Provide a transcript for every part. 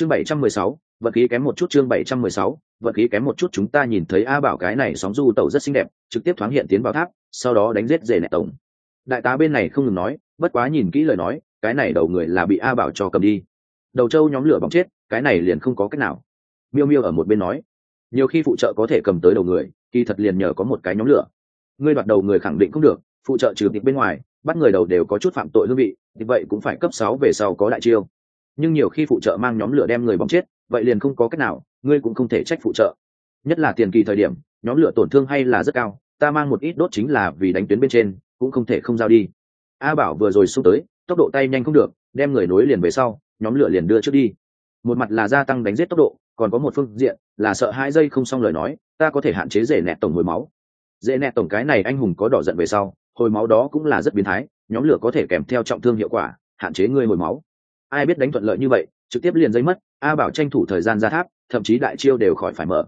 chương bảy trăm mười sáu vật khí kém một chút chương bảy trăm mười sáu vật khí kém một chút chúng ta nhìn thấy a bảo cái này sóng du tẩu rất xinh đẹp, trực tiếp thoáng hiện tiến vào tháp, sau đó đánh giết rể nẹ tổng. Đại tá bên này không ngừng nói, bất quá nhìn kỹ lời nói, cái này đầu người là bị a bảo cho cầm đi. Đầu trâu nhóm lửa bóng chết, cái này liền không có cách nào. Miêu miêu ở một bên nói, nhiều khi phụ trợ có thể cầm tới đầu người, kỳ thật liền nhờ có một cái nhóm lửa. Ngươi đoạt đầu người khẳng định không được, phụ trợ trừ tịch bên ngoài, bắt người đầu đều có chút phạm tội hương vị như vậy cũng phải cấp sáu về sau có đại chiêu nhưng nhiều khi phụ trợ mang nhóm lửa đem người bóng chết, vậy liền không có cách nào, ngươi cũng không thể trách phụ trợ. Nhất là tiền kỳ thời điểm, nhóm lửa tổn thương hay là rất cao, ta mang một ít đốt chính là vì đánh tuyến bên trên, cũng không thể không giao đi. A bảo vừa rồi xung tới, tốc độ tay nhanh không được, đem người nối liền về sau, nhóm lửa liền đưa trước đi. Một mặt là gia tăng đánh giết tốc độ, còn có một phương diện là sợ hai giây không xong lời nói, ta có thể hạn chế dễ nẹt tổng hồi máu. Dễ nẹt tổng cái này anh hùng có đỏ giận về sau, hồi máu đó cũng là rất biến thái, nhóm lửa có thể kèm theo trọng thương hiệu quả, hạn chế ngươi hồi máu ai biết đánh thuận lợi như vậy, trực tiếp liền dây mất, a bảo tranh thủ thời gian ra tháp, thậm chí đại chiêu đều khỏi phải mở.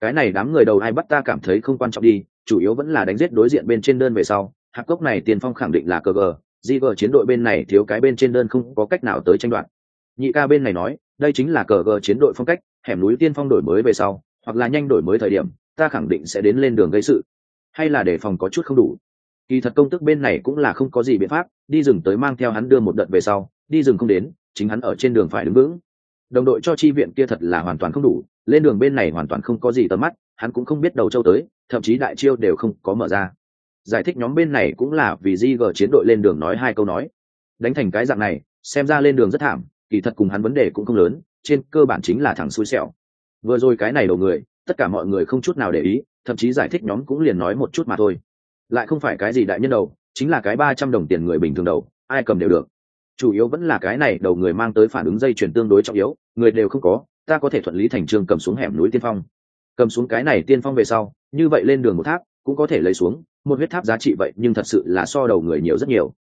Cái này đám người đầu ai bắt ta cảm thấy không quan trọng đi, chủ yếu vẫn là đánh giết đối diện bên trên đơn về sau. Hạc cốc này tiền phong khẳng định là cờ gờ, di gờ chiến đội bên này thiếu cái bên trên đơn không có cách nào tới tranh đoạt. Nhị ca bên này nói, đây chính là cờ gờ chiến đội phong cách, hẻm núi tiên phong đổi mới về sau, hoặc là nhanh đổi mới thời điểm, ta khẳng định sẽ đến lên đường gây sự. Hay là để phòng có chút không đủ. Kỳ thật công tức bên này cũng là không có gì biện pháp, đi rừng tới mang theo hắn đưa một đợt về sau đi rừng không đến, chính hắn ở trên đường phải đứng vững. Đồng đội cho chi viện kia thật là hoàn toàn không đủ, lên đường bên này hoàn toàn không có gì tầm mắt, hắn cũng không biết đầu châu tới, thậm chí đại chiêu đều không có mở ra. Giải thích nhóm bên này cũng là vì di gờ chiến đội lên đường nói hai câu nói. Đánh thành cái dạng này, xem ra lên đường rất thảm, kỳ thật cùng hắn vấn đề cũng không lớn, trên cơ bản chính là thằng xui xẻo. Vừa rồi cái này đầu người, tất cả mọi người không chút nào để ý, thậm chí giải thích nhóm cũng liền nói một chút mà thôi. Lại không phải cái gì đại nhân đầu, chính là cái ba trăm đồng tiền người bình thường đầu, ai cầm đều được chủ yếu vẫn là cái này, đầu người mang tới phản ứng dây chuyển tương đối trọng yếu, người đều không có, ta có thể thuận lý thành trương cầm xuống hẻm núi tiên phong. Cầm xuống cái này tiên phong về sau, như vậy lên đường một tháp, cũng có thể lấy xuống, một huyết tháp giá trị vậy, nhưng thật sự là so đầu người nhiều rất nhiều.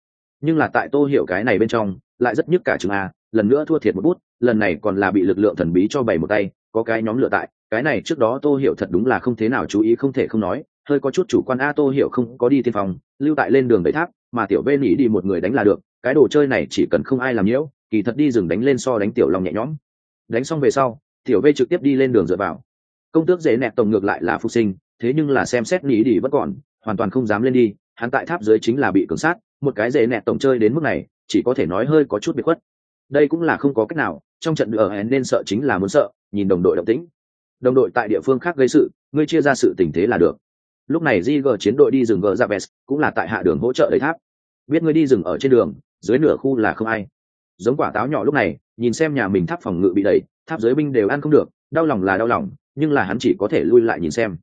Nhưng là tại tô hiểu cái này bên trong, lại rất nhức cả chừng a, lần nữa thua thiệt một bút, lần này còn là bị lực lượng thần bí cho bày một tay, có cái nhóm lựa tại, cái này trước đó tô hiểu thật đúng là không thế nào chú ý không thể không nói, hơi có chút chủ quan a, tô hiểu không có đi tiên phòng lưu tại lên đường đẩy tháp mà tiểu bên nghĩ đi một người đánh là được, cái đồ chơi này chỉ cần không ai làm nhiễu, kỳ thật đi rừng đánh lên so đánh tiểu long nhẹ nhõm. Đánh xong về sau, tiểu v trực tiếp đi lên đường dựa vào. Công tước dễ nẹt tổng ngược lại là phục sinh, thế nhưng là xem xét nghĩ đi vẫn còn, hoàn toàn không dám lên đi, hắn tại tháp dưới chính là bị cường sát, một cái dễ nẹt tổng chơi đến mức này, chỉ có thể nói hơi có chút bị khuất. Đây cũng là không có cách nào, trong trận ở nên sợ chính là muốn sợ, nhìn đồng đội động tĩnh. Đồng đội tại địa phương khác gây sự, ngươi chia ra sự tình thế là được. Lúc này di chiến đội đi rừng gờ ra vest cũng là tại hạ đường hỗ trợ đầy tháp biết ngươi đi rừng ở trên đường, dưới nửa khu là không ai. Giống quả táo nhỏ lúc này, nhìn xem nhà mình tháp phòng ngự bị đẩy, tháp giới binh đều ăn không được, đau lòng là đau lòng, nhưng là hắn chỉ có thể lui lại nhìn xem.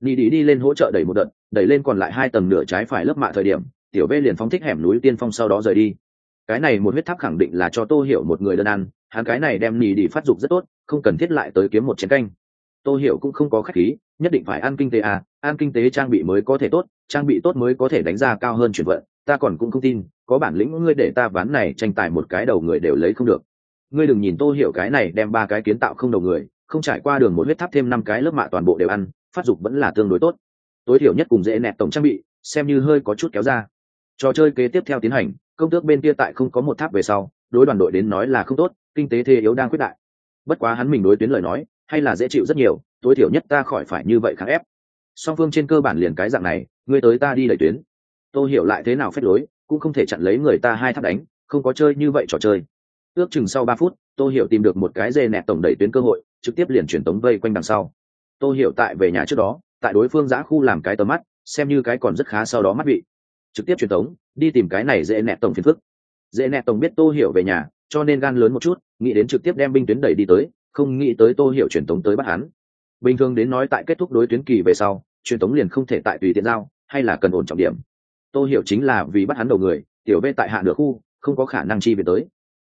Nị đi đi lên hỗ trợ đẩy một đợt, đẩy lên còn lại hai tầng nửa trái phải lớp mạ thời điểm, tiểu v liền phóng thích hẻm núi tiên phong sau đó rời đi. Cái này một huyết tháp khẳng định là cho tô hiểu một người đơn ăn, hắn cái này đem nị đi phát dục rất tốt, không cần thiết lại tới kiếm một chiến canh. Tô hiểu cũng không có khách khí, nhất định phải ăn kinh tế à ăn kinh tế trang bị mới có thể tốt, trang bị tốt mới có thể đánh ra cao hơn chuyển vận ta còn cũng không tin, có bản lĩnh ngươi để ta ván này tranh tài một cái đầu người đều lấy không được. Ngươi đừng nhìn tô hiểu cái này đem ba cái kiến tạo không đầu người, không trải qua đường một huyết tháp thêm năm cái lớp mạ toàn bộ đều ăn, phát dục vẫn là tương đối tốt. Tối thiểu nhất cùng dễ nẹt tổng trang bị, xem như hơi có chút kéo ra. Trò chơi kế tiếp theo tiến hành, công tước bên kia tại không có một tháp về sau, đối đoàn đội đến nói là không tốt, kinh tế thế yếu đang quyết đại. Bất quá hắn mình đối tuyến lời nói, hay là dễ chịu rất nhiều, tối thiểu nhất ta khỏi phải như vậy kháng ép. Song phương trên cơ bản liền cái dạng này, ngươi tới ta đi đẩy tuyến tôi hiểu lại thế nào phép lối, cũng không thể chặn lấy người ta hai tháp đánh, không có chơi như vậy trò chơi. Ước chừng sau ba phút tôi hiểu tìm được một cái dê nẹt tổng đẩy tuyến cơ hội, trực tiếp liền chuyển tống vây quanh đằng sau. Tôi hiểu tại về nhà trước đó, tại đối phương giã khu làm cái tầm mắt, xem như cái còn rất khá sau đó mắt vị. Trực tiếp truyền tống, đi tìm cái này dễ nẹt tổng phiền phức. Dễ nẹt tổng biết tô hiểu về nhà, cho nên gan lớn một chút, nghĩ đến trực tiếp đem binh tuyến đẩy đi tới, không nghĩ tới tô hiểu truyền tống tới bắt hắn. Bình thường đến nói tại kết thúc đối tuyến kỳ về sau truyền tống liền không thể tại tùy tiện giao, hay là cần ổn trọng điểm tô hiểu chính là vì bắt hắn đầu người tiểu v tại hạ nửa khu không có khả năng chi viện tới.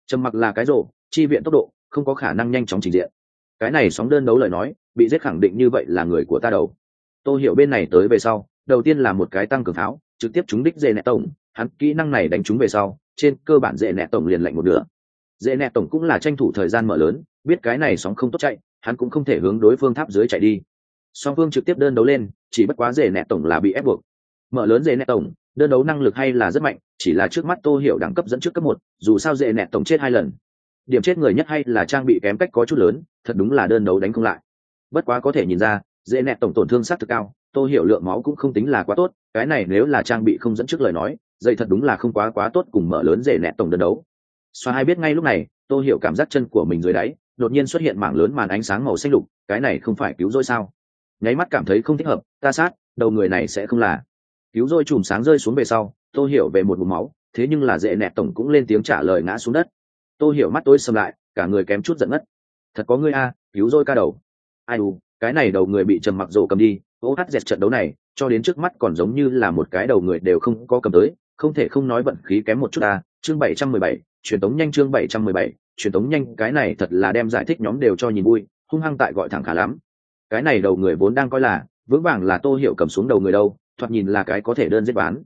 Trầm mặc là cái rổ chi viện tốc độ không có khả năng nhanh chóng trình diện. Cái này sóng đơn đấu lời nói bị giết khẳng định như vậy là người của ta đầu. Tô hiểu bên này tới về sau đầu tiên là một cái tăng cường tháo, trực tiếp chúng đích dễ nẹ tổng hắn kỹ năng này đánh chúng về sau trên cơ bản dễ nẹ tổng liền lạnh một nửa. Dễ nẹ tổng cũng là tranh thủ thời gian mở lớn biết cái này sóng không tốt chạy hắn cũng không thể hướng đối phương tháp dưới chạy đi. Song phương trực tiếp đơn đấu lên chỉ bất quá dễ nẹ tổng là bị ép buộc. Mở lớn dễ nẹ tổng đơn đấu năng lực hay là rất mạnh, chỉ là trước mắt tô hiểu đẳng cấp dẫn trước cấp một, dù sao dễ nẹt tổng chết hai lần. Điểm chết người nhất hay là trang bị kém cách có chút lớn, thật đúng là đơn đấu đánh không lại. Bất quá có thể nhìn ra, dễ nẹt tổng tổn thương sát thực cao, tô hiểu lượng máu cũng không tính là quá tốt, cái này nếu là trang bị không dẫn trước lời nói, dây thật đúng là không quá quá tốt cùng mở lớn dễ nẹt tổng đơn đấu. Xoa hai biết ngay lúc này, tô hiểu cảm giác chân của mình dưới đáy, đột nhiên xuất hiện mảng lớn màn ánh sáng màu xanh lục, cái này không phải cứu rỗi sao? Nháy mắt cảm thấy không thích hợp, ta sát, đầu người này sẽ không là cứu rồi chùm sáng rơi xuống về sau, tô hiểu về một vùng máu, thế nhưng là dễ nẹt tổng cũng lên tiếng trả lời ngã xuống đất. Tô hiểu mắt tôi sầm lại, cả người kém chút giận ngất. Thật có ngươi a, cứu rồi ca đầu. Ai u, cái này đầu người bị trầm mặc rộ cầm đi, ô hát dẹt trận đấu này, cho đến trước mắt còn giống như là một cái đầu người đều không có cầm tới, không thể không nói vận khí kém một chút ta chương bảy trăm mười bảy, truyền tống nhanh chương bảy trăm mười bảy, truyền tống nhanh, cái này thật là đem giải thích nhóm đều cho nhìn vui, hung hăng tại gọi thẳng khá lắm. Cái này đầu người vốn đang coi là, vững vàng là tô hiểu cầm xuống đầu người đâu thoạt nhìn là cái có thể đơn giết bán.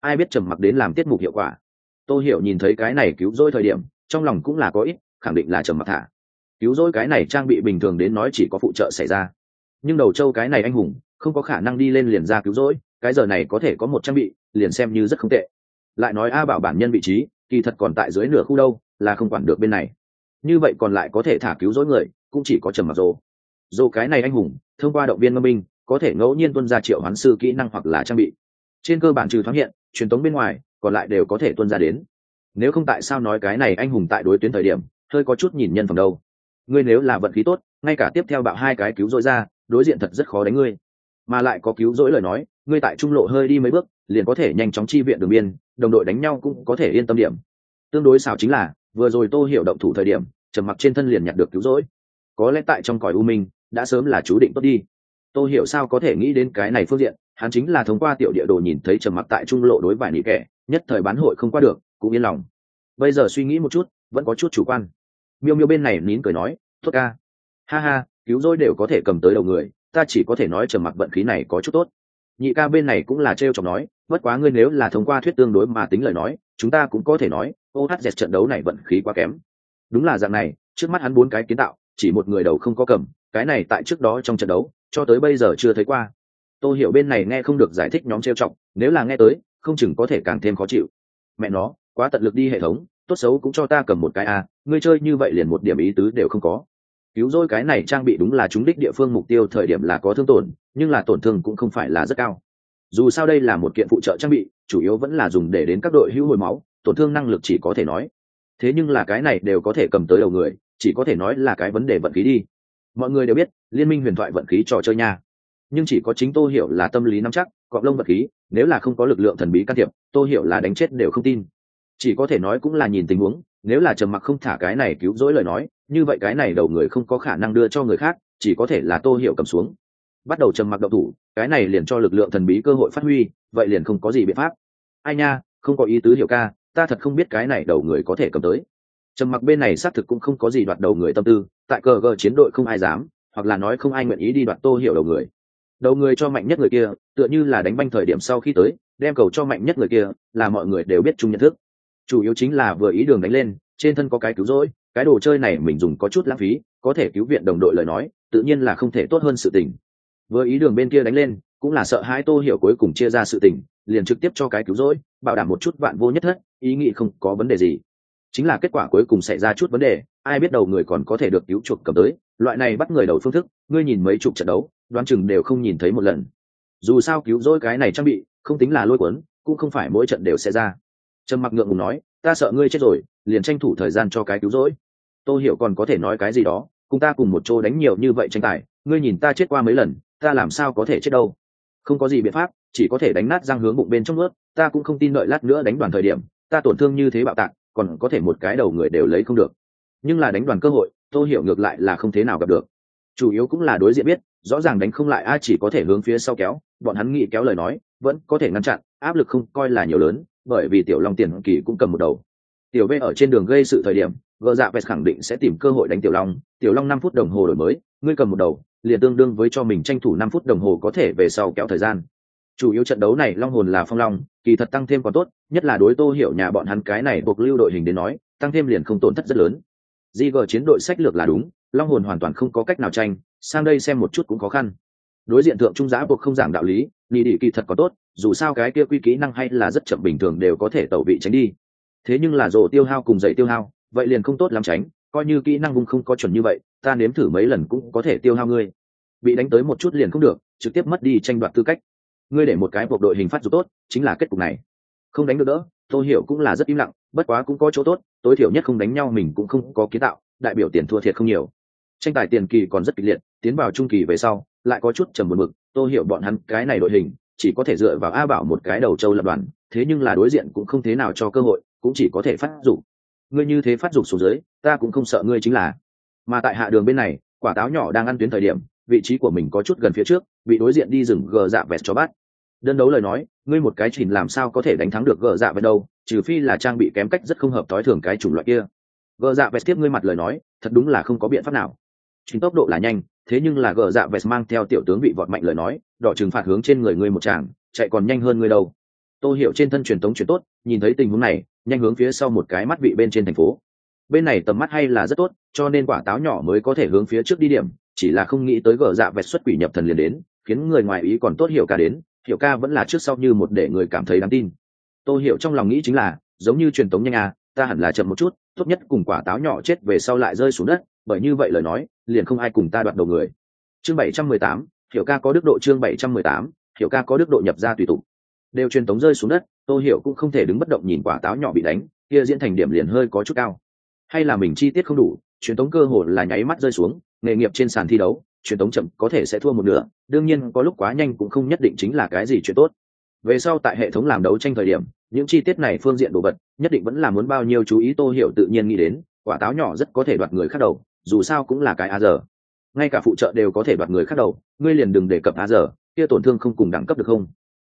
Ai biết trầm mặc đến làm tiết mục hiệu quả. Tôi hiểu nhìn thấy cái này cứu rỗi thời điểm, trong lòng cũng là có ít, khẳng định là trầm mặc thả. Cứu rỗi cái này trang bị bình thường đến nói chỉ có phụ trợ xảy ra. Nhưng đầu châu cái này anh hùng, không có khả năng đi lên liền ra cứu rỗi, cái giờ này có thể có một trang bị, liền xem như rất không tệ. Lại nói a bảo bản nhân vị trí, kỳ thật còn tại dưới nửa khu đâu, là không quản được bên này. Như vậy còn lại có thể thả cứu rỗi người, cũng chỉ có trầm mặc rồ dù cái này anh hùng, thông qua động viên ngâm minh có thể ngẫu nhiên tuân ra triệu hoán sư kỹ năng hoặc là trang bị. Trên cơ bản trừ thoáng hiện, truyền tống bên ngoài, còn lại đều có thể tuân ra đến. Nếu không tại sao nói cái này anh hùng tại đối tuyến thời điểm, hơi có chút nhìn nhân phẩm đâu. Ngươi nếu là vận khí tốt, ngay cả tiếp theo bạo hai cái cứu rỗi ra, đối diện thật rất khó đánh ngươi. Mà lại có cứu rỗi lời nói, ngươi tại trung lộ hơi đi mấy bước, liền có thể nhanh chóng chi viện đường biên, đồng đội đánh nhau cũng có thể yên tâm điểm. Tương đối xảo chính là, vừa rồi tô hiểu động thủ thời điểm, trầm mặc trên thân liền nhặt được cứu rỗi. Có lẽ tại trong cõi u minh, đã sớm là chú định tốt đi. Tôi hiểu sao có thể nghĩ đến cái này phương diện, hắn chính là thông qua tiểu địa đồ nhìn thấy trầm mặc tại trung lộ đối vải nị kẻ, nhất thời bán hội không qua được, cũng yên lòng. Bây giờ suy nghĩ một chút, vẫn có chút chủ quan. Miêu miêu bên này nín cười nói, tốt ca. Ha ha, cứu rỗi đều có thể cầm tới đầu người, ta chỉ có thể nói trầm mặc vận khí này có chút tốt. Nhị ca bên này cũng là trêu chọc nói, bất quá ngươi nếu là thông qua thuyết tương đối mà tính lời nói, chúng ta cũng có thể nói, ô hát dẹt trận đấu này vận khí quá kém. Đúng là dạng này, trước mắt hắn bốn cái kiến tạo, chỉ một người đầu không có cầm, cái này tại trước đó trong trận đấu cho tới bây giờ chưa thấy qua. Tôi hiểu bên này nghe không được giải thích nhóm trêu chọc, nếu là nghe tới, không chừng có thể càng thêm khó chịu. Mẹ nó, quá tận lực đi hệ thống, tốt xấu cũng cho ta cầm một cái a, ngươi chơi như vậy liền một điểm ý tứ đều không có. Cứu rỗi cái này trang bị đúng là chúng đích địa phương mục tiêu thời điểm là có thương tổn, nhưng là tổn thương cũng không phải là rất cao. Dù sao đây là một kiện phụ trợ trang bị, chủ yếu vẫn là dùng để đến các đội hữu hồi máu, tổn thương năng lực chỉ có thể nói. Thế nhưng là cái này đều có thể cầm tới đầu người, chỉ có thể nói là cái vấn đề vận khí đi mọi người đều biết, liên minh huyền thoại vận khí trò chơi nha. Nhưng chỉ có chính tô hiểu là tâm lý nắm chắc, cọp lông vật khí, nếu là không có lực lượng thần bí can thiệp, tô hiểu là đánh chết đều không tin. Chỉ có thể nói cũng là nhìn tình huống, nếu là trầm mặc không thả cái này cứu rỗi lời nói, như vậy cái này đầu người không có khả năng đưa cho người khác, chỉ có thể là tô hiểu cầm xuống. Bắt đầu trầm mặc đậu thủ, cái này liền cho lực lượng thần bí cơ hội phát huy, vậy liền không có gì biện pháp. Ai nha, không có ý tứ hiểu ca, ta thật không biết cái này đầu người có thể cầm tới trầm mặc bên này xác thực cũng không có gì đoạt đầu người tâm tư, tại cờ gờ chiến đội không ai dám, hoặc là nói không ai nguyện ý đi đoạt tô hiểu đầu người. Đầu người cho mạnh nhất người kia, tựa như là đánh banh thời điểm sau khi tới, đem cầu cho mạnh nhất người kia, là mọi người đều biết chung nhận thức. Chủ yếu chính là vừa ý đường đánh lên, trên thân có cái cứu rỗi, cái đồ chơi này mình dùng có chút lãng phí, có thể cứu viện đồng đội lời nói, tự nhiên là không thể tốt hơn sự tình. Vừa ý đường bên kia đánh lên, cũng là sợ hãi tô hiểu cuối cùng chia ra sự tình, liền trực tiếp cho cái cứu rỗi, bảo đảm một chút vạn vô nhất thất, ý nghĩ không có vấn đề gì chính là kết quả cuối cùng xảy ra chút vấn đề, ai biết đầu người còn có thể được cứu chuộc cầm tới, loại này bắt người đầu phương thức, ngươi nhìn mấy chục trận đấu, đoán chừng đều không nhìn thấy một lần. Dù sao cứu rỗi cái này trang bị, không tính là lôi cuốn, cũng không phải mỗi trận đều sẽ ra. Trầm mặc ngượng ngùng nói, ta sợ ngươi chết rồi, liền tranh thủ thời gian cho cái cứu rỗi. Tôi hiểu còn có thể nói cái gì đó, cùng ta cùng một chỗ đánh nhiều như vậy tranh tài, ngươi nhìn ta chết qua mấy lần, ta làm sao có thể chết đâu? Không có gì biện pháp, chỉ có thể đánh nát răng hướng bụng bên trong ướt, ta cũng không tin đợi lát nữa đánh đoàn thời điểm, ta tổn thương như thế bạo tạc còn có thể một cái đầu người đều lấy không được. Nhưng là đánh đoàn cơ hội tôi hiểu ngược lại là không thế nào gặp được. Chủ yếu cũng là đối diện biết, rõ ràng đánh không lại a chỉ có thể hướng phía sau kéo, bọn hắn nghĩ kéo lời nói, vẫn có thể ngăn chặn, áp lực không coi là nhiều lớn, bởi vì tiểu long tiền kỳ cũng cầm một đầu. Tiểu v ở trên đường gây sự thời điểm gờ dạ vest khẳng định sẽ tìm cơ hội đánh tiểu long tiểu long năm phút đồng hồ đổi mới, ngươi cầm một đầu, liền tương đương với cho mình tranh thủ năm phút đồng hồ có thể về sau kéo thời gian chủ yếu trận đấu này long hồn là phong long, kỳ thật tăng thêm còn tốt, nhất là đối tô hiểu nhà bọn hắn cái này buộc lưu đội hình đến nói, tăng thêm liền không tổn thất rất lớn. Di gờ chiến đội sách lược là đúng, long hồn hoàn toàn không có cách nào tranh, sang đây xem một chút cũng khó khăn. Đối diện thượng trung giã buộc không giảng đạo lý nhị đi kỳ thật có tốt, dù sao cái kia quy kỹ năng hay là rất chậm bình thường đều có thể tẩu vị tránh đi. Thế nhưng là rổ tiêu hao cùng dậy tiêu hao, vậy liền không tốt lắm tránh, coi như kỹ năng vùng không có chuẩn như vậy, ta nếm thử mấy lần cũng có thể tiêu hao ngươi. Bị đánh tới một chút liền không được, trực tiếp mất đi tranh đoạt tư cách ngươi để một cái buộc đội hình phát dục tốt, chính là kết cục này. Không đánh được đỡ tôi hiểu cũng là rất im lặng, bất quá cũng có chỗ tốt, tối thiểu nhất không đánh nhau mình cũng không có kiến tạo, đại biểu tiền thua thiệt không nhiều. Tranh tài tiền kỳ còn rất kịch liệt, tiến vào trung kỳ về sau, lại có chút trầm một mực tôi hiểu bọn hắn cái này đội hình, chỉ có thể dựa vào a bảo một cái đầu châu lập đoàn, thế nhưng là đối diện cũng không thế nào cho cơ hội, cũng chỉ có thể phát dục. Ngươi như thế phát dục xuống dưới, ta cũng không sợ ngươi chính là. Mà tại hạ đường bên này, quả táo nhỏ đang ăn tuyến thời điểm, vị trí của mình có chút gần phía trước, bị đối diện đi rừng gờ dạ vẹt cho bắt đơn đấu lời nói, ngươi một cái chỉnh làm sao có thể đánh thắng được gờ dạ vẹt đâu, trừ phi là trang bị kém cách rất không hợp tối thường cái chủng loại kia. Gờ dạ vẹt tiếp ngươi mặt lời nói, thật đúng là không có biện pháp nào. Chính tốc độ là nhanh, thế nhưng là gờ dạ vẹt mang theo tiểu tướng bị vọt mạnh lời nói, đỏ trừng phạt hướng trên người ngươi một chàng chạy còn nhanh hơn ngươi đâu. Tô hiểu trên thân truyền tống truyền tốt, nhìn thấy tình huống này, nhanh hướng phía sau một cái mắt vị bên trên thành phố. Bên này tầm mắt hay là rất tốt, cho nên quả táo nhỏ mới có thể hướng phía trước đi điểm, chỉ là không nghĩ tới gờ dạ vẹt xuất quỷ nhập thần liền đến, khiến người ngoài ý còn tốt hiểu cả đến hiểu ca vẫn là trước sau như một để người cảm thấy đáng tin. Tôi hiểu trong lòng nghĩ chính là, giống như truyền tống nhanh à ta hẳn là chậm một chút, tốt nhất cùng quả táo nhỏ chết về sau lại rơi xuống đất, bởi như vậy lời nói, liền không ai cùng ta đoạt đầu người. Chương bảy trăm mười tám hiểu ca có đức độ chương bảy trăm mười tám hiểu ca có đức độ nhập ra tùy tục. đều truyền tống rơi xuống đất, tôi hiểu cũng không thể đứng bất động nhìn quả táo nhỏ bị đánh, kia diễn thành điểm liền hơi có chút cao. Hay là mình chi tiết không đủ, truyền tống cơ hội là nháy mắt rơi xuống, nghề nghiệp trên sàn thi đấu truyền tống chậm có thể sẽ thua một nửa, đương nhiên có lúc quá nhanh cũng không nhất định chính là cái gì chuyện tốt. Về sau tại hệ thống làm đấu tranh thời điểm, những chi tiết này phương diện đồ vật, nhất định vẫn là muốn bao nhiêu chú ý tô hiểu tự nhiên nghĩ đến, quả táo nhỏ rất có thể đoạt người khác đầu, dù sao cũng là cái a giờ. Ngay cả phụ trợ đều có thể đoạt người khác đầu, ngươi liền đừng đề cập a giờ, kia tổn thương không cùng đẳng cấp được không?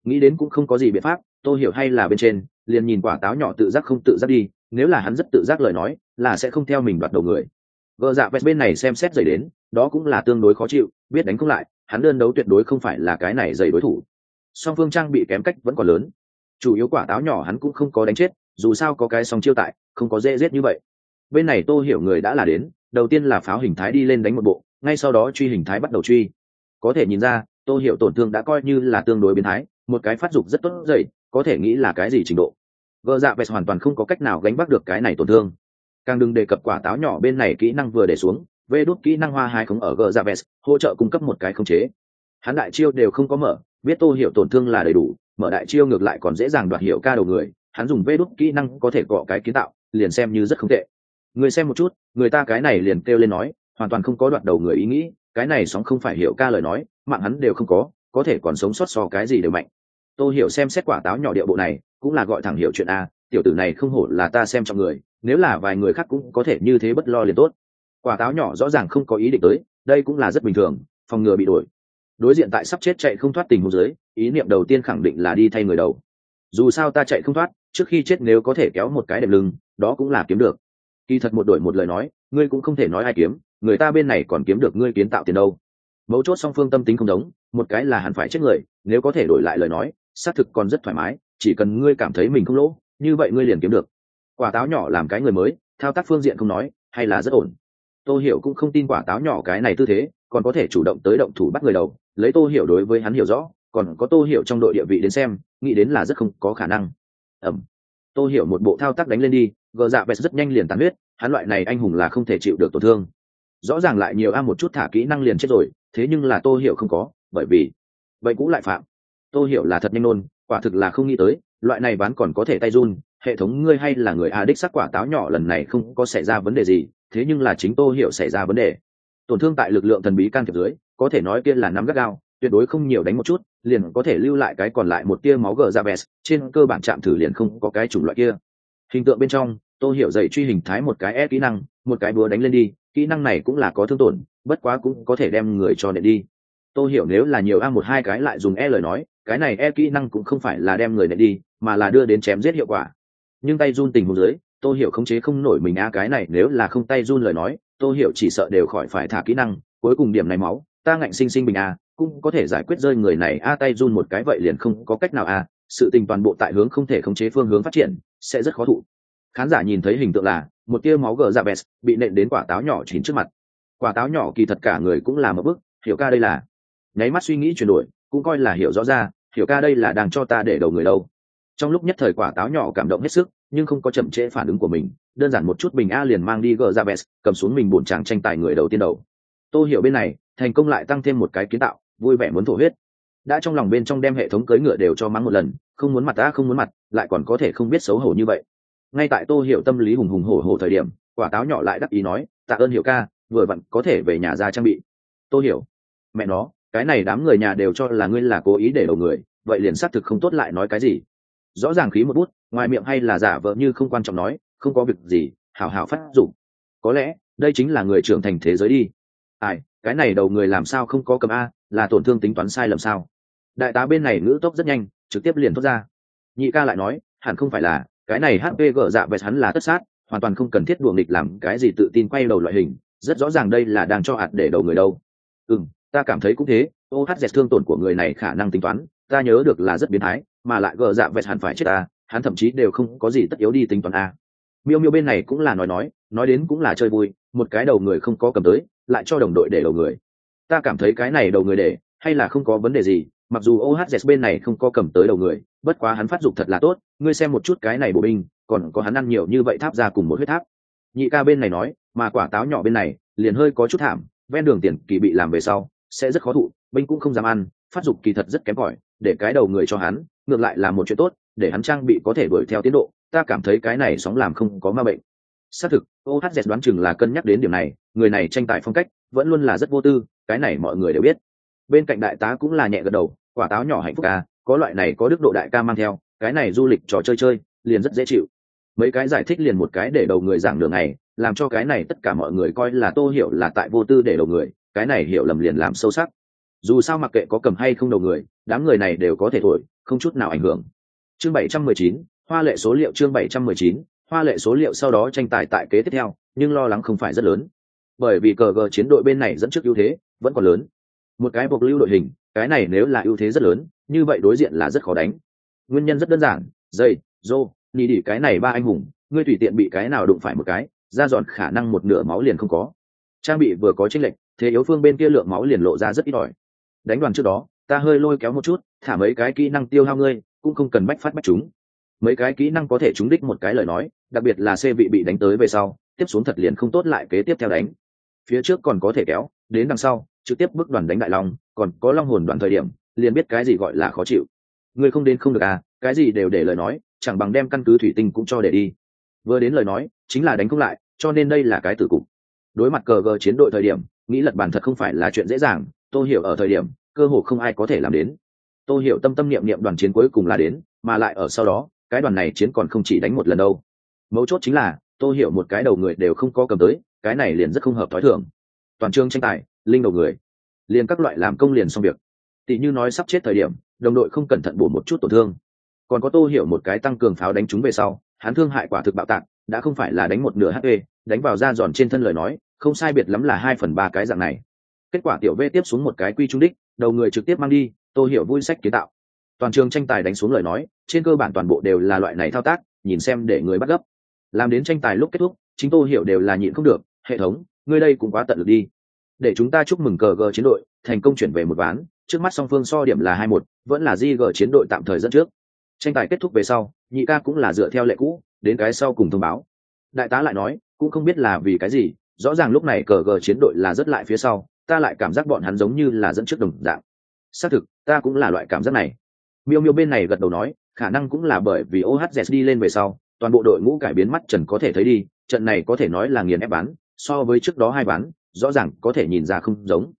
Nghĩ đến cũng không có gì biện pháp, tô hiểu hay là bên trên, liền nhìn quả táo nhỏ tự giác không tự giác đi, nếu là hắn rất tự giác lời nói, là sẽ không theo mình đoạt đầu người vợ dạ vẹt bên này xem xét dày đến, đó cũng là tương đối khó chịu, biết đánh không lại, hắn đơn đấu tuyệt đối không phải là cái này dày đối thủ. Song phương trang bị kém cách vẫn còn lớn. Chủ yếu quả táo nhỏ hắn cũng không có đánh chết, dù sao có cái song chiêu tại, không có dễ giết như vậy. Bên này tô hiểu người đã là đến, đầu tiên là pháo hình thái đi lên đánh một bộ, ngay sau đó truy hình thái bắt đầu truy. Có thể nhìn ra, tô hiểu tổn thương đã coi như là tương đối biến thái, một cái phát dục rất tốt dậy, có thể nghĩ là cái gì trình độ. Vợ dạ vẹt hoàn toàn không có cách nào gánh vác được cái này tổn thương càng đừng đề cập quả táo nhỏ bên này kỹ năng vừa để xuống, vê đốt kỹ năng hoa hai không ở gờ ra vẹt hỗ trợ cung cấp một cái không chế. Hắn đại chiêu đều không có mở, biết tô hiểu tổn thương là đầy đủ, mở đại chiêu ngược lại còn dễ dàng đoạt hiểu ca đầu người, hắn dùng vê đốt kỹ năng có thể cọ cái kiến tạo, liền xem như rất không tệ. Người xem một chút, người ta cái này liền kêu lên nói, hoàn toàn không có đoạt đầu người ý nghĩ, cái này sóng không phải hiểu ca lời nói, mạng hắn đều không có có thể còn sống sót so cái gì đều mạnh. Tôi hiểu xem xét quả táo nhỏ địa bộ này, cũng là gọi thẳng hiểu chuyện a tiểu tử này không hổ là ta xem trọng người, nếu là vài người khác cũng có thể như thế bất lo liền tốt. Quả táo nhỏ rõ ràng không có ý định tới, đây cũng là rất bình thường, phòng ngừa bị đuổi. Đối diện tại sắp chết chạy không thoát tình huống dưới, ý niệm đầu tiên khẳng định là đi thay người đầu. Dù sao ta chạy không thoát, trước khi chết nếu có thể kéo một cái đệm lưng, đó cũng là kiếm được. Kỳ thật một đổi một lời nói, ngươi cũng không thể nói ai kiếm, người ta bên này còn kiếm được ngươi kiến tạo tiền đâu. Mấu chốt song phương tâm tính không giống, một cái là hẳn phải chết người, nếu có thể đổi lại lời nói, xác thực còn rất thoải mái, chỉ cần ngươi cảm thấy mình không lỗ như vậy ngươi liền kiếm được. Quả táo nhỏ làm cái người mới, thao tác phương diện không nói, hay là rất ổn. Tô hiểu cũng không tin quả táo nhỏ cái này tư thế, còn có thể chủ động tới động thủ bắt người đầu. Lấy tô hiểu đối với hắn hiểu rõ, còn có tô hiểu trong đội địa vị đến xem, nghĩ đến là rất không có khả năng. Ẩm. Tô hiểu một bộ thao tác đánh lên đi, gờ dạ vest rất nhanh liền tàn huyết, hắn loại này anh hùng là không thể chịu được tổn thương. Rõ ràng lại nhiều a một chút thả kỹ năng liền chết rồi, thế nhưng là tô hiểu không có, bởi vì vậy cũng lại phạm. Tô hiểu là thật nhanh nôn quả thực là không nghĩ tới loại này bán còn có thể tay run, hệ thống ngươi hay là người a đích sắc quả táo nhỏ lần này không có xảy ra vấn đề gì, thế nhưng là chính tô hiểu xảy ra vấn đề. Tổn thương tại lực lượng thần bí can thiệp dưới, có thể nói kia là nắm gắt gao, tuyệt đối không nhiều đánh một chút, liền có thể lưu lại cái còn lại một tia máu gờ ra vest trên cơ bản chạm thử liền không có cái chủng loại kia. Hình tượng bên trong, tô hiểu dậy truy hình thái một cái e kỹ năng, một cái búa đánh lên đi, kỹ năng này cũng là có thương tổn, bất quá cũng có thể đem người cho nệ đi. Tôi hiểu nếu là nhiều a một hai cái lại dùng e lời nói, cái này e kỹ năng cũng không phải là đem người nệ đi mà là đưa đến chém giết hiệu quả. Nhưng tay run tình huống dưới tôi hiểu khống chế không nổi mình a cái này nếu là không tay run lời nói tôi hiểu chỉ sợ đều khỏi phải thả kỹ năng, cuối cùng điểm này máu, ta ngạnh sinh sinh bình a cũng có thể giải quyết rơi người này a tay run một cái vậy liền không có cách nào a sự tình toàn bộ tại hướng không thể khống chế phương hướng phát triển, sẽ rất khó thụ. Khán giả nhìn thấy hình tượng là, một tia máu gờ dạ bẹt, bị nện đến quả táo nhỏ chín trước mặt. Quả táo nhỏ kỳ thật cả người cũng là một bức hiểu ca đây là. Nháy mắt suy nghĩ chuyển đổi, cũng coi là hiểu rõ ra, hiểu ca đây là đang cho ta để đầu người đâu trong lúc nhất thời quả táo nhỏ cảm động hết sức, nhưng không có chậm trễ phản ứng của mình, đơn giản một chút bình a liền mang đi gờ ra bes cầm xuống mình bổn chàng tranh tài người đầu tiên đầu. Tô hiểu bên này, thành công lại tăng thêm một cái kiến tạo, vui vẻ muốn thổ huyết. Đã trong lòng bên trong đem hệ thống cưỡi ngựa đều cho mắng một lần, không muốn mặt ta không muốn mặt, lại còn có thể không biết xấu hổ như vậy. Ngay tại tô hiểu tâm lý hùng hùng hổ hổ thời điểm, quả táo nhỏ lại đắc ý nói, tạ ơn hiểu ca, vừa vặn có thể về nhà ra trang bị. Tô hiểu, mẹ nó, cái này đám người nhà đều cho là ngươi là cố ý để đầu người, vậy liền xác thực không tốt lại nói cái gì rõ ràng khí một bút, ngoài miệng hay là giả vợ như không quan trọng nói, không có việc gì, hảo hảo phát dụng có lẽ, đây chính là người trưởng thành thế giới đi. Ai, cái này đầu người làm sao không có cầm a, là tổn thương tính toán sai lầm sao? Đại tá bên này ngữ tốc rất nhanh, trực tiếp liền thốt ra. Nhị ca lại nói, hẳn không phải là, cái này hpg dạ vẹt hắn là tất sát, hoàn toàn không cần thiết đùa nghịch làm cái gì tự tin quay đầu loại hình, rất rõ ràng đây là đang cho hạt để đầu người đâu. Ừ ta cảm thấy cũng thế, ô hát dẹt thương tổn của người này khả năng tính toán, ta nhớ được là rất biến thái mà lại gờ dạ vẹt hẳn phải chết ta, hắn thậm chí đều không có gì tất yếu đi tính toán a. Miêu miêu bên này cũng là nói nói nói đến cũng là chơi vui, một cái đầu người không có cầm tới, lại cho đồng đội để đầu người. Ta cảm thấy cái này đầu người để, hay là không có vấn đề gì, mặc dù ohz bên này không có cầm tới đầu người, bất quá hắn phát dục thật là tốt, ngươi xem một chút cái này bộ binh, còn có hắn ăn nhiều như vậy tháp ra cùng một huyết tháp. Nhị ca bên này nói, mà quả táo nhỏ bên này, liền hơi có chút thảm, ven đường tiền kỳ bị làm về sau, sẽ rất khó thụ, binh cũng không dám ăn phát dục kỳ thật rất kém cỏi, để cái đầu người cho hắn, ngược lại là một chuyện tốt, để hắn trang bị có thể đuổi theo tiến độ, ta cảm thấy cái này sóng làm không có ma bệnh. Xác thực ohz đoán chừng là cân nhắc đến điểm này, người này tranh tài phong cách vẫn luôn là rất vô tư, cái này mọi người đều biết. Bên cạnh đại tá cũng là nhẹ gật đầu, quả táo nhỏ hạnh phúc ca có loại này có đức độ đại ca mang theo, cái này du lịch trò chơi chơi, liền rất dễ chịu. Mấy cái giải thích liền một cái để đầu người giảng đường này, làm cho cái này tất cả mọi người coi là tô hiểu là tại vô tư để đầu người, cái này hiểu lầm liền làm sâu sắc dù sao mặc kệ có cầm hay không đầu người đám người này đều có thể thổi không chút nào ảnh hưởng. Chương 719, hoa lệ số liệu chương 719, hoa lệ số liệu sau đó tranh tài tại kế tiếp theo nhưng lo lắng không phải rất lớn. Bởi vì cờ gờ chiến đội bên này dẫn trước ưu thế vẫn còn lớn. Một cái buộc lưu đội hình cái này nếu là ưu thế rất lớn như vậy đối diện là rất khó đánh. Nguyên nhân rất đơn giản dây dô nhì đỉ cái này ba anh hùng ngươi tùy tiện bị cái nào đụng phải một cái ra dọn khả năng một nửa máu liền không có. Trang bị vừa có tranh lệch thế yếu phương bên kia lượng máu liền lộ ra rất ít ỏi đánh đoàn trước đó, ta hơi lôi kéo một chút, thả mấy cái kỹ năng tiêu hao ngươi, cũng không cần bách phát bách chúng. Mấy cái kỹ năng có thể trúng đích một cái lời nói, đặc biệt là xe vị bị đánh tới về sau, tiếp xuống thật liền không tốt lại kế tiếp theo đánh. Phía trước còn có thể kéo, đến đằng sau, trực tiếp bước đoàn đánh đại long, còn có long hồn đoàn thời điểm, liền biết cái gì gọi là khó chịu. Người không đến không được à cái gì đều để lời nói, chẳng bằng đem căn cứ thủy tinh cũng cho để đi. Vừa đến lời nói, chính là đánh không lại, cho nên đây là cái tử cục. Đối mặt cờ gờ chiến đội thời điểm, nghĩ lật bàn thật không phải là chuyện dễ dàng tôi hiểu ở thời điểm, cơ hồ không ai có thể làm đến. Tôi hiểu tâm tâm niệm niệm đoàn chiến cuối cùng là đến, mà lại ở sau đó, cái đoàn này chiến còn không chỉ đánh một lần đâu. Mấu chốt chính là tôi hiểu một cái đầu người đều không có cầm tới, cái này liền rất không hợp thói thường. Toàn trường tranh tài, linh đầu người. Liền các loại làm công liền xong việc. Tỷ như nói sắp chết thời điểm, đồng đội không cẩn thận bổ một chút tổn thương. Còn có tô hiểu một cái tăng cường pháo đánh chúng về sau, hắn thương hại quả thực bạo tạc, đã không phải là đánh một nửa hp đánh vào da giòn trên thân lời nói, không sai biệt lắm là hai phần ba cái dạng này kết quả tiểu v tiếp xuống một cái quy trung đích, đầu người trực tiếp mang đi Tôi hiểu vui sách kiến tạo. Toàn trường tranh tài đánh xuống lời nói, trên cơ bản toàn bộ đều là loại này thao tác, nhìn xem để người bắt gấp. Làm đến tranh tài lúc kết thúc, chính tôi hiểu đều là nhịn không được, hệ thống, ngươi đây cũng quá tận lực đi. Để chúng ta chúc mừng cờ g chiến đội, thành công chuyển về một ván, trước mắt song phương so điểm là hai một, vẫn là di g chiến đội tạm thời dẫn trước. Tranh tài kết thúc về sau, nhị ca cũng là dựa theo lệ cũ, đến cái sau cùng thông báo. Đại tá lại nói, cũng không biết là vì cái gì, rõ ràng lúc này cờ g chiến đội là rất lại phía sau ta lại cảm giác bọn hắn giống như là dẫn trước đồng dạng. Xác thực, ta cũng là loại cảm giác này. Miêu miêu bên này gật đầu nói, khả năng cũng là bởi vì ohz đi lên về sau, toàn bộ đội ngũ cải biến mắt trần có thể thấy đi, trận này có thể nói là nghiền ép bán, so với trước đó hai bán, rõ ràng có thể nhìn ra không giống.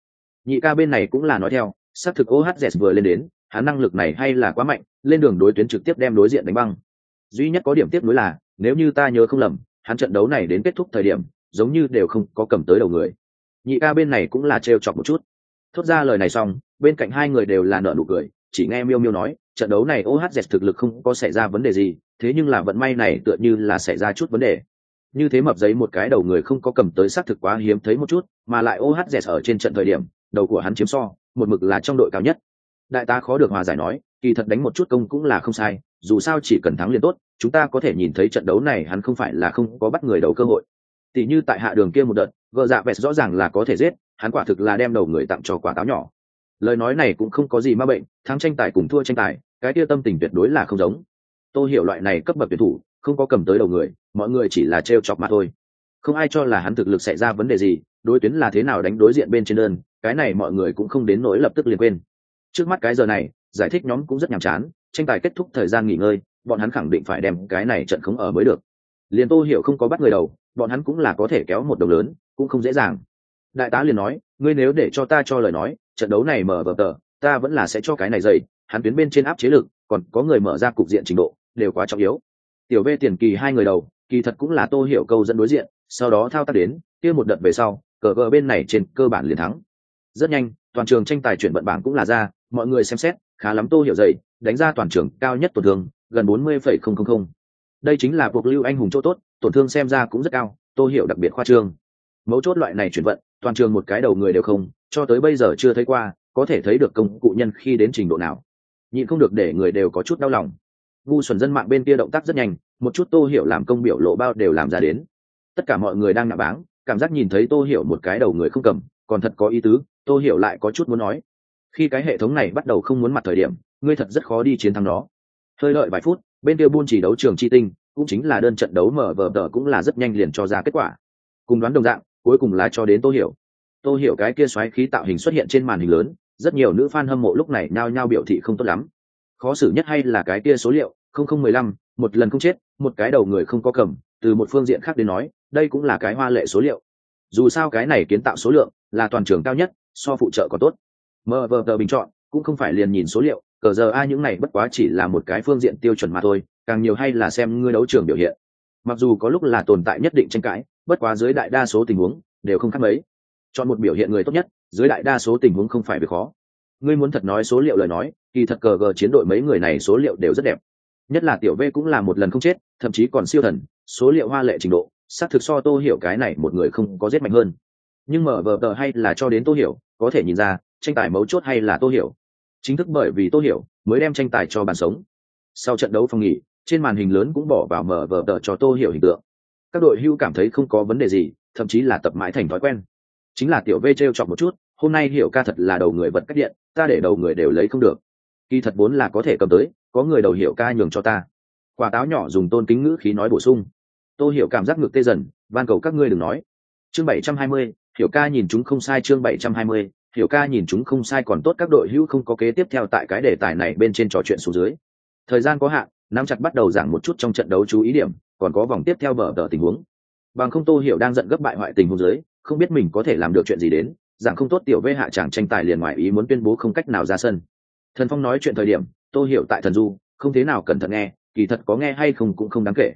Nhị ca bên này cũng là nói theo, xác thực ohz vừa lên đến, hắn năng lực này hay là quá mạnh, lên đường đối tuyến trực tiếp đem đối diện đánh băng. Duy nhất có điểm tiếp nối là, nếu như ta nhớ không lầm, hắn trận đấu này đến kết thúc thời điểm, giống như đều không có cầm tới đầu người nhị ca bên này cũng là trêu chọc một chút. Thốt ra lời này xong, bên cạnh hai người đều là nợ nụ cười, chỉ nghe miêu miêu nói, trận đấu này ohz thực lực không có xảy ra vấn đề gì, thế nhưng là vận may này tựa như là xảy ra chút vấn đề. Như thế mập giấy một cái đầu người không có cầm tới xác thực quá hiếm thấy một chút, mà lại ohz ở trên trận thời điểm, đầu của hắn chiếm so, một mực là trong đội cao nhất. Đại tá khó được hòa giải nói, kỳ thật đánh một chút công cũng là không sai, dù sao chỉ cần thắng liền tốt, chúng ta có thể nhìn thấy trận đấu này hắn không phải là không có bắt người đầu cơ hội tỷ như tại hạ đường kia một đợt, gờ dạ vẹt rõ ràng là có thể giết, hắn quả thực là đem đầu người tặng cho quả táo nhỏ. Lời nói này cũng không có gì ma bệnh, thắng tranh tài cùng thua tranh tài, cái kia tâm tình tuyệt đối là không giống. Tôi hiểu loại này cấp bậc tuyển thủ, không có cầm tới đầu người, mọi người chỉ là t chọc mà thôi. Không ai cho là hắn thực lực xảy ra vấn đề gì, đối tuyến là thế nào đánh đối diện bên trên đơn, cái này mọi người cũng không đến nỗi lập tức liền quên. Trước mắt cái giờ này, giải thích nhóm cũng rất nhàm chán, tranh tài kết thúc thời gian nghỉ ngơi, bọn hắn khẳng định phải đem cái này trận không ở mới được liền tô hiểu không có bắt người đầu, bọn hắn cũng là có thể kéo một đồng lớn, cũng không dễ dàng. Đại tá liền nói, ngươi nếu để cho ta cho lời nói, trận đấu này mở vở tờ, ta vẫn là sẽ cho cái này dày, hắn tuyến bên trên áp chế lực, còn có người mở ra cục diện trình độ, đều quá trọng yếu. Tiểu v tiền kỳ hai người đầu, kỳ thật cũng là tô hiểu câu dẫn đối diện, sau đó thao tác đến, kia một đợt về sau, cờ vờ bên này trên cơ bản liền thắng. Rất nhanh, toàn trường tranh tài chuyển vận bảng cũng là ra, mọi người xem xét, khá lắm tô hiểu dày, đánh ra toàn trường cao nhất tổn thương, gần bốn mươi phẩy không không không đây chính là cuộc lưu anh hùng chỗ tốt, tổn thương xem ra cũng rất cao, tô hiểu đặc biệt khoa trương. Mấu chốt loại này chuyển vận, toàn trường một cái đầu người đều không, cho tới bây giờ chưa thấy qua, có thể thấy được công cụ nhân khi đến trình độ nào. Nhịn không được để người đều có chút đau lòng. Ngu xuẩn dân mạng bên kia động tác rất nhanh, một chút tô hiểu làm công biểu lộ bao đều làm ra đến. Tất cả mọi người đang nạ báng, cảm giác nhìn thấy tô hiểu một cái đầu người không cầm, còn thật có ý tứ, tô hiểu lại có chút muốn nói. Khi cái hệ thống này bắt đầu không muốn mặt thời điểm, ngươi thật rất khó đi chiến thắng nó hơi lợi vài phút bên kia buôn chỉ đấu trường chi tinh, cũng chính là đơn trận đấu mở vờ tờ cũng là rất nhanh liền cho ra kết quả. Cùng đoán đồng dạng, cuối cùng là cho đến tô hiểu. Tô hiểu cái kia xoáy khí tạo hình xuất hiện trên màn hình lớn, rất nhiều nữ fan hâm mộ lúc này nhao nhao biểu thị không tốt lắm. Khó xử nhất hay là cái kia số liệu, không không mười lăm, một lần không chết, một cái đầu người không có cầm, từ một phương diện khác đến nói, đây cũng là cái hoa lệ số liệu. Dù sao cái này kiến tạo số lượng là toàn trường cao nhất, so phụ trợ có tốt. Mờ vờ tờ bình chọn, cũng không phải liền nhìn số liệu cờ giờ ai những này bất quá chỉ là một cái phương diện tiêu chuẩn mà thôi, càng nhiều hay là xem ngươi đấu trường biểu hiện. Mặc dù có lúc là tồn tại nhất định tranh cãi, bất quá dưới đại đa số tình huống, đều không khác mấy. Chọn một biểu hiện người tốt nhất, dưới đại đa số tình huống không phải việc khó. Ngươi muốn thật nói số liệu lời nói, kỳ thật cờ gờ chiến đội mấy người này số liệu đều rất đẹp. Nhất là tiểu v cũng là một lần không chết, thậm chí còn siêu thần, số liệu hoa lệ trình độ, xác thực so tô hiểu cái này một người không có giết mạnh hơn. Nhưng mở vờ tờ hay là cho đến tô hiểu, có thể nhìn ra, tranh tài mấu chốt hay là tô hiểu chính thức bởi vì tô hiểu mới đem tranh tài cho bàn sống. Sau trận đấu phòng nghỉ, trên màn hình lớn cũng bỏ vào mở vở tờ cho tô hiểu hình tượng. Các đội hưu cảm thấy không có vấn đề gì, thậm chí là tập mãi thành thói quen. Chính là tiểu v t r e o chọc một chút, hôm nay hiểu ca thật là đầu người vật cách điện, ta để đầu người đều lấy không được. Kỳ thật vốn là có thể cầm tới, có người đầu hiểu ca nhường cho ta. Quả táo nhỏ dùng tôn kính ngữ khí nói bổ sung. Tôi hiểu cảm giác ngược tê dần, van cầu các ngươi đừng nói. Chương bảy trăm hai mươi, hiểu ca nhìn chúng không sai chương bảy trăm hai mươi hiểu ca nhìn chúng không sai còn tốt các đội hữu không có kế tiếp theo tại cái đề tài này bên trên trò chuyện xuống dưới. Thời gian có hạn, nắm chặt bắt đầu giảng một chút trong trận đấu chú ý điểm, còn có vòng tiếp theo bờ tờ tình huống. Bằng không tô hiểu đang giận gấp bại hoại tình huống dưới, không biết mình có thể làm được chuyện gì đến, giảng không tốt tiểu vê hạ chàng tranh tài liền ngoài ý muốn tuyên bố không cách nào ra sân. Thần phong nói chuyện thời điểm, tô hiểu tại thần du, không thế nào cẩn thận nghe, kỳ thật có nghe hay không cũng không đáng kể.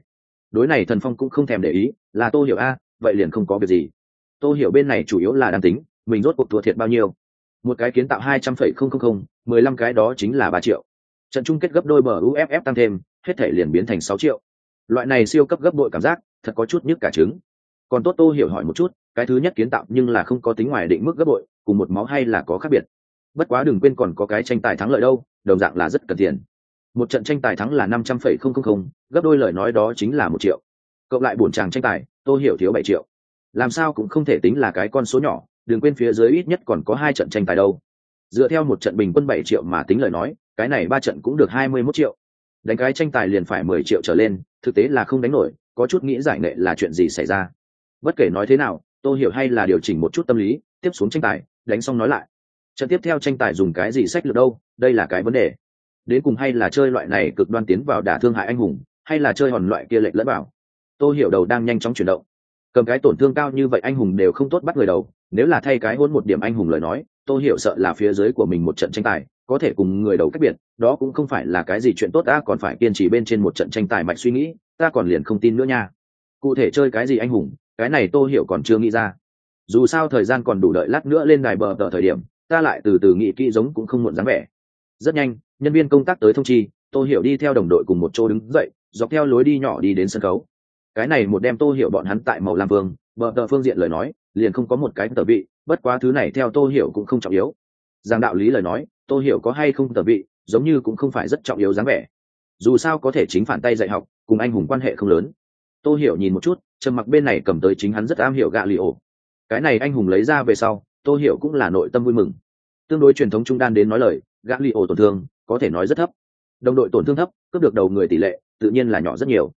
Đối này thần phong cũng không thèm để ý, là tô hiểu a, vậy liền không có việc gì. Tô hiểu bên này chủ yếu là đang tính mình rốt cuộc thua thiệt bao nhiêu? Một cái kiến tạo hai trăm phẩy không không không mười lăm cái đó chính là ba triệu. Trận chung kết gấp đôi bờ uff tăng thêm hết thể liền biến thành sáu triệu. Loại này siêu cấp gấp đội cảm giác thật có chút nhức cả trứng. Còn tốt tô hiểu hỏi một chút cái thứ nhất kiến tạo nhưng là không có tính ngoài định mức gấp đội, cùng một máu hay là có khác biệt? Bất quá đừng quên còn có cái tranh tài thắng lợi đâu đồng dạng là rất cần tiền. Một trận tranh tài thắng là năm trăm phẩy không không không gấp đôi lời nói đó chính là một triệu. Cộng lại bổn chàng tranh tài tô hiểu thiếu bảy triệu. Làm sao cũng không thể tính là cái con số nhỏ đừng quên phía dưới ít nhất còn có hai trận tranh tài đâu. Dựa theo một trận bình quân bảy triệu mà tính lời nói, cái này ba trận cũng được hai mươi mốt triệu. Đánh cái tranh tài liền phải mười triệu trở lên, thực tế là không đánh nổi, có chút nghĩ giải nghệ là chuyện gì xảy ra. Bất kể nói thế nào tôi hiểu hay là điều chỉnh một chút tâm lý, tiếp xuống tranh tài, đánh xong nói lại. Trận tiếp theo tranh tài dùng cái gì sách lược đâu, đây là cái vấn đề. Đến cùng hay là chơi loại này cực đoan tiến vào đả thương hại anh hùng, hay là chơi hòn loại kia lệch lẫn vào. Tôi hiểu đầu đang nhanh chóng chuyển động cầm cái tổn thương cao như vậy anh hùng đều không tốt bắt người đầu, nếu là thay cái hôn một điểm anh hùng lời nói, tôi hiểu sợ là phía dưới của mình một trận tranh tài, có thể cùng người đầu cách biệt, đó cũng không phải là cái gì chuyện tốt, ta còn phải kiên trì bên trên một trận tranh tài mạch suy nghĩ, ta còn liền không tin nữa nha. Cụ thể chơi cái gì anh hùng, cái này tôi hiểu còn chưa nghĩ ra. Dù sao thời gian còn đủ đợi lát nữa lên đài bờ tờ thời điểm, ta lại từ từ nghĩ kỹ giống cũng không muộn dáng vẻ. Rất nhanh, nhân viên công tác tới thông chi, tôi hiểu đi theo đồng đội cùng một chỗ đứng dậy, dọc theo lối đi nhỏ đi đến sân khấu cái này một đem tô hiểu bọn hắn tại màu lam vương, bờ tờ phương diện lời nói, liền không có một cái tờ vị, bất quá thứ này theo tô hiểu cũng không trọng yếu. Giang đạo lý lời nói, tô hiểu có hay không tờ vị, giống như cũng không phải rất trọng yếu dáng vẻ. Dù sao có thể chính phản tay dạy học, cùng anh hùng quan hệ không lớn. Tô hiểu nhìn một chút, trầm mặc bên này cầm tới chính hắn rất am hiểu gạ lì ổ. Cái này anh hùng lấy ra về sau, tô hiểu cũng là nội tâm vui mừng. Tương đối truyền thống trung đan đến nói lời, gạ li ổ tổn thương, có thể nói rất thấp. Đồng đội tổn thương thấp, cướp được đầu người tỷ lệ, tự nhiên là nhỏ rất nhiều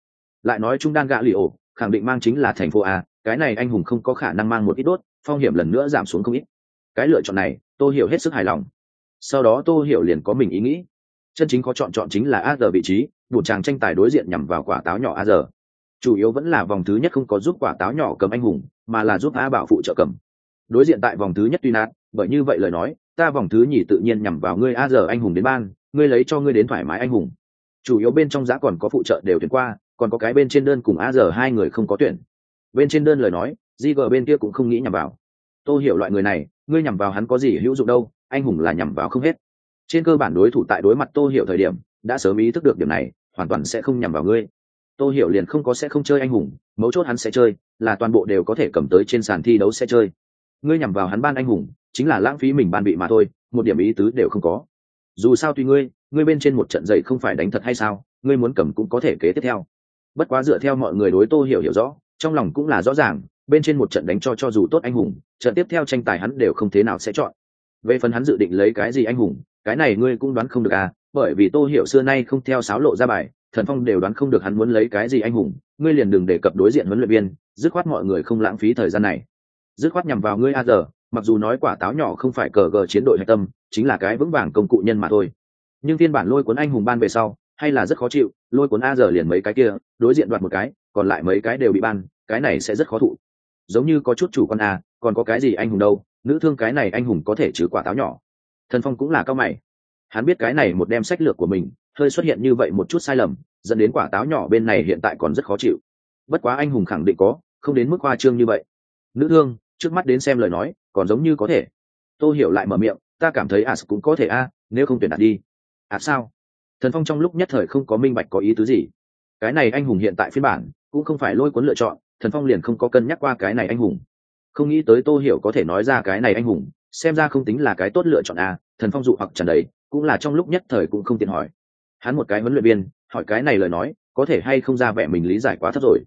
lại nói trung đan gạ lì ổ, khẳng định mang chính là thành phố a, cái này anh hùng không có khả năng mang một ít đốt, phong hiểm lần nữa giảm xuống không ít. Cái lựa chọn này tôi hiểu hết sức hài lòng. Sau đó tôi hiểu liền có mình ý nghĩ. Chân chính có chọn chọn chính là a giờ vị trí bụt chàng tranh tài đối diện nhằm vào quả táo nhỏ a giờ chủ yếu vẫn là vòng thứ nhất không có giúp quả táo nhỏ cầm anh hùng, mà là giúp a bảo phụ trợ cầm. Đối diện tại vòng thứ nhất tuy nát, bởi như vậy lời nói, ta vòng thứ nhì tự nhiên nhằm vào ngươi a giờ anh hùng đến ban, ngươi lấy cho ngươi đến thoải mái anh hùng. Chủ yếu bên trong giá còn có phụ trợ đều tuyển qua còn có cái bên trên đơn cùng a giờ hai người không có tuyển. Bên trên đơn lời nói di gờ bên kia cũng không nghĩ nhằm vào. Tôi hiểu loại người này, ngươi nhằm vào hắn có gì hữu dụng đâu, anh hùng là nhằm vào không hết. Trên cơ bản đối thủ tại đối mặt tôi hiểu thời điểm, đã sớm ý thức được điểm này, hoàn toàn sẽ không nhằm vào ngươi. Tôi hiểu liền không có sẽ không chơi anh hùng, mấu chốt hắn sẽ chơi, là toàn bộ đều có thể cầm tới trên sàn thi đấu sẽ chơi. Ngươi nhằm vào hắn ban anh hùng, chính là lãng phí mình ban bị mà thôi, một điểm ý tứ đều không có. Dù sao tùy ngươi ngươi bên trên một trận dậy không phải đánh thật hay sao, ngươi muốn cầm cũng có thể kế tiếp theo bất quá dựa theo mọi người đối tô hiểu hiểu rõ, trong lòng cũng là rõ ràng, bên trên một trận đánh cho cho dù tốt anh hùng, trận tiếp theo tranh tài hắn đều không thế nào sẽ chọn. Về phần hắn dự định lấy cái gì anh hùng, cái này ngươi cũng đoán không được à bởi vì tô hiểu xưa nay không theo sáo lộ ra bài, thần phong đều đoán không được hắn muốn lấy cái gì anh hùng, ngươi liền đừng đề cập đối diện huấn luyện viên, dứt khoát mọi người không lãng phí thời gian này. Dứt khoát nhằm vào ngươi a giờ mặc dù nói quả táo nhỏ không phải cờ gờ chiến đội hạch tâm, chính là cái vững vàng công cụ nhân mà thôi. Nhưng phiên bản lôi cuốn anh hùng ban về sau hay là rất khó chịu, lôi cuốn a giờ liền mấy cái kia, đối diện đoạt một cái, còn lại mấy cái đều bị ban, cái này sẽ rất khó thụ. Giống như có chút chủ con a, còn có cái gì anh hùng đâu, nữ thương cái này anh hùng có thể trừ quả táo nhỏ. Thần phong cũng là cao mày. Hắn biết cái này một đem sách lược của mình, hơi xuất hiện như vậy một chút sai lầm, dẫn đến quả táo nhỏ bên này hiện tại còn rất khó chịu. Bất quá anh hùng khẳng định có, không đến mức hoa trương như vậy. Nữ thương, trước mắt đến xem lời nói, còn giống như có thể. Tôi hiểu lại mở miệng, ta cảm thấy as cũng có thể a, nếu không tuyển đạt đi. À sao? Thần phong trong lúc nhất thời không có minh bạch có ý tứ gì. Cái này anh hùng hiện tại phiên bản, cũng không phải lôi cuốn lựa chọn, thần phong liền không có cân nhắc qua cái này anh hùng. Không nghĩ tới tô hiểu có thể nói ra cái này anh hùng, xem ra không tính là cái tốt lựa chọn a thần phong dụ hoặc trần đấy, cũng là trong lúc nhất thời cũng không tiện hỏi. Hắn một cái huấn luyện viên, hỏi cái này lời nói, có thể hay không ra vẻ mình lý giải quá thấp rồi.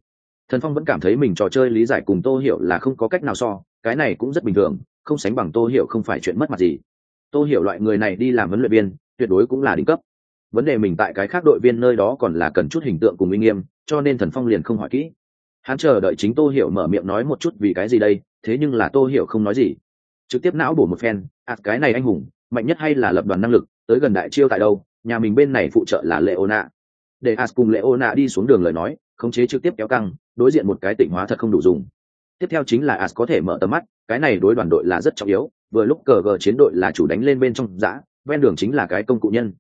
Thần phong vẫn cảm thấy mình trò chơi lý giải cùng tô hiểu là không có cách nào so, cái này cũng rất bình thường, không sánh bằng tô hiểu không phải chuyện mất mặt gì. Tô hiểu loại người này đi làm huấn luyện viên, tuyệt đối cũng là đỉnh cấp vấn đề mình tại cái khác đội viên nơi đó còn là cần chút hình tượng cùng uy nghiêm, cho nên thần phong liền không hỏi kỹ. Hắn chờ đợi chính tô hiểu mở miệng nói một chút vì cái gì đây, thế nhưng là tô hiểu không nói gì. Trực tiếp não bổ một phen ạt cái này anh hùng, mạnh nhất hay là lập đoàn năng lực, tới gần đại chiêu tại đâu, nhà mình bên này phụ trợ là lệ ô nạ để as cùng lệ ô nạ đi xuống đường lời nói, khống chế trực tiếp kéo căng, đối diện một cái tỉnh hóa thật không đủ dùng. Tiếp theo chính là as có thể mở tầm mắt, cái này đối đoàn đội là rất trọng yếu, vừa lúc cờ gờ chiến đội là chủ đánh lên bên trong giã ven đường chính là cái công cụ nhân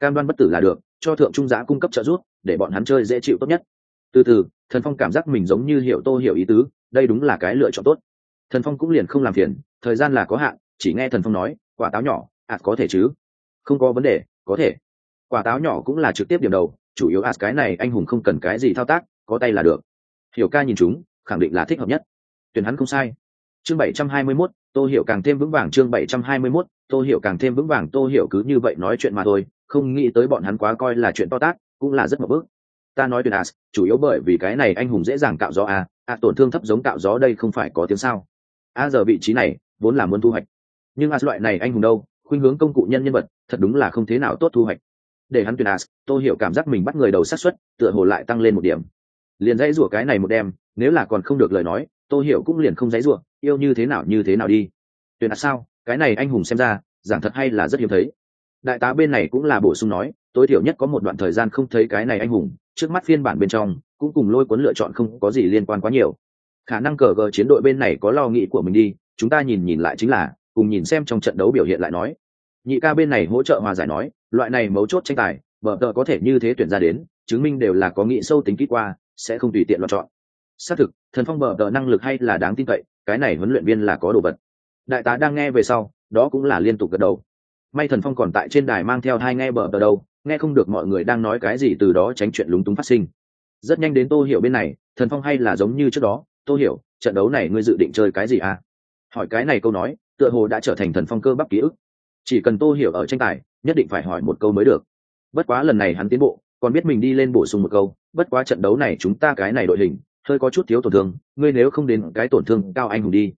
cam đoan bất tử là được cho thượng trung giã cung cấp trợ giúp để bọn hắn chơi dễ chịu tốt nhất. Từ từ thần phong cảm giác mình giống như hiểu tô hiểu ý tứ đây đúng là cái lựa chọn tốt. Thần phong cũng liền không làm phiền thời gian là có hạn chỉ nghe thần phong nói quả táo nhỏ ạt có thể chứ? Không có vấn đề có thể. Quả táo nhỏ cũng là trực tiếp điểm đầu chủ yếu ạt cái này anh hùng không cần cái gì thao tác có tay là được. Hiểu ca nhìn chúng khẳng định là thích hợp nhất. Tuyển hắn không sai. Chương bảy trăm hai mươi 721, tô hiểu càng thêm vững vàng chương bảy trăm hai mươi 721, tô hiểu càng thêm vững vàng tô hiểu cứ như vậy nói chuyện mà thôi không nghĩ tới bọn hắn quá coi là chuyện to tác cũng là rất mập bước. Ta nói tuyển as à, chủ yếu bởi vì cái này anh hùng dễ dàng cạo gió a a tổn thương thấp giống cạo gió đây không phải có tiếng sao. A giờ vị trí này, vốn là muốn thu hoạch. Nhưng as loại này anh hùng đâu, khuynh hướng công cụ nhân nhân vật, thật đúng là không thế nào tốt thu hoạch. Để hắn tuyển as tô hiểu cảm giác mình bắt người đầu sát xuất tựa hồ lại tăng lên một điểm. Liền dãy rủa cái này một đêm, nếu là còn không được lời nói tô hiểu cũng liền không dãy rủa, yêu như thế nào như thế nào đi. Tuyển as sao? Cái này anh hùng xem ra, giảng thật hay là rất hiếm thấy đại tá bên này cũng là bổ sung nói, tối thiểu nhất có một đoạn thời gian không thấy cái này anh hùng, trước mắt phiên bản bên trong, cũng cùng lôi cuốn lựa chọn không có gì liên quan quá nhiều. Khả năng cờ gờ chiến đội bên này có lo nghĩ của mình đi, chúng ta nhìn nhìn lại chính là, cùng nhìn xem trong trận đấu biểu hiện lại nói. Nhị ca bên này hỗ trợ hòa giải nói, loại này mấu chốt tranh tài vợ tờ có thể như thế tuyển ra đến, chứng minh đều là có nghị sâu tính kỹ qua, sẽ không tùy tiện lựa chọn. Xác thực, thần phong bờ tờ năng lực hay là đáng tin cậy, cái này huấn luyện viên là có đồ vật. Đại tá đang nghe về sau, đó cũng là liên tục gật đầu may thần phong còn tại trên đài mang theo hai nghe bờ tờ đâu, nghe không được mọi người đang nói cái gì từ đó tránh chuyện lúng túng phát sinh. Rất nhanh đến tô hiểu bên này, thần phong hay là giống như trước đó, tô hiểu, trận đấu này ngươi dự định chơi cái gì à? Hỏi cái này câu nói, tựa hồ đã trở thành thần phong cơ bắp ký ức. Chỉ cần tô hiểu ở tranh tài, nhất định phải hỏi một câu mới được. Bất quá lần này hắn tiến bộ, còn biết mình đi lên bổ sung một câu, bất quá trận đấu này chúng ta cái này đội hình, hơi có chút thiếu tổn thương, ngươi nếu không đến cái tổn thương cao anh hùng đi.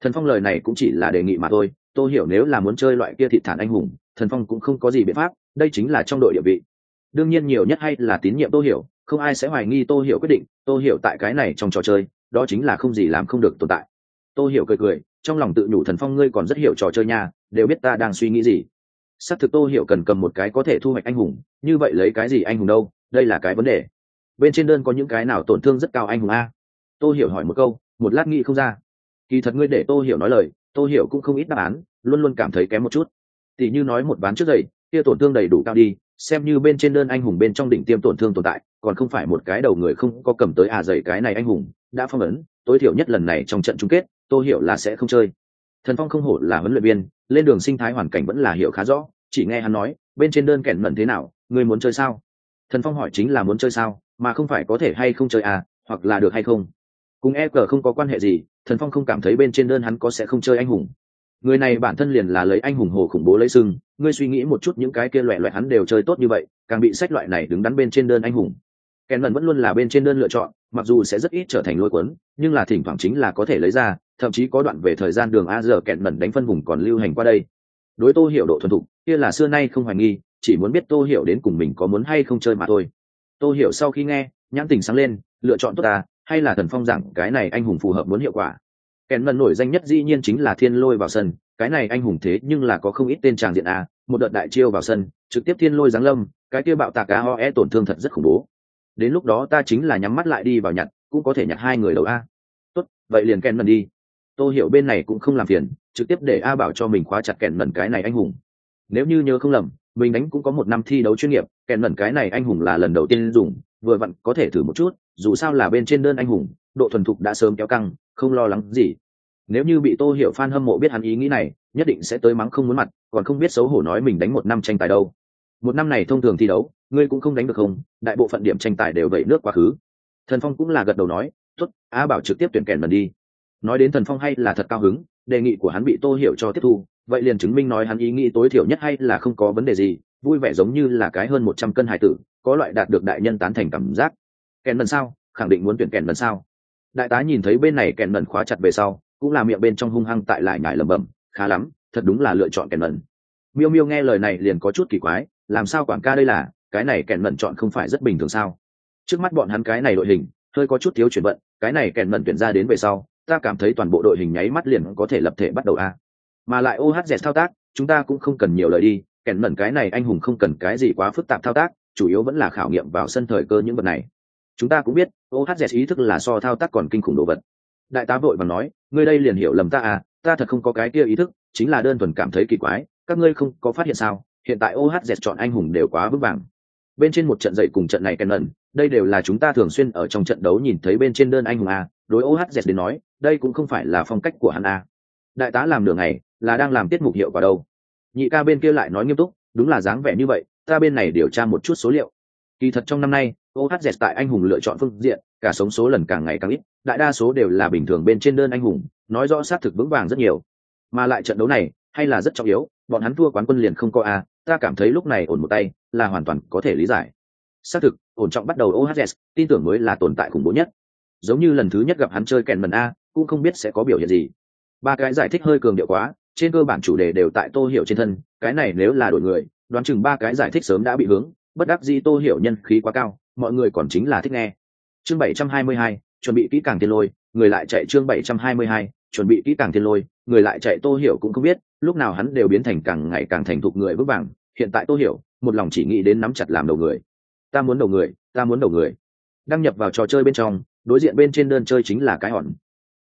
Thần phong lời này cũng chỉ là đề nghị mà thôi tô hiểu nếu là muốn chơi loại kia thị thản anh hùng, thần phong cũng không có gì biện pháp, đây chính là trong đội địa vị. Đương nhiên nhiều nhất hay là tín nhiệm tô hiểu, không ai sẽ hoài nghi tô hiểu quyết định, tô hiểu tại cái này trong trò chơi, đó chính là không gì làm không được tồn tại. Tô hiểu cười cười, trong lòng tự nhủ thần phong ngươi còn rất hiểu trò chơi nha, đều biết ta đang suy nghĩ gì. Xác thực tô hiểu cần cầm một cái có thể thu hoạch anh hùng, như vậy lấy cái gì anh hùng đâu, đây là cái vấn đề. Bên trên đơn có những cái nào tổn thương rất cao anh hùng a? Tô hiểu hỏi một câu, một lát nghĩ không ra. Kỳ thật ngươi để tô hiểu nói lời tô hiểu cũng không ít đáp án, luôn luôn cảm thấy kém một chút. Tỷ như nói một ván trước dậy kia tổn thương đầy đủ cao đi, xem như bên trên đơn anh hùng bên trong đỉnh tiêm tổn thương tồn tại, còn không phải một cái đầu người không có cầm tới à dày cái này anh hùng, đã phong ấn, tối thiểu nhất lần này trong trận chung kết, tô hiểu là sẽ không chơi. Thần phong không hổ là huấn luyện viên, lên đường sinh thái hoàn cảnh vẫn là hiểu khá rõ, chỉ nghe hắn nói, bên trên đơn kẻn mẩn thế nào ngươi muốn chơi sao? Thần phong hỏi chính là muốn chơi sao, mà không phải có thể hay không chơi à hoặc là được hay không? Cùng e cờ không có quan hệ gì, thần phong không cảm thấy bên trên đơn hắn có sẽ không chơi anh hùng. Người này bản thân liền là lấy anh hùng hồ khủng bố lấy sưng ngươi suy nghĩ một chút những cái kia loại loại hắn đều chơi tốt như vậy, càng bị sách loại này đứng đắn bên trên đơn anh hùng. Kèn lần vẫn luôn là bên trên đơn lựa chọn, mặc dù sẽ rất ít trở thành lôi cuốn, nhưng là thỉnh thoảng chính là có thể lấy ra, thậm chí có đoạn về thời gian đường a giờ kẹn mẩn đánh phân vùng còn lưu hành qua đây. Đối tô hiểu độ thuần thục, kia là xưa nay không hoài nghi, chỉ muốn biết tô hiểu đến cùng mình có muốn hay không chơi mà thôi. Tô hiểu sau khi nghe, nhãn tình sáng lên, lựa chọn tốt ta hay là thần phong rằng cái này anh hùng phù hợp muốn hiệu quả. Kèn mẩn nổi danh nhất dĩ nhiên chính là thiên lôi vào sân, cái này anh hùng thế nhưng là có không ít tên tràng diện a, một đợt đại chiêu vào sân, trực tiếp thiên lôi giáng lâm, cái kia bạo tạc a ho e tổn thương thật rất khủng bố. Đến lúc đó ta chính là nhắm mắt lại đi vào nhặt, cũng có thể nhặt hai người đầu a. Tốt, vậy liền kèn mẩn đi. Tôi hiểu bên này cũng không làm phiền, trực tiếp để a bảo cho mình khóa chặt kèn mẩn cái này anh hùng. Nếu như nhớ không lầm, mình đánh cũng có một năm thi đấu chuyên nghiệp, kèn mẩn cái này anh hùng là lần đầu tiên dùng vừa vặn có thể thử một chút, dù sao là bên trên đơn anh hùng, độ thuần thục đã sớm kéo căng, không lo lắng gì. Nếu như bị tô hiểu f a n hâm mộ biết hắn ý nghĩ này, nhất định sẽ tới mắng không muốn mặt, còn không biết xấu hổ nói mình đánh một năm tranh tài đâu. Một năm này thông thường thi đấu, ngươi cũng không đánh được không, đại bộ phận điểm tranh tài đều vẩy nước quá khứ. Thần phong cũng là gật đầu nói, tốt á bảo trực tiếp tuyển kèn lần đi. Nói đến thần phong hay là thật cao hứng, đề nghị của hắn bị tô hiểu cho tiếp thu, vậy liền chứng minh nói hắn ý nghĩ tối thiểu nhất hay là không có vấn đề gì, vui vẻ giống như là cái hơn một trăm cân hải tử có loại đạt được đại nhân tán thành cảm giác. Kèn mần sao? Khẳng định muốn tuyển kèn mần sao? Đại tá nhìn thấy bên này kèn mần khóa chặt về sau, cũng là miệng bên trong hung hăng tại lại nhải lẩm bẩm, khá lắm, thật đúng là lựa chọn kèn mần miêu miêu nghe lời này liền có chút kỳ quái, làm sao quảng ca đây là? Cái này kèn mần chọn không phải rất bình thường sao? Trước mắt bọn hắn cái này đội hình, hơi có chút thiếu chuyển vận, cái này kèn mần tuyển ra đến về sau, ta cảm thấy toàn bộ đội hình nháy mắt liền có thể lập thể bắt đầu a. Mà lại ohz thao tác, chúng ta cũng không cần nhiều lời đi, kèn mần cái này anh hùng không cần cái gì quá phức tạp thao tác chủ yếu vẫn là khảo nghiệm vào sân thời cơ những vật này. Chúng ta cũng biết ohz ý thức là so thao tác còn kinh khủng đồ vật. Đại tá vội vàng nói, ngươi đây liền hiểu lầm ta à ta thật không có cái kia ý thức, chính là đơn thuần cảm thấy kỳ quái, các ngươi không có phát hiện sao? Hiện tại ohz chọn anh hùng đều quá vững vàng. Bên trên một trận dậy cùng trận này kèn lần đây đều là chúng ta thường xuyên ở trong trận đấu nhìn thấy bên trên đơn anh hùng a đối ohz đến nói, đây cũng không phải là phong cách của hắn a đại tá làm nửa ngày, là đang làm tiết mục hiệu quả đâu. Nhị ca bên kia lại nói nghiêm túc, đúng là dáng vẻ như vậy ta bên này điều tra một chút số liệu. Kỳ thật trong năm nay ohz tại anh hùng lựa chọn phương diện, cả sống số lần càng ngày càng ít, đại đa số đều là bình thường bên trên đơn anh hùng, nói rõ xác thực vững vàng rất nhiều. Mà lại trận đấu này, hay là rất trọng yếu, bọn hắn thua quán quân liền không có a, ta cảm thấy lúc này ổn một tay, là hoàn toàn có thể lý giải. Xác thực, ổn trọng bắt đầu ohs tin tưởng mới là tồn tại khủng bố nhất. Giống như lần thứ nhất gặp hắn chơi kèn mần a, cũng không biết sẽ có biểu hiện gì. Ba cái giải thích hơi cường điệu quá, trên cơ bản chủ đề đều tại tô hiểu trên thân, cái này nếu là đổi người đoán chừng ba cái giải thích sớm đã bị hướng bất đắc dĩ tô hiểu nhân khí quá cao mọi người còn chính là thích nghe. Chương 722, chuẩn bị kỹ càng thiên lôi người lại chạy chương 722, chuẩn bị kỹ càng thiên lôi người lại chạy tô hiểu cũng không biết lúc nào hắn đều biến thành càng ngày càng thành thục người vững vàng hiện tại tô hiểu một lòng chỉ nghĩ đến nắm chặt làm đầu người. Ta muốn đầu người ta muốn đầu người. Đăng nhập vào trò chơi bên trong đối diện bên trên đơn chơi chính là cái hòn.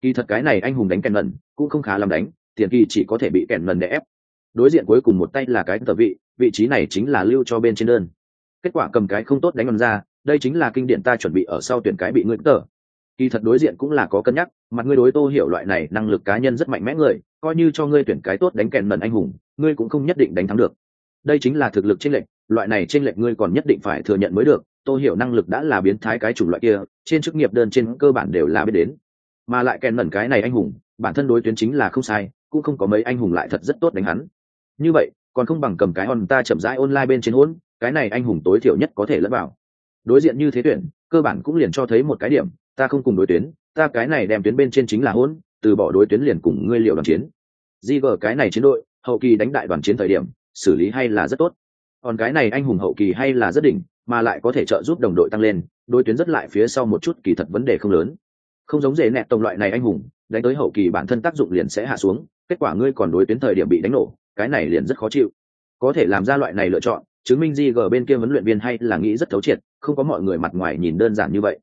Kỳ thật cái này anh hùng đánh kèn lần cũng không khá làm đánh tiền kỳ chỉ có thể bị kèn lần để ép đối diện cuối cùng một tay là cái tờ vị vị trí này chính là lưu cho bên trên đơn. Kết quả cầm cái không tốt đánh lần ra, đây chính là kinh điển ta chuẩn bị ở sau tuyển cái bị ngươi tờ. Kỳ thật đối diện cũng là có cân nhắc, mặt ngươi đối tô hiểu loại này năng lực cá nhân rất mạnh mẽ người, coi như cho ngươi tuyển cái tốt đánh kèn mần anh hùng, ngươi cũng không nhất định đánh thắng được. Đây chính là thực lực trên lệnh loại này trên lệnh ngươi còn nhất định phải thừa nhận mới được, tô hiểu năng lực đã là biến thái cái chủng loại kia, trên chức nghiệp đơn trên cơ bản đều là biết đến. Mà lại kèn mẩn cái này anh hùng, bản thân đối tuyến chính là không sai, cũng không có mấy anh hùng lại thật rất tốt đánh hắn như vậy, còn không bằng cầm cái on ta chậm rãi online bên trên hỗn, cái này anh hùng tối thiểu nhất có thể lẫn vào. Đối diện như thế tuyển, cơ bản cũng liền cho thấy một cái điểm, ta không cùng đối tuyến, ta cái này đem tuyến bên trên chính là hỗn, từ bỏ đối tuyến liền cùng ngươi liệu đoàn chiến. Di vờ cái này chiến đội, hậu kỳ đánh đại đoàn chiến thời điểm, xử lý hay là rất tốt. Còn cái này anh hùng hậu kỳ hay là rất đỉnh, mà lại có thể trợ giúp đồng đội tăng lên, đối tuyến rất lại phía sau một chút kỳ thật vấn đề không lớn. Không giống dễ nẹt tổng loại này anh hùng, đánh tới hậu kỳ bản thân tác dụng liền sẽ hạ xuống, kết quả ngươi còn đối tuyến thời điểm bị đánh nổ cái này liền rất khó chịu. Có thể làm ra loại này lựa chọn, chứng minh di gờ bên kia huấn luyện viên hay là nghĩ rất thấu triệt, không có mọi người mặt ngoài nhìn đơn giản như vậy.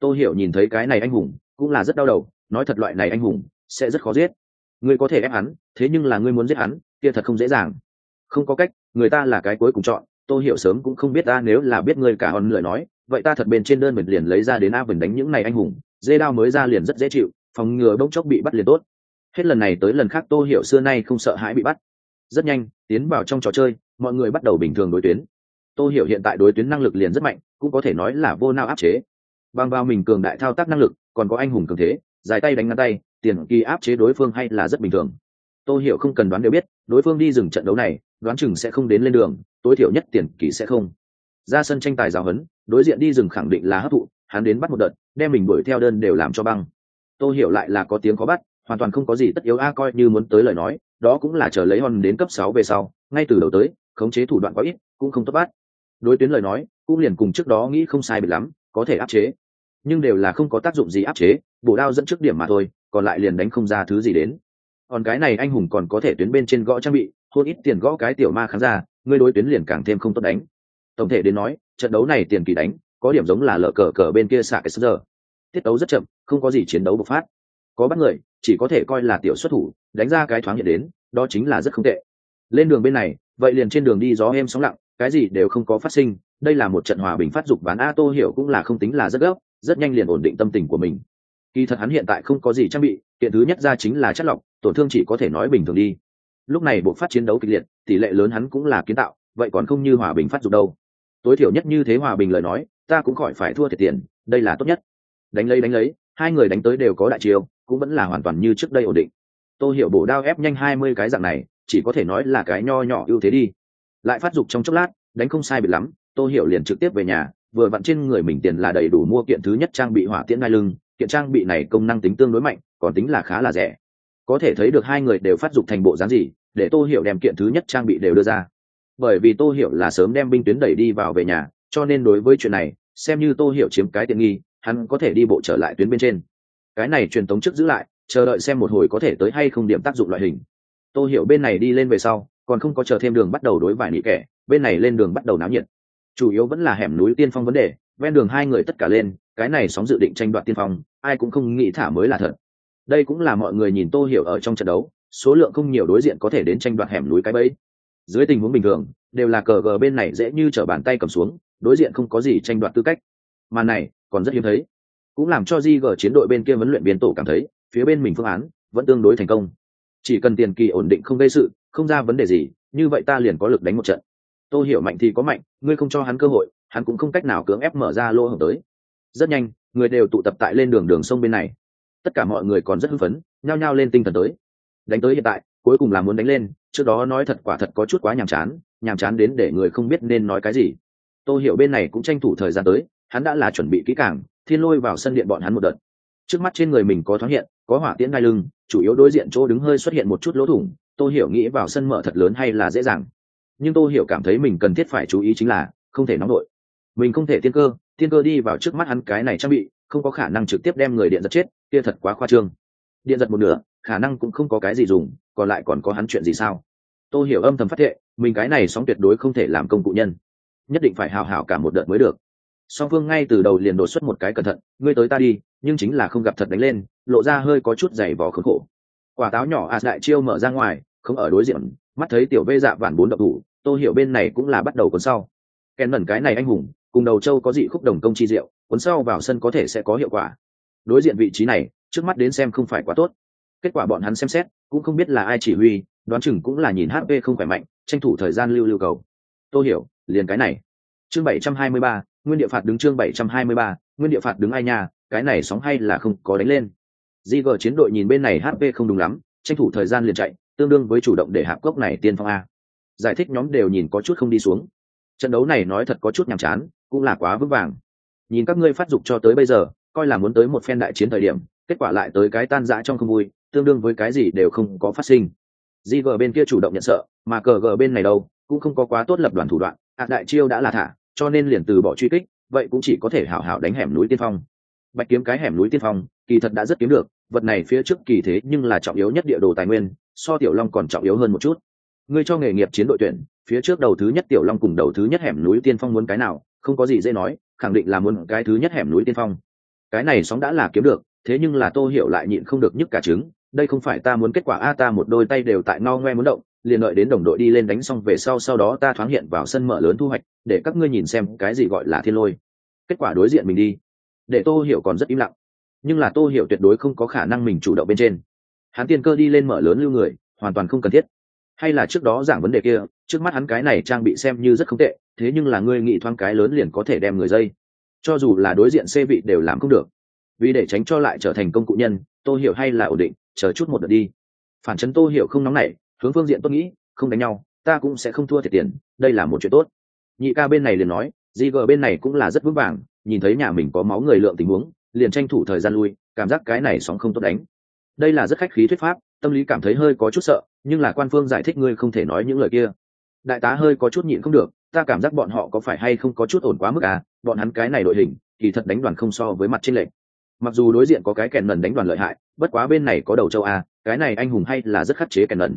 Tôi hiểu nhìn thấy cái này anh hùng, cũng là rất đau đầu, nói thật loại này anh hùng, sẽ rất khó giết. Ngươi có thể ép hắn, thế nhưng là ngươi muốn giết hắn, kia thật không dễ dàng. Không có cách, người ta là cái cuối cùng chọn tôi hiểu sớm cũng không biết ta nếu là biết ngươi cả hòn lời nói, vậy ta thật bên trên đơn mình liền lấy ra đến a mình đánh những này anh hùng, dê đao mới ra liền rất dễ chịu, phòng ngừa bỗng chốc bị bắt liền tốt. Hết lần này tới lần khác tô hiểu xưa nay không sợ hãi bị bắt rất nhanh, tiến vào trong trò chơi, mọi người bắt đầu bình thường đối tuyến. Tô hiểu hiện tại đối tuyến năng lực liền rất mạnh, cũng có thể nói là vô nao áp chế. Bằng vào mình cường đại thao tác năng lực, còn có anh hùng cường thế, dài tay đánh ngăn tay, tiền kỳ áp chế đối phương hay là rất bình thường. Tô hiểu không cần đoán đều biết, đối phương đi dừng trận đấu này, đoán chừng sẽ không đến lên đường, tối thiểu nhất tiền kỳ sẽ không. Ra sân tranh tài giáo huấn, đối diện đi rừng khẳng định là hấp thụ, hắn đến bắt một đợt, đem mình đuổi theo đơn đều làm cho băng. Tô hiểu lại là có tiếng có bắt, hoàn toàn không có gì tất yếu a, coi như muốn tới lời nói đó cũng là chờ lấy hòn đến cấp sáu về sau, ngay từ đầu tới, khống chế thủ đoạn có ít, cũng không tốt bắt. Đối tuyến lời nói, cũng liền cùng trước đó nghĩ không sai biệt lắm, có thể áp chế. Nhưng đều là không có tác dụng gì áp chế, bổ đao dẫn trước điểm mà thôi, còn lại liền đánh không ra thứ gì đến. Còn cái này anh hùng còn có thể tuyến bên trên gõ trang bị, hôn ít tiền gõ cái tiểu ma khán ra ngươi đối tuyến liền càng thêm không tốt đánh. Tổng thể đến nói, trận đấu này tiền kỳ đánh, có điểm giống là lợ cờ cờ bên kia xạ cái giờ tiết đấu rất chậm, không có gì chiến đấu bộc phát có bắt người, chỉ có thể coi là tiểu xuất thủ, đánh ra cái thoáng hiện đến, đó chính là rất không tệ. Lên đường bên này, vậy liền trên đường đi gió êm sóng lặng, cái gì đều không có phát sinh, đây là một trận hòa bình phát dục bán a tô hiểu cũng là không tính là rất gấp, rất nhanh liền ổn định tâm tình của mình. Kỳ thật hắn hiện tại không có gì trang bị, kiện thứ nhất ra chính là chất lọc, tổn thương chỉ có thể nói bình thường đi. Lúc này bộ phát chiến đấu kịch liệt, tỷ lệ lớn hắn cũng là kiến tạo, vậy còn không như hòa bình phát dục đâu. Tối thiểu nhất như thế hòa bình lời nói, ta cũng khỏi phải thua thiệt tiền, đây là tốt nhất. Đánh lấy đánh lấy, hai người đánh tới đều có đại chiêu cũng vẫn là hoàn toàn như trước đây ổn định. Tôi hiểu bổ đao ép nhanh hai mươi cái dạng này, chỉ có thể nói là cái nho nhỏ ưu thế đi. Lại phát dục trong chốc lát, đánh không sai biệt lắm tôi hiểu liền trực tiếp về nhà, vừa vặn trên người mình tiền là đầy đủ mua kiện thứ nhất trang bị hỏa tiễn ngai lưng, kiện trang bị này công năng tính tương đối mạnh, còn tính là khá là rẻ. Có thể thấy được hai người đều phát dục thành bộ dáng gì, để tô hiểu đem kiện thứ nhất trang bị đều đưa ra. Bởi vì tô hiểu là sớm đem binh tuyến đẩy đi vào về nhà, cho nên đối với chuyện này, xem như tô hiểu chiếm cái tiện nghi, hắn có thể đi bộ trở lại tuyến bên trên cái này truyền tống trước giữ lại, chờ đợi xem một hồi có thể tới hay không điểm tác dụng loại hình. Tô hiểu bên này đi lên về sau, còn không có chờ thêm đường bắt đầu đối vải nị kẻ, bên này lên đường bắt đầu náo nhiệt. Chủ yếu vẫn là hẻm núi tiên phong vấn đề, ven đường hai người tất cả lên, cái này sóng dự định tranh đoạt tiên phong, ai cũng không nghĩ thả mới là thật. Đây cũng là mọi người nhìn tô hiểu ở trong trận đấu, số lượng không nhiều đối diện có thể đến tranh đoạt hẻm núi cái bẫy. Dưới tình huống bình thường, đều là cờ gờ bên này dễ như trở bàn tay cầm xuống, đối diện không có gì tranh đoạt tư cách. Màn này còn rất hiếm thấy cũng làm cho di gờ chiến đội bên kia vấn luyện biến tổ cảm thấy, phía bên mình phương án vẫn tương đối thành công. Chỉ cần tiền kỳ ổn định không gây sự, không ra vấn đề gì, như vậy ta liền có lực đánh một trận. Tôi hiểu mạnh thì có mạnh, ngươi không cho hắn cơ hội, hắn cũng không cách nào cưỡng ép mở ra lỗ hổng tới. Rất nhanh, người đều tụ tập tại lên đường đường sông bên này. Tất cả mọi người còn rất hưng phấn, nhao nhao lên tinh thần tới. Đánh tới hiện tại, cuối cùng là muốn đánh lên, trước đó nói thật quả thật có chút quá nhàm chán nhàm chán đến để người không biết nên nói cái gì. Tôi hiểu bên này cũng tranh thủ thời gian tới, hắn đã là chuẩn bị kỹ càng thiên lôi vào sân điện bọn hắn một đợt. Trước mắt trên người mình có thoáng hiện, có hỏa tiễn đai lưng, chủ yếu đối diện chỗ đứng hơi xuất hiện một chút lỗ thủng tôi hiểu nghĩ vào sân mở thật lớn hay là dễ dàng. Nhưng tôi hiểu cảm thấy mình cần thiết phải chú ý chính là, không thể nóng đội. Mình không thể tiên cơ tiên cơ đi vào trước mắt hắn cái này trang bị, không có khả năng trực tiếp đem người điện giật chết, kia thật quá khoa trương. Điện giật một nửa, khả năng cũng không có cái gì dùng, còn lại còn có hắn chuyện gì sao? Tôi hiểu âm thầm phát thệ, mình cái này sóng tuyệt đối không thể làm công cụ nhân. Nhất định phải hào hảo cả một đợt mới được song phương ngay từ đầu liền đột xuất một cái cẩn thận, ngươi tới ta đi, nhưng chính là không gặp thật đánh lên, lộ ra hơi có chút dày vò khốn khổ. Quả táo nhỏ ạt đại chiêu mở ra ngoài, không ở đối diện, mắt thấy tiểu vê dạ vản bốn độc thủ tôi hiểu bên này cũng là bắt đầu cuốn sau. Kèn mẩn cái này anh hùng, cùng đầu châu có dị khúc đồng công chi diệu, cuốn sau vào sân có thể sẽ có hiệu quả. Đối diện vị trí này, trước mắt đến xem không phải quá tốt. Kết quả bọn hắn xem xét, cũng không biết là ai chỉ huy, đoán chừng cũng là nhìn hp không khỏe mạnh, tranh thủ thời gian lưu lưu cầu. Tôi hiểu, liền cái này chương bảy trăm hai mươi ba, nguyên địa phạt đứng chương bảy trăm hai mươi ba, nguyên địa phạt đứng ai nha, cái này sóng hay là không có đánh lên. Di gờ chiến đội nhìn bên này hp không đúng lắm, tranh thủ thời gian liền chạy, tương đương với chủ động để hạp cốc này tiên phong a. Giải thích nhóm đều nhìn có chút không đi xuống. Trận đấu này nói thật có chút nhàm chán, cũng là quá vững vàng. Nhìn các ngươi phát dục cho tới bây giờ, coi là muốn tới một phen đại chiến thời điểm, kết quả lại tới cái tan rã trong không vui, tương đương với cái gì đều không có phát sinh. Gg bên kia chủ động nhận sợ, mà cờ g bên này đâu, cũng không có quá tốt lập đoàn thủ đoạn ạ đại chiêu đã là thả cho nên liền từ bỏ truy kích, vậy cũng chỉ có thể hảo hảo đánh hẻm núi tiên phong. Bạch kiếm cái hẻm núi tiên phong, kỳ thật đã rất kiếm được, vật này phía trước kỳ thế nhưng là trọng yếu nhất địa đồ tài nguyên, so tiểu long còn trọng yếu hơn một chút. Ngươi cho nghề nghiệp chiến đội tuyển, phía trước đầu thứ nhất tiểu long cùng đầu thứ nhất hẻm núi tiên phong muốn cái nào, không có gì dễ nói, khẳng định là muốn cái thứ nhất hẻm núi tiên phong. Cái này sóng đã là kiếm được, thế nhưng là tô hiểu lại nhịn không được nhức cả trứng, đây không phải ta muốn kết quả a, ta một đôi tay đều tại no ngoe muốn động liền đợi đến đồng đội đi lên đánh xong về sau sau đó ta thoáng hiện vào sân mở lớn thu hoạch, để các ngươi nhìn xem cái gì gọi là thiên lôi. Kết quả đối diện mình đi. Để tô hiểu còn rất im lặng. Nhưng là tô hiểu tuyệt đối không có khả năng mình chủ động bên trên. Hắn tiên cơ đi lên mở lớn lưu người, hoàn toàn không cần thiết. Hay là trước đó giảng vấn đề kia, trước mắt hắn cái này trang bị xem như rất không tệ, thế nhưng là ngươi nghĩ thoáng cái lớn liền có thể đem người dây. Cho dù là đối diện xê vị đều làm không được. Vì để tránh cho lại trở thành công cụ nhân, tô hiểu hay là ổn định, chờ chút một đợt đi. Phản chấn tô hiểu không nóng nảy hướng phương diện tôi nghĩ, không đánh nhau, ta cũng sẽ không thua thiệt tiền, đây là một chuyện tốt. Nhị ca bên này liền nói di gờ bên này cũng là rất vững vàng, nhìn thấy nhà mình có máu người lượng tình huống, liền tranh thủ thời gian lui, cảm giác cái này sóng không tốt đánh. Đây là rất khách khí thuyết pháp, tâm lý cảm thấy hơi có chút sợ, nhưng là quan phương giải thích ngươi không thể nói những lời kia. Đại tá hơi có chút nhịn không được, ta cảm giác bọn họ có phải hay không có chút ổn quá mức à bọn hắn cái này đội hình thì thật đánh đoàn không so với mặt trên lệ mặc dù đối diện có cái kèn lần đánh đoàn lợi hại, bất quá bên này có đầu châu a cái này anh hùng hay là rất khắc chế kèn lần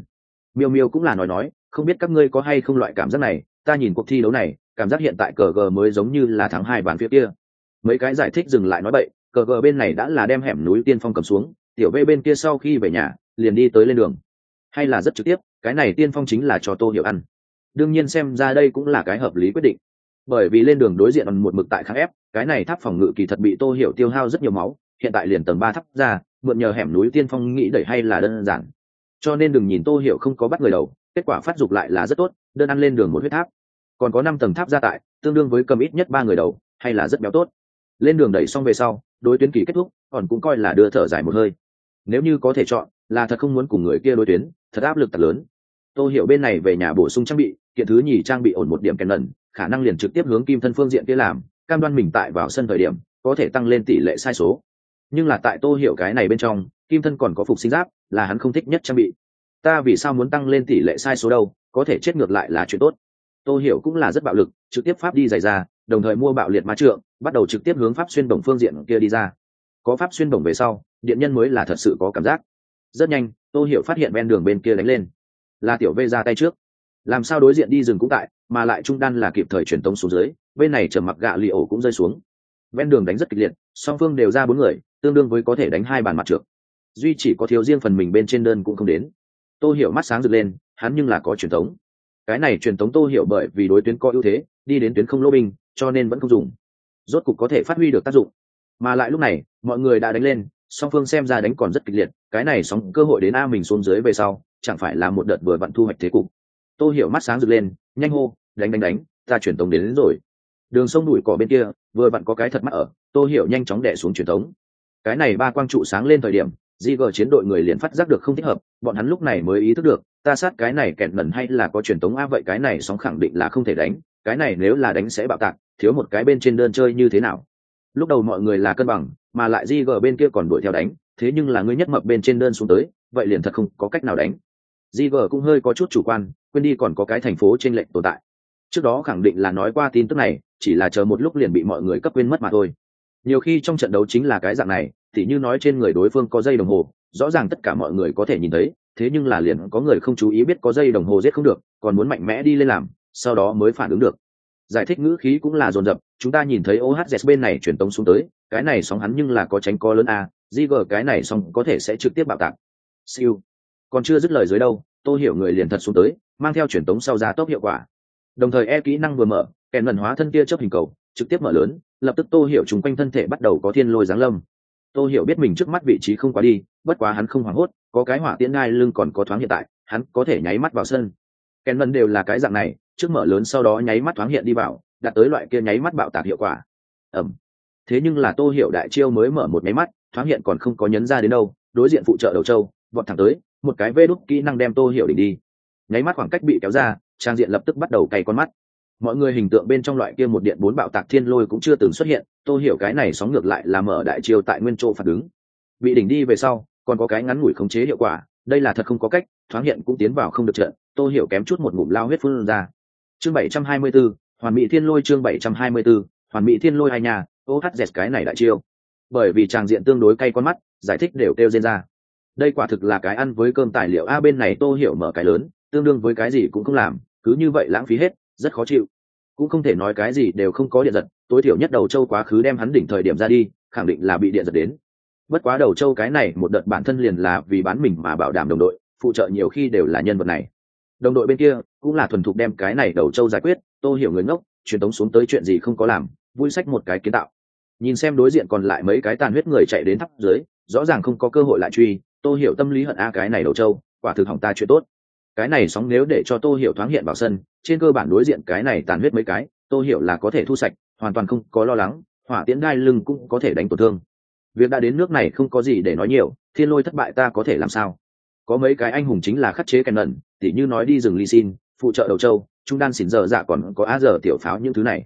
miêu miêu cũng là nói nói, không biết các ngươi có hay không loại cảm giác này, ta nhìn cuộc thi đấu này, cảm giác hiện tại cờ gờ mới giống như là tháng hai bàn phía kia. Mấy cái giải thích dừng lại nói bậy, cờ gờ bên này đã là đem hẻm núi tiên phong cầm xuống, tiểu v bên kia sau khi về nhà, liền đi tới lên đường. Hay là rất trực tiếp, cái này tiên phong chính là cho tô hiểu ăn. Đương nhiên xem ra đây cũng là cái hợp lý quyết định. Bởi vì lên đường đối diện còn một mực tại kháng ép, cái này tháp phòng ngự kỳ thật bị tô hiểu tiêu hao rất nhiều máu, hiện tại liền tầng ba tháp ra, mượn nhờ hẻm núi tiên phong nghĩ đẩy hay là đơn giản cho nên đừng nhìn tô hiểu không có bắt người đầu, kết quả phát dục lại là rất tốt, đơn ăn lên đường một huyết tháp. Còn có năm tầng tháp gia tại, tương đương với cầm ít nhất ba người đầu, hay là rất béo tốt. Lên đường đẩy xong về sau, đối tuyến kỳ kết thúc, còn cũng coi là đưa thở dài một hơi. Nếu như có thể chọn, là thật không muốn cùng người kia đối tuyến, thật áp lực thật lớn. Tôi hiểu bên này về nhà bổ sung trang bị, kiện thứ nhì trang bị ổn một điểm kèn lần khả năng liền trực tiếp hướng kim thân phương diện kia làm, cam đoan mình tại vào sân thời điểm, có thể tăng lên tỷ lệ sai số. Nhưng là tại tô hiểu cái này bên trong kim thân còn có phục sinh giáp, là hắn không thích nhất trang bị. Ta vì sao muốn tăng lên tỷ lệ sai số đâu, có thể chết ngược lại là chuyện tốt. Tô hiểu cũng là rất bạo lực, trực tiếp pháp đi dày ra, đồng thời mua bạo liệt ma trượng, bắt đầu trực tiếp hướng pháp xuyên đồng phương diện kia đi ra. Có pháp xuyên đồng về sau, điện nhân mới là thật sự có cảm giác. Rất nhanh, tô hiểu phát hiện ven đường bên kia đánh lên. Là tiểu vê ra tay trước. Làm sao đối diện đi rừng cũng tại, mà lại trung đan là kịp thời truyền tống xuống dưới, bên này trầm mặc gạ lì ổ cũng rơi xuống. Ven đường đánh rất kịch liệt, song phương đều ra bốn người, tương đương với có thể đánh hai bàn mặt trượt duy chỉ có thiếu riêng phần mình bên trên đơn cũng không đến. Tô hiểu mắt sáng rực lên hắn nhưng là có truyền thống. Cái này truyền thống tô hiểu bởi vì đối tuyến có ưu thế đi đến tuyến không lô binh cho nên vẫn không dùng. Rốt cục có thể phát huy được tác dụng. Mà lại lúc này mọi người đã đánh lên song phương xem ra đánh còn rất kịch liệt cái này sóng cơ hội đến a mình xuống dưới về sau chẳng phải là một đợt vừa vặn thu hoạch thế cục. Tô hiểu mắt sáng rực lên nhanh hô đánh đánh đánh ta truyền tống đến, đến rồi. Đường sông đùi cỏ bên kia vừa vặn có cái thật mắt ở tô hiểu nhanh chóng đẻ xuống truyền tống cái này ba quang trụ sáng lên thời điểm di gờ chiến đội người liền phát giác được không thích hợp, bọn hắn lúc này mới ý thức được, ta sát cái này kẹt mẩn hay là có truyền thống a vậy cái này sóng khẳng định là không thể đánh, cái này nếu là đánh sẽ bạo tạc, thiếu một cái bên trên đơn chơi như thế nào? Lúc đầu mọi người là cân bằng, mà lại di gờ bên kia còn đuổi theo đánh, thế nhưng là ngươi nhất mập bên trên đơn xuống tới, vậy liền thật không có cách nào đánh. Di gờ cũng hơi có chút chủ quan, quên đi còn có cái thành phố trên lệch tồn tại. Trước đó khẳng định là nói qua tin tức này, chỉ là chờ một lúc liền bị mọi người cấp quên mất mà thôi. Nhiều khi trong trận đấu chính là cái dạng này thì như nói trên người đối phương có dây đồng hồ, rõ ràng tất cả mọi người có thể nhìn thấy, thế nhưng là liền có người không chú ý biết có dây đồng hồ giết không được, còn muốn mạnh mẽ đi lên làm, sau đó mới phản ứng được. Giải thích ngữ khí cũng là dồn dập, chúng ta nhìn thấy ohz bên này truyền tống xuống tới, cái này sóng hắn nhưng là có tránh co lớn a gg cái này xong có thể sẽ trực tiếp bạo tạc. Siêu. Còn chưa dứt lời dưới đâu tôi hiểu người liền thật xuống tới, mang theo truyền tống sau ra tốc hiệu quả. Đồng thời e kỹ năng vừa mở, kèn lần hóa thân kia chấp hình cầu, trực tiếp mở lớn, lập tức tô hiểu chúng quanh thân thể bắt đầu có thiên lôi giáng lâm tô hiểu biết mình trước mắt vị trí không quá đi, bất quá hắn không hoảng hốt, có cái hỏa tiễn ngai lưng còn có thoáng hiện tại, hắn có thể nháy mắt vào sân. Kèn vân đều là cái dạng này, trước mở lớn sau đó nháy mắt thoáng hiện đi vào, đạt tới loại kia nháy mắt bạo tạc hiệu quả. Ẩm thế nhưng là tô hiểu đại chiêu mới mở một nháy mắt, thoáng hiện còn không có nhấn ra đến đâu, đối diện phụ trợ đầu châu vọt thẳng tới, một cái vê đúc kỹ năng đem tô hiểu đỉnh đi. Nháy mắt khoảng cách bị kéo ra, trang diện lập tức bắt đầu cày con mắt mọi người hình tượng bên trong loại kia một điện bốn bạo tạc thiên lôi cũng chưa từng xuất hiện tôi hiểu cái này sóng ngược lại là mở đại chiêu tại nguyên chỗ phản ứng. Bị đỉnh đi về sau còn có cái ngắn ngủi khống chế hiệu quả đây là thật không có cách thoáng hiện cũng tiến vào không được trận tôi hiểu kém chút một ngụm lao huyết phun ra. Chương bảy trăm hai mươi 724, hoàn mỹ thiên lôi chương bảy trăm hai mươi 724, hoàn mỹ thiên lôi hai nhà ohz cái này đại chiêu. Bởi vì tràng diện tương đối cay con mắt giải thích đều kêu rên ra. Đây quả thực là cái ăn với cơm tài liệu a bên này tô hiểu mở cái lớn tương đương với cái gì cũng không làm cứ như vậy lãng phí hết rất khó chịu. Cũng không thể nói cái gì đều không có điện giật, tối thiểu nhất đầu châu quá khứ đem hắn đỉnh thời điểm ra đi, khẳng định là bị điện giật đến. Bất quá đầu châu cái này, một đợt bản thân liền là vì bán mình mà bảo đảm đồng đội, phụ trợ nhiều khi đều là nhân vật này. Đồng đội bên kia cũng là thuần thục đem cái này đầu châu giải quyết, tô hiểu người ngốc, truyền tống xuống tới chuyện gì không có làm, vui sách một cái kiến tạo. Nhìn xem đối diện còn lại mấy cái tàn huyết người chạy đến thắp dưới, rõ ràng không có cơ hội lại truy, tô hiểu tâm lý hận a cái này đầu châu, quả thực hỏng ta chuyện tốt cái này sóng nếu để cho tô hiểu thoáng hiện vào sân, trên cơ bản đối diện cái này tàn huyết mấy cái, tô hiểu là có thể thu sạch, hoàn toàn không có lo lắng, hỏa tiễn gai lưng cũng có thể đánh tổn thương. Việc đã đến nước này không có gì để nói nhiều, thiên lôi thất bại ta có thể làm sao? Có mấy cái anh hùng chính là khắc chế kèn nần tỉ như nói đi rừng ly xin, phụ trợ đầu châu, trung đan xỉn giờ dạ còn có á giờ tiểu pháo những thứ này.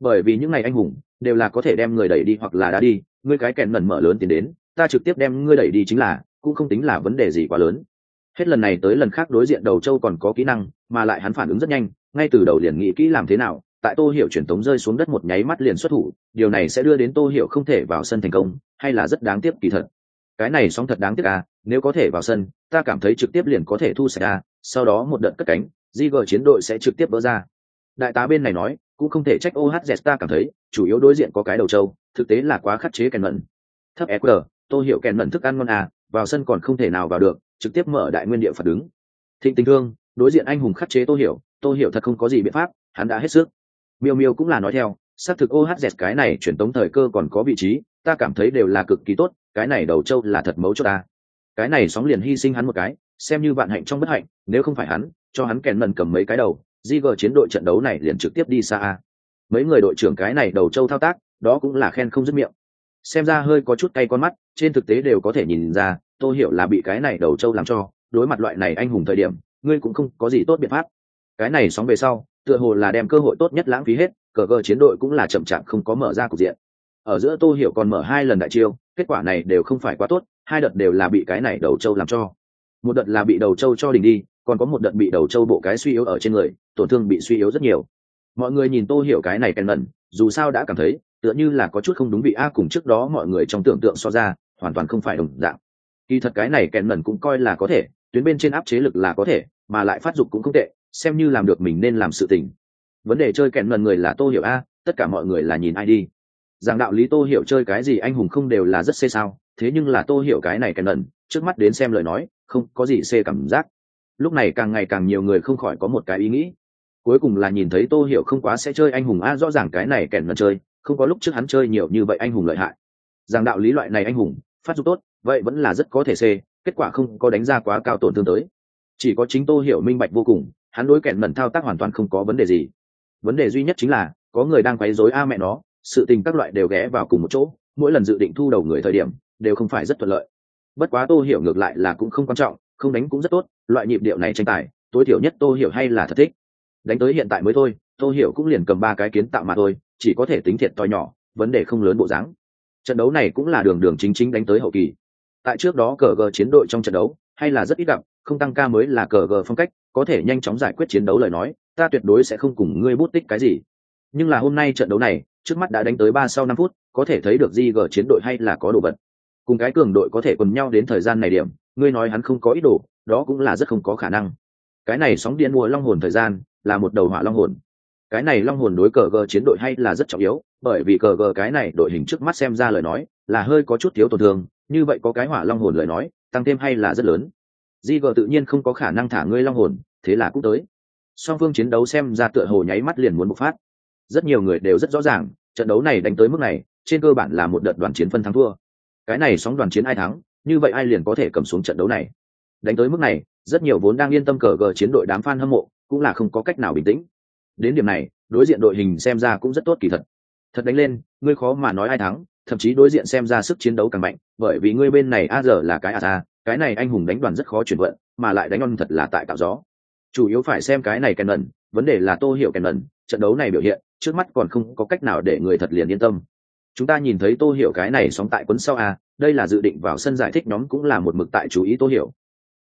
Bởi vì những ngày anh hùng đều là có thể đem người đẩy đi hoặc là đá đi, ngươi cái kèn nần mở lớn tiến đến, ta trực tiếp đem ngươi đẩy đi chính là, cũng không tính là vấn đề gì quá lớn hết lần này tới lần khác đối diện đầu châu còn có kỹ năng, mà lại hắn phản ứng rất nhanh, ngay từ đầu liền nghĩ kỹ làm thế nào, tại tô hiểu truyền tống rơi xuống đất một nháy mắt liền xuất thủ, điều này sẽ đưa đến tô hiểu không thể vào sân thành công, hay là rất đáng tiếc kỳ thật. Cái này sóng thật đáng tiếc à nếu có thể vào sân, ta cảm thấy trực tiếp liền có thể thu sạch à sau đó một đợt cất cánh di gờ chiến đội sẽ trực tiếp vỡ ra. Đại tá bên này nói, cũng không thể trách ohz ta cảm thấy, chủ yếu đối diện có cái đầu trâu, thực tế là quá khắc chế kèn mận. Thấp eq tô hiểu kèn mận thức ăn ngon à vào sân còn không thể nào vào được, trực tiếp mở đại nguyên địa phật đứng. Thịnh tình thương, đối diện anh hùng khắc chế tô hiểu tô hiểu thật không có gì biện pháp, hắn đã hết sức. Miêu miêu cũng là nói theo, xác thực ohz cái này truyền tống thời cơ còn có vị trí, ta cảm thấy đều là cực kỳ tốt, cái này đầu châu là thật mấu cho ta. Cái này sóng liền hy sinh hắn một cái, xem như vạn hạnh trong bất hạnh, nếu không phải hắn, cho hắn kèn mần cầm mấy cái đầu di gờ chiến đội trận đấu này liền trực tiếp đi xa mấy người đội trưởng cái này đầu châu thao tác, đó cũng là khen không dứt miệng. Xem ra hơi có chút cay con mắt, trên thực tế đều có thể nhìn ra tôi hiểu là bị cái này đầu châu làm cho, đối mặt loại này anh hùng thời điểm, ngươi cũng không có gì tốt biện pháp. Cái này sóng về sau, tựa hồ là đem cơ hội tốt nhất lãng phí hết, cờ cờ chiến đội cũng là chậm chạp không có mở ra cục diện. Ở giữa tô hiểu còn mở hai lần đại chiêu, kết quả này đều không phải quá tốt, hai đợt đều là bị cái này đầu châu làm cho. Một đợt là bị đầu châu cho đỉnh đi, còn có một đợt bị đầu châu bộ cái suy yếu ở trên người, tổn thương bị suy yếu rất nhiều. Mọi người nhìn tô hiểu cái này kèn mẩn, dù sao đã cảm thấy, tựa như là có chút không đúng vị a cùng trước đó mọi người trong tưởng tượng so ra, hoàn toàn không phải đồng dạng kỳ thật cái này kèn mẩn cũng coi là có thể, tuyến bên trên áp chế lực là có thể, mà lại phát dục cũng không tệ, xem như làm được mình nên làm sự tình. Vấn đề chơi kèn mẩn người là tô hiểu a, tất cả mọi người là nhìn ai đi. Rằng đạo lý tô hiểu chơi cái gì anh hùng không đều là rất xê sao, thế nhưng là tô hiểu cái này kèn mẩn trước mắt đến xem lời nói, không có gì xê cảm giác. Lúc này càng ngày càng nhiều người không khỏi có một cái ý nghĩ. Cuối cùng là nhìn thấy tô hiểu không quá sẽ chơi anh hùng a, rõ ràng cái này kèn mẩn chơi, không có lúc trước hắn chơi nhiều như vậy anh hùng lợi hại. Rằng đạo lý loại này anh hùng, phát dục tốt vậy vẫn là rất có thể c kết quả không có đánh ra quá cao tổn thương tới. Chỉ có chính tô hiểu minh bạch vô cùng, hắn đối kẹn mẩn thao tác hoàn toàn không có vấn đề gì. Vấn đề duy nhất chính là, có người đang quấy rối a mẹ nó, sự tình các loại đều ghé vào cùng một chỗ, mỗi lần dự định thu đầu người thời điểm, đều không phải rất thuận lợi. Bất quá tô hiểu ngược lại là cũng không quan trọng, không đánh cũng rất tốt, loại nhịp điệu này tranh tài, tối thiểu nhất tô hiểu hay là thật thích. Đánh tới hiện tại mới thôi, tô hiểu cũng liền cầm ba cái kiến tạo mà thôi, chỉ có thể tính thiệt to nhỏ, vấn đề không lớn bộ dáng. Trận đấu này cũng là đường đường chính chính đánh tới hậu kỳ tại trước đó cờ gờ chiến đội trong trận đấu, hay là rất ít gặp, không tăng ca mới là cờ gờ phong cách, có thể nhanh chóng giải quyết chiến đấu lời nói, ta tuyệt đối sẽ không cùng ngươi bút tích cái gì. Nhưng là hôm nay trận đấu này, trước mắt đã đánh tới ba sau năm phút, có thể thấy được di gờ chiến đội hay là có đồ vật. Cùng cái cường đội có thể cùng nhau đến thời gian này điểm, ngươi nói hắn không có ý đồ, đó cũng là rất không có khả năng. Cái này sóng điện mùa long hồn thời gian, là một đầu hỏa long hồn. Cái này long hồn đối cờ gờ chiến đội hay là rất trọng yếu, bởi vì cờ gờ cái này đội hình trước mắt xem ra lời nói, là hơi có chút thiếu tổn thương như vậy có cái hỏa long hồn lời nói, tăng thêm hay là rất lớn? Di gờ tự nhiên không có khả năng thả ngươi long hồn, thế là cũng tới. Song phương chiến đấu xem ra tựa hồ nháy mắt liền muốn bộc phát. Rất nhiều người đều rất rõ ràng, trận đấu này đánh tới mức này, trên cơ bản là một đợt đoàn chiến phân thắng thua. Cái này sóng đoàn chiến ai thắng, như vậy ai liền có thể cầm xuống trận đấu này. Đánh tới mức này, rất nhiều vốn đang yên tâm cờ gờ chiến đội đám f a n hâm mộ cũng là không có cách nào bình tĩnh. Đến điểm này, đối diện đội hình xem ra cũng rất tốt kỳ thật. Thật đánh lên, ngươi khó mà nói ai thắng thậm chí đối diện xem ra sức chiến đấu càng mạnh, bởi vì ngươi bên này a giờ là cái a ra cái này anh hùng đánh đoàn rất khó chuyển vận, mà lại đánh on thật là tại tạo gió. Chủ yếu phải xem cái này kèn lần vấn đề là tô hiểu kèn lần trận đấu này biểu hiện, trước mắt còn không có cách nào để người thật liền yên tâm. Chúng ta nhìn thấy tô hiểu cái này sóng tại quấn sau a, đây là dự định vào sân giải thích nhóm cũng là một mực tại chú ý tô hiểu.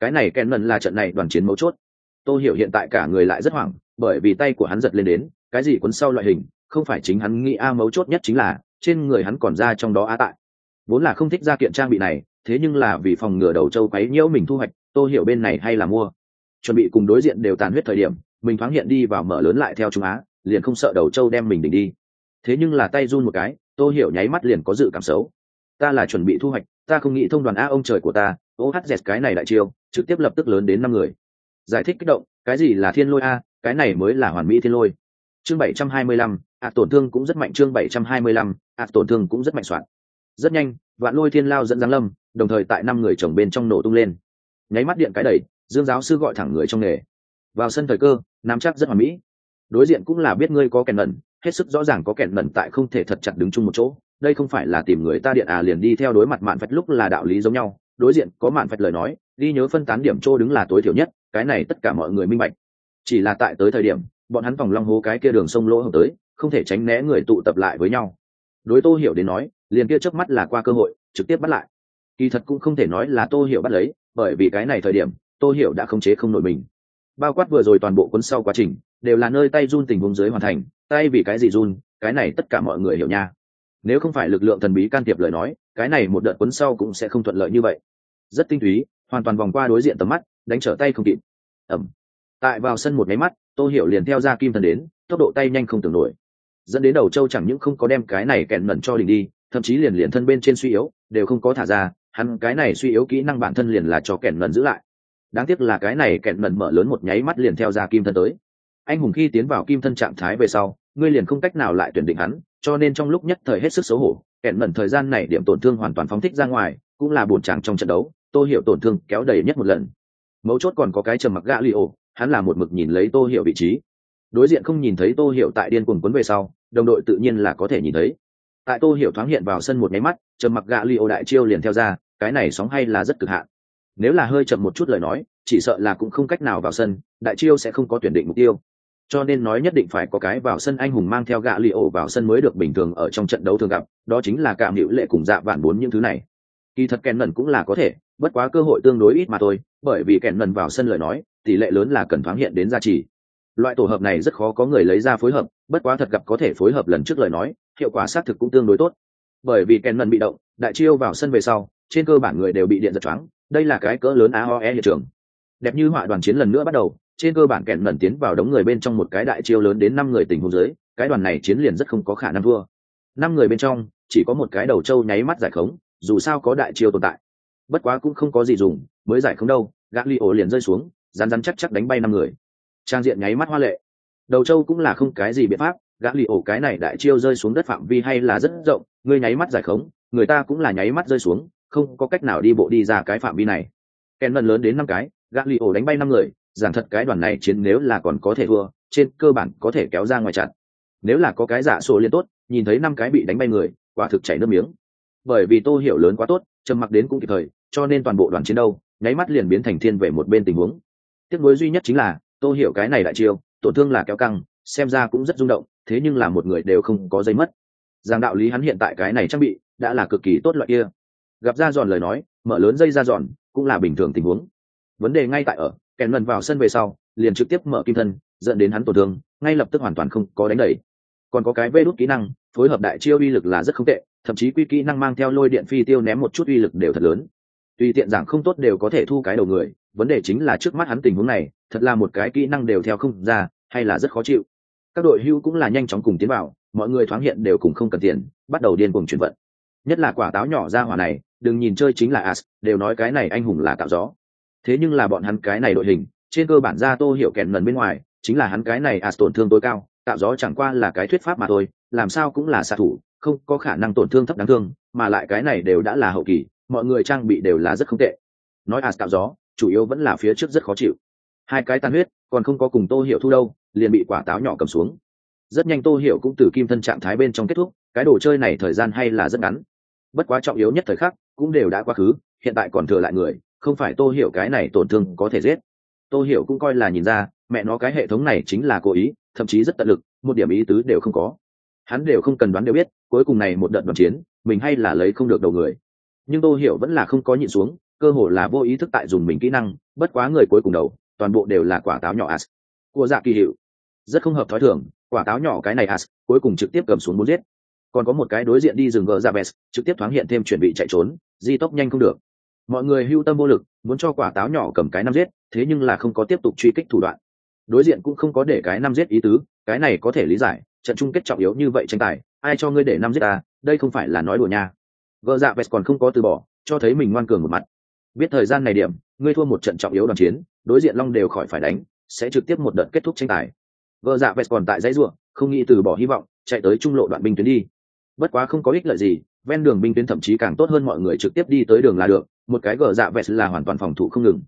Cái này kèn lần là trận này đoàn chiến mấu chốt. Tô hiểu hiện tại cả người lại rất hoảng, bởi vì tay của hắn giật lên đến, cái gì cuốn sau loại hình, không phải chính hắn nghĩ a mấu chốt nhất chính là trên người hắn còn ra trong đó á tại. Vốn là không thích ra kiện trang bị này, thế nhưng là vì phòng ngừa đầu châu quấy nhiễu mình thu hoạch tôi hiểu bên này hay là mua. Chuẩn bị cùng đối diện đều tàn huyết thời điểm, mình thoáng hiện đi vào mở lớn lại theo trung á, liền không sợ đầu châu đem mình đỉnh đi. Thế nhưng là tay run một cái tôi hiểu nháy mắt liền có dự cảm xấu. Ta là chuẩn bị thu hoạch, ta không nghĩ thông đoàn a ông trời của ta ô hát dẹt cái này đại chiêu, trực tiếp lập tức lớn đến năm người. Giải thích kích động, cái gì là thiên lôi a, cái này mới là hoàn mỹ thiên lôi. Chương bảy trăm hai mươi lăm ạ, tổn thương cũng rất mạnh chương bảy trăm hai mươi lăm, ạ, tổn thương cũng rất mạnh soạn. Rất nhanh, vạn lôi thiên lao dẫn giáng lâm, đồng thời tại năm người chồng bên trong nổ tung lên. Nháy mắt điện cái đẩy, dương giáo sư gọi thẳng người trong nghề. Vào sân thời cơ, nắm chắc rất hoàn mỹ. Đối diện cũng là biết ngươi có kèn mẩn hết sức rõ ràng có kèn mẩn tại không thể thật chặt đứng chung một chỗ. Đây không phải là tìm người ta điện à liền đi theo đối mặt mạn phạch lúc là đạo lý giống nhau. Đối diện có mạn phạch lời nói đi nhớ phân tán điểm chỗ đứng là tối thiểu nhất, cái này tất cả mọi người minh bạch. Chỉ là tại tới thời điểm, bọn hắn vòng long hố cái kia đường sông lỗ hồng tới không thể tránh né người tụ tập lại với nhau. Đối tô hiểu đến nói, liền kia trước mắt là qua cơ hội, trực tiếp bắt lại. Kỳ thật cũng không thể nói là tô hiểu bắt lấy, bởi vì cái này thời điểm, tô hiểu đã không chế không nổi mình. Bao quát vừa rồi toàn bộ cuốn sau quá trình, đều là nơi tay run tình huống dưới hoàn thành, tay vì cái gì run, cái này tất cả mọi người hiểu nha. Nếu không phải lực lượng thần bí can thiệp lời nói, cái này một đợt cuốn sau cũng sẽ không thuận lợi như vậy. Rất tinh túy, hoàn toàn vòng qua đối diện tầm mắt, đánh trở tay không kịp. Ẩm. Tại vào sân một máy mắt, tô hiểu liền theo ra kim thần đến, tốc độ tay nhanh không tưởng nổi dẫn đến đầu châu chẳng những không có đem cái này kẹn mẩn cho đỉnh đi, thậm chí liền liền thân bên trên suy yếu, đều không có thả ra, hắn cái này suy yếu kỹ năng bản thân liền là cho kẹn mẩn giữ lại. Đáng tiếc là cái này kẹn mẩn mở lớn một nháy mắt liền theo ra kim thân tới. Anh hùng khi tiến vào kim thân trạng thái về sau, ngươi liền không cách nào lại tuyển định hắn, cho nên trong lúc nhất thời hết sức xấu hổ, kẹn mẩn thời gian này điểm tổn thương hoàn toàn phóng thích ra ngoài, cũng là bổn chàng trong trận đấu, tô hiểu tổn thương kéo đầy nhất một lần. Mấu chốt còn có cái trầm mặc gã li ổ hắn là một mực nhìn lấy tô hiểu vị trí đối diện không nhìn thấy tô hiểu tại điên cuồng quấn về sau, đồng đội tự nhiên là có thể nhìn thấy. Tại tô hiểu thoáng hiện vào sân một nháy mắt, trầm mặc gạ li ô đại chiêu liền theo ra, cái này sóng hay là rất cực hạn. Nếu là hơi chậm một chút lời nói, chỉ sợ là cũng không cách nào vào sân, đại chiêu sẽ không có tuyển định mục tiêu. Cho nên nói nhất định phải có cái vào sân anh hùng mang theo gạ li ô vào sân mới được bình thường ở trong trận đấu thường gặp, đó chính là cảm hữu lệ cùng dạ vạn bốn những thứ này. Kỳ thật kèn nần cũng là có thể, bất quá cơ hội tương đối ít mà thôi, bởi vì kèn nần vào sân lời nói, tỷ lệ lớn là cần thoáng hiện đến gia trì loại tổ hợp này rất khó có người lấy ra phối hợp, bất quá thật gặp có thể phối hợp lần trước lời nói, hiệu quả xác thực cũng tương đối tốt. Bởi vì kèn nần bị động, đại chiêu vào sân về sau, trên cơ bản người đều bị điện giật choáng, đây là cái cỡ lớn aoe hiện trường. Đẹp như họa đoàn chiến lần nữa bắt đầu, trên cơ bản kèn mẩn tiến vào đống người bên trong một cái đại chiêu lớn đến năm người tình huống dưới, cái đoàn này chiến liền rất không có khả năng thua. Năm người bên trong, chỉ có một cái đầu trâu nháy mắt giải khống, dù sao có đại chiêu tồn tại. Bất quá cũng không có gì dùng, mới giải khống đâu gã li ổ liền rơi xuống rán rán chắc chắc đánh bay năm người trang diện nháy mắt hoa lệ. Đầu trâu cũng là không cái gì biện pháp, gã lì ổ cái này đại chiêu rơi xuống đất phạm vi hay là rất rộng người nháy mắt giải khống, người ta cũng là nháy mắt rơi xuống, không có cách nào đi bộ đi ra cái phạm vi này. Kèn mần lớn đến năm cái, gã lì ổ đánh bay năm người, giảng thật cái đoàn này chiến nếu là còn có thể thua, trên cơ bản có thể kéo ra ngoài chặn. Nếu là có cái giả sổ liên tốt, nhìn thấy năm cái bị đánh bay người, quả thực chảy nước miếng. Bởi vì tô hiểu lớn quá tốt, trầm mặc đến cũng kịp thời, cho nên toàn bộ đoàn chiến đâu nháy mắt liền biến thành thiên về một bên tình huống. Tiếc nuối duy nhất chính là Tôi hiểu cái này đại chiêu, tổn thương là kéo căng, xem ra cũng rất rung động, thế nhưng là một người đều không có dây mất. Giang đạo lý hắn hiện tại cái này trang bị, đã là cực kỳ tốt loại kia. Gặp ra giòn lời nói, mở lớn dây ra giòn, cũng là bình thường tình huống. Vấn đề ngay tại ở, kèn lần vào sân về sau, liền trực tiếp mở kim thân, dẫn đến hắn tổn thương, ngay lập tức hoàn toàn không có đánh đẩy còn có cái vê đốt kỹ năng, phối hợp đại chiêu uy lực là rất không tệ, thậm chí quy kỹ năng mang theo lôi điện phi tiêu ném một chút uy lực đều thật lớn. Tùy tiện giảng không tốt đều có thể thu cái đầu người vấn đề chính là trước mắt hắn tình huống này, thật là một cái kỹ năng đều theo không ra, hay là rất khó chịu. Các đội hưu cũng là nhanh chóng cùng tiến vào, mọi người thoáng hiện đều cùng không cần tiền, bắt đầu điên cuồng chuyển vận. Nhất là quả táo nhỏ ra hỏa này, đừng nhìn chơi chính là as, đều nói cái này anh hùng là tạo gió. Thế nhưng là bọn hắn cái này đội hình, trên cơ bản ra tô hiểu kẹn lần bên ngoài, chính là hắn cái này as tổn thương tối cao, tạo gió chẳng qua là cái thuyết pháp mà thôi, làm sao cũng là xạ thủ, không có khả năng tổn thương thấp đáng thương, mà lại cái này đều đã là hậu kỳ, mọi người trang bị đều là rất không tệ. Nói as tạo gió chủ yếu vẫn là phía trước rất khó chịu. Hai cái tan huyết, còn không có cùng tô hiểu thu đâu, liền bị quả táo nhỏ cầm xuống. Rất nhanh tô hiểu cũng từ kim thân trạng thái bên trong kết thúc, cái đồ chơi này thời gian hay là rất ngắn. Bất quá trọng yếu nhất thời khắc, cũng đều đã quá khứ, hiện tại còn thừa lại người, không phải tô hiểu cái này tổn thương có thể giết. Tô hiểu cũng coi là nhìn ra, mẹ nó cái hệ thống này chính là cố ý, thậm chí rất tận lực, một điểm ý tứ đều không có. Hắn đều không cần đoán đều biết, cuối cùng này một đợt đoàn chiến, mình hay là lấy không được đầu người. Nhưng tô hiểu vẫn là không có nhịn xuống cơ hồ là vô ý thức tại dùng mình kỹ năng, bất quá người cuối cùng đầu, toàn bộ đều là quả táo nhỏ as của dạ kỳ hiệu. Rất không hợp thói thường, quả táo nhỏ cái này as cuối cùng trực tiếp cầm xuống muốn giết. Còn có một cái đối diện đi rừng gờ dạ ra bès trực tiếp thoáng hiện thêm chuẩn bị chạy trốn, di tốc nhanh không được. Mọi người hưu tâm vô lực, muốn cho quả táo nhỏ cầm cái năm giết, thế nhưng là không có tiếp tục truy kích thủ đoạn. Đối diện cũng không có để cái năm giết ý tứ, cái này có thể lý giải, trận chung kết trọng yếu như vậy tranh tài, ai cho ngươi để năm giết ta, đây không phải là nói đùa nha. Gờ dạ vest còn không có từ bỏ, cho thấy mình ngoan cường một mặt biết thời gian này điểm, ngươi thua một trận trọng yếu đoàn chiến, đối diện long đều khỏi phải đánh, sẽ trực tiếp một đợt kết thúc tranh tài. Gờ dạ vest còn tại dãy ruộng không nghĩ từ bỏ hy vọng, chạy tới trung lộ đoạn binh tuyến đi. Bất quá không có ích lợi gì, ven đường binh tuyến thậm chí càng tốt hơn mọi người trực tiếp đi tới đường là được, một cái gờ dạ vest là hoàn toàn phòng thủ không ngừng.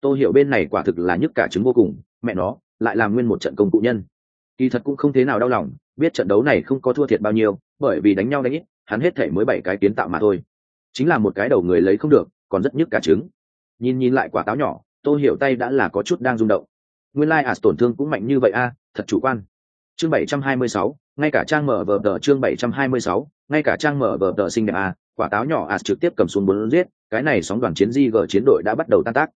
Tôi hiểu bên này quả thực là nhức cả trứng vô cùng, mẹ nó, lại làm nguyên một trận công cụ nhân. Kỳ thật cũng không thế nào đau lòng, biết trận đấu này không có thua thiệt bao nhiêu, bởi vì đánh nhau đánh ít, hắn hết thể mới bảy cái kiến tạo mà thôi. Chính là một cái đầu người lấy không được còn rất nhức cả trứng. Nhìn nhìn lại quả táo nhỏ tôi hiểu tay đã là có chút đang rung động. Nguyên lai lai、like、as tổn thương cũng mạnh như vậy a, thật chủ quan. Chương bảy trăm hai mươi sáu, ngay cả trang mở vờ tờ chương bảy trăm hai mươi sáu, ngay cả trang mở vờ tờ sinh đẹp a, quả táo nhỏ as trực tiếp cầm xuống bốn giết, cái này sóng đoàn chiến di gờ chiến đội đã bắt đầu tan tác.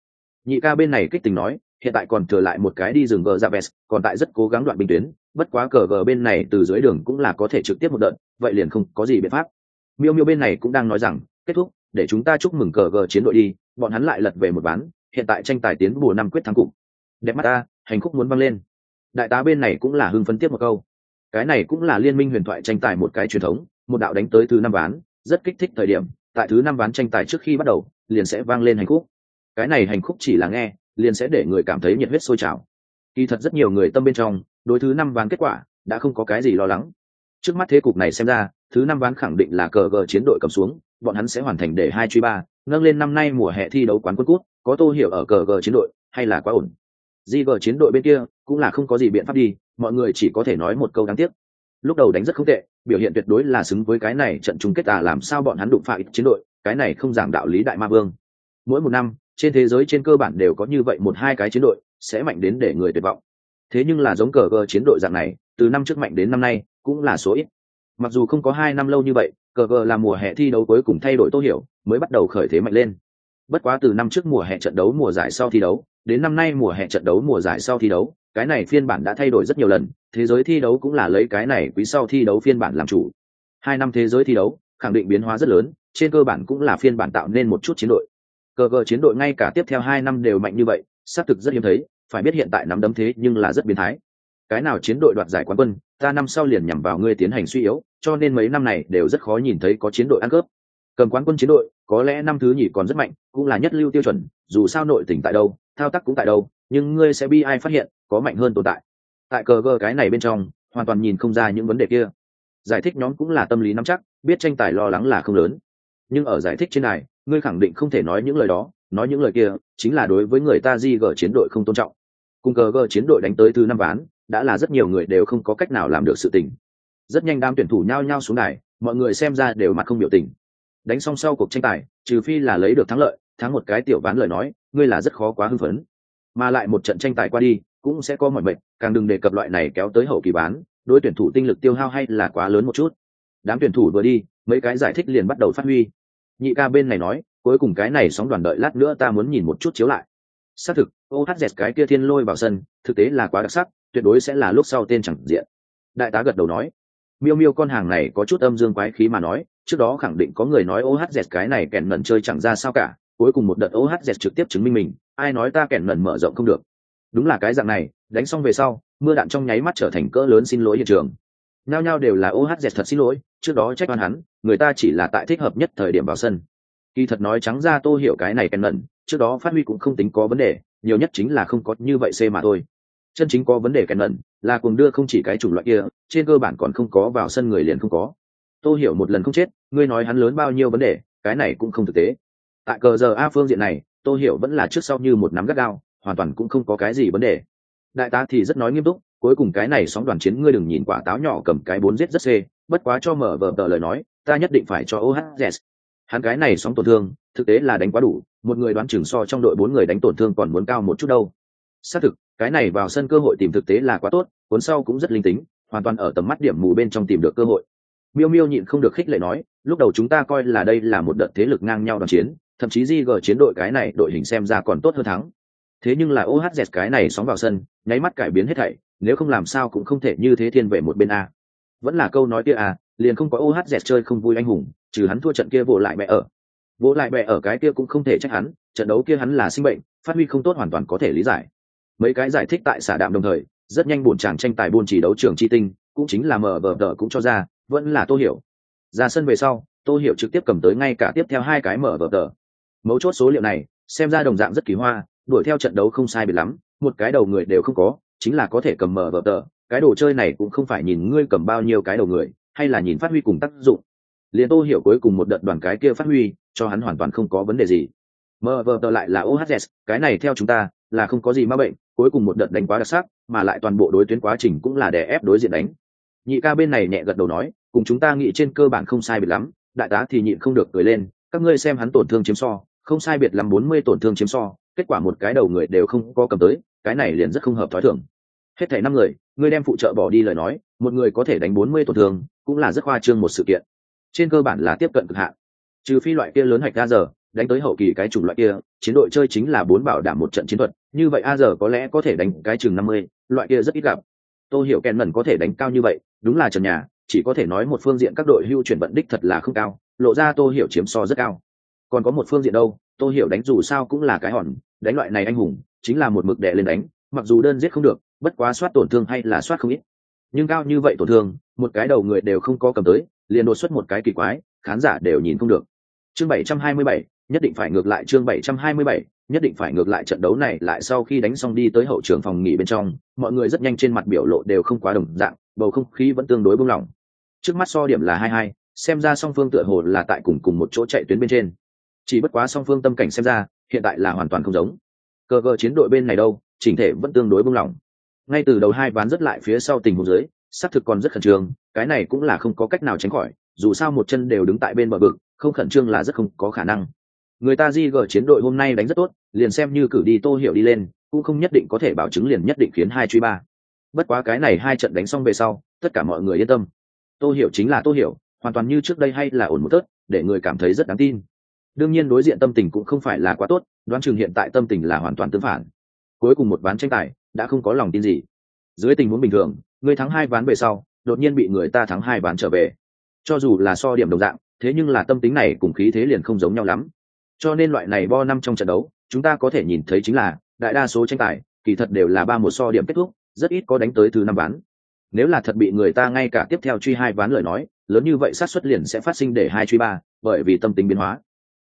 Nhị ca bên này kích tình nói, hiện tại còn thừa lại một cái đi rừng gờ ra dạ vest còn tại rất cố gắng đoạn bình tuyến, bất quá cờ gờ bên này từ dưới đường cũng là có thể trực tiếp một đợt, vậy liền không có gì biện pháp. Miêu miêu bên này cũng đang nói rằng, kết thúc để chúng ta chúc mừng cờ gờ chiến đội đi, bọn hắn lại lật về một ván, hiện tại tranh tài tiến bùa năm quyết thắng cụm đẹp mắt ta, hành khúc muốn văng lên. Đại tá bên này cũng là hưng phấn tiếp một câu. Cái này cũng là liên minh huyền thoại tranh tài một cái truyền thống, một đạo đánh tới thứ năm ván, rất kích thích thời điểm, tại thứ năm ván tranh tài trước khi bắt đầu, liền sẽ vang lên hành khúc. Cái này hành khúc chỉ là nghe, liền sẽ để người cảm thấy nhiệt huyết sôi trào. Kỳ thật rất nhiều người tâm bên trong, đối thứ năm ván kết quả, đã không có cái gì lo lắng. Trước mắt thế cục này xem ra, thứ năm ván khẳng định là cờ gờ chiến đội cầm xuống bọn hắn sẽ hoàn thành để hai truy ba, nâng lên năm nay mùa hè thi đấu quán quân cút có tô hiểu ở cờ gờ chiến đội, hay là quá ổn? Di gờ chiến đội bên kia, cũng là không có gì biện pháp đi, mọi người chỉ có thể nói một câu đáng tiếc. Lúc đầu đánh rất không tệ, biểu hiện tuyệt đối là xứng với cái này trận chung kết à làm sao bọn hắn đụng phải chiến đội, cái này không giảm đạo lý đại ma vương. Mỗi một năm, trên thế giới trên cơ bản đều có như vậy một hai cái chiến đội, sẽ mạnh đến để người tuyệt vọng. Thế nhưng là giống cờ gờ chiến đội dạng này, từ năm trước mạnh đến năm nay, cũng là số ít. Mặc dù không có hai năm lâu như vậy cờ gờ là mùa hè thi đấu cuối cùng thay đổi tô hiểu, mới bắt đầu khởi thế mạnh lên. Bất quá từ năm trước mùa hè trận đấu mùa giải sau thi đấu, đến năm nay mùa hè trận đấu mùa giải sau thi đấu, cái này phiên bản đã thay đổi rất nhiều lần, thế giới thi đấu cũng là lấy cái này quý sau thi đấu phiên bản làm chủ. Hai năm thế giới thi đấu, khẳng định biến hóa rất lớn, trên cơ bản cũng là phiên bản tạo nên một chút chiến đội. Cờ gờ chiến đội ngay cả tiếp theo hai năm đều mạnh như vậy, xác thực rất hiếm thấy, phải biết hiện tại nắm đấm thế nhưng là rất biến thái. Cái nào chiến đội đoạt giải quán quân, ta năm sau liền nhằm vào ngươi tiến hành suy yếu cho nên mấy năm này đều rất khó nhìn thấy có chiến đội ăn cướp. Cầm quán quân chiến đội, có lẽ năm thứ nhì còn rất mạnh, cũng là nhất lưu tiêu chuẩn, dù sao nội tỉnh tại đâu, thao tác cũng tại đâu, nhưng ngươi sẽ bi ai phát hiện, có mạnh hơn tồn tại. Tại cờ gờ cái này bên trong, hoàn toàn nhìn không ra những vấn đề kia. Giải thích nhóm cũng là tâm lý nắm chắc, biết tranh tài lo lắng là không lớn. Nhưng ở giải thích trên này, ngươi khẳng định không thể nói những lời đó, nói những lời kia, chính là đối với người ta di gờ chiến đội không tôn trọng. Cùng cờ gờ chiến đội đánh tới thứ năm ván, đã là rất nhiều người đều không có cách nào làm được sự tình rất nhanh đám tuyển thủ nhao nhao xuống đài, mọi người xem ra đều mặt không biểu tình. Đánh xong sau cuộc tranh tài, trừ phi là lấy được thắng lợi, thắng một cái tiểu ván lời nói, ngươi là rất khó quá hưng phấn. Mà lại một trận tranh tài qua đi, cũng sẽ có mọi mệnh, càng đừng đề cập loại này kéo tới hậu kỳ bán, đối tuyển thủ tinh lực tiêu hao hay là quá lớn một chút. Đám tuyển thủ vừa đi, mấy cái giải thích liền bắt đầu phát huy. Nhị ca bên này nói, cuối cùng cái này sóng đoàn đợi lát nữa ta muốn nhìn một chút chiếu lại. Xác thực ohz cái kia thiên lôi vào sân, thực tế là quá đặc sắc, tuyệt đối sẽ là lúc sau tên chẳng diện. Đại tá gật đầu nói miêu miêu con hàng này có chút âm dương quái khí mà nói, trước đó khẳng định có người nói ohz cái này kèn nần chơi chẳng ra sao cả, cuối cùng một đợt ohz trực tiếp chứng minh mình, ai nói ta kèn nần mở rộng không được. Đúng là cái dạng này, đánh xong về sau, mưa đạn trong nháy mắt trở thành cỡ lớn xin lỗi hiện trường. Nhao nhao đều là ohz thật xin lỗi, trước đó trách oan hắn, người ta chỉ là tại thích hợp nhất thời điểm vào sân. Kỳ thật nói trắng ra tô hiểu cái này kèn nần, trước đó phát huy cũng không tính có vấn đề, nhiều nhất chính là không có như vậy c mà thôi chân chính có vấn đề kèn nần là cuồng đưa không chỉ cái chủng loại kia, trên cơ bản còn không có vào sân người liền không có. Tôi hiểu một lần không chết, ngươi nói hắn lớn bao nhiêu vấn đề, cái này cũng không thực tế. Tại cờ giờ a phương diện này tôi hiểu vẫn là trước sau như một nắm gắt gao, hoàn toàn cũng không có cái gì vấn đề. Đại tá thì rất nói nghiêm túc, cuối cùng cái này sóng đoàn chiến ngươi đừng nhìn quả táo nhỏ cầm cái bốn giết rất xê, bất quá cho mở vờ tờ lời nói, ta nhất định phải cho ohz hắn cái này sóng tổn thương, thực tế là đánh quá đủ, một người đoán chừng so trong đội bốn người đánh tổn thương còn muốn cao một chút đâu xác thực, cái này vào sân cơ hội tìm thực tế là quá tốt, cuốn sau cũng rất linh tính, hoàn toàn ở tầm mắt điểm mù bên trong tìm được cơ hội. Miêu miêu nhịn không được khích lệ nói, lúc đầu chúng ta coi là đây là một đợt thế lực ngang nhau đoàn chiến, thậm chí di gờ chiến đội cái này đội hình xem ra còn tốt hơn thắng. Thế nhưng là ohz cái này sóng vào sân, nháy mắt cải biến hết thảy, nếu không làm sao cũng không thể như thế thiên về một bên a. Vẫn là câu nói kia à liền không có ohz chơi không vui anh hùng, trừ hắn thua trận kia vỗ lại mẹ ở. Vỗ lại mẹ ở cái kia cũng không thể trách hắn, trận đấu kia hắn là sinh bệnh, phát huy không tốt hoàn toàn có thể lý giải mấy cái giải thích tại xả đạm đồng thời, rất nhanh buồn chàng tranh tài buôn chỉ đấu trường chi tinh, cũng chính là mở vờ vờ cũng cho ra, vẫn là tô hiểu. Ra sân về sau, tô hiểu trực tiếp cầm tới ngay cả tiếp theo hai cái mở vờ vờ mấu chốt số liệu này, xem ra đồng dạng rất kỳ hoa, đuổi theo trận đấu không sai biệt lắm, một cái đầu người đều không có, chính là có thể cầm mở vờ tờ cái đồ chơi này cũng không phải nhìn ngươi cầm bao nhiêu cái đầu người, hay là nhìn phát huy cùng tác dụng. Liền tô hiểu cuối cùng một đợt đoàn cái kia phát huy, cho hắn hoàn toàn không có vấn đề gì. Mờ vờ tờ lại là ohz cái này theo chúng ta, là không có gì ma bệnh cuối cùng một đợt đánh quá đặc sắc, mà lại toàn bộ đối tuyến quá trình cũng là đè ép đối diện đánh. Nhị ca bên này nhẹ gật đầu nói, cùng chúng ta nghĩ trên cơ bản không sai biệt lắm, đại tá thì nhịn không được cười lên, các ngươi xem hắn tổn thương chiếm so, không sai biệt lắm bốn mươi tổn thương chiếm so, kết quả một cái đầu người đều không có cầm tới, cái này liền rất không hợp thói thường. Hết thảy năm người, ngươi đem phụ trợ bỏ đi lời nói, một người có thể đánh bốn mươi tổn thương, cũng là rất khoa trương một sự kiện. Trên cơ bản là tiếp cận cực hạn. Trừ phi loại kia lớn hạch ra giờ, đánh tới hậu kỳ cái chủng loại kia, chiến đội chơi chính là bốn bảo đảm một trận chiến thuật như vậy a giờ có lẽ có thể đánh cái chừng năm mươi loại kia rất ít gặp. Tôi hiểu kèn mẩn có thể đánh cao như vậy đúng là trần nhà chỉ có thể nói một phương diện các đội hưu chuyển vận đích thật là không cao lộ ra tôi hiểu chiếm so rất cao. Còn có một phương diện đâu tôi hiểu đánh dù sao cũng là cái hòn đánh loại này anh hùng chính là một mực đệ lên đánh mặc dù đơn giết không được bất quá soát tổn thương hay là soát không ít. Nhưng cao như vậy tổn thương một cái đầu người đều không có cầm tới liền đột xuất một cái kỳ quái khán giả đều nhìn không được. Chương 727, nhất định phải ngược lại chương 727, nhất định phải ngược lại trận đấu này lại sau khi đánh xong đi tới hậu trường phòng nghỉ bên trong, mọi người rất nhanh trên mặt biểu lộ đều không quá đồng dạng, bầu không khí vẫn tương đối buông lỏng. Trước mắt so điểm là hai hai, xem ra song phương tựa hồ là tại cùng cùng một chỗ chạy tuyến bên trên. Chỉ bất quá song phương tâm cảnh xem ra, hiện tại là hoàn toàn không giống. Cơ cơ chiến đội bên này đâu, chỉnh thể vẫn tương đối buông lỏng. Ngay từ đầu hai ván rất lại phía sau tình huống dưới, xác thực còn rất khẩn trương, cái này cũng là không có cách nào tránh khỏi, dù sao một chân đều đứng tại bên bờ vực, không khẩn trương là rất không có khả năng. Người ta di gờ chiến đội hôm nay đánh rất tốt liền xem như cử đi tô hiểu đi lên, cũng không nhất định có thể bảo chứng liền nhất định khiến hai truy ba. Bất quá cái này hai trận đánh xong về sau, tất cả mọi người yên tâm. Tô hiểu chính là tô hiểu, hoàn toàn như trước đây hay là ổn một tớt để người cảm thấy rất đáng tin. Đương nhiên đối diện tâm tình cũng không phải là quá tốt, đoán chừng hiện tại tâm tình là hoàn toàn tương phản. Cuối cùng một ván tranh tài, đã không có lòng tin gì. Dưới tình huống bình thường, người thắng hai ván về sau, đột nhiên bị người ta thắng hai ván trở về. Cho dù là so điểm đồng dạng, thế nhưng là tâm tính này cùng khí thế liền không giống nhau lắm. Cho nên loại này bo năm trong trận đấu chúng ta có thể nhìn thấy chính là, đại đa số tranh tài, kỳ thật đều là ba một so điểm kết thúc, rất ít có đánh tới thứ năm ván. Nếu là thật bị người ta ngay cả tiếp theo truy hai ván lời nói, lớn như vậy sát xuất liền sẽ phát sinh để hai truy ba, bởi vì tâm tính biến hóa.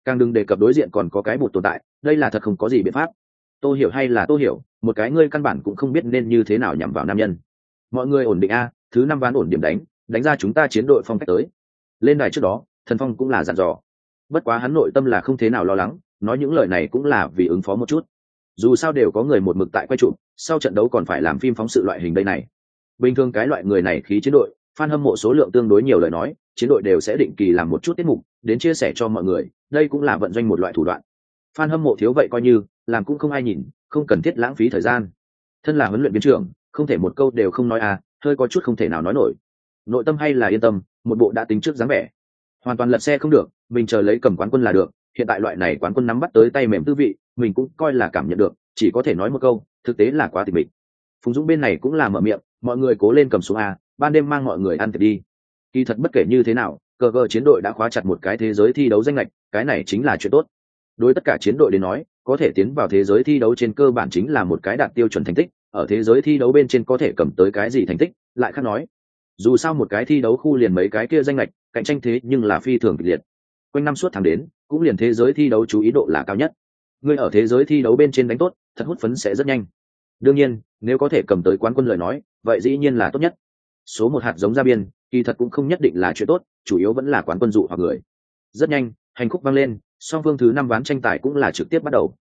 Càng đừng đề cập đối diện còn có cái bụt tồn tại, đây là thật không có gì biện pháp. Tôi hiểu hay là tôi hiểu, một cái ngươi căn bản cũng không biết nên như thế nào nhằm vào nam nhân. Mọi người ổn định a, thứ năm ván ổn điểm đánh đánh ra chúng ta chiến đội phong cách tới. Lên đài trước đó, thần phong cũng là dặn dò. Bất quá hắn nội tâm là không thế nào lo lắng nói những lời này cũng là vì ứng phó một chút. Dù sao đều có người một mực tại quay trụ, sau trận đấu còn phải làm phim phóng sự loại hình đây này. Bình thường cái loại người này khí chiến đội, fan hâm mộ số lượng tương đối nhiều lời nói, chiến đội đều sẽ định kỳ làm một chút tiết mục, đến chia sẻ cho mọi người, đây cũng là vận doanh một loại thủ đoạn. Fan hâm mộ thiếu vậy coi như, làm cũng không ai nhìn, không cần thiết lãng phí thời gian. Thân là huấn luyện viên trưởng, không thể một câu đều không nói à hơi có chút không thể nào nói nổi. Nội tâm hay là yên tâm, một bộ đã tính trước dáng vẻ. Hoàn toàn lật xe không được, mình chờ lấy cầm quán quân là được hiện tại loại này quán quân nắm bắt tới tay mềm tư vị, mình cũng coi là cảm nhận được, chỉ có thể nói một câu, thực tế là quá tình mình phùng dũng bên này cũng là mở miệng, mọi người cố lên cầm xuống a, ban đêm mang mọi người ăn thịt đi. Kỳ thật bất kể như thế nào, cờ cờ chiến đội đã khóa chặt một cái thế giới thi đấu danh lệch cái này chính là chuyện tốt. Đối tất cả chiến đội đến nói, có thể tiến vào thế giới thi đấu trên cơ bản chính là một cái đạt tiêu chuẩn thành tích, ở thế giới thi đấu bên trên có thể cầm tới cái gì thành tích, lại khác nói. Dù sao một cái thi đấu khu liền mấy cái kia danh lệch cạnh tranh thế nhưng là phi thường kịch liệt. Quanh năm suốt tháng đến cũng liền thế giới thi đấu chú ý độ là cao nhất. Ngươi ở thế giới thi đấu bên trên đánh tốt, thật hút phấn sẽ rất nhanh. Đương nhiên, nếu có thể cầm tới quán quân lời nói, vậy dĩ nhiên là tốt nhất. Số một hạt giống ra biên, kỳ thật cũng không nhất định là chuyện tốt, chủ yếu vẫn là quán quân dụ hoặc người. Rất nhanh, hành khúc vang lên, song phương thứ năm ván tranh tài cũng là trực tiếp bắt đầu.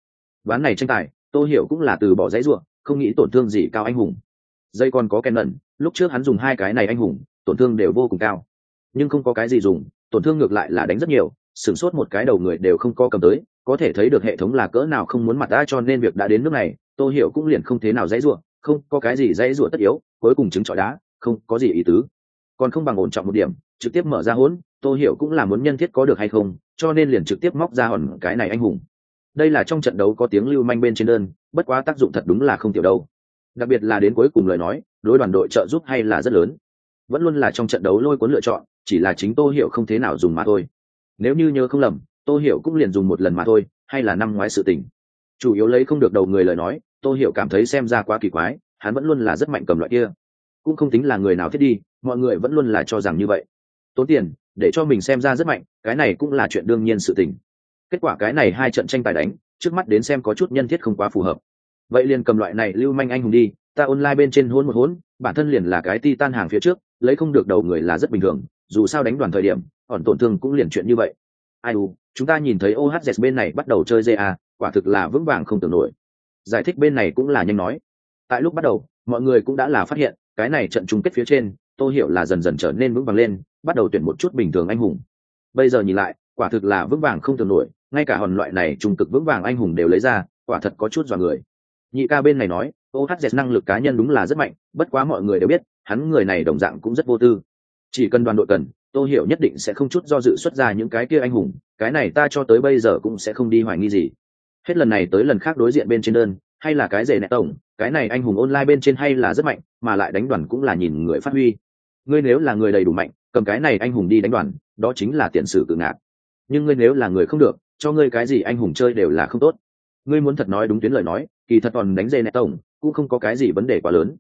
Ván này tranh tài, tô hiểu cũng là từ bỏ giấy ruộng, không nghĩ tổn thương gì cao anh hùng. Dây còn có kèn mẩn lúc trước hắn dùng hai cái này anh hùng, tổn thương đều vô cùng cao. Nhưng không có cái gì dùng, tổn thương ngược lại là đánh rất nhiều sửng sốt một cái đầu người đều không có cầm tới, có thể thấy được hệ thống là cỡ nào không muốn mặt đã cho nên việc đã đến nước này, tô hiểu cũng liền không thế nào dãy rủa, không có cái gì dãy rủa tất yếu, cuối cùng chứng trọi đá, không có gì ý tứ. Còn không bằng ổn trọng một điểm, trực tiếp mở ra hỗn, tô hiểu cũng là muốn nhân thiết có được hay không, cho nên liền trực tiếp móc ra hòn cái này anh hùng. Đây là trong trận đấu có tiếng lưu manh bên trên đơn, bất quá tác dụng thật đúng là không tiểu đâu. Đặc biệt là đến cuối cùng lời nói, đối đoàn đội trợ giúp hay là rất lớn. Vẫn luôn là trong trận đấu lôi cuốn lựa chọn, chỉ là chính tô hiểu không thế nào dùng mà thôi nếu như nhớ không lầm, tô hiểu cũng liền dùng một lần mà thôi, hay là năm ngoái sự tình. Chủ yếu lấy không được đầu người lời nói, tô hiểu cảm thấy xem ra quá kỳ quái, hắn vẫn luôn là rất mạnh cầm loại kia. Cũng không tính là người nào thiết đi, mọi người vẫn luôn là cho rằng như vậy. Tốn tiền, để cho mình xem ra rất mạnh, cái này cũng là chuyện đương nhiên sự tình. Kết quả cái này hai trận tranh tài đánh, trước mắt đến xem có chút nhân thiết không quá phù hợp. Vậy liền cầm loại này lưu manh anh hùng đi, ta online bên trên hôn một hôn bản thân liền là cái ti tan hàng phía trước, lấy không được đầu người là rất bình thường dù sao đánh đoàn thời điểm còn tổn thương cũng liền chuyện như vậy. Ai u, chúng ta nhìn thấy ohz bên này bắt đầu chơi ja quả thực là vững vàng không tưởng nổi. Giải thích bên này cũng là nhanh nói. Tại lúc bắt đầu, mọi người cũng đã là phát hiện, cái này trận chung kết phía trên tôi hiểu là dần dần trở nên vững vàng lên, bắt đầu tuyển một chút bình thường anh hùng. Bây giờ nhìn lại, quả thực là vững vàng không tưởng nổi, ngay cả hòn loại này trung cực vững vàng anh hùng đều lấy ra, quả thật có chút dọa người. Nhị ca bên này nói ohz năng lực cá nhân đúng là rất mạnh, bất quá mọi người đều biết, hắn người này đồng dạng cũng rất vô tư chỉ cần đoàn đội cần tôi hiểu nhất định sẽ không chút do dự xuất ra những cái kia anh hùng, cái này ta cho tới bây giờ cũng sẽ không đi hoài nghi gì. Hết lần này tới lần khác đối diện bên trên đơn, hay là cái rể nẹ tổng, cái này anh hùng online bên trên hay là rất mạnh, mà lại đánh đoàn cũng là nhìn người phát huy. Ngươi nếu là người đầy đủ mạnh, cầm cái này anh hùng đi đánh đoàn, đó chính là tiền sử cự ngạc. Nhưng ngươi nếu là người không được, cho ngươi cái gì anh hùng chơi đều là không tốt. Ngươi muốn thật nói đúng tuyến lời nói, kỳ thật còn đánh dây nẹ tổng, cũng không có cái gì vấn đề quá lớn.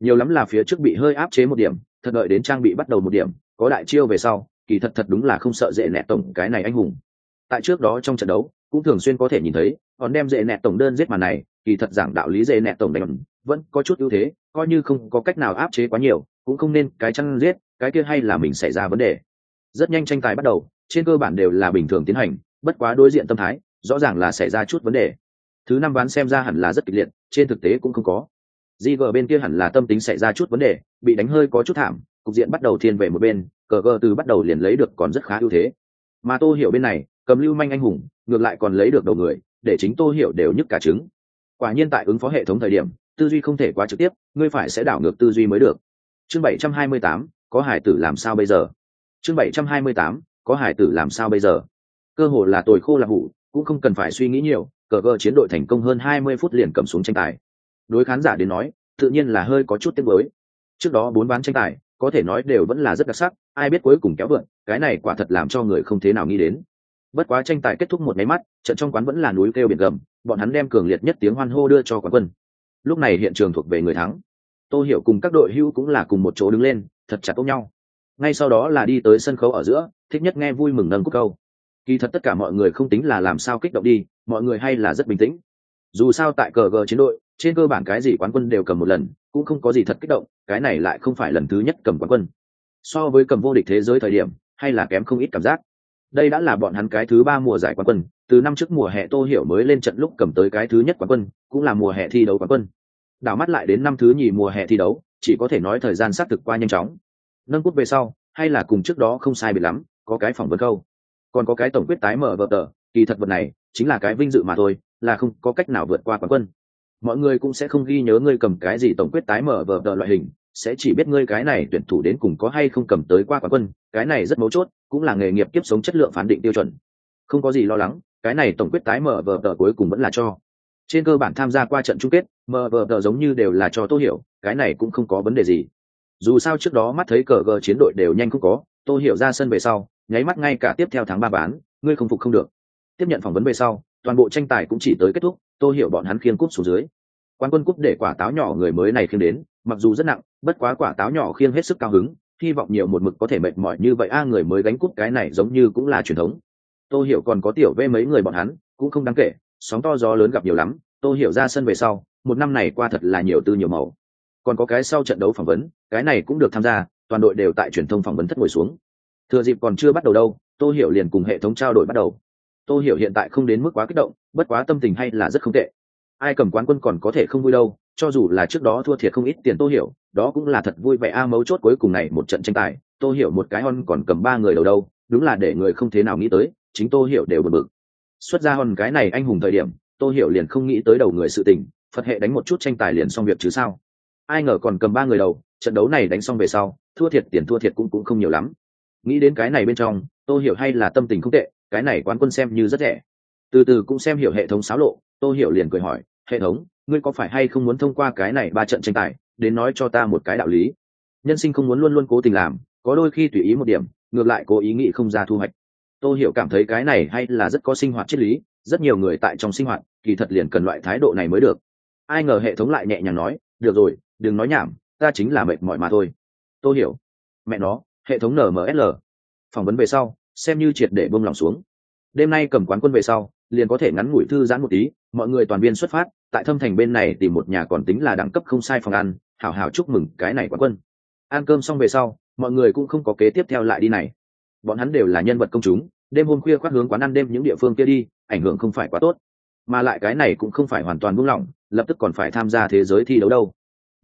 Nhiều lắm là phía trước bị hơi áp chế một điểm thật đợi đến trang bị bắt đầu một điểm, có đại chiêu về sau, kỳ thật thật đúng là không sợ dễ nẹ tổng cái này anh hùng. Tại trước đó trong trận đấu, cũng thường xuyên có thể nhìn thấy, còn đem dễ nẹ tổng đơn giết màn này, kỳ thật giảng đạo lý dễ nẹ tổng đánh vẫn có chút ưu thế, coi như không có cách nào áp chế quá nhiều, cũng không nên cái chăn giết, cái kia hay là mình xảy ra vấn đề. Rất nhanh tranh tài bắt đầu, trên cơ bản đều là bình thường tiến hành, bất quá đối diện tâm thái, rõ ràng là xảy ra chút vấn đề. Thứ năm ván xem ra hẳn là rất kịch liệt, trên thực tế cũng không có di gờ bên kia hẳn là tâm tính xảy ra chút vấn đề, bị đánh hơi có chút thảm, cục diện bắt đầu thiên về một bên cờ gờ từ bắt đầu liền lấy được còn rất khá ưu thế. Mà tô hiểu bên này, cầm lưu manh anh hùng, ngược lại còn lấy được đầu người, để chính tô hiểu đều nhức cả trứng. Quả nhiên tại ứng phó hệ thống thời điểm, tư duy không thể quá trực tiếp, ngươi phải sẽ đảo ngược tư duy mới được. Chương bảy trăm hai mươi tám, có hải tử làm sao bây giờ? Chương bảy trăm hai mươi tám, có hải tử làm sao bây giờ? Cơ hồ là tồi khô là hủ, cũng không cần phải suy nghĩ nhiều cờ gờ chiến đội thành công hơn hai mươi phút liền cầm xuống tranh tài đối khán giả đến nói, tự nhiên là hơi có chút tiếc mới trước đó bốn ván tranh tài, có thể nói đều vẫn là rất đặc sắc, ai biết cuối cùng kéo vượn cái này quả thật làm cho người không thế nào nghĩ đến. Bất quá tranh tài kết thúc một máy mắt, trận trong quán vẫn là núi kêu biển gầm, bọn hắn đem cường liệt nhất tiếng hoan hô đưa cho quán quân. Lúc này hiện trường thuộc về người thắng. Tôi hiểu cùng các đội hưu cũng là cùng một chỗ đứng lên, thật chặt ôm nhau. Ngay sau đó là đi tới sân khấu ở giữa, thích nhất nghe vui mừng nâng cúc câu. Kỳ thật tất cả mọi người không tính là làm sao kích động đi, mọi người hay là rất bình tĩnh. Dù sao tại cờ gờ chiến đội trên cơ bản cái gì quán quân đều cầm một lần, cũng không có gì thật kích động, cái này lại không phải lần thứ nhất cầm quán quân. So với cầm vô địch thế giới thời điểm, hay là kém không ít cảm giác. Đây đã là bọn hắn cái thứ ba mùa giải quán quân, từ năm trước mùa hè tô hiểu mới lên trận lúc cầm tới cái thứ nhất quán quân, cũng là mùa hè thi đấu quán quân. Đảo mắt lại đến năm thứ nhì mùa hè thi đấu, chỉ có thể nói thời gian xác thực qua nhanh chóng. Nâng cút về sau, hay là cùng trước đó không sai biệt lắm, có cái phỏng vấn câu. Còn có cái tổng quyết tái mở vợ tờ, kỳ thật vật này, chính là cái vinh dự mà thôi, là không có cách nào vượt qua quán quân mọi người cũng sẽ không ghi nhớ ngươi cầm cái gì tổng quyết tái mở vở tờ loại hình, sẽ chỉ biết ngươi cái này tuyển thủ đến cùng có hay không cầm tới qua quán quân, cái này rất mấu chốt, cũng là nghề nghiệp kiếp sống chất lượng phán định tiêu chuẩn. Không có gì lo lắng, cái này tổng quyết tái mở vờ tờ cuối cùng vẫn là cho. Trên cơ bản tham gia qua trận chung kết, mở vờ tờ giống như đều là cho tô hiểu, cái này cũng không có vấn đề gì. Dù sao trước đó mắt thấy cờ gờ chiến đội đều nhanh không có, tô hiểu ra sân về sau, nháy mắt ngay cả tiếp theo tháng ba bán ngươi không phục không được. Tiếp nhận phỏng vấn về sau toàn bộ tranh tài cũng chỉ tới kết thúc, tô hiểu bọn hắn khiêng cúp xuống dưới. Quan quân cúp để quả táo nhỏ người mới này khiêng đến, mặc dù rất nặng, bất quá quả táo nhỏ khiêng hết sức cao hứng, hy vọng nhiều một mực có thể mệt mỏi như vậy. A, người mới gánh cúp cái này giống như cũng là truyền thống. Tôi hiểu còn có tiểu vê mấy người bọn hắn, cũng không đáng kể, sóng to gió lớn gặp nhiều lắm. Tôi hiểu ra sân về sau, một năm này qua thật là nhiều tư nhiều màu. Còn có cái sau trận đấu phỏng vấn, cái này cũng được tham gia, toàn đội đều tại truyền thông phỏng vấn thất ngồi xuống. Thừa dịp còn chưa bắt đầu đâu tôi hiểu liền cùng hệ thống trao đổi bắt đầu tôi hiểu hiện tại không đến mức quá kích động, bất quá tâm tình hay là rất không tệ. Ai cầm quán quân còn có thể không vui đâu, cho dù là trước đó thua thiệt không ít tiền tô hiểu, đó cũng là thật vui vẻ. A, mấu chốt cuối cùng này một trận tranh tài, tô hiểu một cái hon còn cầm ba người đầu đâu, đúng là để người không thế nào nghĩ tới, chính tô hiểu đều bật bực. Xuất ra hon cái này anh hùng thời điểm, tô hiểu liền không nghĩ tới đầu người sự tình, phật hệ đánh một chút tranh tài liền xong việc chứ sao? Ai ngờ còn cầm ba người đầu, trận đấu này đánh xong về sau, thua thiệt tiền thua thiệt cũng cũng không nhiều lắm. Nghĩ đến cái này bên trong, tô hiểu hay là tâm tình không tệ cái này quán quân xem như rất rẻ. Từ từ cũng xem hiểu hệ thống xáo lộ, tô hiểu liền cười hỏi, hệ thống, ngươi có phải hay không muốn thông qua cái này ba trận tranh tài, đến nói cho ta một cái đạo lý? Nhân sinh không muốn luôn luôn cố tình làm, có đôi khi tùy ý một điểm, ngược lại cố ý nghĩ không ra thu hoạch. Tôi hiểu cảm thấy cái này hay là rất có sinh hoạt triết lý, rất nhiều người tại trong sinh hoạt, kỳ thật liền cần loại thái độ này mới được. Ai ngờ hệ thống lại nhẹ nhàng nói, được rồi, đừng nói nhảm, ta chính là mệt mỏi mà thôi. Tôi hiểu, mẹ nó, hệ thống nmsl phỏng vấn về sau xem như triệt để bông lòng xuống. Đêm nay cầm quán quân về sau, liền có thể ngắn ngủi thư giãn một tí, mọi người toàn viên xuất phát, tại thâm thành bên này tìm một nhà còn tính là đẳng cấp không sai phòng ăn, hảo hảo chúc mừng cái này quán quân. Ăn cơm xong về sau, mọi người cũng không có kế tiếp theo lại đi này. Bọn hắn đều là nhân vật công chúng, đêm hôm khuya khoác hướng quán ăn đêm những địa phương kia đi, ảnh hưởng không phải quá tốt. Mà lại cái này cũng không phải hoàn toàn buông lỏng, lập tức còn phải tham gia thế giới thi đấu đâu.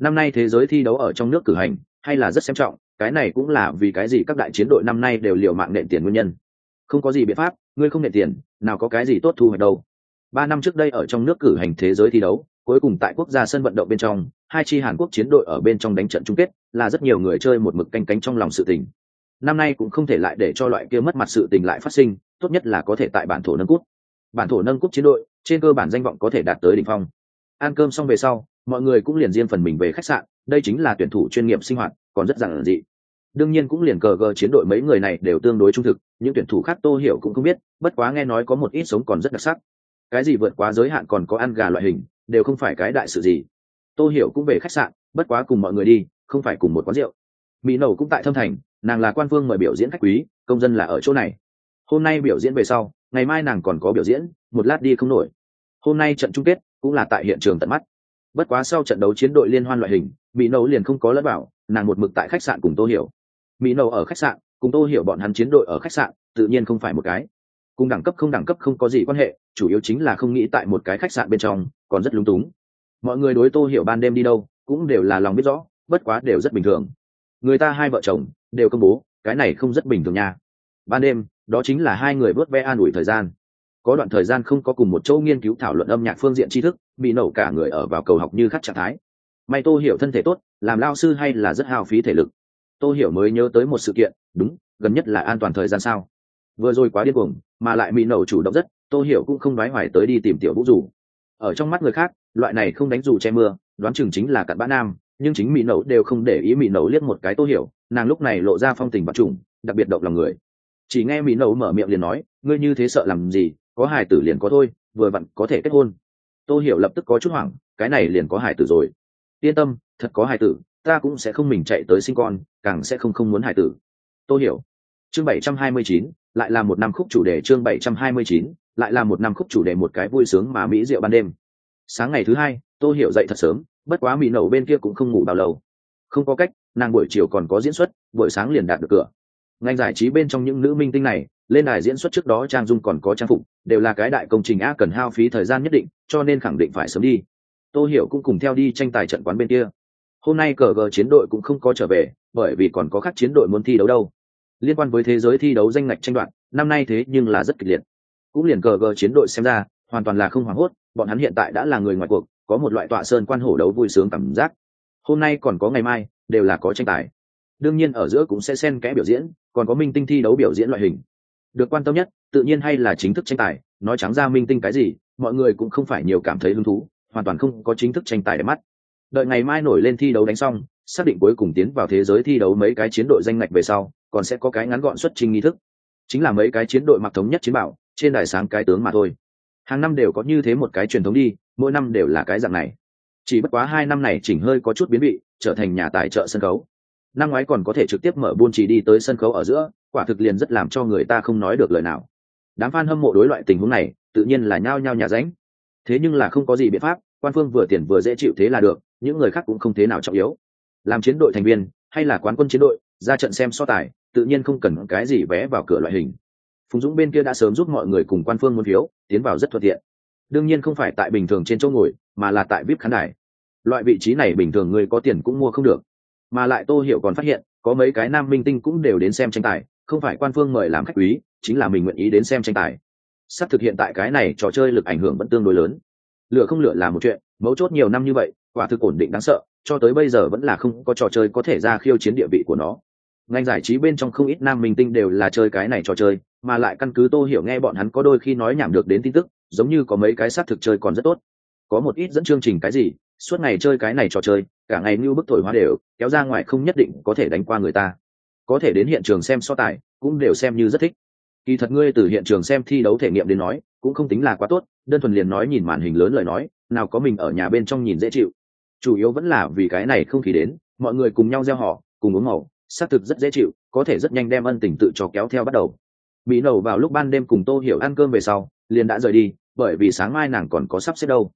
Năm nay thế giới thi đấu ở trong nước cử hành, hay là rất xem trọng cái này cũng là vì cái gì các đại chiến đội năm nay đều liều mạng nện tiền nguyên nhân? Không có gì biện pháp, ngươi không nện tiền, nào có cái gì tốt thu hoạch đâu. Ba năm trước đây ở trong nước cử hành thế giới thi đấu, cuối cùng tại quốc gia sân vận động bên trong, hai chi hàn quốc chiến đội ở bên trong đánh trận chung kết, là rất nhiều người chơi một mực canh cánh trong lòng sự tình. Năm nay cũng không thể lại để cho loại kia mất mặt sự tình lại phát sinh, tốt nhất là có thể tại bản thổ nâng cút bản thổ nâng cút chiến đội, trên cơ bản danh vọng có thể đạt tới đỉnh phong. Ăn cơm xong về sau, mọi người cũng liền riêng phần mình về khách sạn, đây chính là tuyển thủ chuyên nghiệp sinh hoạt, còn rất giản dị đương nhiên cũng liền cờ gờ chiến đội mấy người này đều tương đối trung thực, những tuyển thủ khác tô hiểu cũng không biết, bất quá nghe nói có một ít sống còn rất đặc sắc. Cái gì vượt quá giới hạn còn có ăn gà loại hình, đều không phải cái đại sự gì. Tô hiểu cũng về khách sạn, bất quá cùng mọi người đi, không phải cùng một quán rượu. Mỹ nầu cũng tại thâm thành, nàng là quan phương mời biểu diễn khách quý, công dân là ở chỗ này. Hôm nay biểu diễn về sau, ngày mai nàng còn có biểu diễn, một lát đi không nổi. Hôm nay trận chung kết cũng là tại hiện trường tận mắt. Bất quá sau trận đấu chiến đội liên hoan loại hình, mỹ nấu liền không có lẫn bảo nàng một mực tại khách sạn cùng tô hiểu mỹ nầu ở khách sạn, cùng tô hiểu bọn hắn chiến đội ở khách sạn, tự nhiên không phải một cái. Cùng đẳng cấp không đẳng cấp không có gì quan hệ, chủ yếu chính là không nghĩ tại một cái khách sạn bên trong, còn rất lúng túng. Mọi người đối tô hiểu ban đêm đi đâu, cũng đều là lòng biết rõ, bất quá đều rất bình thường. Người ta hai vợ chồng, đều công bố, cái này không rất bình thường nha. Ban đêm, đó chính là hai người vớt ve an ủi thời gian. Có đoạn thời gian không có cùng một chỗ nghiên cứu thảo luận âm nhạc phương diện tri thức bị nổ cả người ở vào cầu học như khắc trạng thái. May tô hiểu thân thể tốt, làm lao sư hay là rất hao phí thể lực tô hiểu mới nhớ tới một sự kiện, đúng, gần nhất là an toàn thời gian sao. Vừa rồi quá điên cuồng, mà lại mỹ nổ chủ động rất, tô hiểu cũng không nói hoài tới đi tìm tiểu vũ dù ở trong mắt người khác, loại này không đánh dù che mưa, đoán chừng chính là cặn bã nam, nhưng chính mỹ nổ đều không để ý mỹ nổ liếc một cái tô hiểu, nàng lúc này lộ ra phong tình bạc trùng, đặc biệt động lòng người. Chỉ nghe mỹ nổ mở miệng liền nói, ngươi như thế sợ làm gì, có hài tử liền có thôi, vừa vặn có thể kết hôn. Tô hiểu lập tức có chút hoảng, cái này liền có hài tử rồi. Yên tâm, thật có hài tử ta cũng sẽ không mình chạy tới sinh con, càng sẽ không không muốn hại tử. Tôi hiểu. Chương bảy trăm hai mươi chín, lại là một năm khúc chủ đề chương bảy trăm hai mươi chín, lại là một năm khúc chủ đề một cái vui sướng mà mỹ rượu ban đêm. Sáng ngày thứ hai tôi hiểu dậy thật sớm, bất quá mỹ nậu bên kia cũng không ngủ bao lâu. Không có cách, nàng buổi chiều còn có diễn xuất, buổi sáng liền đạt được cửa. Ngành giải trí bên trong những nữ minh tinh này, lên đài diễn xuất trước đó trang dung còn có trang phục, đều là cái đại công trình a cần hao phí thời gian nhất định, cho nên khẳng định phải sớm đi. Tôi hiểu cũng cùng theo đi tranh tài trận quán bên kia hôm nay cờ gờ chiến đội cũng không có trở về, bởi vì còn có các chiến đội muốn thi đấu đâu. Liên quan với thế giới thi đấu danh ngạch tranh đoạt, năm nay thế nhưng là rất kịch liệt. Cũng liền cờ gờ chiến đội xem ra, hoàn toàn là không hoảng hốt, bọn hắn hiện tại đã là người ngoài cuộc, có một loại tọa sơn quan hổ đấu vui sướng cảm giác. Hôm nay còn có ngày mai, đều là có tranh tài. Đương nhiên ở giữa cũng sẽ xen kẽ biểu diễn, còn có minh tinh thi đấu biểu diễn loại hình. Được quan tâm nhất, tự nhiên hay là chính thức tranh tài, nói trắng ra minh tinh cái gì, mọi người cũng không phải nhiều cảm thấy hứng thú, hoàn toàn không có chính thức tranh tài để mắt đợi ngày mai nổi lên thi đấu đánh xong, xác định cuối cùng tiến vào thế giới thi đấu mấy cái chiến đội danh ngạch về sau, còn sẽ có cái ngắn gọn xuất trình nghi thức. Chính là mấy cái chiến đội mặc thống nhất chiến bảo, trên đài sáng cái tướng mà thôi. Hàng năm đều có như thế một cái truyền thống đi, mỗi năm đều là cái dạng này. Chỉ bất quá hai năm này chỉnh hơi có chút biến vị, trở thành nhà tài trợ sân khấu. Năm ngoái còn có thể trực tiếp mở buôn chỉ đi tới sân khấu ở giữa, quả thực liền rất làm cho người ta không nói được lời nào. Đám f a n hâm mộ đối loại tình huống này, tự nhiên là nhao nhao nhà ránh. Thế nhưng là không có gì biện pháp, quan phương vừa tiền vừa dễ chịu thế là được những người khác cũng không thế nào trọng yếu. Làm chiến đội thành viên, hay là quán quân chiến đội, ra trận xem so tài, tự nhiên không cần cái gì vé vào cửa loại hình. Phùng dũng bên kia đã sớm giúp mọi người cùng quan phương muốn phiếu, tiến vào rất thuận tiện. Đương nhiên không phải tại bình thường trên chỗ ngồi, mà là tại vip khán đài. Loại vị trí này bình thường người có tiền cũng mua không được. Mà lại tô hiểu còn phát hiện, có mấy cái nam minh tinh cũng đều đến xem tranh tài, không phải quan phương mời làm khách quý, chính là mình nguyện ý đến xem tranh tài. Sắp thực hiện tại cái này trò chơi lực ảnh hưởng vẫn tương đối lớn. Lựa không lựa là một chuyện, mấu chốt nhiều năm như vậy quả thực ổn định đáng sợ, cho tới bây giờ vẫn là không có trò chơi có thể ra khiêu chiến địa vị của nó. Ngành giải trí bên trong không ít nam minh tinh đều là chơi cái này trò chơi, mà lại căn cứ tô hiểu nghe bọn hắn có đôi khi nói nhảm được đến tin tức, giống như có mấy cái xác thực chơi còn rất tốt. Có một ít dẫn chương trình cái gì, suốt ngày chơi cái này trò chơi, cả ngày như bức thổi hoa đều, kéo ra ngoài không nhất định có thể đánh qua người ta. Có thể đến hiện trường xem so tài, cũng đều xem như rất thích. Kỳ thật ngươi từ hiện trường xem thi đấu thể nghiệm đến nói, cũng không tính là quá tốt, đơn thuần liền nói nhìn màn hình lớn lời nói, nào có mình ở nhà bên trong nhìn dễ chịu chủ yếu vẫn là vì cái này không khí đến, mọi người cùng nhau gieo họ, cùng uống màu, xác thực rất dễ chịu, có thể rất nhanh đem ân tình tự cho kéo theo bắt đầu. Mỹ nầu vào lúc ban đêm cùng tô hiểu ăn cơm về sau, liền đã rời đi, bởi vì sáng mai nàng còn có sắp xếp đâu.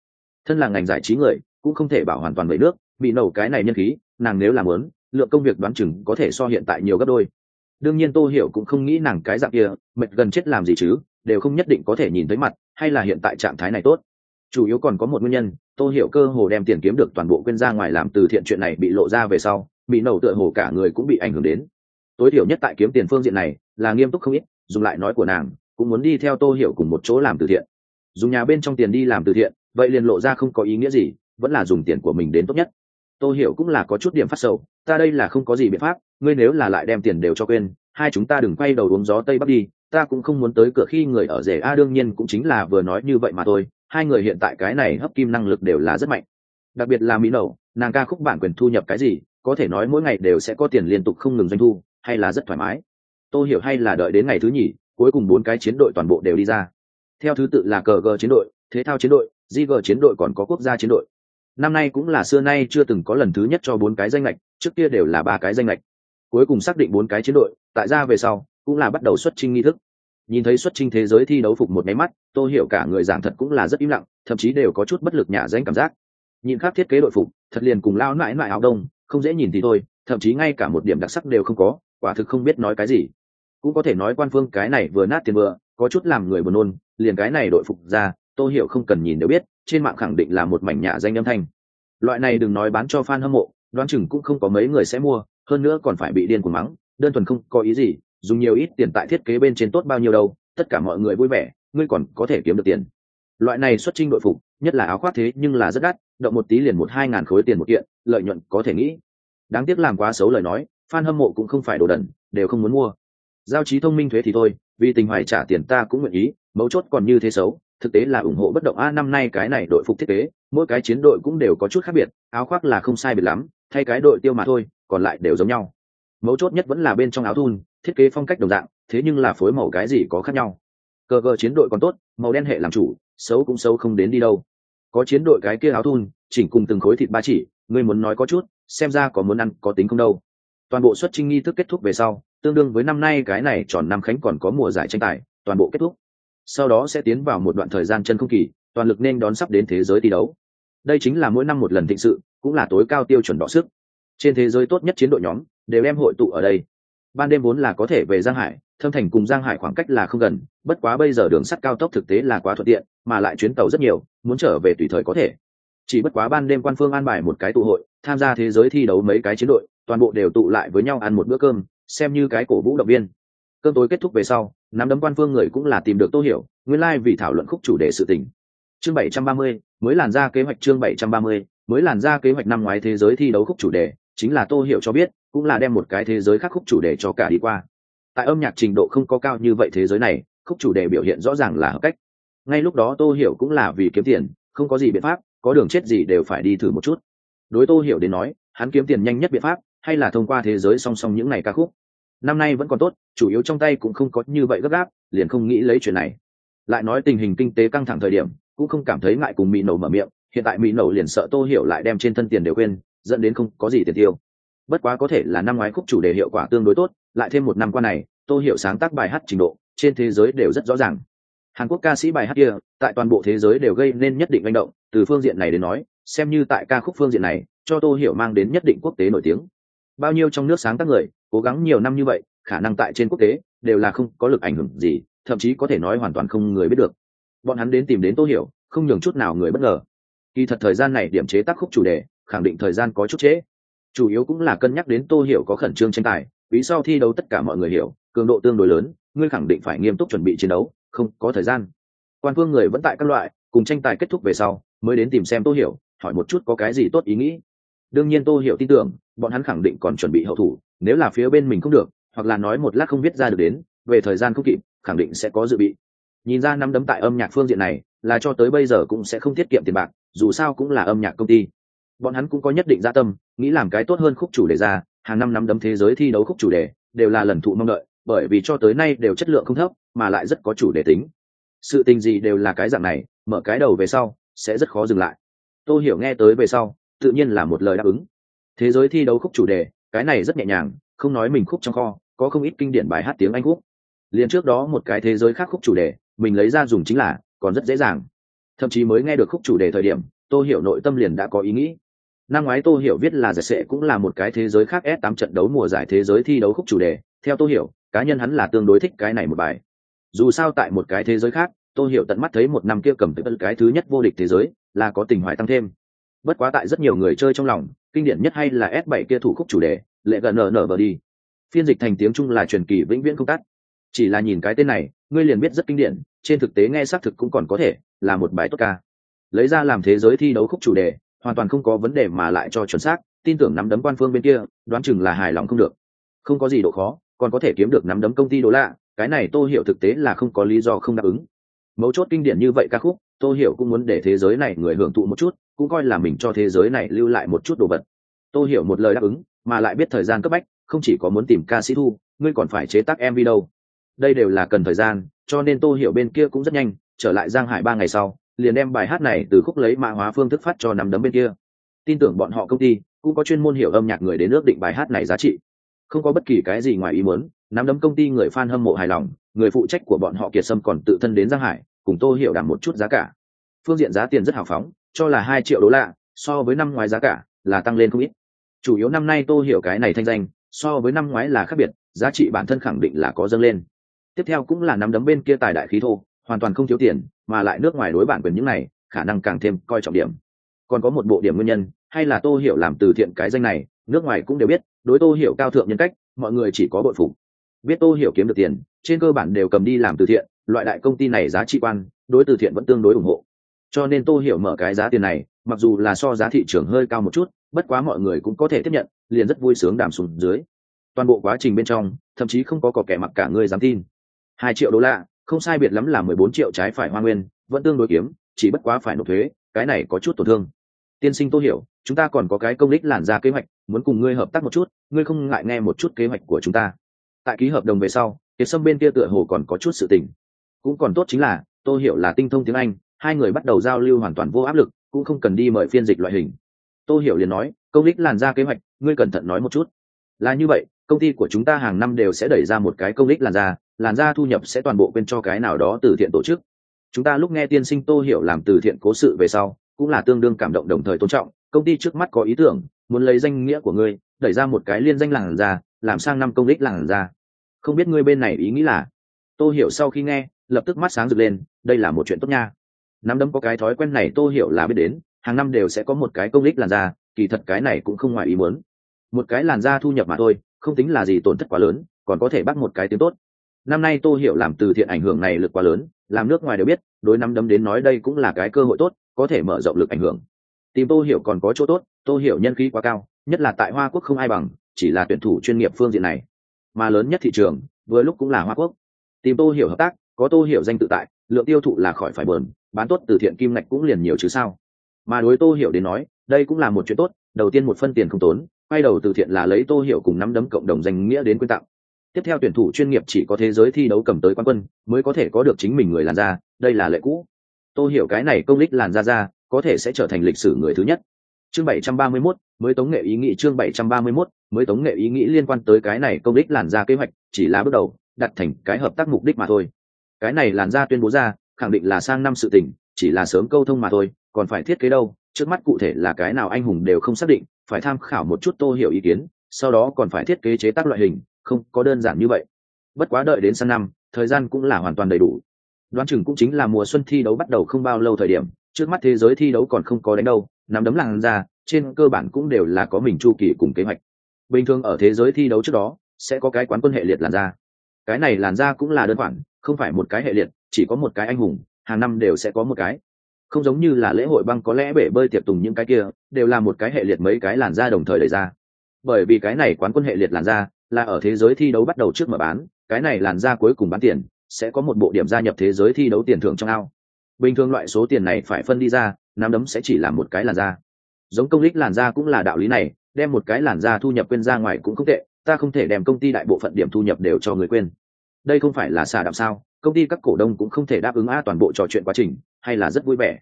Thân là ngành giải trí người, cũng không thể bảo hoàn toàn vậy nước bị nầu cái này nhân khí, nàng nếu làm lớn, lượng công việc đoán chừng có thể so hiện tại nhiều gấp đôi. Đương nhiên tô hiểu cũng không nghĩ nàng cái dạng kia, mệt gần chết làm gì chứ, đều không nhất định có thể nhìn thấy mặt, hay là hiện tại trạng thái này tốt. Chủ yếu còn có một nguyên nhân tô hiểu cơ hồ đem tiền kiếm được toàn bộ quên ra ngoài làm từ thiện chuyện này bị lộ ra về sau, bị nầu tựa hồ cả người cũng bị ảnh hưởng đến. Tối thiểu nhất tại kiếm tiền phương diện này là nghiêm túc không ít, dùng lại nói của nàng, cũng muốn đi theo tô hiểu cùng một chỗ làm từ thiện. Dùng nhà bên trong tiền đi làm từ thiện, vậy liền lộ ra không có ý nghĩa gì, vẫn là dùng tiền của mình đến tốt nhất. Tô hiểu cũng là có chút điểm phát sầu, ta đây là không có gì biện pháp, ngươi nếu là lại đem tiền đều cho quên, hai chúng ta đừng quay đầu uống gió tây bắc đi, ta cũng không muốn tới cửa khi người ở rể a đương nhiên cũng chính là vừa nói như vậy mà thôi hai người hiện tại cái này hấp kim năng lực đều là rất mạnh. Đặc biệt là mỹ nậu nàng ca khúc bản quyền thu nhập cái gì, có thể nói mỗi ngày đều sẽ có tiền liên tục không ngừng doanh thu, hay là rất thoải mái. Tôi hiểu hay là đợi đến ngày thứ nhì, cuối cùng bốn cái chiến đội toàn bộ đều đi ra. Theo thứ tự là cờ g chiến đội, thế thao chiến đội di g chiến đội còn có quốc gia chiến đội. Năm nay cũng là xưa nay chưa từng có lần thứ nhất cho bốn cái danh lệch trước kia đều là ba cái danh lệch cuối cùng xác định bốn cái chiến đội, tại ra về sau, cũng là bắt đầu xuất trình nghi thức nhìn thấy xuất trình thế giới thi đấu phục một máy mắt tôi hiểu cả người giảng thật cũng là rất im lặng, thậm chí đều có chút bất lực nhả danh cảm giác. Nhìn khác thiết kế đội phục, thật liền cùng lao mãi mãi áo đông, không dễ nhìn thì thôi, thậm chí ngay cả một điểm đặc sắc đều không có, quả thực không biết nói cái gì. Cũng có thể nói quan phương cái này vừa nát tiền vừa, có chút làm người buồn nôn, liền cái này đội phục ra, tô hiểu không cần nhìn đều biết, trên mạng khẳng định là một mảnh nhạ danh âm thanh. Loại này đừng nói bán cho fan hâm mộ, đoán chừng cũng không có mấy người sẽ mua, hơn nữa còn phải bị điên cuồng mắng, đơn thuần không có ý gì dùng nhiều ít tiền tại thiết kế bên trên tốt bao nhiêu đâu, tất cả mọi người vui vẻ, ngươi còn có thể kiếm được tiền. Loại này xuất trinh đội phục, nhất là áo khoác thế nhưng là rất đắt, động một tí liền một hai ngàn khối tiền một kiện, lợi nhuận có thể nghĩ. Đáng tiếc làm quá xấu lời nói, fan hâm mộ cũng không phải đồ đần, đều không muốn mua. Giao trí thông minh thuế thì thôi, vì tình hoài trả tiền ta cũng nguyện ý, mấu chốt còn như thế xấu, thực tế là ủng hộ bất động a năm nay cái này đội phục thiết kế, mỗi cái chiến đội cũng đều có chút khác biệt, áo khoác là không sai biệt lắm, thay cái đội tiêu mà thôi, còn lại đều giống nhau. Mấu chốt nhất vẫn là bên trong áo thun thiết kế phong cách đồng dạng, thế nhưng là phối màu cái gì có khác nhau. Cờ cờ chiến đội còn tốt, màu đen hệ làm chủ, xấu cũng xấu không đến đi đâu. Có chiến đội cái kia áo thun, chỉnh cùng từng khối thịt ba chỉ, ngươi muốn nói có chút, xem ra có muốn ăn, có tính không đâu. Toàn bộ xuất trinh nghi thức kết thúc về sau, tương đương với năm nay cái này tròn năm khánh còn có mùa giải tranh tài, toàn bộ kết thúc. Sau đó sẽ tiến vào một đoạn thời gian chân không kỳ, toàn lực nên đón sắp đến thế giới thi đấu. Đây chính là mỗi năm một lần thịnh sự, cũng là tối cao tiêu chuẩn đọ sức. Trên thế giới tốt nhất chiến đội nhóm, đều đem hội tụ ở đây ban đêm vốn là có thể về giang hải, thâm thành cùng giang hải khoảng cách là không gần, bất quá bây giờ đường sắt cao tốc thực tế là quá thuận tiện, mà lại chuyến tàu rất nhiều, muốn trở về tùy thời có thể. Chỉ bất quá ban đêm quan phương an bài một cái tụ hội, tham gia thế giới thi đấu mấy cái chiến đội, toàn bộ đều tụ lại với nhau ăn một bữa cơm, xem như cái cổ vũ động viên. Cơm tối kết thúc về sau, nắm đấm quan phương người cũng là tìm được tô hiểu, nguyên lai、like、vì thảo luận khúc chủ đề sự tình. Chương bảy trăm ba mươi, mới làn ra kế hoạch chương bảy trăm ba mươi, mới làn ra kế hoạch năm ngoái thế giới thi đấu khúc chủ đề chính là tô hiểu cho biết, cũng là đem một cái thế giới khác khúc chủ đề cho cả đi qua. Tại âm nhạc trình độ không có cao như vậy thế giới này, khúc chủ đề biểu hiện rõ ràng là hợp cách. Ngay lúc đó tô hiểu cũng là vì kiếm tiền, không có gì biện pháp, có đường chết gì đều phải đi thử một chút. Đối tô hiểu đến nói, hắn kiếm tiền nhanh nhất biện pháp, hay là thông qua thế giới song song những ngày ca khúc. Năm nay vẫn còn tốt, chủ yếu trong tay cũng không có như vậy gấp gáp, liền không nghĩ lấy chuyện này. Lại nói tình hình kinh tế căng thẳng thời điểm, cũng không cảm thấy ngại cùng mỹ nổ mở miệng, hiện tại mỹ nổ liền sợ tô hiểu lại đem trên thân tiền đều quên dẫn đến không có gì tiền tiêu. Bất quá có thể là năm ngoái khúc chủ đề hiệu quả tương đối tốt, lại thêm một năm qua này, tô hiểu sáng tác bài hát trình độ, trên thế giới đều rất rõ ràng. Hàn quốc ca sĩ bài hát kia, tại toàn bộ thế giới đều gây nên nhất định manh động, từ phương diện này đến nói, xem như tại ca khúc phương diện này, cho tô hiểu mang đến nhất định quốc tế nổi tiếng. Bao nhiêu trong nước sáng tác người, cố gắng nhiều năm như vậy, khả năng tại trên quốc tế, đều là không có lực ảnh hưởng gì, thậm chí có thể nói hoàn toàn không người biết được. Bọn hắn đến tìm đến tô hiểu, không nhường chút nào người bất ngờ. Kỳ thật thời gian này điểm chế tác khúc chủ đề khẳng định thời gian có chút trễ. Chủ yếu cũng là cân nhắc đến tô hiểu có khẩn trương tranh tài, vì sau thi đấu tất cả mọi người hiểu, cường độ tương đối lớn, ngươi khẳng định phải nghiêm túc chuẩn bị chiến đấu, không có thời gian. Quan phương người vẫn tại các loại, cùng tranh tài kết thúc về sau, mới đến tìm xem tô hiểu, hỏi một chút có cái gì tốt ý nghĩ. Đương nhiên tô hiểu tin tưởng, bọn hắn khẳng định còn chuẩn bị hậu thủ, nếu là phía bên mình không được, hoặc là nói một lát không biết ra được đến, về thời gian không kịp, khẳng định sẽ có dự bị. Nhìn ra năm đấm tại âm nhạc phương diện này, là cho tới bây giờ cũng sẽ không tiết kiệm tiền bạc, dù sao cũng là âm nhạc công ty bọn hắn cũng có nhất định gia tâm, nghĩ làm cái tốt hơn khúc chủ đề ra, hàng năm năm đấm thế giới thi đấu khúc chủ đề, đều là lần thụ mong đợi, bởi vì cho tới nay đều chất lượng không thấp, mà lại rất có chủ đề tính. Sự tình gì đều là cái dạng này, mở cái đầu về sau, sẽ rất khó dừng lại. Tôi hiểu nghe tới về sau, tự nhiên là một lời đáp ứng. Thế giới thi đấu khúc chủ đề, cái này rất nhẹ nhàng, không nói mình khúc trong kho, có không ít kinh điển bài hát tiếng anh khúc. Liền trước đó một cái thế giới khác khúc chủ đề, mình lấy ra dùng chính là, còn rất dễ dàng. Thậm chí mới nghe được khúc chủ đề thời điểm tôi hiểu nội tâm liền đã có ý nghĩ năm ngoái tô hiểu viết là giải sệ cũng là một cái thế giới khác s 8 trận đấu mùa giải thế giới thi đấu khúc chủ đề. Theo tô hiểu, cá nhân hắn là tương đối thích cái này một bài. Dù sao tại một cái thế giới khác, tô hiểu tận mắt thấy một năm kia cầm tới cái thứ nhất vô địch thế giới, là có tình hoài tăng thêm. Bất quá tại rất nhiều người chơi trong lòng, kinh điển nhất hay là s 7 kia thủ khúc chủ đề, lệ gần nở nở vờ đi. Phiên dịch thành tiếng trung là truyền kỳ vĩnh viễn không tắt chỉ là nhìn cái tên này, ngươi liền biết rất kinh điển, trên thực tế nghe xác thực cũng còn có thể là một bài tốt ca. Lấy ra làm thế giới thi đấu khúc chủ đề hoàn toàn không có vấn đề mà lại cho chuẩn xác, tin tưởng nắm đấm quan phương bên kia, đoán chừng là hài lòng không được. Không có gì độ khó, còn có thể kiếm được nắm đấm công ty đô lạ, cái này tô hiểu thực tế là không có lý do không đáp ứng. Mấu chốt kinh điển như vậy ca khúc, tô hiểu cũng muốn để thế giới này người hưởng thụ một chút, cũng coi là mình cho thế giới này lưu lại một chút đồ vật. Tô hiểu một lời đáp ứng, mà lại biết thời gian cấp bách, không chỉ có muốn tìm ca sĩ thu, ngươi còn phải chế tác mv đâu. Đây đều là cần thời gian, cho nên tô hiểu bên kia cũng rất nhanh, trở lại giang hải ba ngày sau liền đem bài hát này từ khúc lấy mã hóa phương thức phát cho nắm đấm bên kia. Tin tưởng bọn họ công ty cũng có chuyên môn hiểu âm nhạc người đến ước định bài hát này giá trị. Không có bất kỳ cái gì ngoài ý muốn, nắm đấm công ty người fan hâm mộ hài lòng, người phụ trách của bọn họ kiệt sâm còn tự thân đến giang hải, cùng tô hiểu đảm một chút giá cả. Phương diện giá tiền rất hào phóng, cho là hai triệu đô la, so với năm ngoái giá cả là tăng lên không ít. Chủ yếu năm nay tô hiểu cái này thanh danh, so với năm ngoái là khác biệt, giá trị bản thân khẳng định là có dâng lên. Tiếp theo cũng là nắm đấm bên kia tài đại khí thô hoàn toàn không thiếu tiền, mà lại nước ngoài đối bản quyền những này, khả năng càng thêm coi trọng điểm. Còn có một bộ điểm nguyên nhân, hay là tô hiểu làm từ thiện cái danh này, nước ngoài cũng đều biết, đối tô hiểu cao thượng nhân cách, mọi người chỉ có bội phục. Biết tô hiểu kiếm được tiền, trên cơ bản đều cầm đi làm từ thiện, loại đại công ty này giá trị quan, đối từ thiện vẫn tương đối ủng hộ. Cho nên tô hiểu mở cái giá tiền này, mặc dù là so giá thị trường hơi cao một chút, bất quá mọi người cũng có thể tiếp nhận, liền rất vui sướng đàm sùng dưới. Toàn bộ quá trình bên trong, thậm chí không có cỏ kẻ mặc cả người dám tin. Hai triệu đô la không sai biệt lắm là mười bốn triệu trái phải hoa nguyên, vẫn tương đối kiếm, chỉ bất quá phải nộp thuế, cái này có chút tổn thương. Tiên sinh tô hiểu, chúng ta còn có cái công đích làn ra kế hoạch, muốn cùng ngươi hợp tác một chút, ngươi không ngại nghe một chút kế hoạch của chúng ta. Tại ký hợp đồng về sau kiệt sâm bên kia tựa hồ còn có chút sự tình. Cũng còn tốt chính là, tô hiểu là tinh thông tiếng anh, hai người bắt đầu giao lưu hoàn toàn vô áp lực, cũng không cần đi mời phiên dịch loại hình. Tô hiểu liền nói, công đích làn ra kế hoạch, ngươi cẩn thận nói một chút. Là như vậy, công ty của chúng ta hàng năm đều sẽ đẩy ra một cái công đích làn ra làn da thu nhập sẽ toàn bộ quên cho cái nào đó từ thiện tổ chức. Chúng ta lúc nghe tiên sinh tô hiểu làm từ thiện cố sự về sau, cũng là tương đương cảm động đồng thời tôn trọng, công ty trước mắt có ý tưởng, muốn lấy danh nghĩa của ngươi, đẩy ra một cái liên danh làn da, làm sang năm công đích làn da. Không biết ngươi bên này ý nghĩ là? Tô hiểu sau khi nghe, lập tức mắt sáng rực lên, đây là một chuyện tốt nha. Nắm đấm có cái thói quen này tô hiểu là biết đến, hàng năm đều sẽ có một cái công đích làn da, kỳ thật cái này cũng không ngoài ý muốn. Một cái làn da thu nhập mà thôi, không tính là gì tổn thất quá lớn, còn có thể bắt một cái tiếng tốt năm nay tô hiểu làm từ thiện ảnh hưởng này lực quá lớn, làm nước ngoài đều biết, đối năm đấm đến nói đây cũng là cái cơ hội tốt, có thể mở rộng lực ảnh hưởng. Tìm tô hiểu còn có chỗ tốt, tô hiểu nhân khí quá cao, nhất là tại hoa quốc không ai bằng, chỉ là tuyển thủ chuyên nghiệp phương diện này. Mà lớn nhất thị trường, vừa lúc cũng là hoa quốc. Tìm tô hiểu hợp tác, có tô hiểu danh tự tại, lượng tiêu thụ là khỏi phải bờn, bán tốt từ thiện kim ngạch cũng liền nhiều chứ sao. Mà đối tô hiểu đến nói, đây cũng là một chuyện tốt, đầu tiên một phân tiền không tốn, quay đầu từ thiện là lấy tô hiểu cùng năm đấm cộng đồng danh nghĩa đến quyên tặng tiếp theo tuyển thủ chuyên nghiệp chỉ có thế giới thi đấu cầm tới quán quân mới có thể có được chính mình người làn da đây là lệ cũ. Tô hiểu cái này công lích làn da ra có thể sẽ trở thành lịch sử người thứ nhất. Chương 731, mới tống nghệ ý nghĩ chương 731, mới tống nghệ ý nghĩ liên quan tới cái này công đích làn da kế hoạch chỉ là bước đầu đặt thành cái hợp tác mục đích mà thôi. Cái này làn da tuyên bố ra khẳng định là sang năm sự tình chỉ là sớm câu thông mà thôi còn phải thiết kế đâu trước mắt cụ thể là cái nào anh hùng đều không xác định phải tham khảo một chút tô hiểu ý kiến sau đó còn phải thiết kế chế tác loại hình không có đơn giản như vậy. Bất quá đợi đến sang năm, thời gian cũng là hoàn toàn đầy đủ. Đoán chừng cũng chính là mùa xuân thi đấu bắt đầu không bao lâu thời điểm, trước mắt thế giới thi đấu còn không có đánh đâu, nắm đấm làng ra trên cơ bản cũng đều là có mình chu kỳ cùng kế hoạch. Bình thường ở thế giới thi đấu trước đó, sẽ có cái quán quân hệ liệt làn da. Cái này làn da cũng là đơn giản, không phải một cái hệ liệt, chỉ có một cái anh hùng, hàng năm đều sẽ có một cái. Không giống như là lễ hội băng có lẽ bể bơi tiệc tùng những cái kia, đều là một cái hệ liệt mấy cái làn da đồng thời đẩy ra. Bởi vì cái này quán quân hệ liệt làn da là ở thế giới thi đấu bắt đầu trước mở bán, cái này làn ra cuối cùng bán tiền, sẽ có một bộ điểm gia nhập thế giới thi đấu tiền thưởng trong ao. Bình thường loại số tiền này phải phân đi ra, nắm đấm sẽ chỉ là một cái làn da. Giống công lích làn da cũng là đạo lý này, đem một cái làn da thu nhập quên ra ngoài cũng không tệ, ta không thể đem công ty đại bộ phận điểm thu nhập đều cho người quên. Đây không phải là xả đạm sao, công ty các cổ đông cũng không thể đáp ứng a toàn bộ trò chuyện quá trình, hay là rất vui vẻ.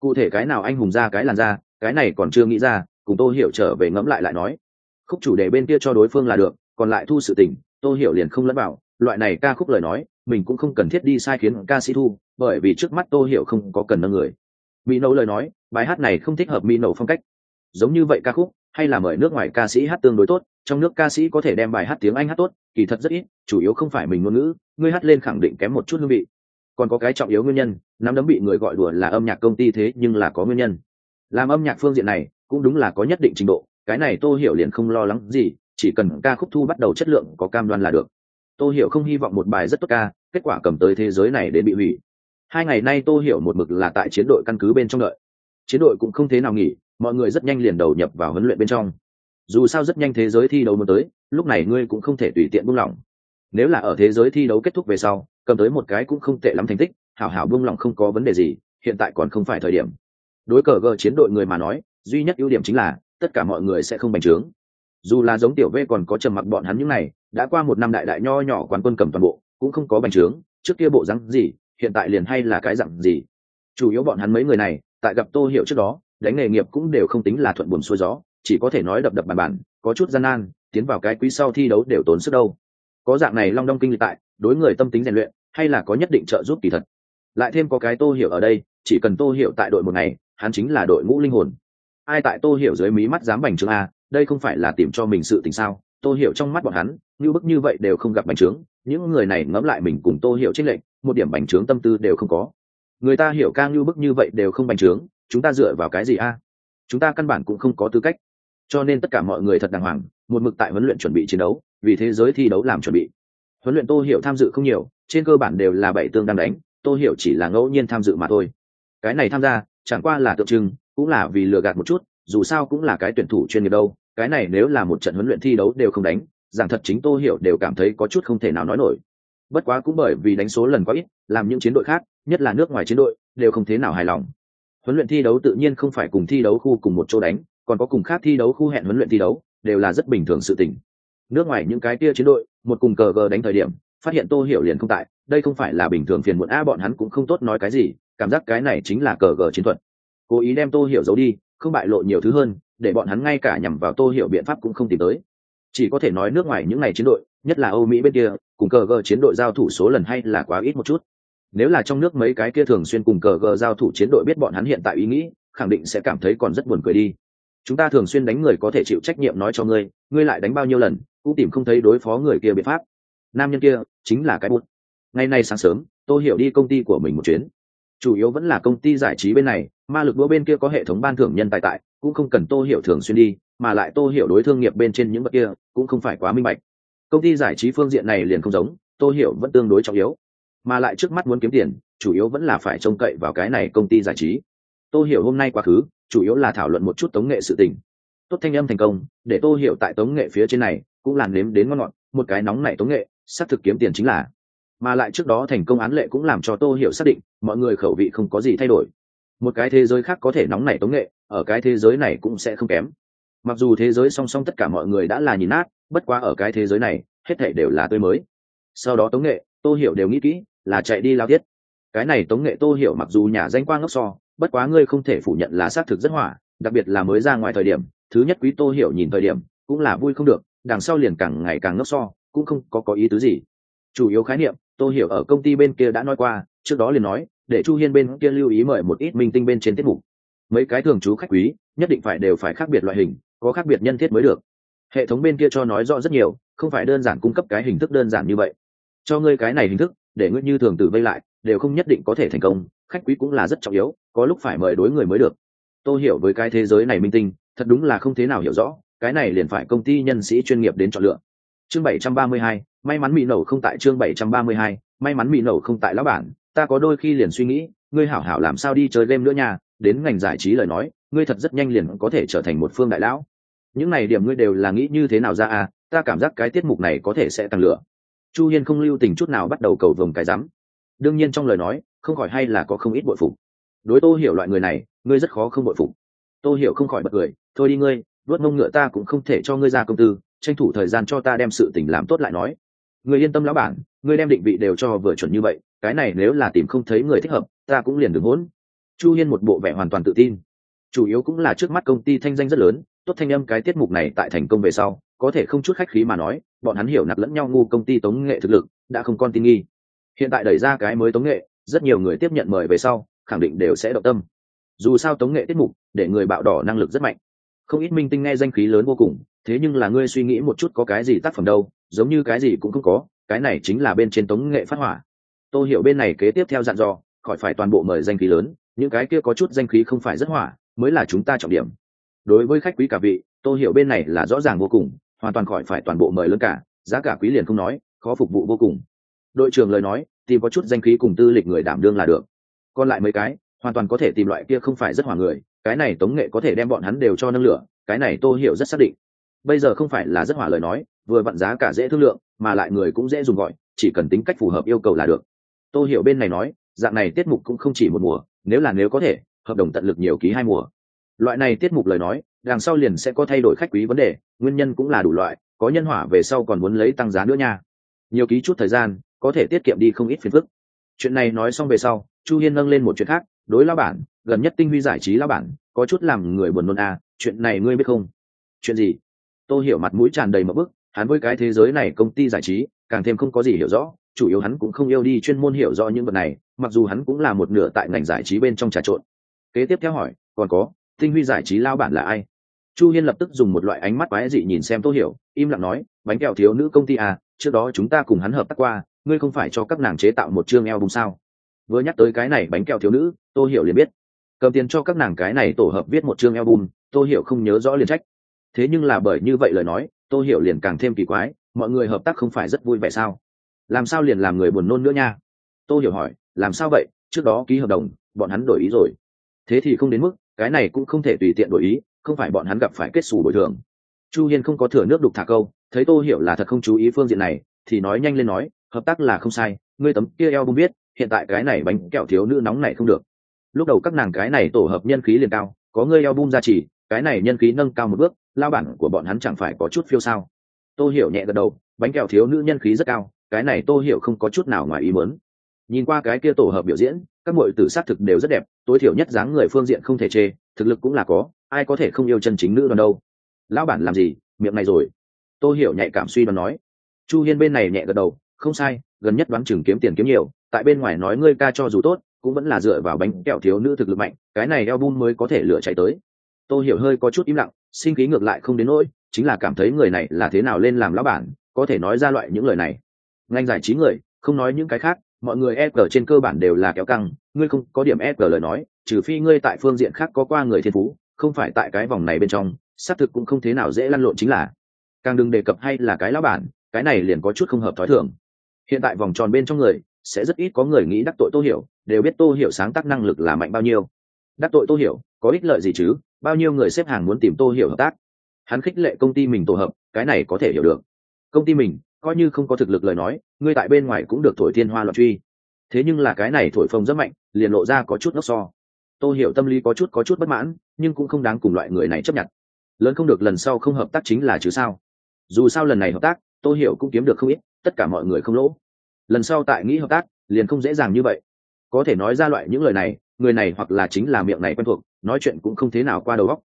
Cụ thể cái nào anh hùng ra cái làn da, cái này còn chưa nghĩ ra, cùng tôi hiểu trở về ngẫm lại lại nói. Khúc chủ đề bên kia cho đối phương là được còn lại thu sự tình tôi hiểu liền không lẫn vào. Loại này ca khúc lời nói, mình cũng không cần thiết đi sai khiến ca sĩ thu, bởi vì trước mắt tôi hiểu không có cần nâng người. Mỹ nấu lời nói, bài hát này không thích hợp mỹ nấu phong cách. Giống như vậy ca khúc, hay là mời nước ngoài ca sĩ hát tương đối tốt, trong nước ca sĩ có thể đem bài hát tiếng anh hát tốt, kỳ thật rất ít, chủ yếu không phải mình ngôn ngữ ngươi hát lên khẳng định kém một chút hương vị. Còn có cái trọng yếu nguyên nhân, nắm đấm bị người gọi đùa là âm nhạc công ty thế nhưng là có nguyên nhân. Làm âm nhạc phương diện này, cũng đúng là có nhất định trình độ, cái này tô hiểu liền không lo lắng gì chỉ cần ca khúc thu bắt đầu chất lượng có cam đoan là được. Tô hiểu không hy vọng một bài rất tốt ca, kết quả cầm tới thế giới này đến bị hủy. Hai ngày nay tô hiểu một mực là tại chiến đội căn cứ bên trong đợi. Chiến đội cũng không thế nào nghỉ, mọi người rất nhanh liền đầu nhập vào huấn luyện bên trong. Dù sao rất nhanh thế giới thi đấu mới tới, lúc này ngươi cũng không thể tùy tiện buông lỏng. Nếu là ở thế giới thi đấu kết thúc về sau, cầm tới một cái cũng không tệ lắm thành tích, hảo hảo buông lỏng không có vấn đề gì, hiện tại còn không phải thời điểm. Đối cờ gờ chiến đội người mà nói, duy nhất ưu điểm chính là, tất cả mọi người sẽ không bành trướng dù là giống tiểu v còn có trầm mặc bọn hắn những này, đã qua một năm đại đại nho nhỏ quán quân cầm toàn bộ, cũng không có bành trướng, trước kia bộ rắn gì, hiện tại liền hay là cái dặn gì. Chủ yếu bọn hắn mấy người này, tại gặp tô hiệu trước đó, đánh nghề nghiệp cũng đều không tính là thuận buồn xuôi gió, chỉ có thể nói đập đập bàn bàn, có chút gian nan, tiến vào cái quý sau thi đấu đều tốn sức đâu. Có dạng này long đong kinh lịch tại, đối người tâm tính rèn luyện, hay là có nhất định trợ giúp kỳ thật. Lại thêm có cái tô hiểu ở đây, chỉ cần tô hiểu tại đội một ngày, hắn chính là đội ngũ linh hồn. Ai tại tô hiểu dưới mí mắt dám bành trướng a đây không phải là tìm cho mình sự tình sao? Tô hiểu trong mắt bọn hắn, như bức như vậy đều không gặp bành trướng, những người này ngẫm lại mình cùng tô hiểu trích lệnh một điểm bành trướng tâm tư đều không có. Người ta hiểu ca như bức như vậy đều không bành trướng, chúng ta dựa vào cái gì a? Chúng ta căn bản cũng không có tư cách. Cho nên tất cả mọi người thật đàng hoàng, một mực tại huấn luyện chuẩn bị chiến đấu, vì thế giới thi đấu làm chuẩn bị. Huấn luyện tô hiểu tham dự không nhiều, trên cơ bản đều là bảy tương đang đánh, tô hiểu chỉ là ngẫu nhiên tham dự mà thôi. Cái này tham gia, chẳng qua là tượng trưng, cũng là vì lừa gạt một chút dù sao cũng là cái tuyển thủ chuyên nghiệp đâu, cái này nếu là một trận huấn luyện thi đấu đều không đánh rằng thật chính tô hiểu đều cảm thấy có chút không thể nào nói nổi. Bất quá cũng bởi vì đánh số lần quá ít, làm những chiến đội khác, nhất là nước ngoài chiến đội, đều không thế nào hài lòng. Huấn luyện thi đấu tự nhiên không phải cùng thi đấu khu cùng một chỗ đánh, còn có cùng khác thi đấu khu hẹn huấn luyện thi đấu, đều là rất bình thường sự tình. Nước ngoài những cái kia chiến đội, một cùng cờ gờ đánh thời điểm, phát hiện tô hiểu liền không tại, đây không phải là bình thường phiền muộn, a, bọn hắn cũng không tốt nói cái gì, cảm giác cái này chính là cờ gờ chiến thuật. Cố ý đem tô hiểu giấu đi không bại lộ nhiều thứ hơn, để bọn hắn ngay cả nhằm vào tô hiểu biện pháp cũng không tìm tới. Chỉ có thể nói nước ngoài những ngày chiến đội, nhất là âu mỹ bên kia, cùng cờ gờ chiến đội giao thủ số lần hay là quá ít một chút. Nếu là trong nước mấy cái kia thường xuyên cùng cờ gờ giao thủ chiến đội biết bọn hắn hiện tại ý nghĩ, khẳng định sẽ cảm thấy còn rất buồn cười đi. Chúng ta thường xuyên đánh người có thể chịu trách nhiệm nói cho ngươi ngươi lại đánh bao nhiêu lần, cũng tìm không thấy đối phó người kia biện pháp. Nam nhân kia chính là cái bút. Ngày nay sáng sớm tôi hiểu đi công ty của mình một chuyến chủ yếu vẫn là công ty giải trí bên này, ma lực búa bên kia có hệ thống ban thưởng nhân tài tại, cũng không cần tô hiểu thường xuyên đi, mà lại tô hiểu đối thương nghiệp bên trên những vật kia, cũng không phải quá minh bạch. Công ty giải trí phương diện này liền không giống, tô hiểu vẫn tương đối trọng yếu. Mà lại trước mắt muốn kiếm tiền, chủ yếu vẫn là phải trông cậy vào cái này công ty giải trí. Tô hiểu hôm nay quá khứ, chủ yếu là thảo luận một chút tống nghệ sự tình. Tốt thanh âm thành công, để tô hiểu tại tống nghệ phía trên này, cũng làm nếm đến ngon ngọt, một cái nóng này tống nghệ, xác thực kiếm tiền chính là mà lại trước đó thành công án lệ cũng làm cho tô hiểu xác định mọi người khẩu vị không có gì thay đổi. Một cái thế giới khác có thể nóng nảy tống nghệ, ở cái thế giới này cũng sẽ không kém. Mặc dù thế giới song song tất cả mọi người đã là nhìn nát, bất quá ở cái thế giới này, hết thể đều là tươi mới. Sau đó tống nghệ, tô hiểu đều nghĩ kỹ là chạy đi lao tiết. Cái này tống nghệ tô hiểu mặc dù nhà danh quang ngốc so, bất quá ngươi không thể phủ nhận là xác thực rất hỏa, đặc biệt là mới ra ngoài thời điểm, thứ nhất quý tô hiểu nhìn thời điểm, cũng là vui không được, đằng sau liền càng ngày càng ngốc so, cũng không có có ý tứ gì. Chủ yếu khái niệm Tôi hiểu ở công ty bên kia đã nói qua, trước đó liền nói, để chu hiên bên kia lưu ý mời một ít minh tinh bên trên tiết mục. Mấy cái thường trú khách quý, nhất định phải đều phải khác biệt loại hình, có khác biệt nhân thiết mới được. Hệ thống bên kia cho nói rõ rất nhiều, không phải đơn giản cung cấp cái hình thức đơn giản như vậy. Cho ngươi cái này hình thức, để ngươi như thường tử vây lại, đều không nhất định có thể thành công, khách quý cũng là rất trọng yếu, có lúc phải mời đối người mới được. Tôi hiểu với cái thế giới này minh tinh, thật đúng là không thế nào hiểu rõ, cái này liền phải công ty nhân sĩ chuyên nghiệp đến chọn lựa chương 732, may mắn mỹ nổ không tại chương 732, may mắn mỹ nổ không tại lão bản. Ta có đôi khi liền suy nghĩ ngươi hảo hảo làm sao đi chơi game nữa nha đến ngành giải trí lời nói ngươi thật rất nhanh liền có thể trở thành một phương đại lão. Những này điểm ngươi đều là nghĩ như thế nào ra à ta cảm giác cái tiết mục này có thể sẽ tăng lửa. Chu hiên không lưu tình chút nào bắt đầu cầu vồng cái rắm. Đương nhiên trong lời nói không khỏi hay là có không ít bội phục. Đối tô hiểu loại người này ngươi rất khó không bội phục. Tô hiểu không khỏi bật cười thôi đi ngươi vớt mông ngựa ta cũng không thể cho ngươi ra công tư tranh thủ thời gian cho ta đem sự tình làm tốt lại nói. Người yên tâm lão bản người đem định vị đều cho vừa chuẩn như vậy, cái này nếu là tìm không thấy người thích hợp, ta cũng liền đừng hỗn. Chu hiên một bộ vẻ hoàn toàn tự tin. Chủ yếu cũng là trước mắt công ty thanh danh rất lớn, tốt thanh âm cái tiết mục này tại thành công về sau, có thể không chút khách khí mà nói, bọn hắn hiểu nặc lẫn nhau ngu công ty tống nghệ thực lực, đã không con tin nghi. Hiện tại đẩy ra cái mới tống nghệ, rất nhiều người tiếp nhận mời về sau, khẳng định đều sẽ động tâm. Dù sao tống nghệ tiết mục, để người bạo đỏ năng lực rất mạnh không ít minh tinh nghe danh khí lớn vô cùng, thế nhưng là ngươi suy nghĩ một chút có cái gì tác phẩm đâu, giống như cái gì cũng không có, cái này chính là bên trên tống nghệ phát hỏa. Tôi hiểu bên này kế tiếp theo dặn dò, khỏi phải toàn bộ mời danh khí lớn, những cái kia có chút danh khí không phải rất hỏa, mới là chúng ta trọng điểm. Đối với khách quý cả vị tôi hiểu bên này là rõ ràng vô cùng, hoàn toàn khỏi phải toàn bộ mời lớn cả, giá cả quý liền không nói, khó phục vụ vô cùng. Đội trưởng lời nói, tìm có chút danh khí cùng tư lịch người đảm đương là được. Còn lại mấy cái, hoàn toàn có thể tìm loại kia không phải rất hỏa người cái này tống nghệ có thể đem bọn hắn đều cho nâng lửa, cái này tô hiểu rất xác định. Bây giờ không phải là rất hỏa lời nói, vừa vặn giá cả dễ thương lượng, mà lại người cũng dễ dùng gọi, chỉ cần tính cách phù hợp yêu cầu là được. Tô hiểu bên này nói, dạng này tiết mục cũng không chỉ một mùa, nếu là nếu có thể, hợp đồng tận lực nhiều ký hai mùa. Loại này tiết mục lời nói, đằng sau liền sẽ có thay đổi khách quý vấn đề, nguyên nhân cũng là đủ loại, có nhân hỏa về sau còn muốn lấy tăng giá nữa nha. Nhiều ký chút thời gian, có thể tiết kiệm đi không ít phiền phức. Chuyện này nói xong về sau, chu hiên nâng lên một chuyện khác, đối lao bản gần nhất tinh huy giải trí lao bản, có chút làm người buồn nôn à chuyện này ngươi biết không? Chuyện gì? Tôi hiểu mặt mũi tràn đầy một bức, hắn với cái thế giới này công ty giải trí, càng thêm không có gì hiểu rõ, chủ yếu hắn cũng không yêu đi chuyên môn hiểu rõ những vật này, mặc dù hắn cũng là một nửa tại ngành giải trí bên trong trà trộn. Kế tiếp theo hỏi, còn có, tinh huy giải trí lao bản là ai? Chu hiên lập tức dùng một loại ánh mắt quái dị nhìn xem tô hiểu, im lặng nói, bánh kẹo thiếu nữ công ty à trước đó chúng ta cùng hắn hợp tác qua, ngươi không phải cho các nàng chế tạo một chương eo bùng sao? Vừa nhắc tới cái này bánh kẹo thiếu nữ, tô hiểu liền biết cầm tiền cho các nàng cái này tổ hợp viết một chương album, tô hiểu không nhớ rõ liền trách. Thế nhưng là bởi như vậy lời nói, tô hiểu liền càng thêm kỳ quái, mọi người hợp tác không phải rất vui vẻ sao? Làm sao liền làm người buồn nôn nữa nha? Tô hiểu hỏi, làm sao vậy? Trước đó ký hợp đồng, bọn hắn đổi ý rồi. Thế thì không đến mức, cái này cũng không thể tùy tiện đổi ý, không phải bọn hắn gặp phải kết xù bồi thường. Chu hiên không có thừa nước đục thả câu, thấy tô hiểu là thật không chú ý phương diện này, thì nói nhanh lên nói, hợp tác là không sai, ngươi tấm kia eo bung biết hiện tại cái này bánh kẹo thiếu nữ nóng này không được lúc đầu các nàng cái này tổ hợp nhân khí liền cao, có ngươi eo bung ra chỉ cái này nhân khí nâng cao một bước, lao bản của bọn hắn chẳng phải có chút phiêu sao? Tô hiểu nhẹ gật đầu, bánh kẹo thiếu nữ nhân khí rất cao, cái này tô hiểu không có chút nào ngoài ý muốn. Nhìn qua cái kia tổ hợp biểu diễn, các muội tử t thực đều rất đẹp, tối thiểu nhất dáng người phương diện không thể chê, thực lực cũng là có, ai có thể không yêu chân chính nữ đoàn đâu. Lão bản làm gì, miệng này rồi. Tô hiểu nhạy cảm suy đoán nói. Chu hiên bên này nhẹ gật đầu, không sai, gần nhất đoán chừng kiếm tiền kiếm nhiều, tại bên ngoài nói ngươi ca cho dù tốt cũng vẫn là dựa vào bánh kẹo thiếu nữ thực lực mạnh, cái này album mới có thể lửa chạy tới. Tôi hiểu hơi có chút im lặng, sinh khí ngược lại không đến nỗi, chính là cảm thấy người này là thế nào lên làm lão bản, có thể nói ra loại những lời này. Ngành giải trí người, không nói những cái khác, mọi người e trên cơ bản đều là kéo căng, ngươi không có điểm e lời nói, trừ phi ngươi tại phương diện khác có qua người thiên phú, không phải tại cái vòng này bên trong, xác thực cũng không thế nào dễ lăn lộn chính là. Càng đừng đề cập hay là cái lão bản, cái này liền có chút không hợp thói thường. Hiện tại vòng tròn bên trong người sẽ rất ít có người nghĩ đắc tội tô hiểu, đều biết tô hiểu sáng tác năng lực là mạnh bao nhiêu. Đắc tội tô hiểu, có ích lợi gì chứ? Bao nhiêu người xếp hàng muốn tìm tô hiểu hợp tác? Hắn khích lệ công ty mình tổ hợp, cái này có thể hiểu được. Công ty mình, coi như không có thực lực lời nói, ngươi tại bên ngoài cũng được thổi thiên hoa loạn truy. Thế nhưng là cái này thổi phồng rất mạnh, liền lộ ra có chút nốc so. Tô hiểu tâm lý có chút có chút bất mãn, nhưng cũng không đáng cùng loại người này chấp nhận. Lớn không được lần sau không hợp tác chính là chứ sao? Dù sao lần này hợp tác, tô hiểu cũng kiếm được không ít, tất cả mọi người không lỗ lần sau tại nghĩ hợp tác, liền không dễ dàng như vậy. Có thể nói ra loại những lời này, người này hoặc là chính là miệng này quen thuộc, nói chuyện cũng không thế nào qua đầu óc.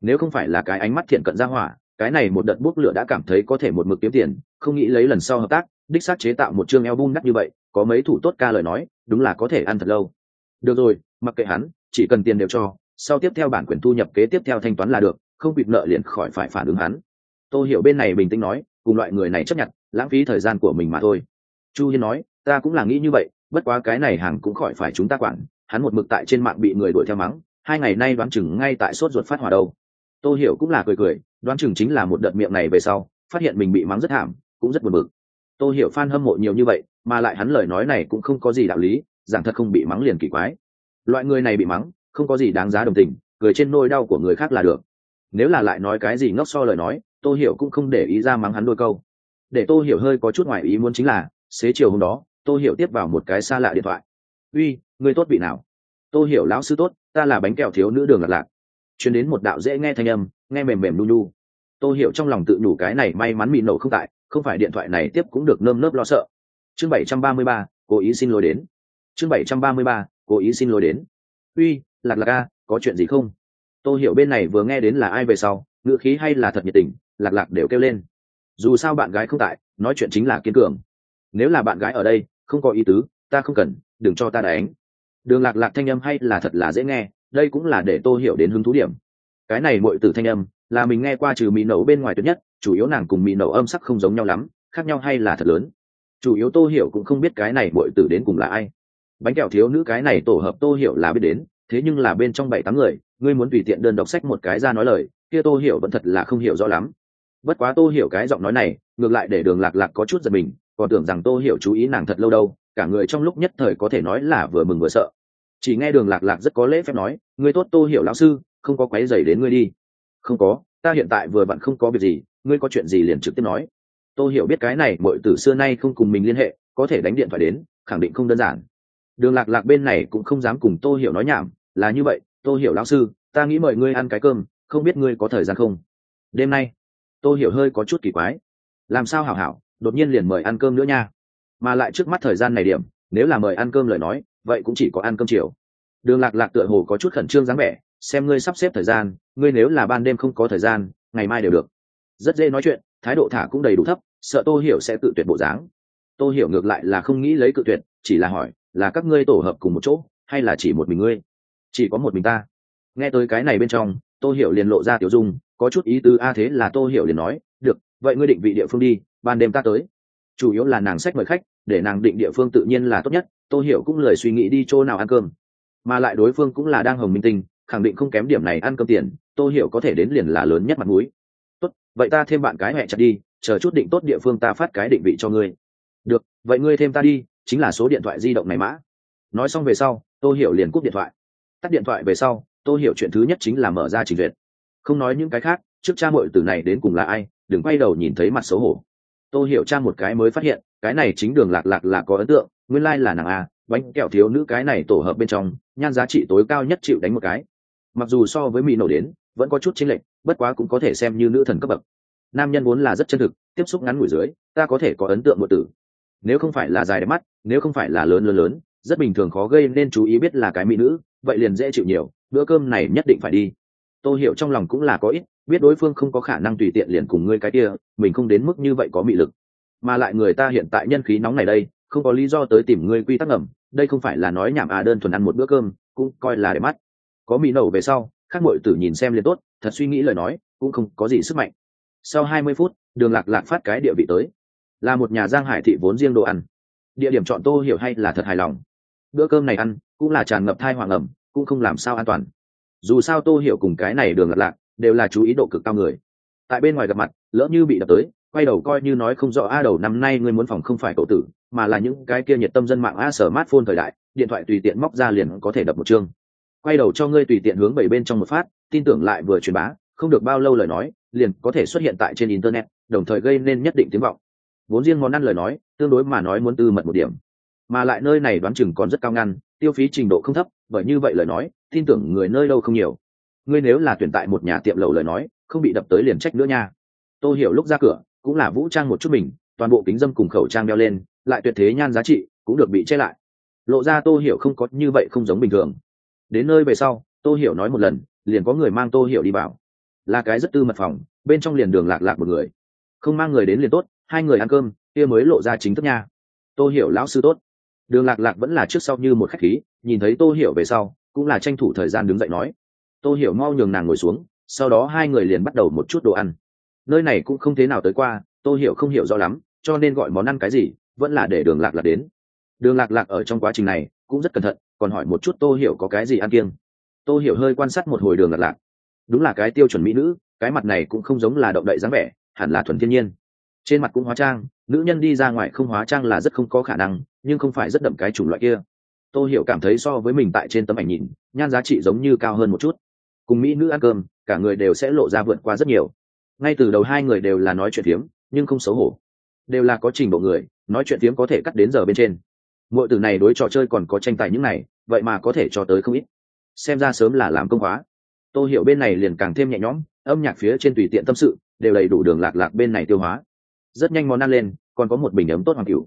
Nếu không phải là cái ánh mắt thiện cận ra hỏa, cái này một đợt bút lửa đã cảm thấy có thể một mực kiếm tiền, không nghĩ lấy lần sau hợp tác, đích xác chế tạo một chương album đắt như vậy, có mấy thủ tốt ca lời nói, đúng là có thể ăn thật lâu. Được rồi, mặc kệ hắn, chỉ cần tiền đều cho, sau tiếp theo bản quyền thu nhập kế tiếp theo thanh toán là được, không bịt nợ liền khỏi phải phản ứng hắn. Tôi hiểu bên này bình tĩnh nói, cùng loại người này chấp nhận, lãng phí thời gian của mình mà thôi chu hiên nói, ta cũng là nghĩ như vậy, bất quá cái này hàng cũng khỏi phải chúng ta quản, hắn một mực tại trên mạng bị người đuổi theo mắng, hai ngày nay đoán chừng ngay tại sốt ruột phát hỏa đâu. Tô hiểu cũng là cười cười, đoán chừng chính là một đợt miệng này về sau, phát hiện mình bị mắng rất thảm, cũng rất buồn bực. Tô hiểu fan hâm mộ nhiều như vậy, mà lại hắn lời nói này cũng không có gì đạo lý rằng thật không bị mắng liền kỳ quái. Loại người này bị mắng, không có gì đáng giá đồng tình, cười trên nôi đau của người khác là được. Nếu là lại nói cái gì ngốc so lời nói, tô hiểu cũng không để ý ra mắng hắn đôi câu. Để tô hiểu hơi có chút ngoại ý muốn chính là xế chiều hôm đó, tô hiểu tiếp vào một cái xa lạ điện thoại. Uy, người tốt vị nào? Tô hiểu, lão sư tốt, ta là bánh kẹo thiếu nữ đường lạc lạc. Chuyển đến một đạo dễ nghe thanh âm, nghe mềm mềm nu nu. Tô hiểu trong lòng tự đủ cái này may mắn bị nổ không tại, không phải điện thoại này tiếp cũng được nơm nớp lo sợ. Chương bảy trăm ba mươi ba, cố ý xin lỗi đến. Chương bảy trăm ba mươi ba, cố ý xin lỗi đến. Uy, lạc lạc a, có chuyện gì không? Tô hiểu bên này vừa nghe đến là ai về sau, ngữ khí hay là thật nhiệt tình, lạc lạc đều kêu lên. Dù sao bạn gái không tại, nói chuyện chính là kiên cường nếu là bạn gái ở đây, không có ý tứ, ta không cần, đừng cho ta đánh. Đường lạc lạc thanh âm hay là thật là dễ nghe, đây cũng là để tô hiểu đến hứng thú điểm. Cái này mọi từ thanh âm, là mình nghe qua trừ mỹ nấu bên ngoài tuyệt nhất, chủ yếu nàng cùng mỹ nấu âm sắc không giống nhau lắm, khác nhau hay là thật lớn. Chủ yếu tô hiểu cũng không biết cái này mọi từ đến cùng là ai. Bánh kẹo thiếu nữ cái này tổ hợp tô hiểu là biết đến, thế nhưng là bên trong bảy tám người, ngươi muốn tùy tiện đơn đọc sách một cái ra nói lời, kia tô hiểu vẫn thật là không hiểu rõ lắm. Bất quá tô hiểu cái giọng nói này, ngược lại để đường lạc lạc có chút giật mình còn tưởng rằng tô hiểu chú ý nàng thật lâu đâu, cả người trong lúc nhất thời có thể nói là vừa mừng vừa sợ. Chỉ nghe đường lạc lạc rất có lễ phép nói, ngươi tốt tô hiểu lão sư, không có quấy dày đến ngươi đi. Không có, ta hiện tại vừa vặn không có việc gì, ngươi có chuyện gì liền trực tiếp nói. Tô hiểu biết cái này mọi từ xưa nay không cùng mình liên hệ, có thể đánh điện thoại đến, khẳng định không đơn giản. Đường lạc lạc bên này cũng không dám cùng tô hiểu nói nhảm, là như vậy, tô hiểu lão sư, ta nghĩ mời ngươi ăn cái cơm, không biết ngươi có thời gian không? Đêm nay. Tô hiểu hơi có chút kỳ quái. Làm sao hảo hảo đột nhiên liền mời ăn cơm nữa nha. Mà lại trước mắt thời gian này điểm, nếu là mời ăn cơm lời nói, vậy cũng chỉ có ăn cơm chiều. Đường lạc lạc tựa hồ có chút khẩn trương dáng vẻ, xem ngươi sắp xếp thời gian, ngươi nếu là ban đêm không có thời gian, ngày mai đều được. Rất dễ nói chuyện, thái độ thả cũng đầy đủ thấp, sợ tô hiểu sẽ tự tuyệt bộ dáng. Tô hiểu ngược lại là không nghĩ lấy cự tuyệt, chỉ là hỏi, là các ngươi tổ hợp cùng một chỗ, hay là chỉ một mình ngươi? Chỉ có một mình ta. Nghe tới cái này bên trong, tô hiểu liền lộ ra tiểu dung, có chút ý tứ, a, thế là tô hiểu liền nói, được, vậy ngươi định vị địa phương đi ban đêm ta tới. Chủ yếu là nàng sách mời khách, để nàng định địa phương tự nhiên là tốt nhất, tô hiểu cũng lời suy nghĩ đi chỗ nào ăn cơm. Mà lại đối phương cũng là đang hồng minh tinh, khẳng định không kém điểm này ăn cơm tiền, tô hiểu có thể đến liền là lớn nhất mặt mũi. Tốt, vậy ta thêm bạn cái mẹ chặt đi, chờ chút định tốt địa phương ta phát cái định vị cho ngươi. Được, vậy ngươi thêm ta đi, chính là số điện thoại di động này mã. Nói xong về sau, tô hiểu liền cúp điện thoại. Tắt điện thoại về sau, tô hiểu chuyện thứ nhất chính là mở ra trình duyệt. Không nói những cái khác, trước cha mội từ này đến cùng là ai, đừng quay đầu nhìn thấy mặt xấu hổ. Tôi hiểu cha một cái mới phát hiện, cái này chính đường lạc lạc là có ấn tượng, nguyên lai là nàng a, bánh kẹo thiếu nữ cái này tổ hợp bên trong, nhan giá trị tối cao nhất chịu đánh một cái. Mặc dù so với mỹ nổ đến, vẫn có chút chênh lệch, bất quá cũng có thể xem như nữ thần cấp bậc. Nam nhân vốn là rất chân thực, tiếp xúc ngắn ngủi dưới, ta có thể có ấn tượng một tử. Nếu không phải là dài đẹp mắt, nếu không phải là lớn lớn lớn, rất bình thường khó gây nên chú ý biết là cái mỹ nữ, vậy liền dễ chịu nhiều, bữa cơm này nhất định phải đi. Tôi hiểu trong lòng cũng là có ít biết đối phương không có khả năng tùy tiện liền cùng ngươi cái kia, mình không đến mức như vậy có mị lực. Mà lại người ta hiện tại nhân khí nóng này đây, không có lý do tới tìm ngươi quy tắc ngầm, đây không phải là nói nhảm à đơn thuần ăn một bữa cơm, cũng coi là để mắt. Có mị nổ về sau, khác mọi tử nhìn xem liền tốt, thật suy nghĩ lời nói, cũng không có gì sức mạnh. Sau hai mươi phút, đường lạc lạc phát cái địa vị tới. Là một nhà giang hải thị vốn riêng đồ ăn. Địa điểm chọn tô hiểu hay là thật hài lòng. Bữa cơm này ăn, cũng là tràn ngập thai hoàng ẩm, cũng không làm sao an toàn. Dù sao tô hiểu cùng cái này đường lạc lạc đều là chú ý độ cực cao người. Tại bên ngoài gặp mặt, lỡ như bị đập tới, quay đầu coi như nói không rõ, a, đầu năm nay ngươi muốn phòng không phải cậu tử, mà là những cái kia nhiệt tâm dân mạng a sở mát phone thời đại, điện thoại tùy tiện móc ra liền có thể đập một chương. Quay đầu cho ngươi tùy tiện hướng bảy bên trong một phát, tin tưởng lại vừa truyền bá, không được bao lâu lời nói, liền có thể xuất hiện tại trên internet, đồng thời gây nên nhất định tiếng vọng. Vốn riêng món ăn lời nói, tương đối mà nói muốn tư mật một điểm. Mà lại nơi này đoán chừng còn rất cao ngăn, tiêu phí trình độ không thấp, bởi như vậy lời nói, tin tưởng người nơi đâu không nhiều ngươi nếu là tuyển tại một nhà tiệm lầu lời nói, không bị đập tới liền trách nữa nha. Tôi hiểu lúc ra cửa, cũng là vũ trang một chút mình, toàn bộ kính dâm cùng khẩu trang đeo lên, lại tuyệt thế nhan giá trị cũng được bị che lại. Lộ ra tô hiểu không có như vậy không giống bình thường. Đến nơi về sau, tô hiểu nói một lần, liền có người mang tô hiểu đi vào. Là cái rất tư mật phòng, bên trong liền đường lạc lạc một người. Không mang người đến liền tốt, hai người ăn cơm, kia mới lộ ra chính thức nha. Tô hiểu lão sư tốt. Đường lạc lạc vẫn là trước sau như một khách khí, nhìn thấy tô hiểu về sau, cũng là tranh thủ thời gian đứng dậy nói tô hiểu mau nhường nàng ngồi xuống, sau đó hai người liền bắt đầu một chút đồ ăn. Nơi này cũng không thế nào tới qua, tô hiểu không hiểu rõ lắm, cho nên gọi món ăn cái gì, vẫn là để đường lạc lạc đến. Đường lạc lạc ở trong quá trình này cũng rất cẩn thận, còn hỏi một chút tô hiểu có cái gì ăn kiêng. Tô hiểu hơi quan sát một hồi đường lạc lạc. Đúng là cái tiêu chuẩn mỹ nữ, cái mặt này cũng không giống là động đậy dáng vẻ, hẳn là thuần thiên nhiên. Trên mặt cũng hóa trang, nữ nhân đi ra ngoài không hóa trang là rất không có khả năng, nhưng không phải rất đậm cái chủng loại kia. Tô hiểu cảm thấy so với mình tại trên tấm ảnh nhìn, nhan giá trị giống như cao hơn một chút cùng mỹ nữ ăn cơm, cả người đều sẽ lộ ra vượt qua rất nhiều. Ngay từ đầu hai người đều là nói chuyện tiếng nhưng không xấu hổ. Đều là có trình độ người, nói chuyện tiếng có thể cắt đến giờ bên trên. Mọi từ này đối trò chơi còn có tranh tài những này, vậy mà có thể cho tới không ít. Xem ra sớm là làm công hóa tô hiểu bên này liền càng thêm nhẹ nhõm, âm nhạc phía trên tùy tiện tâm sự, đều đầy đủ đường lạc lạc bên này tiêu hóa. Rất nhanh món ăn lên, còn có một bình ấm tốt hoàng cửu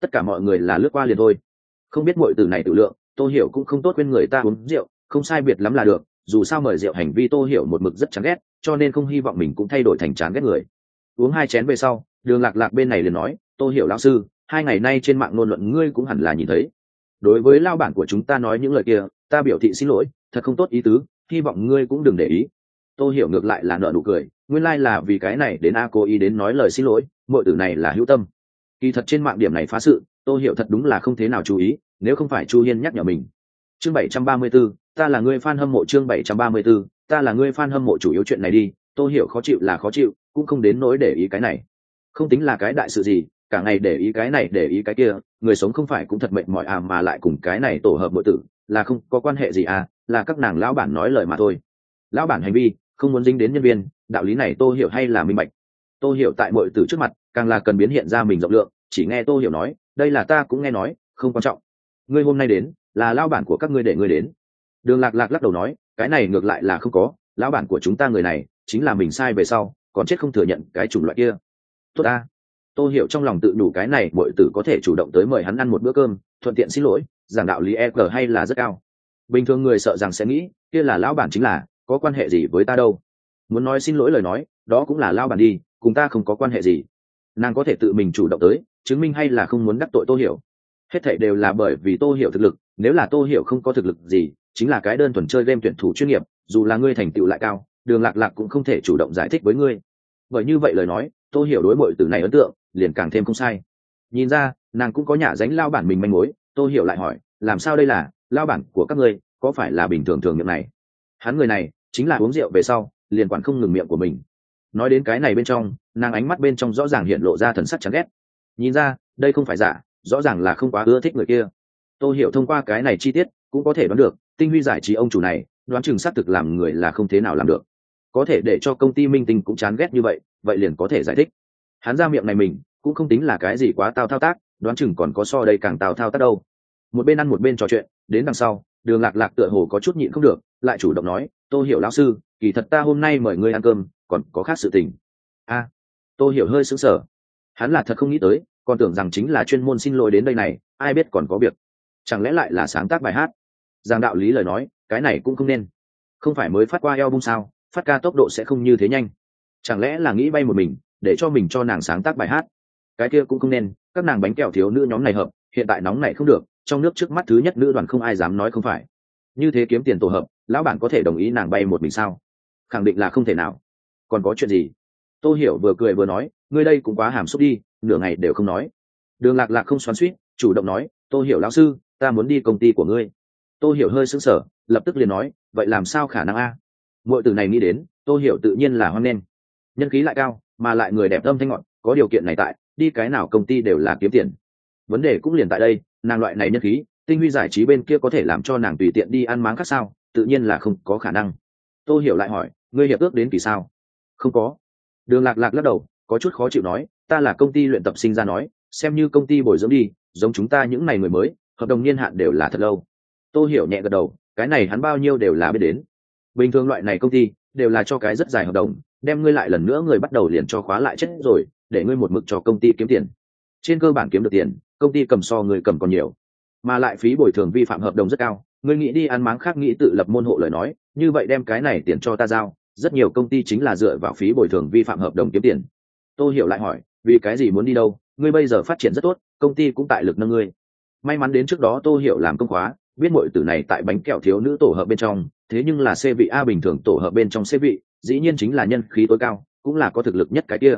tất cả mọi người là lướt qua liền thôi. Không biết mọi từ này tự lượng, tô hiểu cũng không tốt quên người ta uống rượu, không sai biệt lắm là được dù sao mời rượu hành vi tô hiểu một mực rất chán ghét, cho nên không hy vọng mình cũng thay đổi thành chán ghét người. Uống hai chén về sau, đường lạc lạc bên này liền nói, tô hiểu lão sư, hai ngày nay trên mạng ngôn luận ngươi cũng hẳn là nhìn thấy. Đối với lao bản của chúng ta nói những lời kia, ta biểu thị xin lỗi, thật không tốt ý tứ, hy vọng ngươi cũng đừng để ý. Tô hiểu ngược lại là nợ nụ cười, nguyên lai、like、là vì cái này đến a cô ý đến nói lời xin lỗi mọi tử này là hữu tâm. Kỳ thật trên mạng điểm này phá sự, tô hiểu thật đúng là không thế nào chú ý, nếu không phải chu hiên nhắc nhở mình. Chương bảy trăm ba mươi b ố ta là người fan hâm mộ chương bảy trăm ba mươi b ố ta là người fan hâm mộ chủ yếu chuyện này đi tô hiểu khó chịu là khó chịu, cũng không đến nỗi để ý cái này. Không tính là cái đại sự gì, cả ngày để ý cái này, để ý cái kia, người sống không phải cũng thật mệnh mọi à mà lại cùng cái này tổ hợp nội tử, là không có quan hệ gì à là các nàng lão bản nói lời mà thôi. Lão bản hành vi, không muốn dính đến nhân viên, đạo lý này tô hiểu hay là minh bạch? Tô hiểu tại mọi tử trước mặt, càng là cần biến hiện ra mình rộng lượng, chỉ nghe tô hiểu nói, đây là ta cũng nghe nói, không quan trọng. Ngươi hôm nay đến, là lão bản của các ngươi để ngươi đến đường lạc lạc lắc đầu nói, cái này ngược lại là không có, lão bản của chúng ta người này, chính là mình sai về sau, còn chết không thừa nhận cái chủng loại kia. Tốt ta. Tô hiểu trong lòng tự đủ cái này mọi tử có thể chủ động tới mời hắn ăn một bữa cơm, thuận tiện xin lỗi, giảng đạo lý e g hay là rất cao. Bình thường người sợ rằng sẽ nghĩ, kia là lão bản chính là, có quan hệ gì với ta đâu? Muốn nói xin lỗi lời nói, đó cũng là lao bản đi, cùng ta không có quan hệ gì. Nàng có thể tự mình chủ động tới, chứng minh hay là không muốn đắc tội tô hiểu. Hết thảy đều là bởi vì tô hiểu thực lực, nếu là tô hiểu không có thực lực gì chính là cái đơn thuần chơi game tuyển thủ chuyên nghiệp, dù là ngươi thành tựu lại cao, đường lạc lạc cũng không thể chủ động giải thích với ngươi. Bởi như vậy lời nói tôi hiểu đối mọi từ này ấn tượng, liền càng thêm không sai. Nhìn ra, nàng cũng có nhà dánh lao bản mình manh mối tôi hiểu lại hỏi, làm sao đây là? Lao bản của các ngươi, có phải là bình thường thường miệng này? Hắn người này, chính là uống rượu về sau, liền quản không ngừng miệng của mình. Nói đến cái này bên trong, nàng ánh mắt bên trong rõ ràng hiện lộ ra thần sắc chán ghét. Nhìn ra, đây không phải giả, rõ ràng là không quá ưa thích người kia. Tôi hiểu thông qua cái này chi tiết, cũng có thể đoán được tinh huy giải trí ông chủ này đoán chừng xác thực làm người là không thế nào làm được. Có thể để cho công ty minh tinh cũng chán ghét như vậy vậy liền có thể giải thích. Hắn ra miệng này mình cũng không tính là cái gì quá tao thao tác đoán chừng còn có so đây càng tào thao tác đâu. Một bên ăn một bên trò chuyện đến đằng sau đường lạc lạc tựa hồ có chút nhịn không được lại chủ động nói tô hiểu lão sư kỳ thật ta hôm nay mời ngươi ăn cơm còn có khác sự tình. A à, tô hiểu hơi sững sờ. Hắn là thật không nghĩ tới còn tưởng rằng chính là chuyên môn xin lỗi đến đây này ai biết còn có việc. Chẳng lẽ lại là sáng tác bài hát? Giang đạo lý lời nói, cái này cũng không nên. Không phải mới phát qua eo bung sao, phát ca tốc độ sẽ không như thế nhanh. Chẳng lẽ là nghĩ bay một mình, để cho mình cho nàng sáng tác bài hát? Cái kia cũng không nên, các nàng bánh kẹo thiếu nữ nhóm này hợp, hiện tại nóng này không được, trong nước trước mắt thứ nhất nữ đoàn không ai dám nói không phải. Như thế kiếm tiền tổ hợp, lão bản có thể đồng ý nàng bay một mình sao? Khẳng định là không thể nào. Còn có chuyện gì? Tô hiểu vừa cười vừa nói, ngươi đây cũng quá hàm xúc đi, nửa ngày đều không nói. Đường lạc lạc không xoắn suýt chủ động nói, tô hiểu lão sư, ta muốn đi công ty của ngươi. Tôi hiểu hơi sững sờ, lập tức liền nói, vậy làm sao khả năng a? Mọi từ này nghĩ đến tôi hiểu tự nhiên là hoan nghênh. Nhân khí lại cao, mà lại người đẹp âm thanh ngọn, có điều kiện này tại, đi cái nào công ty đều là kiếm tiền. Vấn đề cũng liền tại đây, nàng loại này nhân khí, tinh huy giải trí bên kia có thể làm cho nàng tùy tiện đi ăn máng khác sao, tự nhiên là không có khả năng. Tôi hiểu lại hỏi, ngươi hiệp ước đến kỳ sao? Không có. Đường lạc lạc lắc đầu, có chút khó chịu nói, ta là công ty luyện tập sinh ra nói, xem như công ty bồi dưỡng đi, giống chúng ta những ngày người mới, hợp đồng niên hạn đều là thật lâu. Tôi hiểu nhẹ gật đầu, cái này hắn bao nhiêu đều là biết đến. Bình thường loại này công ty, đều là cho cái rất dài hợp đồng, đem ngươi lại lần nữa người bắt đầu liền cho khóa lại chết rồi, để ngươi một mực cho công ty kiếm tiền. Trên cơ bản kiếm được tiền, công ty cầm so người cầm còn nhiều. Mà lại phí bồi thường vi phạm hợp đồng rất cao, Ngươi nghĩ đi ăn máng khác nghĩ tự lập môn hộ lời nói, như vậy đem cái này tiền cho ta giao, rất nhiều công ty chính là dựa vào phí bồi thường vi phạm hợp đồng kiếm tiền. Tôi hiểu lại hỏi, vì cái gì muốn đi đâu, ngươi bây giờ phát triển rất tốt, công ty cũng tại lực nâng ngươi. May mắn đến trước đó tôi hiểu làm công khóa biết mọi tử này tại bánh kẹo thiếu nữ tổ hợp bên trong, thế nhưng là c vị a bình thường tổ hợp bên trong c vị, dĩ nhiên chính là nhân khí tối cao, cũng là có thực lực nhất cái kia.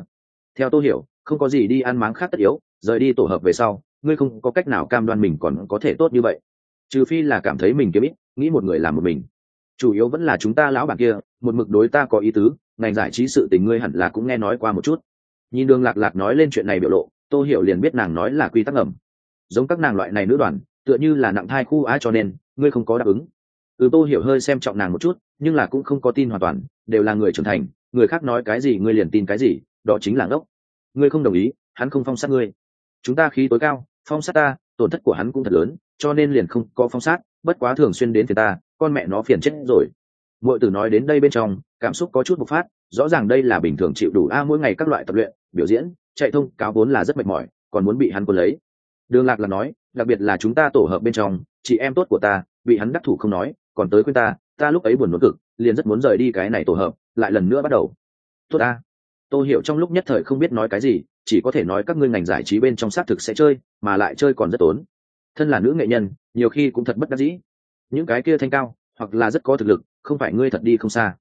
Theo tôi hiểu, không có gì đi ăn máng khác tất yếu, rời đi tổ hợp về sau, ngươi không có cách nào cam đoan mình còn có thể tốt như vậy. Trừ phi là cảm thấy mình kiếm ít, nghĩ một người làm một mình. Chủ yếu vẫn là chúng ta lão bản kia, một mực đối ta có ý tứ, ngành giải trí sự tình ngươi hẳn là cũng nghe nói qua một chút. Nhìn đường lạc lạc nói lên chuyện này biểu lộ, tôi hiểu liền biết nàng nói là quy tắc ẩm giống các nàng loại này nữ đoàn tựa như là nặng thai khu á cho nên, ngươi không có đáp ứng. Ừ tô hiểu hơi xem trọng nàng một chút, nhưng là cũng không có tin hoàn toàn, đều là người trưởng thành, người khác nói cái gì ngươi liền tin cái gì, đó chính là ngốc. Ngươi không đồng ý, hắn không phong sát ngươi. Chúng ta khí tối cao, phong sát ta, tổn thất của hắn cũng thật lớn, cho nên liền không có phong sát, bất quá thường xuyên đến phía ta, con mẹ nó phiền chết rồi. Mọi tử nói đến đây bên trong, cảm xúc có chút bộc phát, rõ ràng đây là bình thường chịu đủ a, mỗi ngày các loại tập luyện, biểu diễn, chạy thông, cáo vốn là rất mệt mỏi, còn muốn bị hắn quân lấy. Đường lạc là nói đặc biệt là chúng ta tổ hợp bên trong, chị em tốt của ta, bị hắn đắc thủ không nói, còn tới khuyên ta ta lúc ấy buồn nôn cực, liền rất muốn rời đi cái này tổ hợp, lại lần nữa bắt đầu. Tốt ta. Tôi hiểu trong lúc nhất thời không biết nói cái gì, chỉ có thể nói các ngươi ngành giải trí bên trong xác thực sẽ chơi, mà lại chơi còn rất tốn. Thân là nữ nghệ nhân, nhiều khi cũng thật bất đắc dĩ. Những cái kia thanh cao, hoặc là rất có thực lực, không phải ngươi thật đi không xa.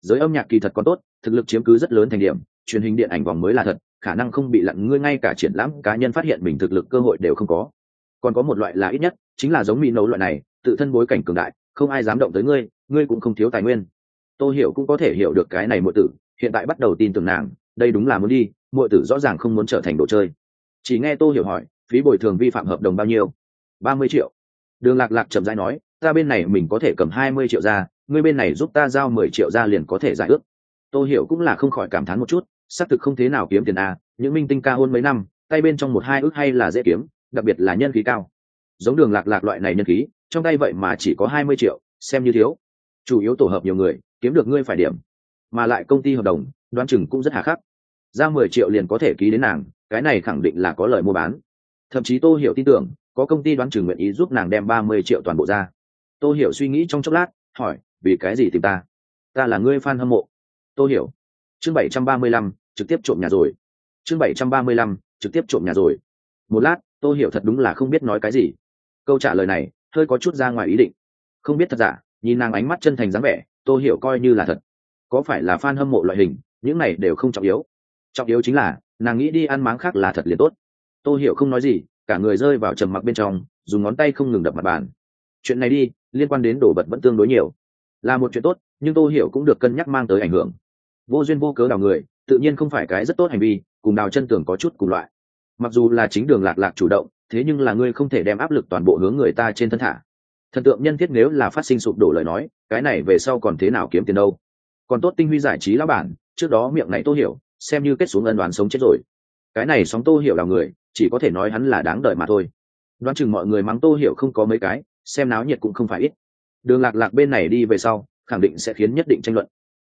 Giới âm nhạc kỳ thật còn tốt, thực lực chiếm cứ rất lớn thành điểm, truyền hình điện ảnh vòng mới là thật, khả năng không bị lặn ngươi ngay cả triển lãm cá nhân phát hiện mình thực lực cơ hội đều không có còn có một loại là ít nhất, chính là giống mỹ nấu loại này, tự thân bối cảnh cường đại, không ai dám động tới ngươi ngươi cũng không thiếu tài nguyên. Tôi hiểu cũng có thể hiểu được cái này muội tử, hiện tại bắt đầu tin tưởng nàng, đây đúng là muốn đi, muội tử rõ ràng không muốn trở thành đồ chơi. Chỉ nghe tôi hiểu hỏi, phí bồi thường vi phạm hợp đồng bao nhiêu? Ba mươi triệu. Đường lạc lạc chậm rãi nói, ta bên này mình có thể cầm hai mươi triệu ra, ngươi bên này giúp ta giao mười triệu ra liền có thể giải ước. Tôi hiểu cũng là không khỏi cảm thán một chút, xác thực không thế nào kiếm tiền a những minh tinh ca hôn mấy năm, tay bên trong một hai ước hay là dễ kiếm đặc biệt là nhân khí cao. Giống đường lạc lạc loại này nhân khí, trong tay vậy mà chỉ có hai mươi triệu, xem như thiếu. Chủ yếu tổ hợp nhiều người, kiếm được ngươi phải điểm. Mà lại công ty hợp đồng, đoán chừng cũng rất hà khắc. Ra mười triệu liền có thể ký đến nàng, cái này khẳng định là có lời mua bán. Thậm chí tô hiểu tin tưởng, có công ty đoán chừng nguyện ý giúp nàng đem ba mươi triệu toàn bộ ra. Tô hiểu suy nghĩ trong chốc lát, hỏi, vì cái gì tìm ta? Ta là ngươi fan hâm mộ. Tô hiểu, chương bảy trăm ba mươi lăm, trực tiếp trộm nhà rồi. Chương bảy trăm ba mươi lăm, trực tiếp trộm nhà rồi. Một lát tô hiểu thật đúng là không biết nói cái gì. Câu trả lời này, hơi có chút ra ngoài ý định. Không biết thật giả, nhìn nàng ánh mắt chân thành dáng vẻ, tô hiểu coi như là thật. Có phải là fan hâm mộ loại hình, những này đều không trọng yếu. Trọng yếu chính là, nàng nghĩ đi ăn máng khác là thật liền tốt. Tô hiểu không nói gì, cả người rơi vào trầm mặc bên trong, dùng ngón tay không ngừng đập mặt bàn. Chuyện này đi, liên quan đến đồ vật vẫn tương đối nhiều. Là một chuyện tốt, nhưng tô hiểu cũng được cân nhắc mang tới ảnh hưởng. Vô duyên vô cớ đào người, tự nhiên không phải cái rất tốt hành vi, cùng đào chân tường có chút cùng loại mặc dù là chính đường lạc lạc chủ động, thế nhưng là ngươi không thể đem áp lực toàn bộ hướng người ta trên thân thả. Thần tượng nhân thiết nếu là phát sinh sụp đổ lời nói, cái này về sau còn thế nào kiếm tiền đâu? Còn tốt tinh huy giải trí lão bản, trước đó miệng này tô hiểu, xem như kết xuống ân đoàn sống chết rồi. Cái này sóng tô hiểu là người, chỉ có thể nói hắn là đáng đợi mà thôi. Đoán chừng mọi người mắng tô hiểu không có mấy cái, xem náo nhiệt cũng không phải ít. Đường lạc lạc bên này đi về sau, khẳng định sẽ khiến nhất định tranh luận.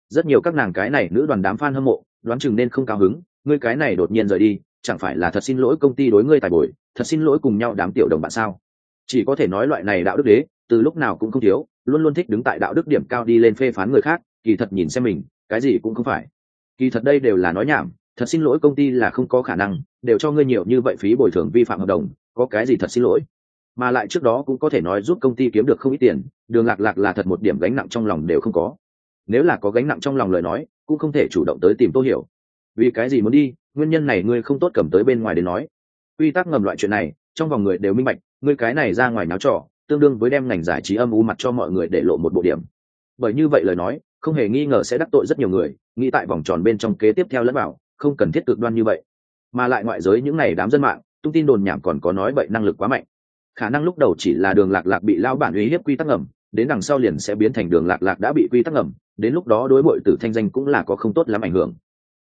Rất nhiều các nàng cái này nữ đoàn đám f a n hâm mộ, đoán chừng nên không cao hứng, ngươi cái này đột nhiên rời đi chẳng phải là thật xin lỗi công ty đối ngươi tài bồi, thật xin lỗi cùng nhau đám tiểu đồng bạn sao? Chỉ có thể nói loại này đạo đức đế, từ lúc nào cũng không thiếu, luôn luôn thích đứng tại đạo đức điểm cao đi lên phê phán người khác, kỳ thật nhìn xem mình, cái gì cũng không phải. Kỳ thật đây đều là nói nhảm, thật xin lỗi công ty là không có khả năng, đều cho ngươi nhiều như vậy phí bồi thường vi phạm hợp đồng, có cái gì thật xin lỗi? Mà lại trước đó cũng có thể nói giúp công ty kiếm được không ít tiền, đường lạc lạc là thật một điểm gánh nặng trong lòng đều không có. Nếu là có gánh nặng trong lòng lời nói, cũng không thể chủ động tới tìm tô hiểu. Vì cái gì muốn đi nguyên nhân này ngươi không tốt cầm tới bên ngoài để nói. Quy tắc ngầm loại chuyện này, trong vòng người đều minh bạch, ngươi cái này ra ngoài náo trò, tương đương với đem ngành giải trí âm u mặt cho mọi người để lộ một bộ điểm. Bởi như vậy lời nói, không hề nghi ngờ sẽ đắc tội rất nhiều người, nghĩ tại vòng tròn bên trong kế tiếp theo lẫn vào, không cần thiết cực đoan như vậy. Mà lại ngoại giới những n à y đám dân mạng, tung tin đồn nhảm còn có nói vậy năng lực quá mạnh. Khả năng lúc đầu chỉ là đường lạc lạc bị lao bản uy hiếp quy tắc ngầm, đến đằng sau liền sẽ biến thành đường lạc lạc đã bị quy tắc ngầm, đến lúc đó đối bội tử thanh danh cũng là có không tốt lắm ảnh hưởng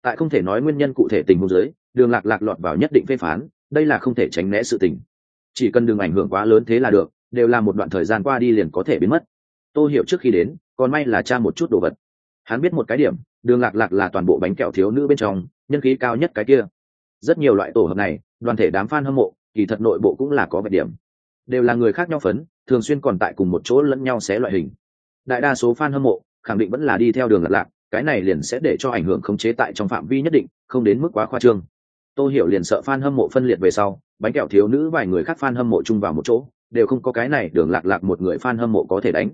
tại không thể nói nguyên nhân cụ thể tình huống giới đường lạc lạc lọt vào nhất định phê phán, đây là không thể tránh né sự tình. Chỉ cần đừng ảnh hưởng quá lớn thế là được, đều là một đoạn thời gian qua đi liền có thể biến mất. Tôi hiểu trước khi đến, còn may là cha một chút đồ vật. Hắn biết một cái điểm, đường lạc lạc là toàn bộ bánh kẹo thiếu nữ bên trong, nhân khí cao nhất cái kia. Rất nhiều loại tổ hợp này, đoàn thể đám f a n hâm mộ, kỳ thật nội bộ cũng là có vạch điểm. Đều là người khác nhau phấn, thường xuyên còn tại cùng một chỗ lẫn nhau xé loại hình. Đại đa số f a n hâm mộ, khẳng định vẫn là đi theo đường lạc lạc cái này liền sẽ để cho ảnh hưởng khống chế tại trong phạm vi nhất định, không đến mức quá khoa trương. Tôi hiểu liền sợ f a n hâm mộ phân liệt về sau, bánh kẹo thiếu nữ vài người khác f a n hâm mộ chung vào một chỗ, đều không có cái này đường lạc lạc một người f a n hâm mộ có thể đánh.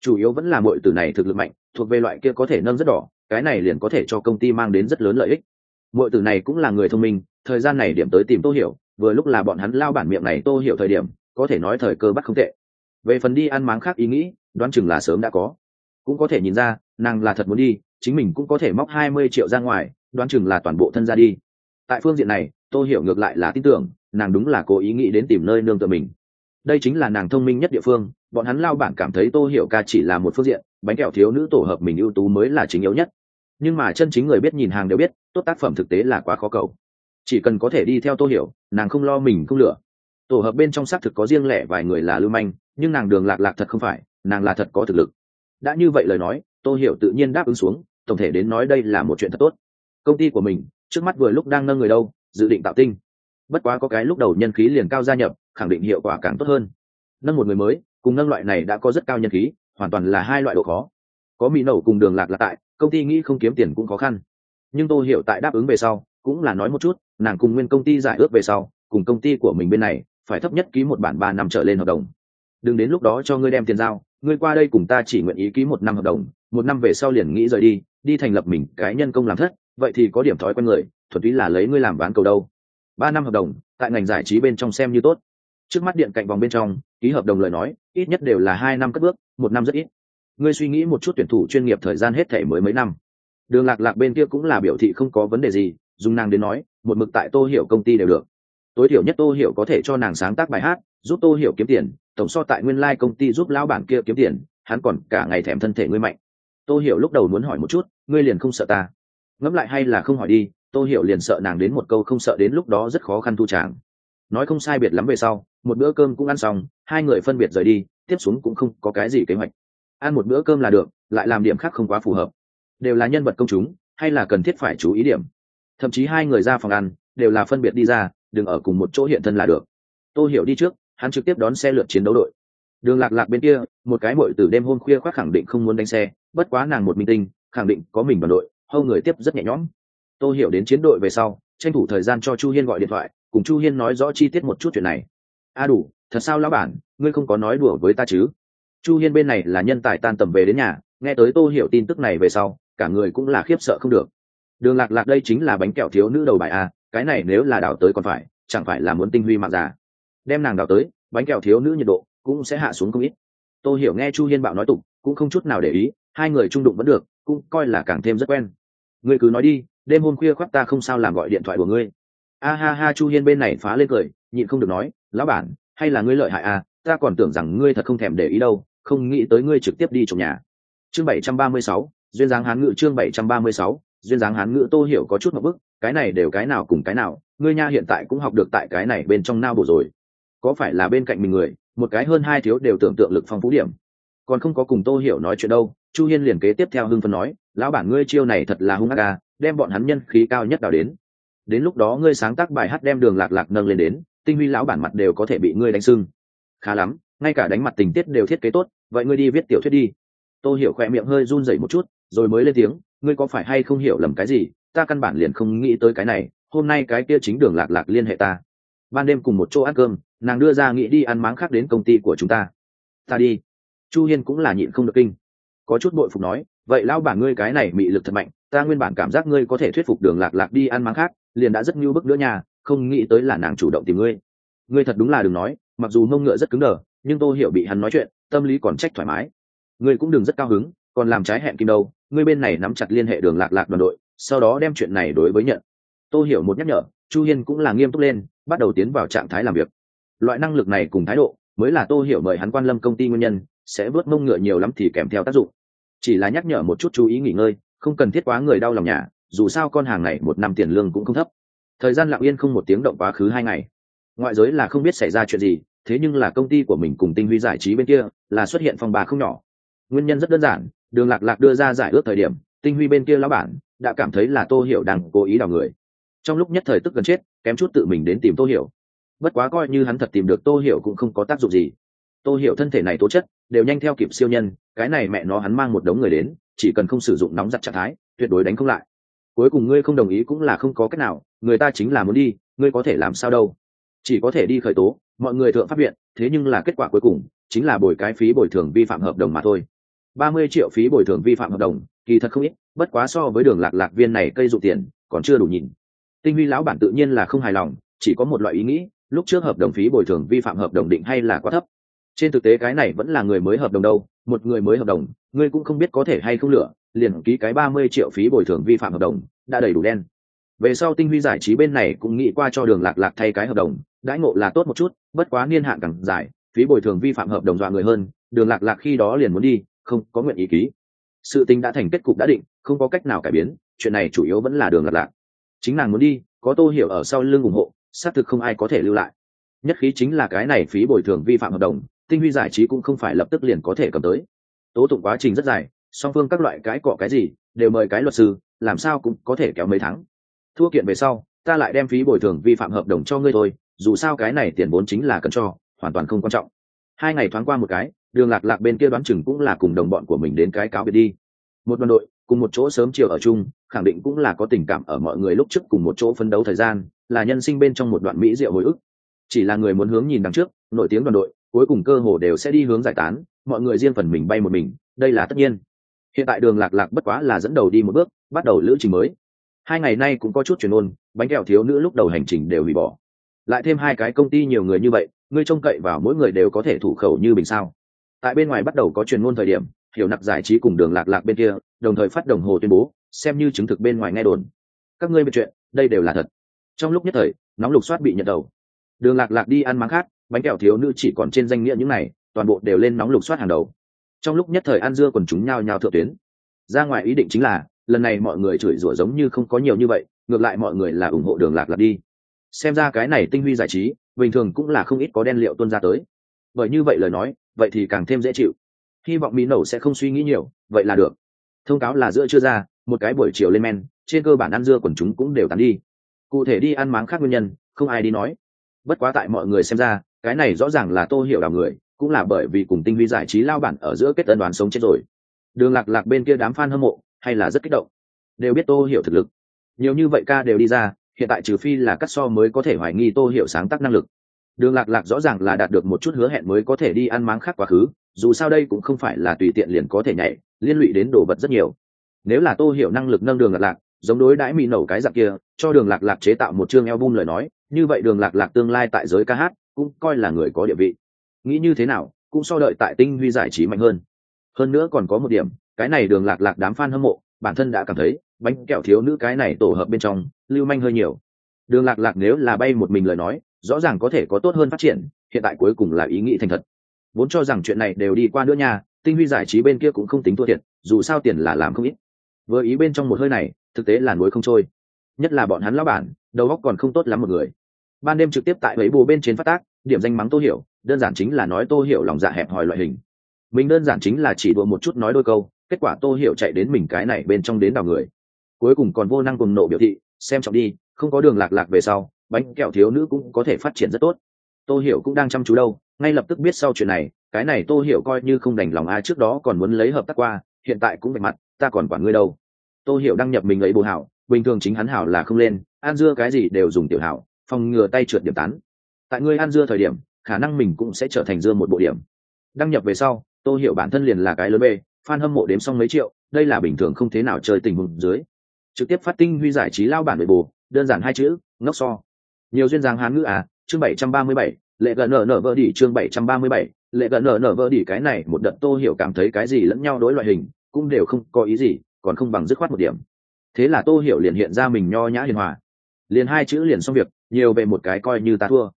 Chủ yếu vẫn là mọi từ này thực lực mạnh, thuộc về loại kia có thể nâng rất đỏ, cái này liền có thể cho công ty mang đến rất lớn lợi ích. Mọi từ này cũng là người thông minh, thời gian này điểm tới tìm tô hiểu, vừa lúc là bọn hắn lao bản miệng này tô hiểu thời điểm, có thể nói thời cơ bắt không tệ. Về phần đi ăn máng khác ý nghĩ, đoán chừng là sớm đã có. Cũng có thể nhìn ra, nàng là thật muốn đi chính mình cũng có thể móc hai mươi triệu ra ngoài, đoán chừng là toàn bộ thân ra đi. Tại phương diện này, tô hiểu ngược lại là tin tưởng, nàng đúng là cố ý nghĩ đến tìm nơi nương tựa mình. Đây chính là nàng thông minh nhất địa phương, bọn hắn lao bản cảm thấy tô hiểu ca chỉ là một phương diện, bánh kẹo thiếu nữ tổ hợp mình ưu tú mới là chính yếu nhất. Nhưng mà chân chính người biết nhìn hàng đều biết, tốt tác phẩm thực tế là quá khó cầu. Chỉ cần có thể đi theo tô hiểu, nàng không lo mình không lựa tổ hợp bên trong xác thực có riêng lẻ vài người là lưu manh, nhưng nàng đường lạc lạc thật không phải, nàng là thật có thực lực. Đã như vậy lời nói tôi hiểu tự nhiên đáp ứng xuống, tổng thể đến nói đây là một chuyện thật tốt. Công ty của mình, trước mắt vừa lúc đang nâng người đâu, dự định tạo tinh. Bất quá có cái lúc đầu nhân khí liền cao gia nhập, khẳng định hiệu quả càng tốt hơn. Nâng một người mới, cùng nâng loại này đã có rất cao nhân khí, hoàn toàn là hai loại độ khó. Có mỹ nổ cùng đường lạc là tại, công ty nghĩ không kiếm tiền cũng khó khăn. Nhưng tôi hiểu tại đáp ứng về sau, cũng là nói một chút, nàng cùng nguyên công ty giải ước về sau, cùng công ty của mình bên này, phải thấp nhất ký một bản ba năm trở lên hợp đồng. Đừng đến lúc đó cho ngươi đem tiền giao, ngươi qua đây cùng ta chỉ nguyện ý ký một năm hợp đồng một năm về sau liền nghĩ rời đi đi thành lập mình cái nhân công làm thất, vậy thì có điểm thói quen người thuật ý là lấy ngươi làm bán cầu đâu. Ba năm hợp đồng, tại ngành giải trí bên trong xem như tốt. Trước mắt điện cạnh vòng bên trong, ký hợp đồng lời nói, ít nhất đều là hai năm cất bước, một năm rất ít. Ngươi suy nghĩ một chút tuyển thủ chuyên nghiệp thời gian hết thể mới mấy năm. Đường lạc lạc bên kia cũng là biểu thị không có vấn đề gì, dùng nàng đến nói, một mực tại tô hiểu công ty đều được. Tối thiểu nhất tô hiểu có thể cho nàng sáng tác bài hát, giúp tô hiểu kiếm tiền, tổng so tại nguyên lai công ty giúp lão bản kia kiếm tiền, hắn còn cả ngày thèm thân thể ngươi mạnh. Tôi hiểu lúc đầu muốn hỏi một chút, ngươi liền không sợ ta? Ngẫm lại hay là không hỏi đi Tôi hiểu liền sợ nàng đến một câu không sợ đến lúc đó rất khó khăn thu tràng. Nói không sai biệt lắm về sau, một bữa cơm cũng ăn xong, hai người phân biệt rời đi, tiếp xuống cũng không có cái gì kế hoạch. Ăn một bữa cơm là được, lại làm điểm khác không quá phù hợp. Đều là nhân vật công chúng, hay là cần thiết phải chú ý điểm. Thậm chí hai người ra phòng ăn, đều là phân biệt đi ra, đừng ở cùng một chỗ hiện thân là được. Tôi hiểu đi trước, hắn trực tiếp đón xe lượt chiến đấu đội đường lạc lạc bên kia, một cái mội từ đêm hôm khuya khoác khẳng định không muốn đánh xe, bất quá nàng một minh tinh, khẳng định có mình đoàn đội, hâu người tiếp rất nhẹ nhõm. Tô hiểu đến chiến đội về sau, tranh thủ thời gian cho chu hiên gọi điện thoại, cùng chu hiên nói rõ chi tiết một chút chuyện này. A đủ, thật sao lão bản, ngươi không có nói đùa với ta chứ? Chu hiên bên này là nhân tài tan tầm về đến nhà, nghe tới tô hiểu tin tức này về sau, cả người cũng là khiếp sợ không được. Đường lạc lạc đây chính là bánh kẹo thiếu nữ đầu bài a, cái này nếu là đào tới còn phải, chẳng phải là muốn tinh huy mạng già. Đem nàng đào tới, bánh kẹo thiếu nữ nhiệt độ cũng sẽ hạ xuống không ít. Tôi hiểu nghe chu hiên bạo nói tục, cũng không chút nào để ý, hai người trung đụng vẫn được, cũng coi là càng thêm rất quen. Ngươi cứ nói đi, đêm hôm khuya khoác ta không sao làm gọi điện thoại của ngươi. A ha ha, chu hiên bên này phá lên cười, nhịn không được nói, lão bản, hay là ngươi lợi hại à ta còn tưởng rằng ngươi thật không thèm để ý đâu, không nghĩ tới ngươi trực tiếp đi trong nhà. Chương bảy trăm ba mươi sáu, duyên dáng hán ngữ, chương bảy trăm ba mươi sáu, duyên dáng hán ngữ tô hiểu có chút một bức, cái này đều cái nào cùng cái nào, ngươi nha hiện tại cũng học được tại cái này bên trong nao bộ rồi có phải là bên cạnh mình người, một cái hơn hai thiếu đều tưởng tượng lực phong phú điểm. Còn không có cùng tô hiểu nói chuyện đâu, chu hiên liền kế tiếp theo hưng phân nói, lão bản ngươi chiêu này thật là hung ác ca đem bọn hắn nhân khí cao nhất đào đến. Đến lúc đó ngươi sáng tác bài hát đem đường lạc lạc nâng lên đến, tinh huy lão bản mặt đều có thể bị ngươi đánh sưng. Khá lắm, ngay cả đánh mặt tình tiết đều thiết kế tốt, vậy ngươi đi viết tiểu thuyết đi. Tô hiểu khoe miệng hơi run rẩy một chút, rồi mới lên tiếng, ngươi có phải hay không hiểu lầm cái gì, ta căn bản liền không nghĩ tới cái này, hôm nay cái kia chính đường lạc lạc liên hệ ta ban đêm cùng một chỗ ăn cơm, nàng đưa ra nghĩ đi ăn máng khác đến công ty của chúng ta. Ta đi. Chu hiên cũng là nhịn không được kinh. Có chút bội phục nói, vậy lão bản ngươi cái này mị lực thật mạnh, ta nguyên bản cảm giác ngươi có thể thuyết phục đường lạc lạc đi ăn máng khác, liền đã rất nhu bức nữa nhà không nghĩ tới là nàng chủ động tìm ngươi. Ngươi thật đúng là đừng nói, mặc dù mông ngựa rất cứng đờ, nhưng tôi hiểu bị hắn nói chuyện, tâm lý còn trách thoải mái. Ngươi cũng đừng rất cao hứng, còn làm trái hẹn kim đâu, ngươi bên này nắm chặt liên hệ đường lạc lạc đoàn đội, sau đó đem chuyện này đối với nhận. Tôi hiểu một nhắc nhở chu hiên cũng là nghiêm túc lên, bắt đầu tiến vào trạng thái làm việc. Loại năng lực này cùng thái độ, mới là tô hiểu mời hắn quan lâm công ty nguyên nhân, sẽ vớt mông ngựa nhiều lắm thì kèm theo tác dụng. Chỉ là nhắc nhở một chút chú ý nghỉ ngơi, không cần thiết quá người đau lòng nhà, dù sao con hàng này một năm tiền lương cũng không thấp. Thời gian lặng yên không một tiếng động quá khứ hai ngày. Ngoại giới là không biết xảy ra chuyện gì, thế nhưng là công ty của mình cùng tinh huy giải trí bên kia, là xuất hiện phong bà không nhỏ. Nguyên nhân rất đơn giản, đường lạc lạc đưa ra giải ước thời điểm, tinh huy bên kia lão bản, đã cảm thấy là tô hiểu đang cố ý đào người trong lúc nhất thời tức gần chết, kém chút tự mình đến tìm tô hiểu. Bất quá coi như hắn thật tìm được tô hiểu cũng không có tác dụng gì. Tô hiểu thân thể này tố chất, đều nhanh theo kịp siêu nhân, cái này mẹ nó hắn mang một đống người đến, chỉ cần không sử dụng nóng giặt trạng thái, tuyệt đối đánh không lại. Cuối cùng ngươi không đồng ý cũng là không có cách nào, người ta chính là muốn đi, ngươi có thể làm sao đâu. Chỉ có thể đi khởi tố, mọi người thượng pháp viện, thế nhưng là kết quả cuối cùng, chính là bồi cái phí bồi thường vi phạm hợp đồng mà thôi. Ba mươi triệu phí bồi thường vi phạm hợp đồng, kỳ thật không ít, bất quá so với đường lạc lạc viên này cây dụ tiền, còn chưa đủ nhìn tinh huy lão bản tự nhiên là không hài lòng, chỉ có một loại ý nghĩ, lúc trước hợp đồng phí bồi thường vi phạm hợp đồng định hay là quá thấp. Trên thực tế cái này vẫn là người mới hợp đồng đâu, một người mới hợp đồng, ngươi cũng không biết có thể hay không lựa, liền ký cái ba mươi triệu phí bồi thường vi phạm hợp đồng, đã đầy đủ đen. Về sau tinh huy giải trí bên này cũng nghĩ qua cho đường lạc lạc thay cái hợp đồng, đãi ngộ là tốt một chút, bất quá niên hạn càng dài, phí bồi thường vi phạm hợp đồng dọa người hơn, đường lạc lạc khi đó liền muốn đi, không có nguyện ý ký. Sự tình đã thành kết cục đã định, không có cách nào cải biến, chuyện này chủ yếu vẫn là đường lạc lạc chính nàng muốn đi, có tô hiểu ở sau lưng ủng hộ, xác thực không ai có thể lưu lại. Nhất khí chính là cái này phí bồi thường vi phạm hợp đồng, tinh huy giải trí cũng không phải lập tức liền có thể cầm tới. Tố tụng quá trình rất dài, song phương các loại cái cọ cái gì, đều mời cái luật sư, làm sao cũng có thể kéo mấy tháng. Thua kiện về sau, ta lại đem phí bồi thường vi phạm hợp đồng cho ngươi thôi, dù sao cái này tiền vốn chính là cần cho, hoàn toàn không quan trọng. Hai ngày thoáng qua một cái, đường lạc lạc bên kia đoán chừng cũng là cùng đồng bọn của mình đến cái cáo biệt đi. Một đoàn đội, cùng một chỗ sớm chiều ở chung khẳng định cũng là có tình cảm ở mọi người lúc trước cùng một chỗ phấn đấu thời gian, là nhân sinh bên trong một đoạn mỹ diệu hồi ức. Chỉ là người muốn hướng nhìn đằng trước, nổi tiếng đoàn đội, cuối cùng cơ hồ đều sẽ đi hướng giải tán, mọi người riêng phần mình bay một mình, đây là tất nhiên. Hiện tại đường lạc lạc bất quá là dẫn đầu đi một bước, bắt đầu lữ trình mới. Hai ngày nay cũng có chút chuyển ôn, bánh kẹo thiếu nữ lúc đầu hành trình đều hủy bỏ. Lại thêm hai cái công ty nhiều người như vậy ngươi trông cậy vào mỗi người đều có thể thủ khẩu như bình sao. Tại bên ngoài bắt đầu có truyền ngôn thời điểm, hiểu nặc giải trí cùng đường lạc lạc bên kia, đồng thời phát đồng hồ tuyên bố xem như chứng thực bên ngoài nghe đồn. Các ngươi biết chuyện, đây đều là thật. Trong lúc nhất thời, nóng lục soát bị nhận đầu. Đường lạc lạc đi ăn máng khát bánh kẹo thiếu nữ chỉ còn trên danh nghĩa những này, toàn bộ đều lên nóng lục soát hàng đầu. Trong lúc nhất thời ăn dưa còn chúng nhao nhao thượng tuyến. Ra ngoài ý định chính là, lần này mọi người chửi rủa giống như không có nhiều như vậy, ngược lại mọi người là ủng hộ đường lạc lạc đi. Xem ra cái này tinh huy giải trí, bình thường cũng là không ít có đen liệu tuân ra tới. Bởi như vậy lời nói, vậy thì càng thêm dễ chịu. Hy vọng mỹ nổ sẽ không suy nghĩ nhiều, vậy là được. Thông cáo là giữa chưa ra một cái buổi chiều lên men, trên cơ bản ăn dưa quần chúng cũng đều tàn đi. Cụ thể đi ăn máng khác nguyên nhân, không ai đi nói. Bất quá tại mọi người xem ra, cái này rõ ràng là tô hiểu đào người, cũng là bởi vì cùng tinh vi giải trí lao bản ở giữa kết tân đoàn sống chết rồi. Đường lạc lạc bên kia đám f a n hâm mộ, hay là rất kích động. Đều biết tô hiểu thực lực. Nhiều như vậy ca đều đi ra, hiện tại trừ phi là cắt so mới có thể hoài nghi tô hiểu sáng tác năng lực. Đường lạc lạc rõ ràng là đạt được một chút hứa hẹn mới có thể đi ăn máng khác quá khứ, dù sao đây cũng không phải là tùy tiện liền có thể nhảy, liên lụy đến đồ vật rất nhiều nếu là tô hiểu năng lực nâng đường lạc lạc, giống đối đãi mỹ nổ cái dạng kia, cho đường lạc lạc chế tạo một chương album lời nói, như vậy đường lạc lạc tương lai tại giới ca hát cũng coi là người có địa vị. Nghĩ như thế nào, cũng so đợi tại tinh huy giải trí mạnh hơn. Hơn nữa còn có một điểm, cái này đường lạc lạc đám f a n hâm mộ, bản thân đã cảm thấy, bánh kẹo thiếu nữ cái này tổ hợp bên trong, lưu manh hơi nhiều. Đường lạc lạc nếu là bay một mình lời nói, rõ ràng có thể có tốt hơn phát triển, hiện tại cuối cùng là ý nghĩ thành thật. Vốn cho rằng chuyện này đều đi qua nữa nha, tinh huy giải trí bên kia cũng không tính thua thiệt, dù sao tiền là làm không ít vừa ý bên trong một hơi này, thực tế là núi không trôi. Nhất là bọn hắn lão bản, đầu óc còn không tốt lắm một người. Ban đêm trực tiếp tại mấy bù bên trên phát tác, điểm danh mắng tô hiểu, đơn giản chính là nói tô hiểu lòng dạ hẹp hòi loại hình. Mình đơn giản chính là chỉ đùa một chút nói đôi câu, kết quả tô hiểu chạy đến mình cái này bên trong đến đào người. Cuối cùng còn vô năng cùng nộ biểu thị, xem trọng đi, không có đường lạc lạc về sau, bánh kẹo thiếu nữ cũng có thể phát triển rất tốt. Tô hiểu cũng đang chăm chú đâu, ngay lập tức biết sau chuyện này, cái này tô hiểu coi như không đành lòng ai trước đó còn muốn lấy hợp tác qua, hiện tại cũng vạch mặt ta còn quản ngươi đâu. Tô hiểu đăng nhập mình ấy bồ hảo, bình thường chính hắn hảo là không lên, ăn dưa cái gì đều dùng tiểu hảo, phòng ngừa tay trượt điểm tán. Tại ngươi ăn dưa thời điểm, khả năng mình cũng sẽ trở thành dưa một bộ điểm. Đăng nhập về sau, tô hiểu bản thân liền là cái lớn bê, fan hâm mộ đếm xong mấy triệu, đây là bình thường không thế nào chơi tình huống dưới. Trực tiếp phát tinh huy giải trí lao bản bề bồ đơn giản hai chữ, ngốc so. Nhiều duyên dáng hán ngữ à chương bảy trăm ba mươi bảy, lệ gần nở nở vỡ đỉ chương bảy trăm ba mươi bảy, lệ gần nở nở vỡ đỉ cái này, một đợt tô hiểu cảm thấy cái gì lẫn nhau đối loại hình cũng đều không có ý gì, còn không bằng dứt khoát một điểm. Thế là tô hiểu liền hiện ra mình nho nhã hiền hòa. Liền hai chữ liền xong việc, nhiều về một cái coi như ta thua.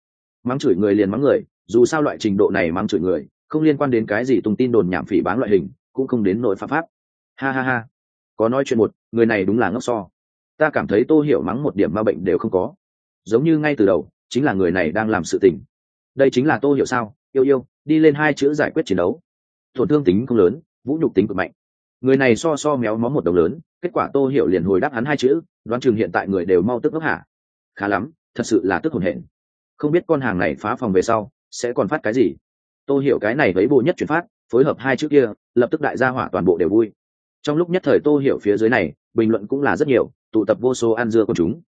Mắng chửi người liền mắng người, dù sao loại trình độ này mắng chửi người, không liên quan đến cái gì tung tin đồn nhảm phỉ bán loại hình, cũng không đến nội pháp pháp. Ha ha ha. Có nói chuyện một, người này đúng là ngốc so. Ta cảm thấy tô hiểu mắng một điểm ma bệnh đều không có. Giống như ngay từ đầu, chính là người này đang làm sự tình. Đây chính là tô hiểu sao? Yêu yêu, đi lên hai chữ giải quyết chiến đấu. Tổn thương tính không lớn, vũ nhục tính cực mạnh người này so so méo mó một đồng lớn, kết quả tô hiểu liền hồi đáp hắn hai chữ, đoán chừng hiện tại người đều mau tức ngốc hả? Khá lắm, thật sự là tức hồn hển. Không biết con hàng này phá phòng về sau, sẽ còn phát cái gì? Tô hiểu cái này với bộ nhất chuyển phát, phối hợp hai chữ kia, lập tức đại gia hỏa toàn bộ đều vui. Trong lúc nhất thời tô hiểu phía dưới này, bình luận cũng là rất nhiều, tụ tập vô số ăn dưa của chúng.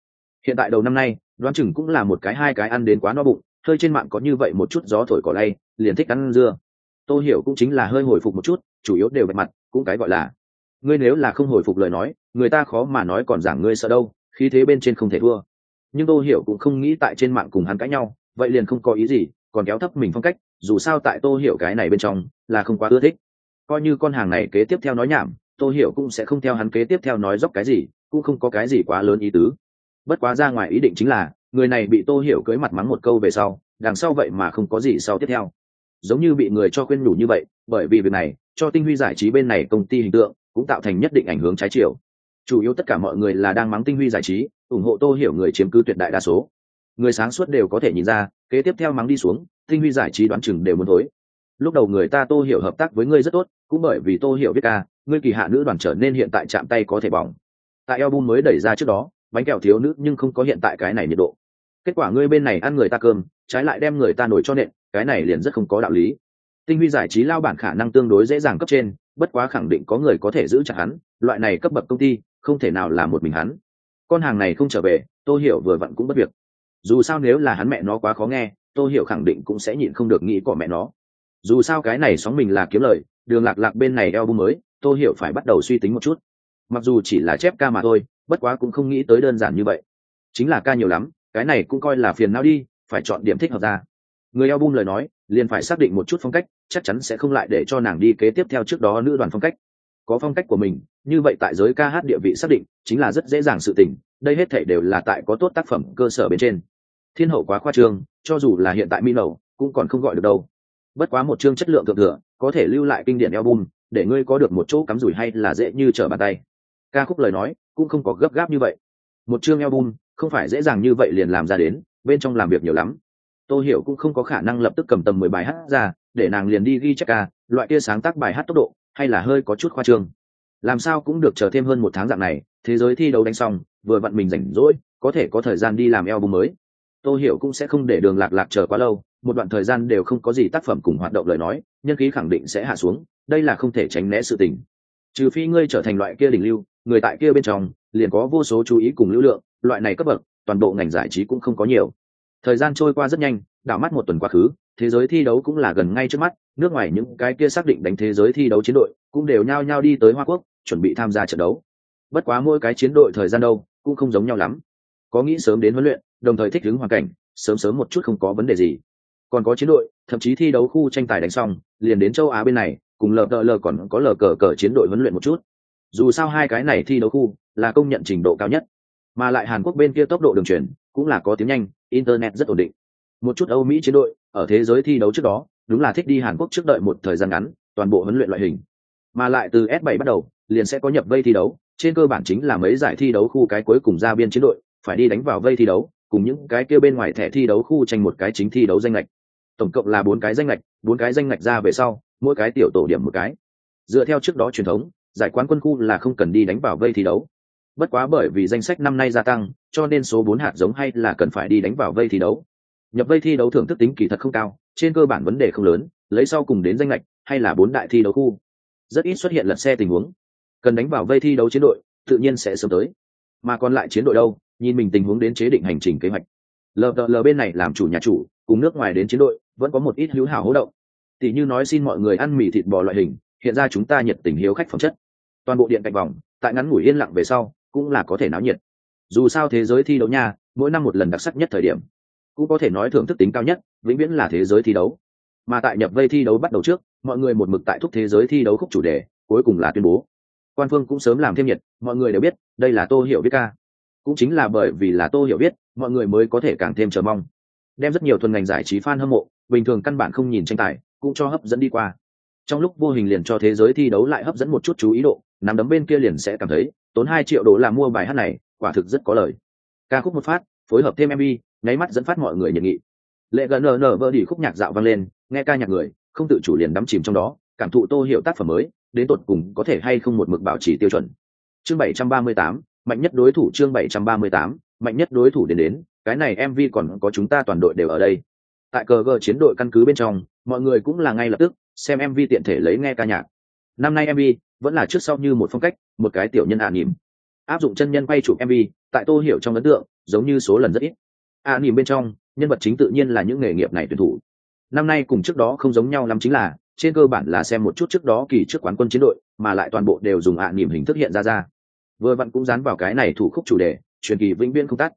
Hiện tại đầu năm nay, đoán chừng cũng là một cái hai cái ăn đến quá no bụng, hơi trên mạng có như vậy một chút gió thổi cỏ lay, liền thích ăn dưa tô hiểu cũng chính là hơi hồi phục một chút, chủ yếu đều bạch mặt, cũng cái gọi là, ngươi nếu là không hồi phục lời nói, người ta khó mà nói còn giảng ngươi sợ đâu, khí thế bên trên không thể thua. Nhưng tô hiểu cũng không nghĩ tại trên mạng cùng hắn cãi nhau, vậy liền không có ý gì, còn kéo thấp mình phong cách, dù sao tại tô hiểu cái này bên trong, là không quá ưa thích. Coi như con hàng này kế tiếp theo nói nhảm, tô hiểu cũng sẽ không theo hắn kế tiếp theo nói dốc cái gì, cũng không có cái gì quá lớn ý tứ. Bất quá ra ngoài ý định chính là, người này bị tô hiểu cưới mặt mắng một câu về sau, đằng sau vậy mà không có gì sau tiếp theo giống như bị người cho khuyên nhủ như vậy, bởi vì việc này, cho tinh huy giải trí bên này công ty hình tượng cũng tạo thành nhất định ảnh hưởng trái chiều. Chủ yếu tất cả mọi người là đang mắng tinh huy giải trí, ủng hộ tô hiểu người chiếm cứ tuyệt đại đa số. Người sáng suốt đều có thể nhìn ra, kế tiếp theo mắng đi xuống, tinh huy giải trí đoán chừng đều muốn thối. Lúc đầu người ta tô hiểu hợp tác với ngươi rất tốt, cũng bởi vì tô hiểu biết ca, ngươi kỳ hạ nữ đoàn trở nên hiện tại chạm tay có thể bỏng. Tại album mới đẩy ra trước đó, bánh kẹo thiếu nữ nhưng không có hiện tại cái này nhiệt độ. Kết quả ngươi bên này ăn người ta cơm, trái lại đem người ta nổi cho nện cái này liền rất không có đạo lý. Tinh huy giải trí lao bản khả năng tương đối dễ dàng cấp trên, bất quá khẳng định có người có thể giữ chặt hắn, loại này cấp bậc công ty, không thể nào là một mình hắn. Con hàng này không trở về, tô hiểu vừa vặn cũng bất việc. Dù sao nếu là hắn mẹ nó quá khó nghe, tô hiểu khẳng định cũng sẽ nhịn không được nghĩ của mẹ nó. Dù sao cái này sóng mình là kiếm lời, đường lạc lạc bên này eo bung mới, tô hiểu phải bắt đầu suy tính một chút. Mặc dù chỉ là chép ca mà thôi, bất quá cũng không nghĩ tới đơn giản như vậy. Chính là ca nhiều lắm, cái này cũng coi là phiền não đi, phải chọn điểm thích hợp ra người album lời nói, liền phải xác định một chút phong cách, chắc chắn sẽ không lại để cho nàng đi kế tiếp theo trước đó nữ đoàn phong cách. Có phong cách của mình, như vậy tại giới ca hát địa vị xác định, chính là rất dễ dàng sự tình, đây hết thể đều là tại có tốt tác phẩm cơ sở bên trên. Thiên hậu quá khoa trương, cho dù là hiện tại mi nầu, cũng còn không gọi được đâu. Bất quá một chương chất lượng thượng thừa, có thể lưu lại kinh điển album, để ngươi có được một chỗ cắm rủi hay là dễ như trở bàn tay. Ca khúc lời nói, cũng không có gấp gáp như vậy. Một chương album, không phải dễ dàng như vậy liền làm ra đến, bên trong làm việc nhiều lắm tôi hiểu cũng không có khả năng lập tức cầm tầm mười bài hát ra, để nàng liền đi ghi chép ca, loại kia sáng tác bài hát tốc độ, hay là hơi có chút khoa trương. Làm sao cũng được chờ thêm hơn một tháng dạng này, thế giới thi đấu đánh xong, vừa vặn mình rảnh rỗi, có thể có thời gian đi làm album mới. Tôi hiểu cũng sẽ không để đường lạc lạc chờ quá lâu, một đoạn thời gian đều không có gì tác phẩm cùng hoạt động lời nói, nhân khí khẳng định sẽ hạ xuống, đây là không thể tránh né sự tình. Trừ phi ngươi trở thành loại kia đỉnh lưu, người tại kia bên trong, liền có vô số chú ý cùng lưu lượng, loại này cấp bậc, toàn bộ ngành giải trí cũng không có nhiều thời gian trôi qua rất nhanh, đảo mắt một tuần quá khứ, thế giới thi đấu cũng là gần ngay trước mắt, nước ngoài những cái kia xác định đánh thế giới thi đấu chiến đội cũng đều nhao nhao đi tới hoa quốc, chuẩn bị tham gia trận đấu. Bất quá mỗi cái chiến đội thời gian đâu cũng không giống nhau lắm. Có nghĩ sớm đến huấn luyện, đồng thời thích ứng hoàn cảnh, sớm sớm một chút không có vấn đề gì. Còn có chiến đội, thậm chí thi đấu khu tranh tài đánh xong, liền đến châu á bên này, cùng lờ cờ lờ còn có lờ cờ cờ chiến đội huấn luyện một chút. Dù sao hai cái này thi đấu khu là công nhận trình độ cao nhất, mà lại hàn quốc bên kia tốc độ đường truyền cũng là có tiếng nhanh internet rất ổn định. Một chút âu mỹ chiến đội ở thế giới thi đấu trước đó, đúng là thích đi hàn quốc trước đợi một thời gian ngắn, toàn bộ huấn luyện loại hình. Mà lại từ s 7 bắt đầu, liền sẽ có nhập vây thi đấu, trên cơ bản chính là mấy giải thi đấu khu cái cuối cùng ra biên chiến đội, phải đi đánh vào vây thi đấu, cùng những cái kia bên ngoài thẻ thi đấu khu tranh một cái chính thi đấu danh lệch. Tổng cộng là bốn cái danh lệch, bốn cái danh lệch ra về sau, mỗi cái tiểu tổ điểm một cái. Dựa theo trước đó truyền thống, giải quán quân khu là không cần đi đánh vào vây thi đấu bất quá bởi vì danh sách năm nay gia tăng, cho nên số bốn hạt giống hay là cần phải đi đánh vào vây thi đấu. Nhập vây thi đấu thưởng thức tính kỳ thật không cao, trên cơ bản vấn đề không lớn, lấy sau cùng đến danh lệch, hay là bốn đại thi đấu khu. Rất ít xuất hiện lật xe tình huống. Cần đánh vào vây thi đấu chiến đội, tự nhiên sẽ sớm tới. Mà còn lại chiến đội đâu, nhìn mình tình huống đến chế định hành trình kế hoạch. Lờ lờ bên này làm chủ nhà chủ, cùng nước ngoài đến chiến đội, vẫn có một ít hữu hảo hỗ động. Tỷ như nói xin mọi người ăn mì thịt bò loại hình, hiện ra chúng ta nhiệt tình hiếu khách phẩm chất. Toàn bộ điện cạnh vòng, tại ngắn ngủi yên lặng về sau cũng là có thể náo nhiệt. Dù sao thế giới thi đấu nha, mỗi năm một lần đặc sắc nhất thời điểm, cũng có thể nói thưởng thức tính cao nhất, vĩnh viễn là thế giới thi đấu. Mà tại nhập vây thi đấu bắt đầu trước, mọi người một mực tại thúc thế giới thi đấu khúc chủ đề, cuối cùng là tuyên bố. Quan phương cũng sớm làm thêm nhiệt, mọi người đều biết, đây là tô hiểu biết ca. Cũng chính là bởi vì là tô hiểu biết mọi người mới có thể càng thêm chờ mong. Đem rất nhiều thuần ngành giải trí fan hâm mộ, bình thường căn bản không nhìn tranh tài, cũng cho hấp dẫn đi qua trong lúc vô hình liền cho thế giới thi đấu lại hấp dẫn một chút chú ý độ nắm đấm bên kia liền sẽ cảm thấy tốn hai triệu đô la mua bài hát này quả thực rất có lời. Ca khúc một phát phối hợp thêm mv nháy mắt dẫn phát mọi người nhiệt nghị. Lệ gần nở nở vỡ đi khúc nhạc dạo vang lên nghe ca nhạc người không tự chủ liền đắm chìm trong đó cảm thụ tô hiệu tác phẩm mới đến tột cùng có thể hay không một mực bảo trì tiêu chuẩn. Chương 738, mạnh nhất đối thủ chương 738, mạnh nhất đối thủ đến đến cái này mv còn có chúng ta toàn đội đều ở đây. Tại cờ gờ chiến đội căn cứ bên trong mọi người cũng là ngay lập tức xem mv tiện thể lấy nghe ca nhạc. Năm nay mv vẫn là trước sau như một phong cách, một cái tiểu nhân ả à nỉm. Áp dụng chân nhân quay chụp mv tại tô hiểu trong ấn tượng, giống như số lần rất ít. Ả à nỉm bên trong, nhân vật chính tự nhiên là những nghề nghiệp này tuyển thủ. Năm nay cùng trước đó không giống nhau lắm chính là, trên cơ bản là xem một chút trước đó kỳ trước quán quân chiến đội, mà lại toàn bộ đều dùng ạ à nỉm hình thức hiện ra ra. Vừa vặn cũng dán vào cái này thủ khúc chủ đề, truyền kỳ vĩnh viễn không tắt.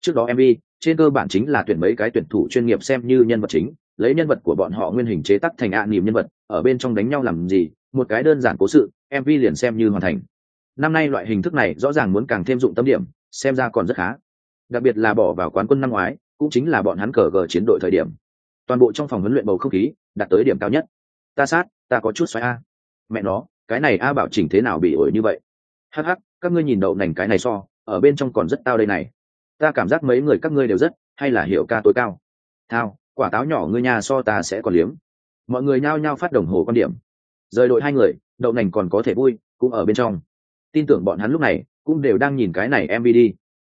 Trước đó mv trên cơ bản chính là tuyển mấy cái tuyển thủ chuyên nghiệp xem như nhân vật chính lấy nhân vật của bọn họ nguyên hình chế tắc thành ạ à nhân vật, ở bên trong đánh nhau làm gì, một cái đơn giản cố sự mv liền xem như hoàn thành. Năm nay loại hình thức này rõ ràng muốn càng thêm dụng tâm điểm, xem ra còn rất khá. Đặc biệt là bỏ vào quán quân năm ngoái, cũng chính là bọn hắn cờ gờ chiến đội thời điểm. Toàn bộ trong phòng huấn luyện bầu không khí, đạt tới điểm cao nhất. Ta sát, ta có chút xoáy a. Mẹ nó, cái này a bảo chỉnh thế nào bị ổi như vậy? Hh các ngươi nhìn đậu nành cái này so, ở bên trong còn rất tao đây này. Ta cảm giác mấy người các ngươi đều rất, hay là hiểu ca tối cao. Thao quả táo nhỏ ngươi nhà so ta sẽ còn liếm. Mọi người nhao nhao phát đồng hồ quan điểm. Rời đội hai người, đậu nành còn có thể vui, cũng ở bên trong. Tin tưởng bọn hắn lúc này, cũng đều đang nhìn cái này mvd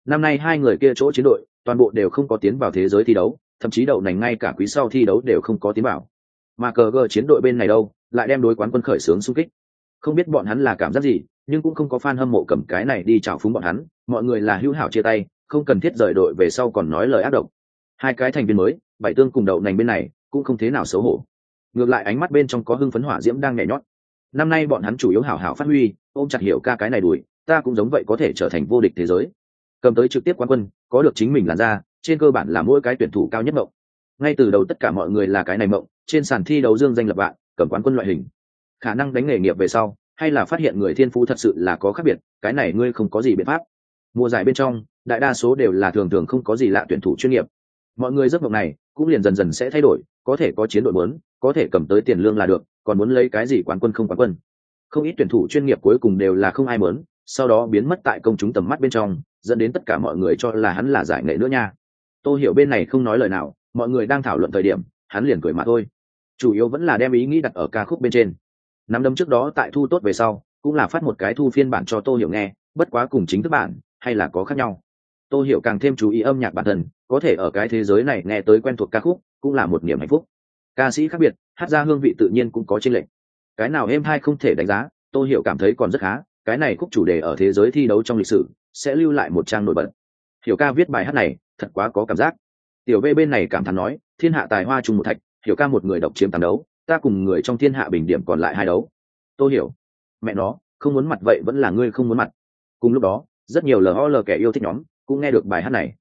năm nay hai người kia chỗ chiến đội, toàn bộ đều không có tiến vào thế giới thi đấu, thậm chí đậu nành ngay cả quý sau thi đấu đều không có tiến vào. Mà cờ gờ chiến đội bên này đâu, lại đem đối quán quân khởi xướng xung kích. Không biết bọn hắn là cảm giác gì, nhưng cũng không có fan hâm mộ cầm cái này đi chào phúng bọn hắn, mọi người là hữu hảo chia tay, không cần thiết rời đội về sau còn nói lời ác độc. Hai cái thành viên mới bảy tương cùng đậu nành bên này cũng không thế nào xấu hổ. Ngược lại ánh mắt bên trong có hưng phấn hỏa diễm đang nhảy nhót. Năm nay bọn hắn chủ yếu hảo hảo phát huy, ôm chặt hiểu ca cái này đuổi, ta cũng giống vậy có thể trở thành vô địch thế giới. Cầm tới trực tiếp quán quân, có được chính mình làn ra, trên cơ bản là mỗi cái tuyển thủ cao nhất mộng. Ngay từ đầu tất cả mọi người là cái này mộng, trên sàn thi đấu dương danh lập bạn cầm quán quân loại hình. Khả năng đánh nghề nghiệp về sau, hay là phát hiện người thiên phú thật sự là có khác biệt, cái này ngươi không có gì biện pháp. Mùa giải bên trong, đại đa số đều là thường thường không có gì lạ tuyển thủ chuyên nghiệp. Mọi người giấc mộng này cũng liền dần dần sẽ thay đổi, có thể có chiến đội muốn, có thể cầm tới tiền lương là được, còn muốn lấy cái gì quán quân không quán quân. Không ít tuyển thủ chuyên nghiệp cuối cùng đều là không ai muốn, sau đó biến mất tại công chúng tầm mắt bên trong, dẫn đến tất cả mọi người cho là hắn là giải nghệ nữa nha. Tôi hiểu bên này không nói lời nào, mọi người đang thảo luận thời điểm, hắn liền cười mà thôi. Chủ yếu vẫn là đem ý nghĩ đặt ở ca khúc bên trên. Năm đâm trước đó tại thu tốt về sau, cũng là phát một cái thu phiên bản cho tô hiểu nghe, bất quá cùng chính thức bản, hay là có khác nhau. Tôi hiểu càng thêm chú ý âm nhạc bản thân, có thể ở cái thế giới này nghe tới quen thuộc ca khúc cũng là một niềm hạnh phúc. Ca sĩ khác biệt, hát ra hương vị tự nhiên cũng có trên lệ. cái nào êm hai không thể đánh giá tôi hiểu cảm thấy còn rất khá, cái này khúc chủ đề ở thế giới thi đấu trong lịch sử sẽ lưu lại một trang nổi bật. Hiểu ca viết bài hát này, thật quá có cảm giác. Tiểu v bên này cảm thán nói, thiên hạ tài hoa chung một thạch, hiểu ca một người độc chiếm tám đấu, ta cùng người trong thiên hạ bình điểm còn lại hai đấu. Tôi hiểu, mẹ nó, không muốn mặt vậy vẫn là ngươi không muốn mặt. Cùng lúc đó, rất nhiều lol kẻ yêu thích nhóm cũng nghe được bài hát này.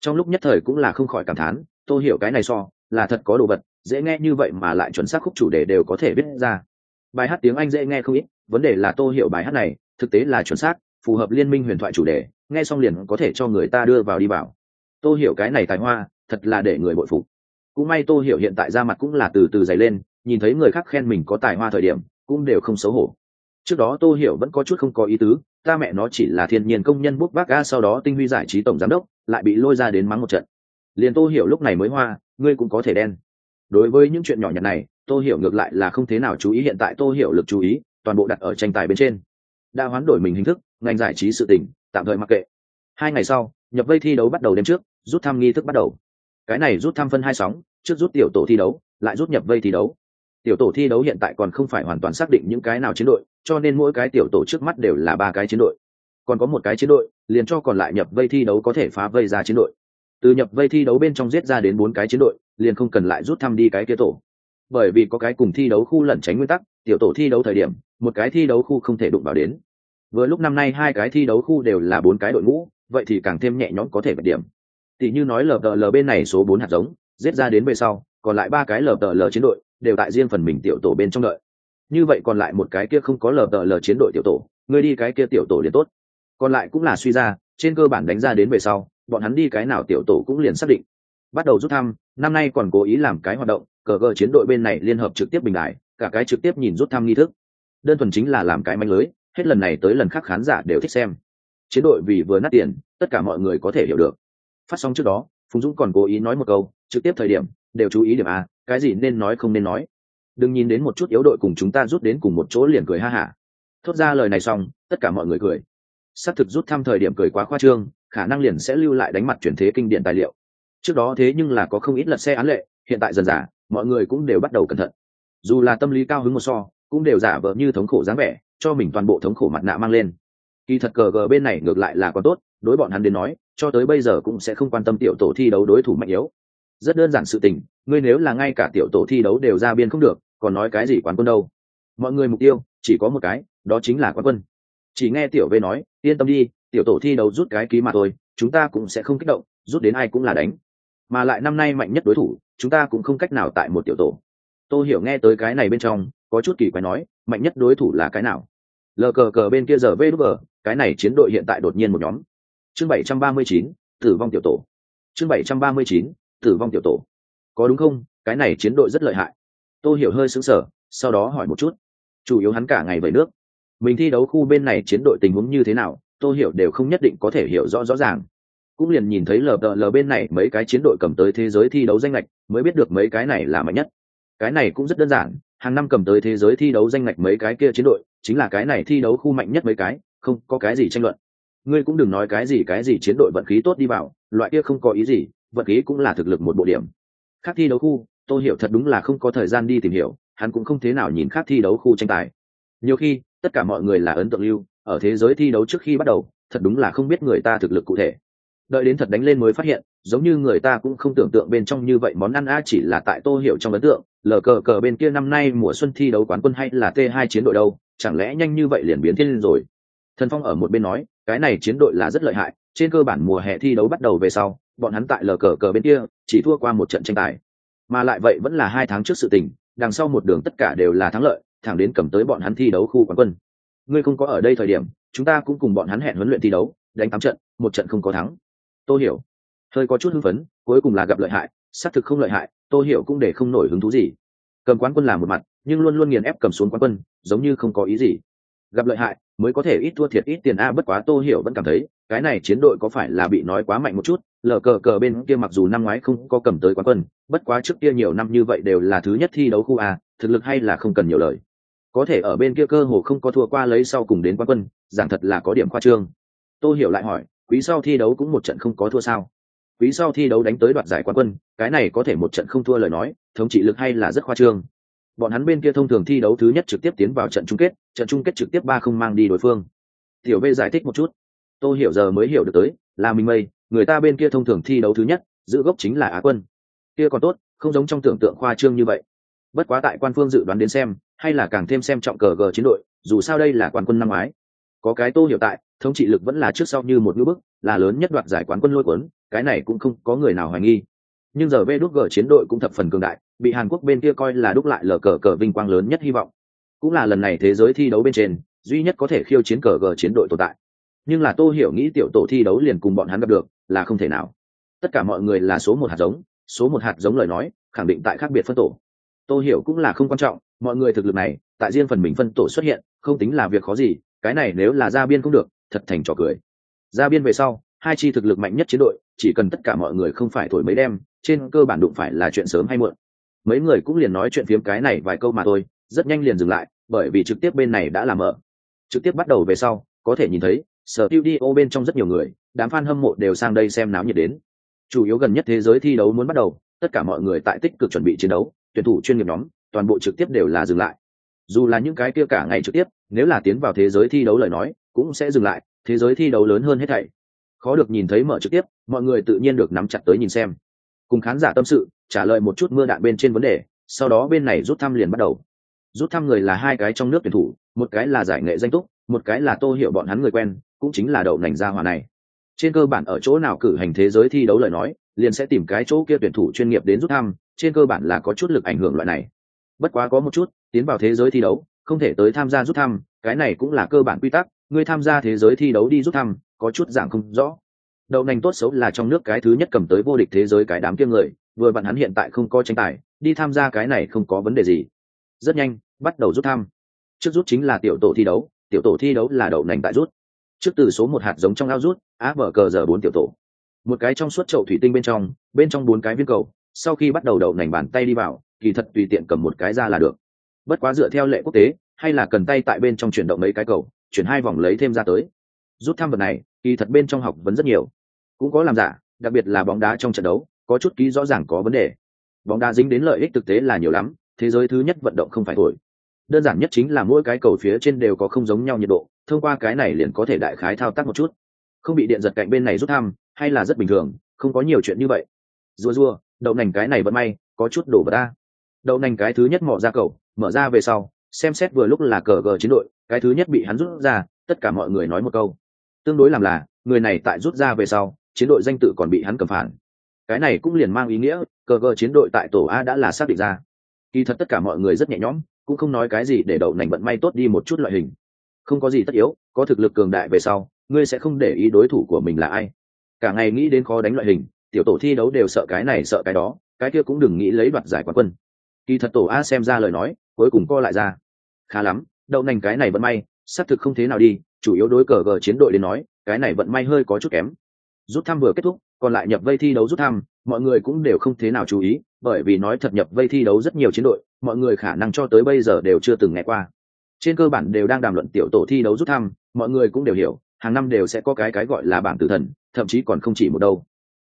Trong lúc nhất thời cũng là không khỏi cảm thán, tôi hiểu cái này so, là thật có đồ vật, dễ nghe như vậy mà lại chuẩn xác khúc chủ đề đều có thể viết ra. Bài hát tiếng anh dễ nghe không ít, vấn đề là tôi hiểu bài hát này, thực tế là chuẩn xác, phù hợp liên minh huyền thoại chủ đề, nghe xong liền có thể cho người ta đưa vào đi vào. Tôi hiểu cái này tài hoa, thật là để người bội phục. Cũng may tôi hiểu hiện tại ra mặt cũng là từ từ dày lên, nhìn thấy người khác khen mình có tài hoa thời điểm, cũng đều không xấu hổ trước đó tô hiểu vẫn có chút không có ý tứ, ta mẹ nó chỉ là thiên nhiên công nhân bút bác ga sau đó tinh huy giải trí tổng giám đốc, lại bị lôi ra đến mắng một trận. Liền tô hiểu lúc này mới hoa, ngươi cũng có thể đen. Đối với những chuyện nhỏ nhặt này, tô hiểu ngược lại là không thế nào chú ý hiện tại tô hiểu lực chú ý, toàn bộ đặt ở tranh tài bên trên. Đã hoán đổi mình hình thức, ngành giải trí sự tình, tạm thời mặc kệ. Hai ngày sau, nhập vây thi đấu bắt đầu đêm trước, rút thăm nghi thức bắt đầu. Cái này rút thăm phân hai sóng, trước rút tiểu tổ thi đấu, lại rút nhập vây thi đấu tiểu tổ thi đấu hiện tại còn không phải hoàn toàn xác định những cái nào chiến đội, cho nên mỗi cái tiểu tổ trước mắt đều là ba cái chiến đội. Còn có một cái chiến đội, liền cho còn lại nhập vây thi đấu có thể phá vây ra chiến đội. Từ nhập vây thi đấu bên trong giết ra đến bốn cái chiến đội, liền không cần lại rút thăm đi cái kia tổ. Bởi vì có cái cùng thi đấu khu lẩn tránh nguyên tắc, tiểu tổ thi đấu thời điểm, một cái thi đấu khu không thể đụng vào đến. Vừa lúc năm nay hai cái thi đấu khu đều là bốn cái đội ngũ, vậy thì càng thêm nhẹ nhõm có thể bật điểm. Tỷ như nói lờ lờ bên này số bốn hạt giống, giết ra đến về sau, còn lại ba cái lờ lờ chiến đội đều tại riêng phần mình tiểu tổ bên trong đợi. Như vậy còn lại một cái kia không có lờ tờ lờ chiến đội tiểu tổ ngươi đi cái kia tiểu tổ liền tốt. Còn lại cũng là suy ra, trên cơ bản đánh ra đến về sau, bọn hắn đi cái nào tiểu tổ cũng liền xác định. Bắt đầu rút thăm, năm nay còn cố ý làm cái hoạt động, cờ gờ chiến đội bên này liên hợp trực tiếp bình đại, cả cái trực tiếp nhìn rút thăm nghi thức. Đơn thuần chính là làm cái manh lưới, hết lần này tới lần khác khán giả đều thích xem. Chiến đội vì vừa nát tiền, tất cả mọi người có thể hiểu được. Phát xong trước đó, phùng dũng còn cố ý nói một câu, trực tiếp thời điểm, đều chú ý điểm a cái gì nên nói không nên nói. Đừng nhìn đến một chút yếu đội cùng chúng ta rút đến cùng một chỗ liền cười ha hả. Thốt ra lời này xong, tất cả mọi người cười. Xác thực rút thăm thời điểm cười quá khoa trương, khả năng liền sẽ lưu lại đánh mặt chuyển thế kinh điển tài liệu. Trước đó thế nhưng là có không ít lật xe án lệ, hiện tại dần giả mọi người cũng đều bắt đầu cẩn thận. Dù là tâm lý cao hứng một so, cũng đều giả vờ như thống khổ dáng vẻ, cho mình toàn bộ thống khổ mặt nạ mang lên. Kỳ thật cờ gờ bên này ngược lại là còn tốt, đối bọn hắn đến nói, cho tới bây giờ cũng sẽ không quan tâm tiểu tổ thi đấu đối thủ mạnh yếu rất đơn giản sự tình, ngươi nếu là ngay cả tiểu tổ thi đấu đều ra biên không được, còn nói cái gì quán quân đâu? Mọi người mục tiêu, chỉ có một cái, đó chính là quán quân. Chỉ nghe tiểu v nói, yên tâm đi, tiểu tổ thi đấu rút cái ký mà thôi, chúng ta cũng sẽ không kích động, rút đến ai cũng là đánh. Mà lại năm nay mạnh nhất đối thủ, chúng ta cũng không cách nào tại một tiểu tổ. Tôi hiểu nghe tới cái này bên trong, có chút kỳ quái nói, mạnh nhất đối thủ là cái nào? Lờ cờ cờ bên kia giờ vê đúc cái này chiến đội hiện tại đột nhiên một nhóm. Chương bảy trăm ba mươi chín, tử vong tiểu tổ. Chương bảy trăm ba mươi chín tử vong tiểu tổ. Có đúng không? Cái này chiến đội rất lợi hại. Tôi hiểu hơi xứng sở sau đó hỏi một chút. Chủ yếu hắn cả ngày vẩy nước. Mình thi đấu khu bên này chiến đội tình huống như thế nào tôi hiểu đều không nhất định có thể hiểu rõ rõ ràng. Cũng liền nhìn thấy lờ lờ bên này mấy cái chiến đội cầm tới thế giới thi đấu danh lệch mới biết được mấy cái này là mạnh nhất. Cái này cũng rất đơn giản, hàng năm cầm tới thế giới thi đấu danh lệch mấy cái kia chiến đội, chính là cái này thi đấu khu mạnh nhất mấy cái, không có cái gì tranh luận. Ngươi cũng đừng nói cái gì cái gì chiến đội vận khí tốt đi vào, loại kia không có ý gì vận khí cũng là thực lực một bộ điểm. Khác thi đấu khu, tôi hiểu thật đúng là không có thời gian đi tìm hiểu, hắn cũng không thế nào nhìn khác thi đấu khu tranh tài. Nhiều khi, tất cả mọi người là ấn tượng lưu, ở thế giới thi đấu trước khi bắt đầu, thật đúng là không biết người ta thực lực cụ thể. Đợi đến thật đánh lên mới phát hiện, giống như người ta cũng không tưởng tượng bên trong như vậy món ăn a chỉ là tại tô hiểu trong ấn tượng, lờ cờ cờ bên kia năm nay mùa xuân thi đấu quán quân hay là t hai chiến đội đâu, chẳng lẽ nhanh như vậy liền biến thiên rồi? Thần phong ở một bên nói, cái này chiến đội là rất lợi hại trên cơ bản mùa hè thi đấu bắt đầu về sau, bọn hắn tại lờ cờ cờ bên kia, chỉ thua qua một trận tranh tài. Mà lại vậy vẫn là hai tháng trước sự tình, đằng sau một đường tất cả đều là thắng lợi, thẳng đến cầm tới bọn hắn thi đấu khu quán quân. Ngươi không có ở đây thời điểm, chúng ta cũng cùng bọn hắn hẹn huấn luyện thi đấu, đánh tám trận, một trận không có thắng. Tôi hiểu. Hơi có chút hưng phấn, cuối cùng là gặp lợi hại, xác thực không lợi hại tôi hiểu cũng để không nổi hứng thú gì. Cầm quán quân làm một mặt, nhưng luôn luôn nghiền ép cầm xuống quán quân, giống như không có ý gì gặp lợi hại, mới có thể ít thua thiệt, ít tiền. A, bất quá tô hiểu vẫn cảm thấy, cái này chiến đội có phải là bị nói quá mạnh một chút? Lờ cờ cờ bên kia mặc dù năm ngoái không có cầm tới quán quân, bất quá trước kia nhiều năm như vậy đều là thứ nhất thi đấu khu a, thực lực hay là không cần nhiều lời. Có thể ở bên kia cơ hồ không có thua qua lấy sau cùng đến quán quân, giảng thật là có điểm khoa trương. Tô hiểu lại hỏi, quý sau thi đấu cũng một trận không có thua sao? Quý sau thi đấu đánh tới đoạt giải quán quân, cái này có thể một trận không thua lời nói, thống trị lực hay là rất khoa trương? Bọn hắn bên kia thông thường thi đấu thứ nhất trực tiếp tiến vào trận chung kết, trận chung kết trực tiếp ba không mang đi đối phương. Tiểu v giải thích một chút. Tôi hiểu giờ mới hiểu được tới, là mình mây, người ta bên kia thông thường thi đấu thứ nhất, giữ gốc chính là á quân. Kia còn tốt, không giống trong tưởng tượng khoa trương như vậy. Bất quá tại quan phương dự đoán đến xem, hay là càng thêm xem trọng cờ gờ chiến đội, dù sao đây là quan quân năm ngoái. Có cái tô hiểu tại, thống trị lực vẫn là trước sau như một ngữ bức, là lớn nhất đoạt giải quán quân lôi cuốn, cái này cũng không có người nào hoài nghi. Nhưng giờ vê đốt gờ chiến đội cũng thập phần cường đại bị hàn quốc bên kia coi là đúc lại lờ cờ cờ vinh quang lớn nhất hy vọng. Cũng là lần này thế giới thi đấu bên trên, duy nhất có thể khiêu chiến cờ gờ chiến đội tồn tại. Nhưng là tô hiểu nghĩ tiểu tổ thi đấu liền cùng bọn hắn gặp được, là không thể nào. Tất cả mọi người là số một hạt giống, số một hạt giống lời nói, khẳng định tại khác biệt phân tổ. Tô hiểu cũng là không quan trọng, mọi người thực lực này, tại riêng phần mình phân tổ xuất hiện, không tính là việc khó gì, cái này nếu là ra biên cũng được, thật thành trò cười. Ra biên về sau, hai chi thực lực mạnh nhất chiến đội, chỉ cần tất cả mọi người không phải thổi mấy đêm, trên cơ bản đụng phải là chuyện sớm hay muộn mấy người cũng liền nói chuyện phiếm cái này vài câu mà thôi, rất nhanh liền dừng lại, bởi vì trực tiếp bên này đã làm mở. Trực tiếp bắt đầu về sau, có thể nhìn thấy sở tiêu đi ô bên trong rất nhiều người, đám fan hâm mộ đều sang đây xem náo nhiệt đến. Chủ yếu gần nhất thế giới thi đấu muốn bắt đầu, tất cả mọi người tại tích cực chuẩn bị chiến đấu, tuyển thủ chuyên nghiệp nhóm, toàn bộ trực tiếp đều là dừng lại. Dù là những cái kia cả ngày trực tiếp, nếu là tiến vào thế giới thi đấu lời nói, cũng sẽ dừng lại, thế giới thi đấu lớn hơn hết thảy. Khó được nhìn thấy mở trực tiếp, mọi người tự nhiên được nắm chặt tới nhìn xem. Cùng khán giả tâm sự trả lời một chút mưa đạn bên trên vấn đề, sau đó bên này rút thăm liền bắt đầu. Rút thăm người là hai cái trong nước tuyển thủ, một cái là giải nghệ danh túc, một cái là tô hiểu bọn hắn người quen, cũng chính là đậu nành gia hòa này. Trên cơ bản ở chỗ nào cử hành thế giới thi đấu lời nói, liền sẽ tìm cái chỗ kia tuyển thủ chuyên nghiệp đến rút thăm, trên cơ bản là có chút lực ảnh hưởng loại này. Bất quá có một chút, tiến vào thế giới thi đấu, không thể tới tham gia rút thăm, cái này cũng là cơ bản quy tắc, người tham gia thế giới thi đấu đi rút thăm, có chút dạng không rõ. Đậu nành tốt xấu là trong nước cái thứ nhất cầm tới vô địch thế giới cái đám kia người vừa vặn hắn hiện tại không có tranh tài, đi tham gia cái này không có vấn đề gì. Rất nhanh, bắt đầu rút thăm. Trước rút chính là tiểu tổ thi đấu, tiểu tổ thi đấu là đậu nành tại rút. Trước từ số một hạt giống trong ao rút, á vở cờ giờ bốn tiểu tổ. Một cái trong suốt chậu thủy tinh bên trong bên trong bốn cái viên cầu, sau khi bắt đầu đậu nành bàn tay đi vào, kỳ thật tùy tiện cầm một cái ra là được. Bất quá dựa theo lệ quốc tế, hay là cần tay tại bên trong chuyển động mấy cái cầu, chuyển hai vòng lấy thêm ra tới. Rút thăm vật này, kỳ thật bên trong học vấn rất nhiều. Cũng có làm giả, đặc biệt là bóng đá trong trận đấu có chút ký rõ ràng có vấn đề. Bóng đá dính đến lợi ích thực tế là nhiều lắm, thế giới thứ nhất vận động không phải thổi. Đơn giản nhất chính là mỗi cái cầu phía trên đều có không giống nhau nhiệt độ, thông qua cái này liền có thể đại khái thao tác một chút. Không bị điện giật cạnh bên này rút thăm, hay là rất bình thường, không có nhiều chuyện như vậy. Rùa rùa đậu nành cái này vẫn may, có chút đổ bờ ta. Đậu nành cái thứ nhất mỏ ra cầu, mở ra về sau, xem xét vừa lúc là cờ gờ chiến đội, cái thứ nhất bị hắn rút ra, tất cả mọi người nói một câu. Tương đối làm là, người này tại rút ra về sau, chiến đội danh tự còn bị hắn cầm phản cái này cũng liền mang ý nghĩa, cờ gờ chiến đội tại tổ a đã là xác định ra. Kỳ thật tất cả mọi người rất nhẹ nhõm, cũng không nói cái gì để đậu nành vận may tốt đi một chút loại hình. Không có gì tất yếu, có thực lực cường đại về sau, ngươi sẽ không để ý đối thủ của mình là ai. Cả ngày nghĩ đến khó đánh loại hình, tiểu tổ thi đấu đều sợ cái này sợ cái đó, cái kia cũng đừng nghĩ lấy đoạt giải quán quân. Kỳ thật tổ a xem ra lời nói, cuối cùng co lại ra. Khá lắm, đậu nành cái này vận may, xác thực không thế nào đi, chủ yếu đối cờ gờ chiến đội đến nói, cái này vận may hơi có chút kém. Rút thăm vừa kết thúc còn lại nhập vây thi đấu rút thăm, mọi người cũng đều không thế nào chú ý, bởi vì nói thật nhập vây thi đấu rất nhiều chiến đội, mọi người khả năng cho tới bây giờ đều chưa từng nghe qua. Trên cơ bản đều đang đàm luận tiểu tổ thi đấu rút thăm, mọi người cũng đều hiểu, hàng năm đều sẽ có cái cái gọi là bảng tử thần, thậm chí còn không chỉ một đâu.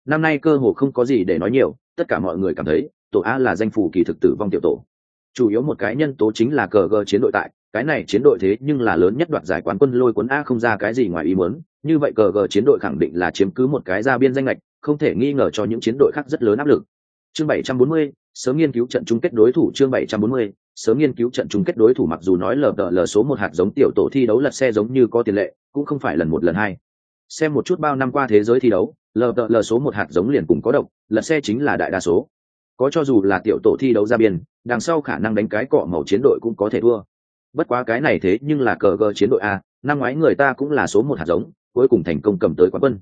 Năm nay cơ hồ không có gì để nói nhiều, tất cả mọi người cảm thấy, tổ a là danh phủ kỳ thực tử vong tiểu tổ. Chủ yếu một cái nhân tố chính là cờ gờ chiến đội tại cái này chiến đội thế nhưng là lớn nhất đoạt giải quán quân lôi cuốn a không ra cái gì ngoài ý muốn như vậy cờ gờ chiến đội khẳng định là chiếm cứ một cái ra biên danh lệch không thể nghi ngờ cho những chiến đội khác rất lớn áp lực. Chương 740, sớm nghiên cứu trận chung kết đối thủ chương 740, sớm nghiên cứu trận chung kết đối thủ mặc dù nói lờ đợ lờ số một hạt giống tiểu tổ thi đấu lật xe giống như có tiền lệ cũng không phải lần một lần hai. Xem một chút bao năm qua thế giới thi đấu lờ đợ lờ số một hạt giống liền cùng có độc lật xe chính là đại đa số. Có cho dù là tiểu tổ thi đấu ra biên đằng sau khả năng đánh cái cọ màu chiến đội cũng có thể thua bất quá cái này thế nhưng là cờ gờ chiến đội a, năm ngoái người ta cũng là số một hạt giống, cuối cùng thành công cầm tới quán quân.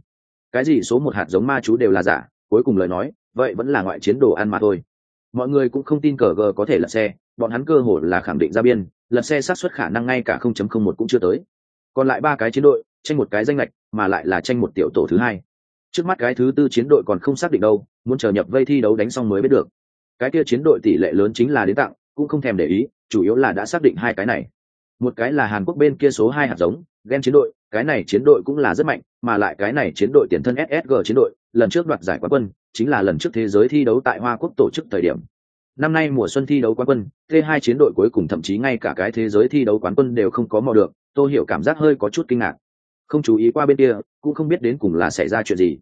Cái gì số một hạt giống ma chú đều là giả, cuối cùng lời nói, vậy vẫn là ngoại chiến đồ ăn mà thôi. Mọi người cũng không tin cờ gờ có thể lật xe, bọn hắn cơ hội là khẳng định ra biên, lật xe xác suất khả năng ngay cả không chấm không một cũng chưa tới. Còn lại ba cái chiến đội, tranh một cái danh lệch, mà lại là tranh một tiểu tổ thứ hai. Trước mắt cái thứ tư chiến đội còn không xác định đâu, muốn chờ nhập vây thi đấu đánh xong mới biết được. Cái kia chiến đội tỷ lệ lớn chính là đến tặng, cũng không thèm để ý chủ yếu là đã xác định hai cái này. Một cái là hàn quốc bên kia số hai hạt giống ghen chiến đội, cái này chiến đội cũng là rất mạnh, mà lại cái này chiến đội tiền thân ssg chiến đội, lần trước đoạt giải quán quân, chính là lần trước thế giới thi đấu tại hoa quốc tổ chức thời điểm. Năm nay mùa xuân thi đấu quán quân, t hai chiến đội cuối cùng thậm chí ngay cả cái thế giới thi đấu quán quân đều không có mò được tôi hiểu cảm giác hơi có chút kinh ngạc. Không chú ý qua bên kia, cũng không biết đến cùng là xảy ra chuyện gì.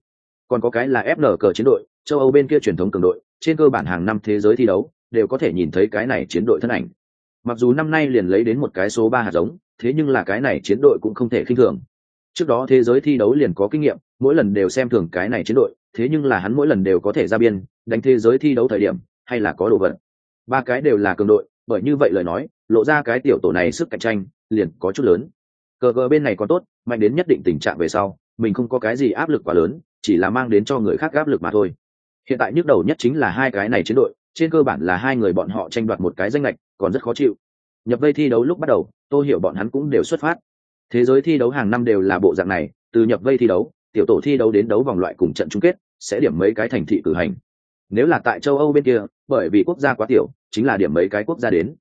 Còn có cái là fn cờ chiến đội, châu âu bên kia truyền thống cường đội, trên cơ bản hàng năm thế giới thi đấu, đều có thể nhìn thấy cái này chiến đội thân ảnh mặc dù năm nay liền lấy đến một cái số ba hạt giống, thế nhưng là cái này chiến đội cũng không thể khinh thường. Trước đó thế giới thi đấu liền có kinh nghiệm, mỗi lần đều xem thường cái này chiến đội, thế nhưng là hắn mỗi lần đều có thể ra biên, đánh thế giới thi đấu thời điểm, hay là có đồ vật. Ba cái đều là cường đội, bởi như vậy lời nói, lộ ra cái tiểu tổ này sức cạnh tranh, liền có chút lớn. Cờ cờ bên này còn tốt, mạnh đến nhất định tình trạng về sau, mình không có cái gì áp lực quá lớn, chỉ là mang đến cho người khác áp lực mà thôi. Hiện tại nhức đầu nhất chính là hai cái này chiến đội trên cơ bản là hai người bọn họ tranh đoạt một cái danh lệch còn rất khó chịu. Nhập vây thi đấu lúc bắt đầu tôi hiểu bọn hắn cũng đều xuất phát. Thế giới thi đấu hàng năm đều là bộ dạng này, từ nhập vây thi đấu, tiểu tổ thi đấu đến đấu vòng loại cùng trận chung kết, sẽ điểm mấy cái thành thị cử hành. Nếu là tại châu âu bên kia, bởi vì quốc gia quá tiểu, chính là điểm mấy cái quốc gia đến.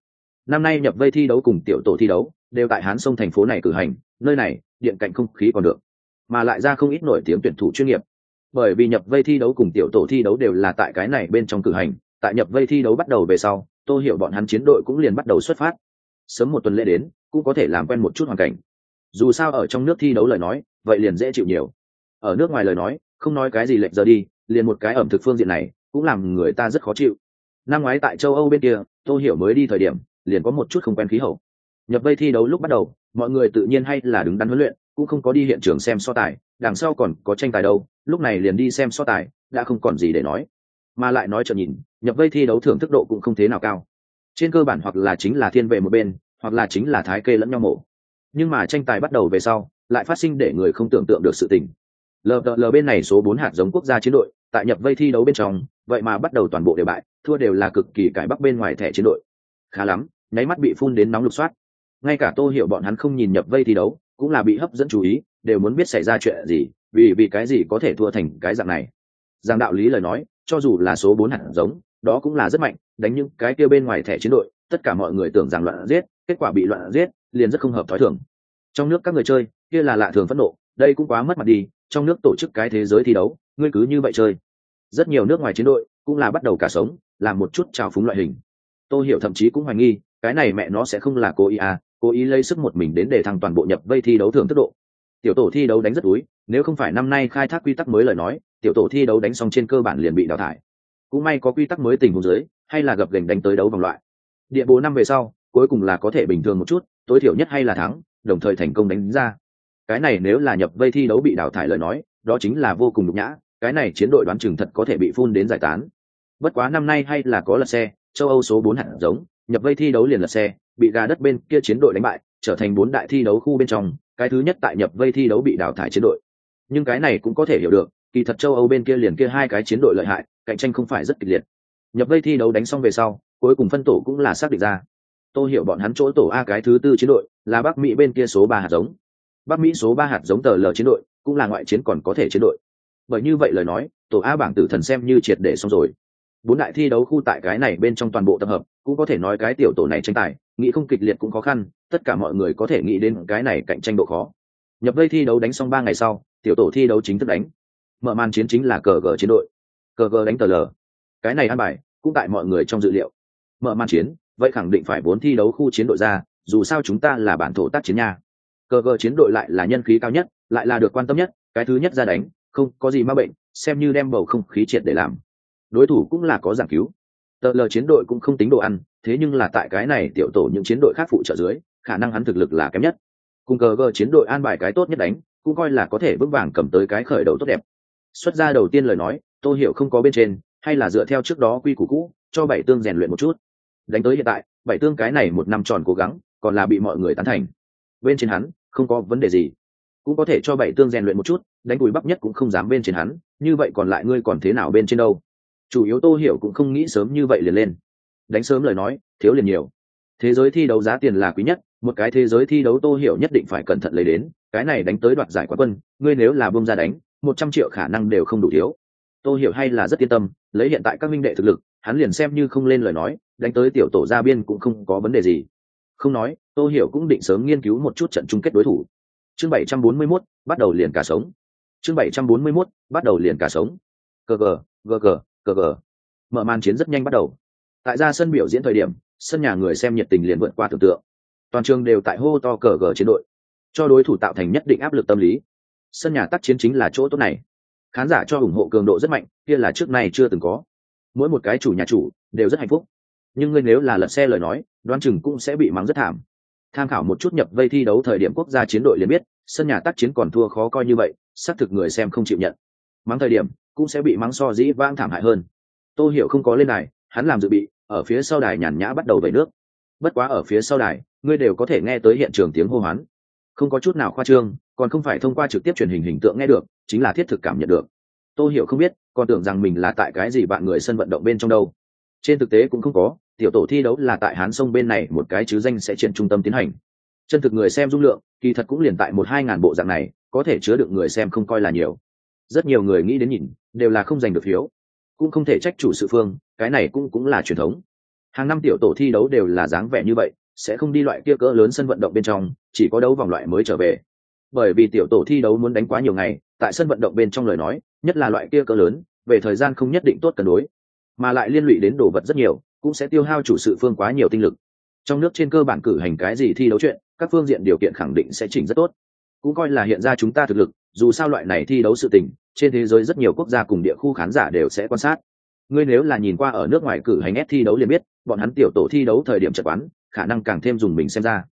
Năm nay nhập vây thi đấu cùng tiểu tổ thi đấu, đều tại hán sông thành phố này cử hành, nơi này, điện cạnh không khí còn được. Mà lại ra không ít nổi tiếng tuyển thủ chuyên nghiệp. Bởi vì nhập vây thi đấu cùng tiểu tổ thi đấu đều là tại cái này bên trong cử hành tại nhập vây thi đấu bắt đầu về sau, tô hiểu bọn hắn chiến đội cũng liền bắt đầu xuất phát. Sớm một tuần lễ đến, cũng có thể làm quen một chút hoàn cảnh. Dù sao ở trong nước thi đấu lời nói, vậy liền dễ chịu nhiều. Ở nước ngoài lời nói, không nói cái gì lệnh giờ đi, liền một cái ẩm thực phương diện này, cũng làm người ta rất khó chịu. Năm ngoái tại châu âu bên kia, tô hiểu mới đi thời điểm, liền có một chút không quen khí hậu. Nhập vây thi đấu lúc bắt đầu, mọi người tự nhiên hay là đứng đắn huấn luyện, cũng không có đi hiện trường xem so tài, đằng sau còn có tranh tài đâu, lúc này liền đi xem so tài, đã không còn gì để nói. Mà lại nói cho nhìn nhập vây thi đấu thưởng thức độ cũng không thế nào cao. Trên cơ bản hoặc là chính là thiên vệ một bên, hoặc là chính là thái kê lẫn nhau mổ. Nhưng mà tranh tài bắt đầu về sau, lại phát sinh để người không tưởng tượng được sự tình. Lờ bên này số bốn hạt giống quốc gia chiến đội, tại nhập vây thi đấu bên trong, vậy mà bắt đầu toàn bộ đều bại, thua đều là cực kỳ cải bắc bên ngoài thẻ chiến đội. Khá lắm, nháy mắt bị phun đến nóng lục soát. Ngay cả tô hiểu bọn hắn không nhìn nhập vây thi đấu, cũng là bị hấp dẫn chú ý, đều muốn biết xảy ra chuyện gì, vì vì cái gì có thể thua thành cái dạng này. Giang đạo lý lời nói, cho dù là số bốn hạt giống đó cũng là rất mạnh, đánh những cái kia bên ngoài thẻ chiến đội, tất cả mọi người tưởng rằng loạn giết, kết quả bị loạn giết, liền rất không hợp thói thường. Trong nước các người chơi, kia là lạ thường phẫn nộ, đây cũng quá mất mặt đi, trong nước tổ chức cái thế giới thi đấu, ngươi cứ như vậy chơi. Rất nhiều nước ngoài chiến đội cũng là bắt đầu cả sống, làm một chút trào phúng loại hình. Tôi hiểu thậm chí cũng hoài nghi, cái này mẹ nó sẽ không là cố ý à cố ý lấy sức một mình đến để thăng toàn bộ nhập vây thi đấu thường tốc độ. Tiểu tổ thi đấu đánh rất túi, nếu không phải năm nay khai thác quy tắc mới lời nói, tiểu tổ thi đấu đánh xong trên cơ bản liền bị đào thải cũng may có quy tắc mới tình huống dưới hay là gặp gành đánh tới đấu vòng loại. Địa bố năm về sau, cuối cùng là có thể bình thường một chút, tối thiểu nhất hay là thắng, đồng thời thành công đánh ra. Cái này nếu là nhập vây thi đấu bị đào thải lời nói, đó chính là vô cùng nhục nhã, cái này chiến đội đoán chừng thật có thể bị phun đến giải tán. Bất quá năm nay hay là có lật xe, châu âu số bốn hạt giống, nhập vây thi đấu liền lật xe, bị gà đất bên kia chiến đội đánh bại, trở thành bốn đại thi đấu khu bên trong, cái thứ nhất tại nhập vây thi đấu bị đào thải chiến đội. Nhưng cái này cũng có thể hiểu được, kỳ thật châu âu bên kia liền kia hai cái chiến đội lợi hại cạnh tranh không phải rất kịch liệt. Nhập vây thi đấu đánh xong về sau, cuối cùng phân tổ cũng là xác định ra. Tôi hiểu bọn hắn chỗ tổ a cái thứ tư chiến đội là bắc mỹ bên kia số ba hạt giống. Bắc mỹ số ba hạt giống tờ l chiến đội cũng là ngoại chiến còn có thể chiến đội. Bởi như vậy lời nói, tổ a bảng tử thần xem như triệt để xong rồi. Bốn đại thi đấu khu tại cái này bên trong toàn bộ tập hợp, cũng có thể nói cái tiểu tổ này tranh tài, nghĩ không kịch liệt cũng khó khăn, tất cả mọi người có thể nghĩ đến cái này cạnh tranh độ khó. Nhập vây thi đấu đánh xong ba ngày sau, tiểu tổ thi đấu chính thức đánh. Mở màn chiến chính là cờ gờ chiến đội cờ gờ đánh tờ lờ. Cái này ăn bài, cũng tại mọi người trong dự liệu. Mở màn chiến, vậy khẳng định phải vốn thi đấu khu chiến đội ra, dù sao chúng ta là bản thổ tác chiến nha. Cờ gờ chiến đội lại là nhân khí cao nhất, lại là được quan tâm nhất, cái thứ nhất ra đánh, không có gì ma bệnh, xem như đem bầu không khí triệt để làm. Đối thủ cũng là có giảng cứu. Tờ lờ chiến đội cũng không tính đồ ăn, thế nhưng là tại cái này tiểu tổ những chiến đội khác phụ trợ dưới, khả năng hắn thực lực là kém nhất. Cùng cờ gờ chiến đội an bài cái tốt nhất đánh, cũng coi là có thể vững vàng cầm tới cái khởi đầu tốt đẹp. Xuất ra đầu tiên lời nói tôi hiểu không có bên trên, hay là dựa theo trước đó quy củ cũ, cho bảy tương rèn luyện một chút. Đánh tới hiện tại, bảy tương cái này một năm tròn cố gắng, còn là bị mọi người tán thành. Bên trên hắn, không có vấn đề gì. Cũng có thể cho bảy tương rèn luyện một chút, đánh đùi bắp nhất cũng không dám bên trên hắn, như vậy còn lại ngươi còn thế nào bên trên đâu? Chủ yếu tô hiểu cũng không nghĩ sớm như vậy liền lên. Đánh sớm lời nói, thiếu liền nhiều. Thế giới thi đấu giá tiền là quý nhất, một cái thế giới thi đấu tô hiểu nhất định phải cẩn thận lấy đến. Cái này đánh tới đoạt giải quán quân, ngươi nếu là bông ra đánh, một trăm triệu khả năng đều không đủ thiếu tô hiểu hay là rất yên tâm lấy hiện tại các minh đệ thực lực hắn liền xem như không lên lời nói đánh tới tiểu tổ gia biên cũng không có vấn đề gì. Không nói tô hiểu cũng định sớm nghiên cứu một chút trận chung kết đối thủ. Chương bảy trăm bốn mươi 741, bắt đầu liền cả sống. Chương bảy trăm bốn mươi 741, bắt đầu liền cả sống. Cờ cờ cờ cờ cờ cờ mở màn chiến rất nhanh bắt đầu. Tại ra sân biểu diễn thời điểm sân nhà người xem nhiệt tình liền vượt qua tưởng tượng. Toàn trường đều tại hô to cờ cờ chiến đội. Cho đối thủ tạo thành nhất định áp lực tâm lý. Sân nhà tác chiến chính là chỗ tốt này khán giả cho ủng hộ cường độ rất mạnh, kia là trước nay chưa từng có. Mỗi một cái chủ nhà chủ đều rất hạnh phúc. Nhưng ngươi nếu là lật xe lời nói đoan chừng cũng sẽ bị mắng rất thảm. Tham khảo một chút nhập vây thi đấu thời điểm quốc gia chiến đội liền biết, sân nhà tác chiến còn thua khó coi như vậy, xác thực người xem không chịu nhận. Mắng thời điểm, cũng sẽ bị mắng so dĩ vang thảm hại hơn. Tô hiểu không có lên đài, hắn làm dự bị, ở phía sau đài nhàn nhã bắt đầu về nước. Bất quá ở phía sau đài, ngươi đều có thể nghe tới hiện trường tiếng hô hoán. Không có chút nào khoa trương, còn không phải thông qua trực tiếp truyền hình hình tượng nghe được chính là thiết thực cảm nhận được. Tô hiểu không biết, còn tưởng rằng mình là tại cái gì bạn người sân vận động bên trong đâu. Trên thực tế cũng không có, tiểu tổ thi đấu là tại hán sông bên này một cái chứ danh sẽ trên trung tâm tiến hành. Chân thực người xem dung lượng, kỳ thật cũng liền tại một hai ngàn bộ dạng này, có thể chứa được người xem không coi là nhiều. Rất nhiều người nghĩ đến nhìn, đều là không giành được phiếu. Cũng không thể trách chủ sự phương, cái này cũng cũng là truyền thống. Hàng năm tiểu tổ thi đấu đều là dáng vẻ như vậy, sẽ không đi loại kia cỡ lớn sân vận động bên trong, chỉ có đấu vòng loại mới trở về. Bởi vì tiểu tổ thi đấu muốn đánh quá nhiều ngày tại sân vận động bên trong lời nói nhất là loại kia cỡ lớn về thời gian không nhất định tốt cân đối. Mà lại liên lụy đến đồ vật rất nhiều cũng sẽ tiêu hao chủ sự phương quá nhiều tinh lực. Trong nước trên cơ bản cử hành cái gì thi đấu chuyện các phương diện điều kiện khẳng định sẽ chỉnh rất tốt. Cũng coi là hiện ra chúng ta thực lực dù sao loại này thi đấu sự tình trên thế giới rất nhiều quốc gia cùng địa khu khán giả đều sẽ quan sát. Ngươi nếu là nhìn qua ở nước ngoài cử hành ép thi đấu liền biết bọn hắn tiểu tổ thi đấu thời điểm chật bắn, khả năng càng thêm dùng mình xem ra.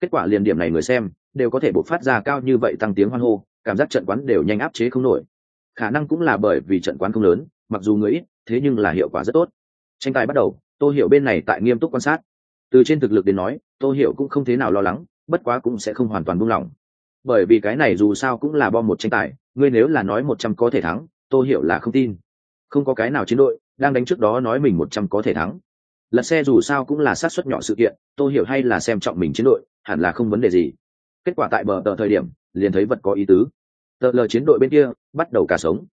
Kết quả liền điểm này người xem đều có thể bộc phát ra cao như vậy tăng tiếng hoan hô cảm giác trận quán đều nhanh áp chế không nổi. Khả năng cũng là bởi vì trận quán không lớn, mặc dù người ít, thế nhưng là hiệu quả rất tốt. Tranh tài bắt đầu, tô hiểu bên này tại nghiêm túc quan sát. Từ trên thực lực đến nói, tô hiểu cũng không thế nào lo lắng, bất quá cũng sẽ không hoàn toàn buông lỏng. Bởi vì cái này dù sao cũng là bom một tranh tài, ngươi nếu là nói một trăm có thể thắng, tô hiểu là không tin. Không có cái nào chiến đội đang đánh trước đó nói mình một trăm có thể thắng. Lật xe dù sao cũng là sát xuất nhỏ sự kiện, tô hiểu hay là xem trọng mình chiến đội, hẳn là không vấn đề gì kết quả tại bờ tờ thời điểm, liền thấy vật có ý tứ. Tờ lờ chiến đội bên kia, bắt đầu cả sống.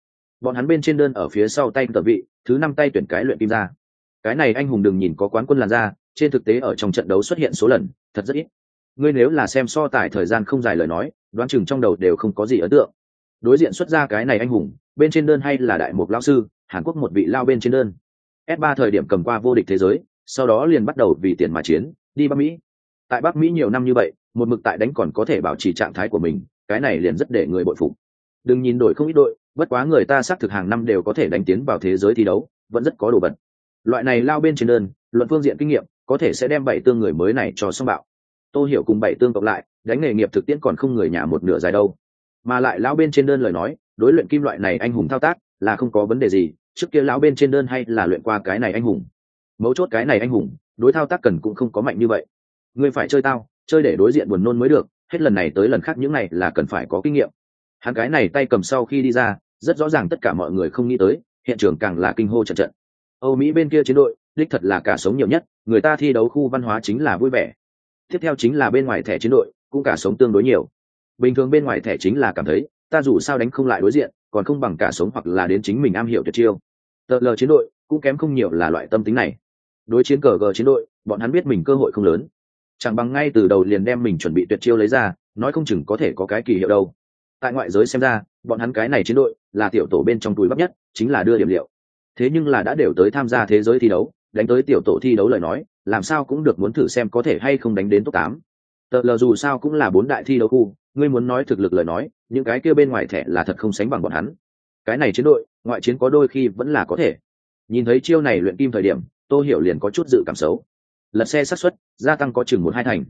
Bọn hắn bên trên đơn ở phía sau tay tờ vị, thứ năm tay tuyển cái luyện kim ra. Cái này anh hùng đừng nhìn có quán quân làn ra trên thực tế ở trong trận đấu xuất hiện số lần, thật rất ít. Ngươi nếu là xem so tài thời gian không dài lời nói, đoán chừng trong đầu đều không có gì ấn tượng. Đối diện xuất ra cái này anh hùng, bên trên đơn hay là đại mục lao sư, hàn quốc một vị lao bên trên đơn. S 3 thời điểm cầm qua vô địch thế giới, sau đó liền bắt đầu vì tiền mà chiến, đi bắc mỹ. Tại bắc mỹ nhiều năm như vậy một mực tại đánh còn có thể bảo trì trạng thái của mình, cái này liền rất để người bội phục. Đừng nhìn đội không ít đội, bất quá người ta xác thực hàng năm đều có thể đánh tiến vào thế giới thi đấu, vẫn rất có đồ vật. Loại này lao bên trên đơn, luận phương diện kinh nghiệm, có thể sẽ đem bảy tương người mới này cho xong bạo. Tôi hiểu cùng bảy tương cộng lại, đánh nghề nghiệp thực tiễn còn không người nhà một nửa dài đâu. Mà lại lão bên trên đơn lời nói, đối luyện kim loại này anh hùng thao tác, là không có vấn đề gì, trước kia lão bên trên đơn hay là luyện qua cái này anh hùng. Mấu chốt cái này anh hùng, đối thao tác cần cũng không có mạnh như vậy. Ngươi phải chơi tao chơi để đối diện buồn nôn mới được, hết lần này tới lần khác những này là cần phải có kinh nghiệm. Hắn cái này tay cầm sau khi đi ra, rất rõ ràng tất cả mọi người không nghĩ tới, hiện trường càng là kinh hô trận trận. Âu mỹ bên kia chiến đội, đích thật là cả sống nhiều nhất, người ta thi đấu khu văn hóa chính là vui vẻ. Tiếp theo chính là bên ngoài thẻ chiến đội, cũng cả sống tương đối nhiều. Bình thường bên ngoài thẻ chính là cảm thấy, ta dù sao đánh không lại đối diện, còn không bằng cả sống hoặc là đến chính mình am hiểu tuyệt chiêu. Tờ lờ chiến đội, cũng kém không nhiều là loại tâm tính này. Đối chiến cờ gờ chiến đội, bọn hắn biết mình cơ hội không lớn chẳng bằng ngay từ đầu liền đem mình chuẩn bị tuyệt chiêu lấy ra, nói không chừng có thể có cái kỳ hiệu đâu. Tại ngoại giới xem ra, bọn hắn cái này chiến đội là tiểu tổ bên trong túi bắp nhất, chính là đưa điểm liệu. Thế nhưng là đã đều tới tham gia thế giới thi đấu, đánh tới tiểu tổ thi đấu lời nói, làm sao cũng được muốn thử xem có thể hay không đánh đến top tám. Tờ lờ dù sao cũng là bốn đại thi đấu khu, ngươi muốn nói thực lực lời nói, những cái kia bên ngoài thẻ là thật không sánh bằng bọn hắn. Cái này chiến đội, ngoại chiến có đôi khi vẫn là có thể. Nhìn thấy chiêu này luyện kim thời điểm tôi hiểu liền có chút dự cảm xấu lật xe xác suất, gia tăng có chừng một hai thành.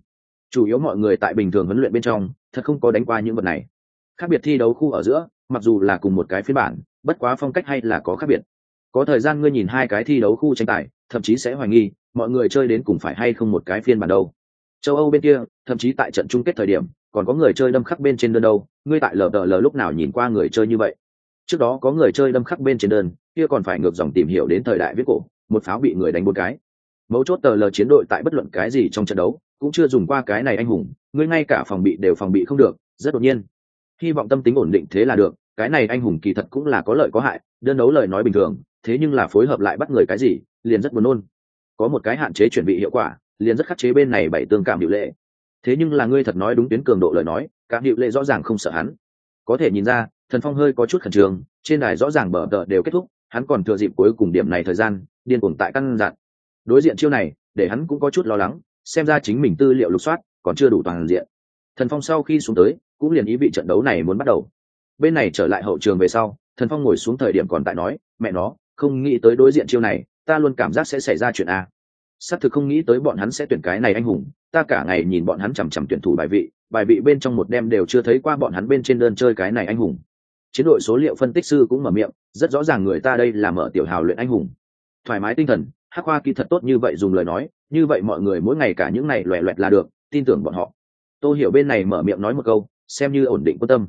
Chủ yếu mọi người tại bình thường huấn luyện bên trong, thật không có đánh qua những vật này. Khác biệt thi đấu khu ở giữa, mặc dù là cùng một cái phiên bản, bất quá phong cách hay là có khác biệt. Có thời gian ngươi nhìn hai cái thi đấu khu tranh tài, thậm chí sẽ hoài nghi, mọi người chơi đến cùng phải hay không một cái phiên bản đâu. Châu âu bên kia, thậm chí tại trận chung kết thời điểm, còn có người chơi đâm khắc bên trên đơn đâu, ngươi tại lờ đờ lờ lúc nào nhìn qua người chơi như vậy? Trước đó có người chơi đâm khắc bên trên đơn, kia còn phải ngược dòng tìm hiểu đến thời đại viết cổ, một pháo bị người đánh bốn cái mấu chốt tờ lờ chiến đội tại bất luận cái gì trong trận đấu, cũng chưa dùng qua cái này anh hùng, ngươi ngay cả phòng bị đều phòng bị không được, rất đột nhiên. Hy vọng tâm tính ổn định thế là được, cái này anh hùng kỳ thật cũng là có lợi có hại, đơn đấu lời nói bình thường, thế nhưng là phối hợp lại bắt người cái gì, liền rất buồn nôn. Có một cái hạn chế chuẩn bị hiệu quả, liền rất khắc chế bên này bảy tương cảm hiệu lệ. Thế nhưng là ngươi thật nói đúng tuyến cường độ lời nói, cảm hiệu lệ rõ ràng không sợ hắn. Có thể nhìn ra, thần phong hơi có chút khẩn trương, trên đài rõ ràng bờ tờ đều kết thúc, hắn còn thừa dịp cuối cùng điểm này thời gian, điên cuồng tại căn dặn đối diện chiêu này, để hắn cũng có chút lo lắng, xem ra chính mình tư liệu lục soát còn chưa đủ toàn diện. Thần phong sau khi xuống tới, cũng liền ý vị trận đấu này muốn bắt đầu. Bên này trở lại hậu trường về sau, thần phong ngồi xuống thời điểm còn tại nói, mẹ nó, không nghĩ tới đối diện chiêu này, ta luôn cảm giác sẽ xảy ra chuyện a. Xác thực không nghĩ tới bọn hắn sẽ tuyển cái này anh hùng, ta cả ngày nhìn bọn hắn chằm chằm tuyển thủ bài vị bài vị bên trong một đêm đều chưa thấy qua bọn hắn bên trên đơn chơi cái này anh hùng. Chiến đội số liệu phân tích sư cũng mở miệng, rất rõ ràng người ta đây là mở tiểu hào luyện anh hùng. Thoải mái tinh thần hắc hoa kỳ thật tốt như vậy dùng lời nói như vậy mọi người mỗi ngày cả những ngày loẹ loẹt là được tin tưởng bọn họ. Tôi hiểu bên này mở miệng nói một câu xem như ổn định quan tâm.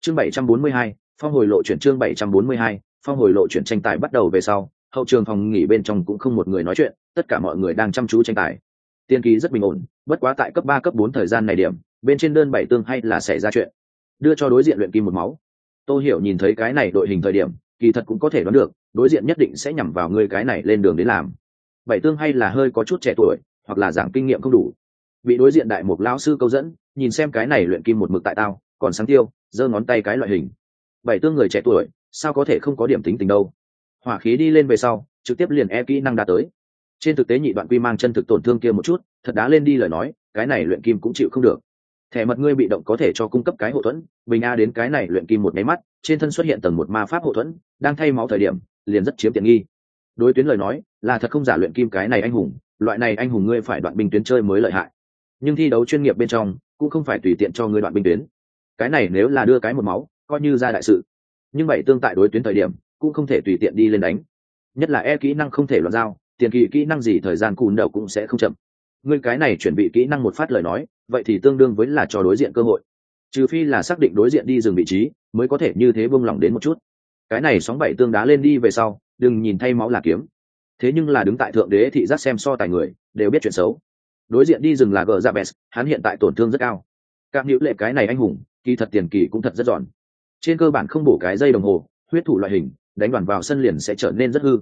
Chương 742, phong hồi lộ chuyển chương 742, phong hồi lộ chuyển tranh tài bắt đầu về sau hậu trường phòng nghỉ bên trong cũng không một người nói chuyện tất cả mọi người đang chăm chú tranh tài. Tiên ký rất bình ổn bất quá tại cấp ba cấp bốn thời gian này điểm bên trên đơn bảy tương hay là xảy ra chuyện. Đưa cho đối diện luyện kim một máu. Tôi hiểu nhìn thấy cái này đội hình thời điểm kỳ thật cũng có thể đoán được đối diện nhất định sẽ nhằm vào người cái này lên đường đến làm. Bảy tương hay là hơi có chút trẻ tuổi, hoặc là giảng kinh nghiệm không đủ. Bị đối diện đại mục lão sư câu dẫn, nhìn xem cái này luyện kim một mực tại tao, còn sáng tiêu, giơ ngón tay cái loại hình. Bảy tương người trẻ tuổi, sao có thể không có điểm tính tình đâu? Hỏa khí đi lên về sau, trực tiếp liền e kỹ năng đã tới. Trên thực tế nhị đoạn quy mang chân thực tổn thương kia một chút, thật đá lên đi lời nói, cái này luyện kim cũng chịu không được. Thẻ mật ngươi bị động có thể cho cung cấp cái hậu thuẫn, bình a đến cái này luyện kim một máy mắt, trên thân xuất hiện tầng một ma pháp hậu thuẫn, đang thay máu thời điểm liền rất chiếm tiện nghi. Đối tuyến lời nói, là thật không giả luyện kim cái này anh hùng, loại này anh hùng ngươi phải đoạn binh tuyến chơi mới lợi hại. Nhưng thi đấu chuyên nghiệp bên trong, cũng không phải tùy tiện cho ngươi đoạn binh tuyến. Cái này nếu là đưa cái một máu, coi như ra đại sự. Nhưng bảy tương tại đối tuyến thời điểm, cũng không thể tùy tiện đi lên đánh. Nhất là e kỹ năng không thể loạn giao, tiền kỳ kỹ năng gì thời gian cùn đầu cũng sẽ không chậm. Ngươi cái này chuẩn bị kỹ năng một phát lời nói, vậy thì tương đương với là cho đối diện cơ hội. Trừ phi là xác định đối diện đi dừng vị trí, mới có thể như thế buông lỏng đến một chút cái này sóng bảy tương đá lên đi về sau, đừng nhìn thay máu là kiếm. Thế nhưng là đứng tại thượng đế thị giác xem so tài người, đều biết chuyện xấu. Đối diện đi rừng là gờ dạ ra bèn hắn hiện tại tổn thương rất cao. Các nữ lệ cái này anh hùng, kỳ thật tiền kỳ cũng thật rất giòn. Trên cơ bản không bổ cái dây đồng hồ, huyết thủ loại hình, đánh đoàn vào sân liền sẽ trở nên rất hư.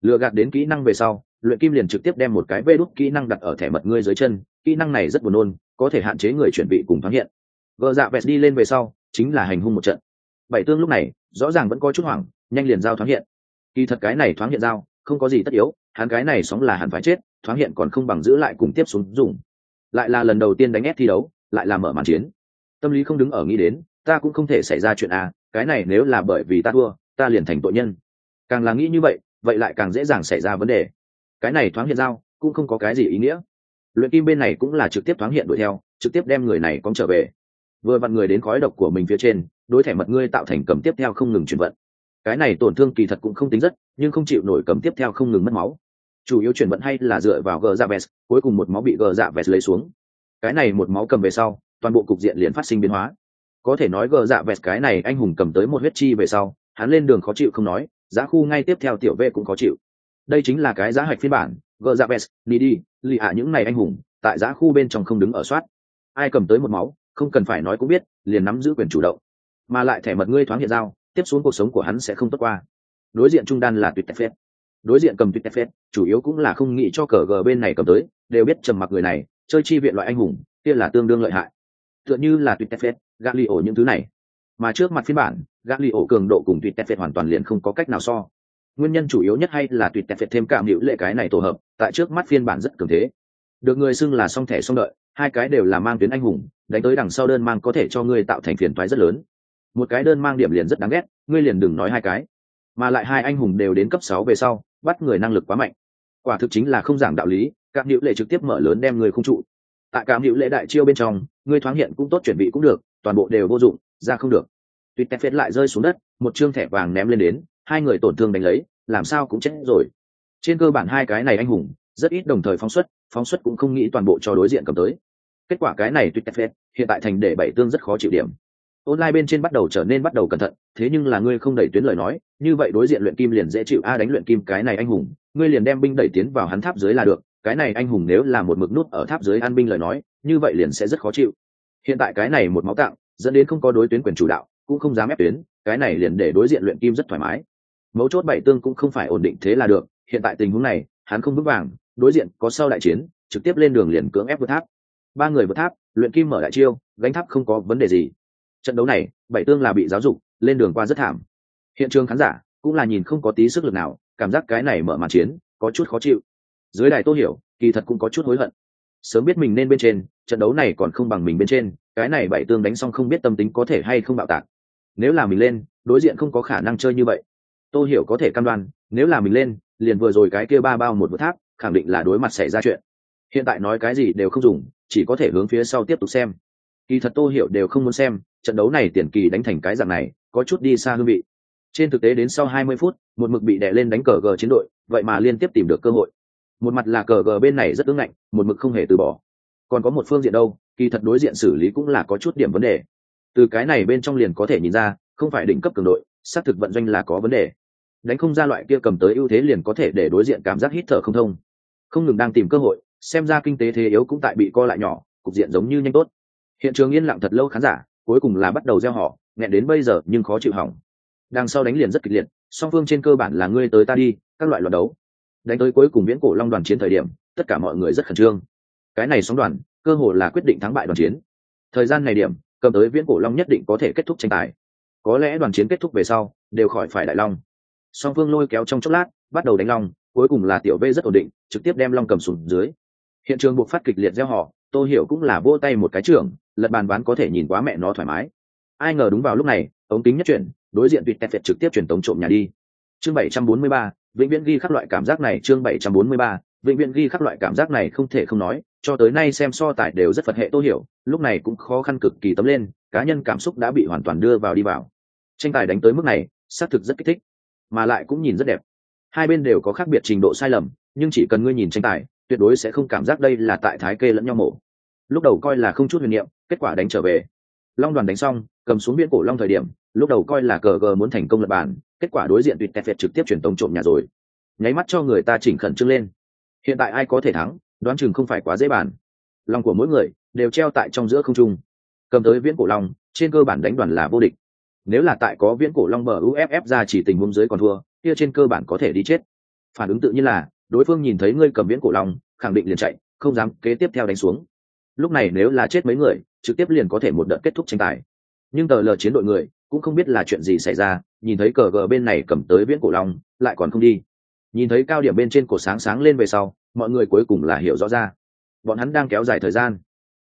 Lừa gạt đến kỹ năng về sau, luyện kim liền trực tiếp đem một cái vê đúc kỹ năng đặt ở thẻ mật ngươi dưới chân, kỹ năng này rất buồn nôn, có thể hạn chế người chuẩn bị cùng thoáng hiện. Vợ dạ vẹt đi lên về sau, chính là hành hung một trận bảy tương lúc này, rõ ràng vẫn có chút hoảng, nhanh liền giao thoáng hiện. Kỳ thật cái này thoáng hiện giao, không có gì tất yếu, hắn cái này sóng là hẳn phải chết, thoáng hiện còn không bằng giữ lại cùng tiếp xuống dùng. Lại là lần đầu tiên đánh ép thi đấu, lại là mở màn chiến. Tâm lý không đứng ở nghĩ đến, ta cũng không thể xảy ra chuyện à cái này nếu là bởi vì ta thua, ta liền thành tội nhân. Càng là nghĩ như vậy vậy lại càng dễ dàng xảy ra vấn đề. Cái này thoáng hiện giao, cũng không có cái gì ý nghĩa. Luyện kim bên này cũng là trực tiếp thoáng hiện đuổi theo, trực tiếp đem người này cóng trở về. Vừa vặn người đến khói độc của mình phía trên đối thẻ mật ngươi tạo thành cầm tiếp theo không ngừng chuyển vận. Cái này tổn thương kỳ thật cũng không tính rất, nhưng không chịu nổi cầm tiếp theo không ngừng mất máu. Chủ yếu chuyển vận hay là dựa vào gờ dạ vest, cuối cùng một máu bị gờ dạ vest lấy xuống. Cái này một máu cầm về sau, toàn bộ cục diện liền phát sinh biến hóa. Có thể nói gờ dạ vest cái này anh hùng cầm tới một huyết chi về sau, hắn lên đường khó chịu không nói, giá khu ngay tiếp theo tiểu vệ cũng khó chịu. Đây chính là cái giá hạch phiên bản, gờ dạ vest đi đi, lì hạ những này anh hùng, tại giá khu bên trong không đứng ở soát. Ai cầm tới một máu, không cần phải nói cũng biết, liền nắm giữ quyền chủ động mà lại thẻ mật ngươi thoáng hiện giao, tiếp xuống cuộc sống của hắn sẽ không tốt qua. Đối diện trung đan là tuyệt tép phết. Đối diện cầm tuyệt tép phết, chủ yếu cũng là không nghĩ cho cờ gờ bên này cầm tới, đều biết trầm mặc người này, chơi chi viện loại anh hùng, kia là tương đương lợi hại. Tựa như là tuyệt tép phết gã li ổ những thứ này. Mà trước mặt phiên bản gã li ổ cường độ cùng tuyệt tép phết hoàn toàn liền không có cách nào so. Nguyên nhân chủ yếu nhất hay là tuyệt tép phết thêm cảm hữu lệ cái này tổ hợp, tại trước mắt phiên bản rất cường thế. Được người xưng là song thẻ song đợi, hai cái đều là mang tuyến anh hùng, đánh tới đằng sau đơn mang có thể cho ngươi tạo thành phiền toái rất lớn một cái đơn mang điểm liền rất đáng ghét, ngươi liền đừng nói hai cái. Mà lại hai anh hùng đều đến cấp sáu về sau, bắt người năng lực quá mạnh. Quả thực chính là không giảng đạo lý các hữu lệ trực tiếp mở lớn đem người không trụ. Tại cảm hữu lệ đại chiêu bên trong, ngươi thoáng hiện cũng tốt chuẩn bị cũng được, toàn bộ đều vô dụng, ra không được. Tuyt tép phết lại rơi xuống đất, một chương thẻ vàng ném lên đến, hai người tổn thương đánh lấy, làm sao cũng chết rồi. Trên cơ bản hai cái này anh hùng, rất ít đồng thời phóng xuất phóng xuất cũng không nghĩ toàn bộ cho đối diện cầm tới. Kết quả cái này tuyệt phết, hiện tại thành để bảy tương rất khó chịu điểm online bên trên bắt đầu trở nên bắt đầu cẩn thận, thế nhưng là ngươi không đẩy tuyến lời nói, như vậy đối diện luyện kim liền dễ chịu, a, đánh luyện kim, cái này anh hùng, ngươi liền đem binh đẩy tiến vào hắn tháp dưới là được, cái này anh hùng nếu là một mực nút ở tháp dưới an binh lời nói, như vậy liền sẽ rất khó chịu. Hiện tại cái này một máu tặng dẫn đến không có đối tuyến quyền chủ đạo, cũng không dám ép tuyến, cái này liền để đối diện luyện kim rất thoải mái. Mấu chốt bảy tương cũng không phải ổn định thế là được, hiện tại tình huống này, hắn không vững vàng, đối diện có sau đại chiến, trực tiếp lên đường liền cưỡng ép vượt tháp. Ba người vượt tháp, luyện kim mở đại chiêu, gánh tháp không có vấn đề gì trận đấu này, bảy tương là bị giáo dục, lên đường qua rất thảm. Hiện trường khán giả cũng là nhìn không có tí sức lực nào, cảm giác cái này mở màn chiến có chút khó chịu. Dưới đài tô hiểu, kỳ thật cũng có chút hối hận. Sớm biết mình nên bên trên, trận đấu này còn không bằng mình bên trên, cái này bảy tương đánh xong không biết tâm tính có thể hay không bạo tạc. Nếu là mình lên, đối diện không có khả năng chơi như vậy. Tô hiểu có thể căn đoan, nếu là mình lên, liền vừa rồi cái kia ba bao một vượt tháp, khẳng định là đối mặt xảy ra chuyện. Hiện tại nói cái gì đều không dùng, chỉ có thể hướng phía sau tiếp tục xem. Kỳ thật tô hiểu đều không muốn xem trận đấu này tiền kỳ đánh thành cái dạng này, có chút đi xa hương vị. Trên thực tế đến sau 20 phút, một mực bị đè lên đánh cờ gờ chiến đội, vậy mà liên tiếp tìm được cơ hội. Một mặt là cờ gờ bên này rất ứng ngạnh, một mực không hề từ bỏ. Còn có một phương diện đâu, kỳ thật đối diện xử lý cũng là có chút điểm vấn đề. Từ cái này bên trong liền có thể nhìn ra, không phải đỉnh cấp cường đội, xác thực vận doanh là có vấn đề. Đánh không ra loại kia cầm tới ưu thế liền có thể để đối diện cảm giác hít thở không thông. Không ngừng đang tìm cơ hội, xem ra kinh tế thế yếu cũng tại bị co lại nhỏ, cục diện giống như nhanh tốt. Hiện trường yên lặng thật lâu khán giả cuối cùng là bắt đầu gieo họ, nghẹn đến bây giờ nhưng khó chịu hỏng. Đằng sau đánh liền rất kịch liệt, song phương trên cơ bản là ngươi tới ta đi, các loại loạt đấu. Đánh tới cuối cùng viễn cổ long đoàn chiến thời điểm, tất cả mọi người rất khẩn trương. Cái này sóng đoàn, cơ hồ là quyết định thắng bại đoàn chiến. Thời gian này điểm, cầm tới viễn cổ long nhất định có thể kết thúc tranh tài. Có lẽ đoàn chiến kết thúc về sau, đều khỏi phải đại long. Song phương lôi kéo trong chốc lát, bắt đầu đánh long, cuối cùng là tiểu v rất ổn định, trực tiếp đem long cầm sùng dưới. Hiện trường buộc phát kịch liệt gieo họ, tô hiểu cũng là vô tay một cái trưởng lật bàn ván có thể nhìn quá mẹ nó thoải mái. Ai ngờ đúng vào lúc này ống kính nhất chuyển đối diện tuyệt tẹt trực tiếp truyền tống trộm nhà đi. Chương 743, vĩnh viễn ghi khắc loại cảm giác này chương 743, vĩnh viễn ghi khắc loại cảm giác này không thể không nói cho tới nay xem so tài đều rất phật hệ tô hiểu lúc này cũng khó khăn cực kỳ tấm lên cá nhân cảm xúc đã bị hoàn toàn đưa vào đi vào. Tranh tài đánh tới mức này xác thực rất kích thích mà lại cũng nhìn rất đẹp. Hai bên đều có khác biệt trình độ sai lầm nhưng chỉ cần ngươi nhìn tranh tài tuyệt đối sẽ không cảm giác đây là tại thái kê lẫn nhau mổ. Lúc đầu coi là không chút huyền niệm kết quả đánh trở về. Long đoàn đánh xong cầm xuống viễn cổ long thời điểm lúc đầu coi là cờ gờ muốn thành công lập bản, kết quả đối diện tuyệt tẹt việt trực tiếp truyền tống trộm nhà rồi. Nháy mắt cho người ta chỉnh khẩn trương lên. Hiện tại ai có thể thắng đoán chừng không phải quá dễ bàn. Lòng của mỗi người đều treo tại trong giữa không trung. Cầm tới viễn cổ long trên cơ bản đánh đoàn là vô địch. Nếu là tại có viễn cổ long bờ uff ra chỉ tình huống dưới còn thua kia trên cơ bản có thể đi chết. Phản ứng tự nhiên là đối phương nhìn thấy ngươi cầm viễn cổ long khẳng định liền chạy không dám kế tiếp theo đánh xuống lúc này nếu là chết mấy người, trực tiếp liền có thể một đợt kết thúc tranh tài. Nhưng tờ lờ chiến đội người cũng không biết là chuyện gì xảy ra, nhìn thấy cờ gờ bên này cầm tới viễn cổ long, lại còn không đi. Nhìn thấy cao điểm bên trên cổ sáng sáng lên về sau, mọi người cuối cùng là hiểu rõ ra. Bọn hắn đang kéo dài thời gian.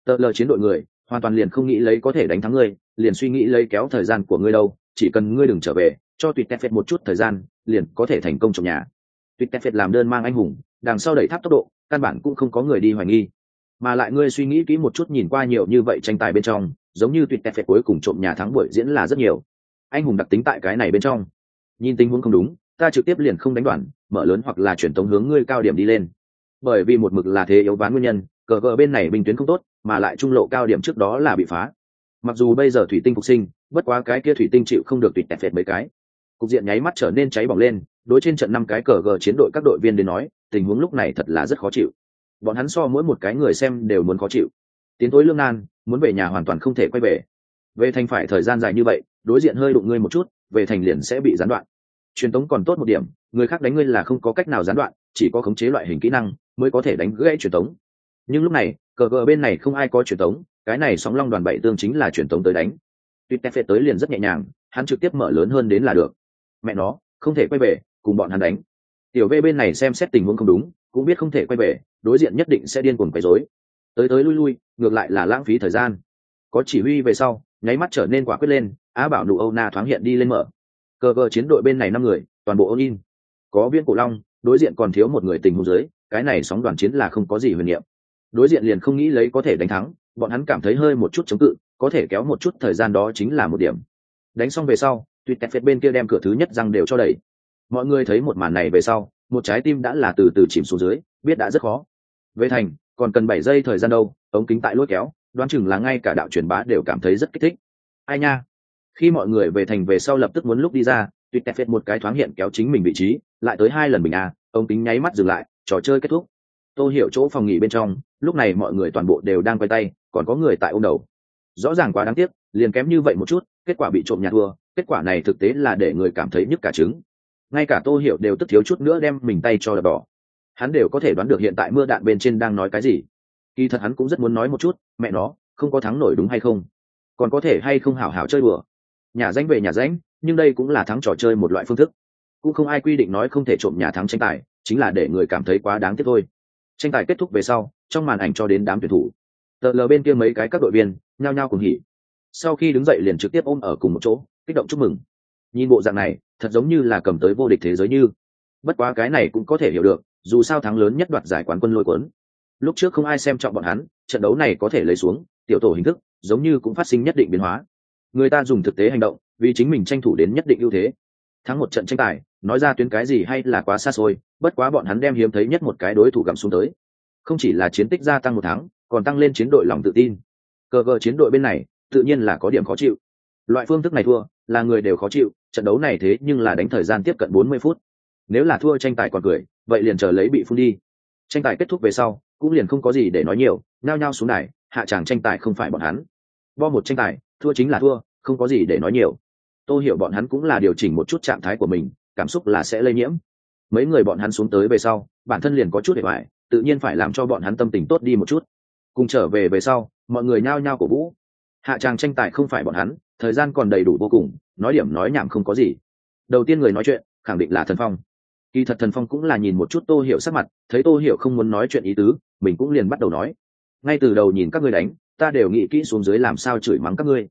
Tờ lờ chiến đội người hoàn toàn liền không nghĩ lấy có thể đánh thắng ngươi, liền suy nghĩ lấy kéo thời gian của ngươi đâu, chỉ cần ngươi đừng trở về, cho tuyệt tép phết một chút thời gian, liền có thể thành công trong nhà. Tuyệt tép phết làm đơn mang anh hùng, đằng sau đẩy tháp tốc độ, căn bản cũng không có người đi hoài nghi mà lại ngươi suy nghĩ kỹ một chút nhìn qua nhiều như vậy tranh tài bên trong, giống như tuyệt tẹt phẹt cuối cùng trộm nhà thắng buổi diễn là rất nhiều. Anh hùng đặc tính tại cái này bên trong. Nhìn tình huống không đúng, ta trực tiếp liền không đánh đoạn, mở lớn hoặc là chuyển tống hướng ngươi cao điểm đi lên. Bởi vì một mực là thế yếu ván nguyên nhân, cờ cờ bên này bình tuyến không tốt, mà lại trung lộ cao điểm trước đó là bị phá. Mặc dù bây giờ thủy tinh phục sinh, bất quá cái kia thủy tinh chịu không được tuyệt tẹt phệt mấy cái. Cục diện nháy mắt trở nên cháy bỏng lên, đối trên trận năm cái cờ gờ chiến đội các đội viên đến nói, tình huống lúc này thật là rất khó chịu bọn hắn so mỗi một cái người xem đều muốn khó chịu. Tiến tối lương nan, muốn về nhà hoàn toàn không thể quay về. Về thành phải thời gian dài như vậy, đối diện hơi đụng ngươi một chút, về thành liền sẽ bị gián đoạn. Truyền tống còn tốt một điểm, người khác đánh ngươi là không có cách nào gián đoạn, chỉ có khống chế loại hình kỹ năng mới có thể đánh gãy truyền tống. Nhưng lúc này, cờ cờ bên này không ai có truyền tống, cái này sóng long đoàn bảy tương chính là truyền tống tới đánh. Tuy tép phệ tới liền rất nhẹ nhàng, hắn trực tiếp mở lớn hơn đến là được. Mẹ nó, không thể quay về, cùng bọn hắn đánh. Tiểu v bên này xem xét tình huống không đúng cũng biết không thể quay về, đối diện nhất định sẽ điên cuồng quấy rối. Tới tới lui lui, ngược lại là lãng phí thời gian. Có chỉ huy về sau, nháy mắt trở nên quả quyết lên, á bảo nụ âu na thoáng hiện đi lên mở. Cờ vờ chiến đội bên này năm người, toàn bộ ôn in. Có viên cổ long, đối diện còn thiếu một người tình huống dưới, cái này sóng đoàn chiến là không có gì huyền nhiệm. đối diện liền không nghĩ lấy có thể đánh thắng, bọn hắn cảm thấy hơi một chút chống cự, có thể kéo một chút thời gian đó chính là một điểm. Đánh xong về sau tuyệt tẹt phết bên kia đem cửa thứ nhất răng đều cho đẩy mọi người thấy một màn này về sau một trái tim đã là từ từ chìm xuống dưới, biết đã rất khó. Về thành, còn cần bảy giây thời gian đâu, ống kính tại lôi kéo, đoán chừng là ngay cả đạo truyền bá đều cảm thấy rất kích thích. Ai nha? Khi mọi người về thành về sau lập tức muốn lúc đi ra, tuyệt tẹp phết một cái thoáng hiện kéo chính mình vị trí, lại tới hai lần mình à? ống kính nháy mắt dừng lại, trò chơi kết thúc. Tôi hiểu chỗ phòng nghỉ bên trong, lúc này mọi người toàn bộ đều đang quay tay, còn có người tại ôm đầu. Rõ ràng quá đáng tiếc, liền kém như vậy một chút, kết quả bị trộm nhà thua, kết quả này thực tế là để người cảm thấy nhức cả trứng ngay cả tô hiểu đều tức thiếu chút nữa đem mình tay cho đập bỏ hắn đều có thể đoán được hiện tại mưa đạn bên trên đang nói cái gì. Kỳ thật hắn cũng rất muốn nói một chút, mẹ nó, không có thắng nổi đúng hay không? Còn có thể hay không hảo hảo chơi bừa nhà danh về nhà danh, nhưng đây cũng là thắng trò chơi một loại phương thức. Cũng không ai quy định nói không thể trộm nhà thắng tranh tài, chính là để người cảm thấy quá đáng tiếc thôi. Tranh tài kết thúc về sau, trong màn ảnh cho đến đám tuyển thủ. Tờ lờ bên kia mấy cái các đội viên, nhao nhao cùng hỉ. Sau khi đứng dậy liền trực tiếp ôm ở cùng một chỗ, kích động chúc mừng. Nhìn bộ dạng này thật giống như là cầm tới vô địch thế giới như. Bất quá cái này cũng có thể hiểu được, dù sao thắng lớn nhất đoạt giải quán quân lôi cuốn. Lúc trước không ai xem trọng bọn hắn, trận đấu này có thể lấy xuống, tiểu tổ hình thức, giống như cũng phát sinh nhất định biến hóa. Người ta dùng thực tế hành động, vì chính mình tranh thủ đến nhất định ưu thế. Thắng một trận tranh tài, nói ra tuyến cái gì hay là quá xa xôi, bất quá bọn hắn đem hiếm thấy nhất một cái đối thủ gặm xuống tới. Không chỉ là chiến tích gia tăng một tháng, còn tăng lên chiến đội lòng tự tin. Cờ gờ chiến đội bên này, tự nhiên là có điểm khó chịu loại phương thức này thua, là người đều khó chịu, trận đấu này thế nhưng là đánh thời gian tiếp cận bốn mươi phút. Nếu là thua tranh tài còn cười, vậy liền chờ lấy bị phun đi. Tranh tài kết thúc về sau, cũng liền không có gì để nói nhiều nao nhao xuống này hạ tràng tranh tài không phải bọn hắn. Bo một tranh tài, thua chính là thua, không có gì để nói nhiều. Tôi hiểu bọn hắn cũng là điều chỉnh một chút trạng thái của mình, cảm xúc là sẽ lây nhiễm. Mấy người bọn hắn xuống tới về sau, bản thân liền có chút để hoài tự nhiên phải làm cho bọn hắn tâm tình tốt đi một chút. Cùng trở về về sau, mọi người nhao nhao cổ vũ. Hạ tràng tranh tài không phải bọn hắn thời gian còn đầy đủ vô cùng, nói điểm nói nhảm không có gì. Đầu tiên người nói chuyện, khẳng định là thần phong. Kỳ thật thần phong cũng là nhìn một chút tô hiểu sắc mặt, thấy tô hiểu không muốn nói chuyện ý tứ, mình cũng liền bắt đầu nói. Ngay từ đầu nhìn các ngươi đánh, ta đều nghĩ kỹ xuống dưới làm sao chửi mắng các ngươi.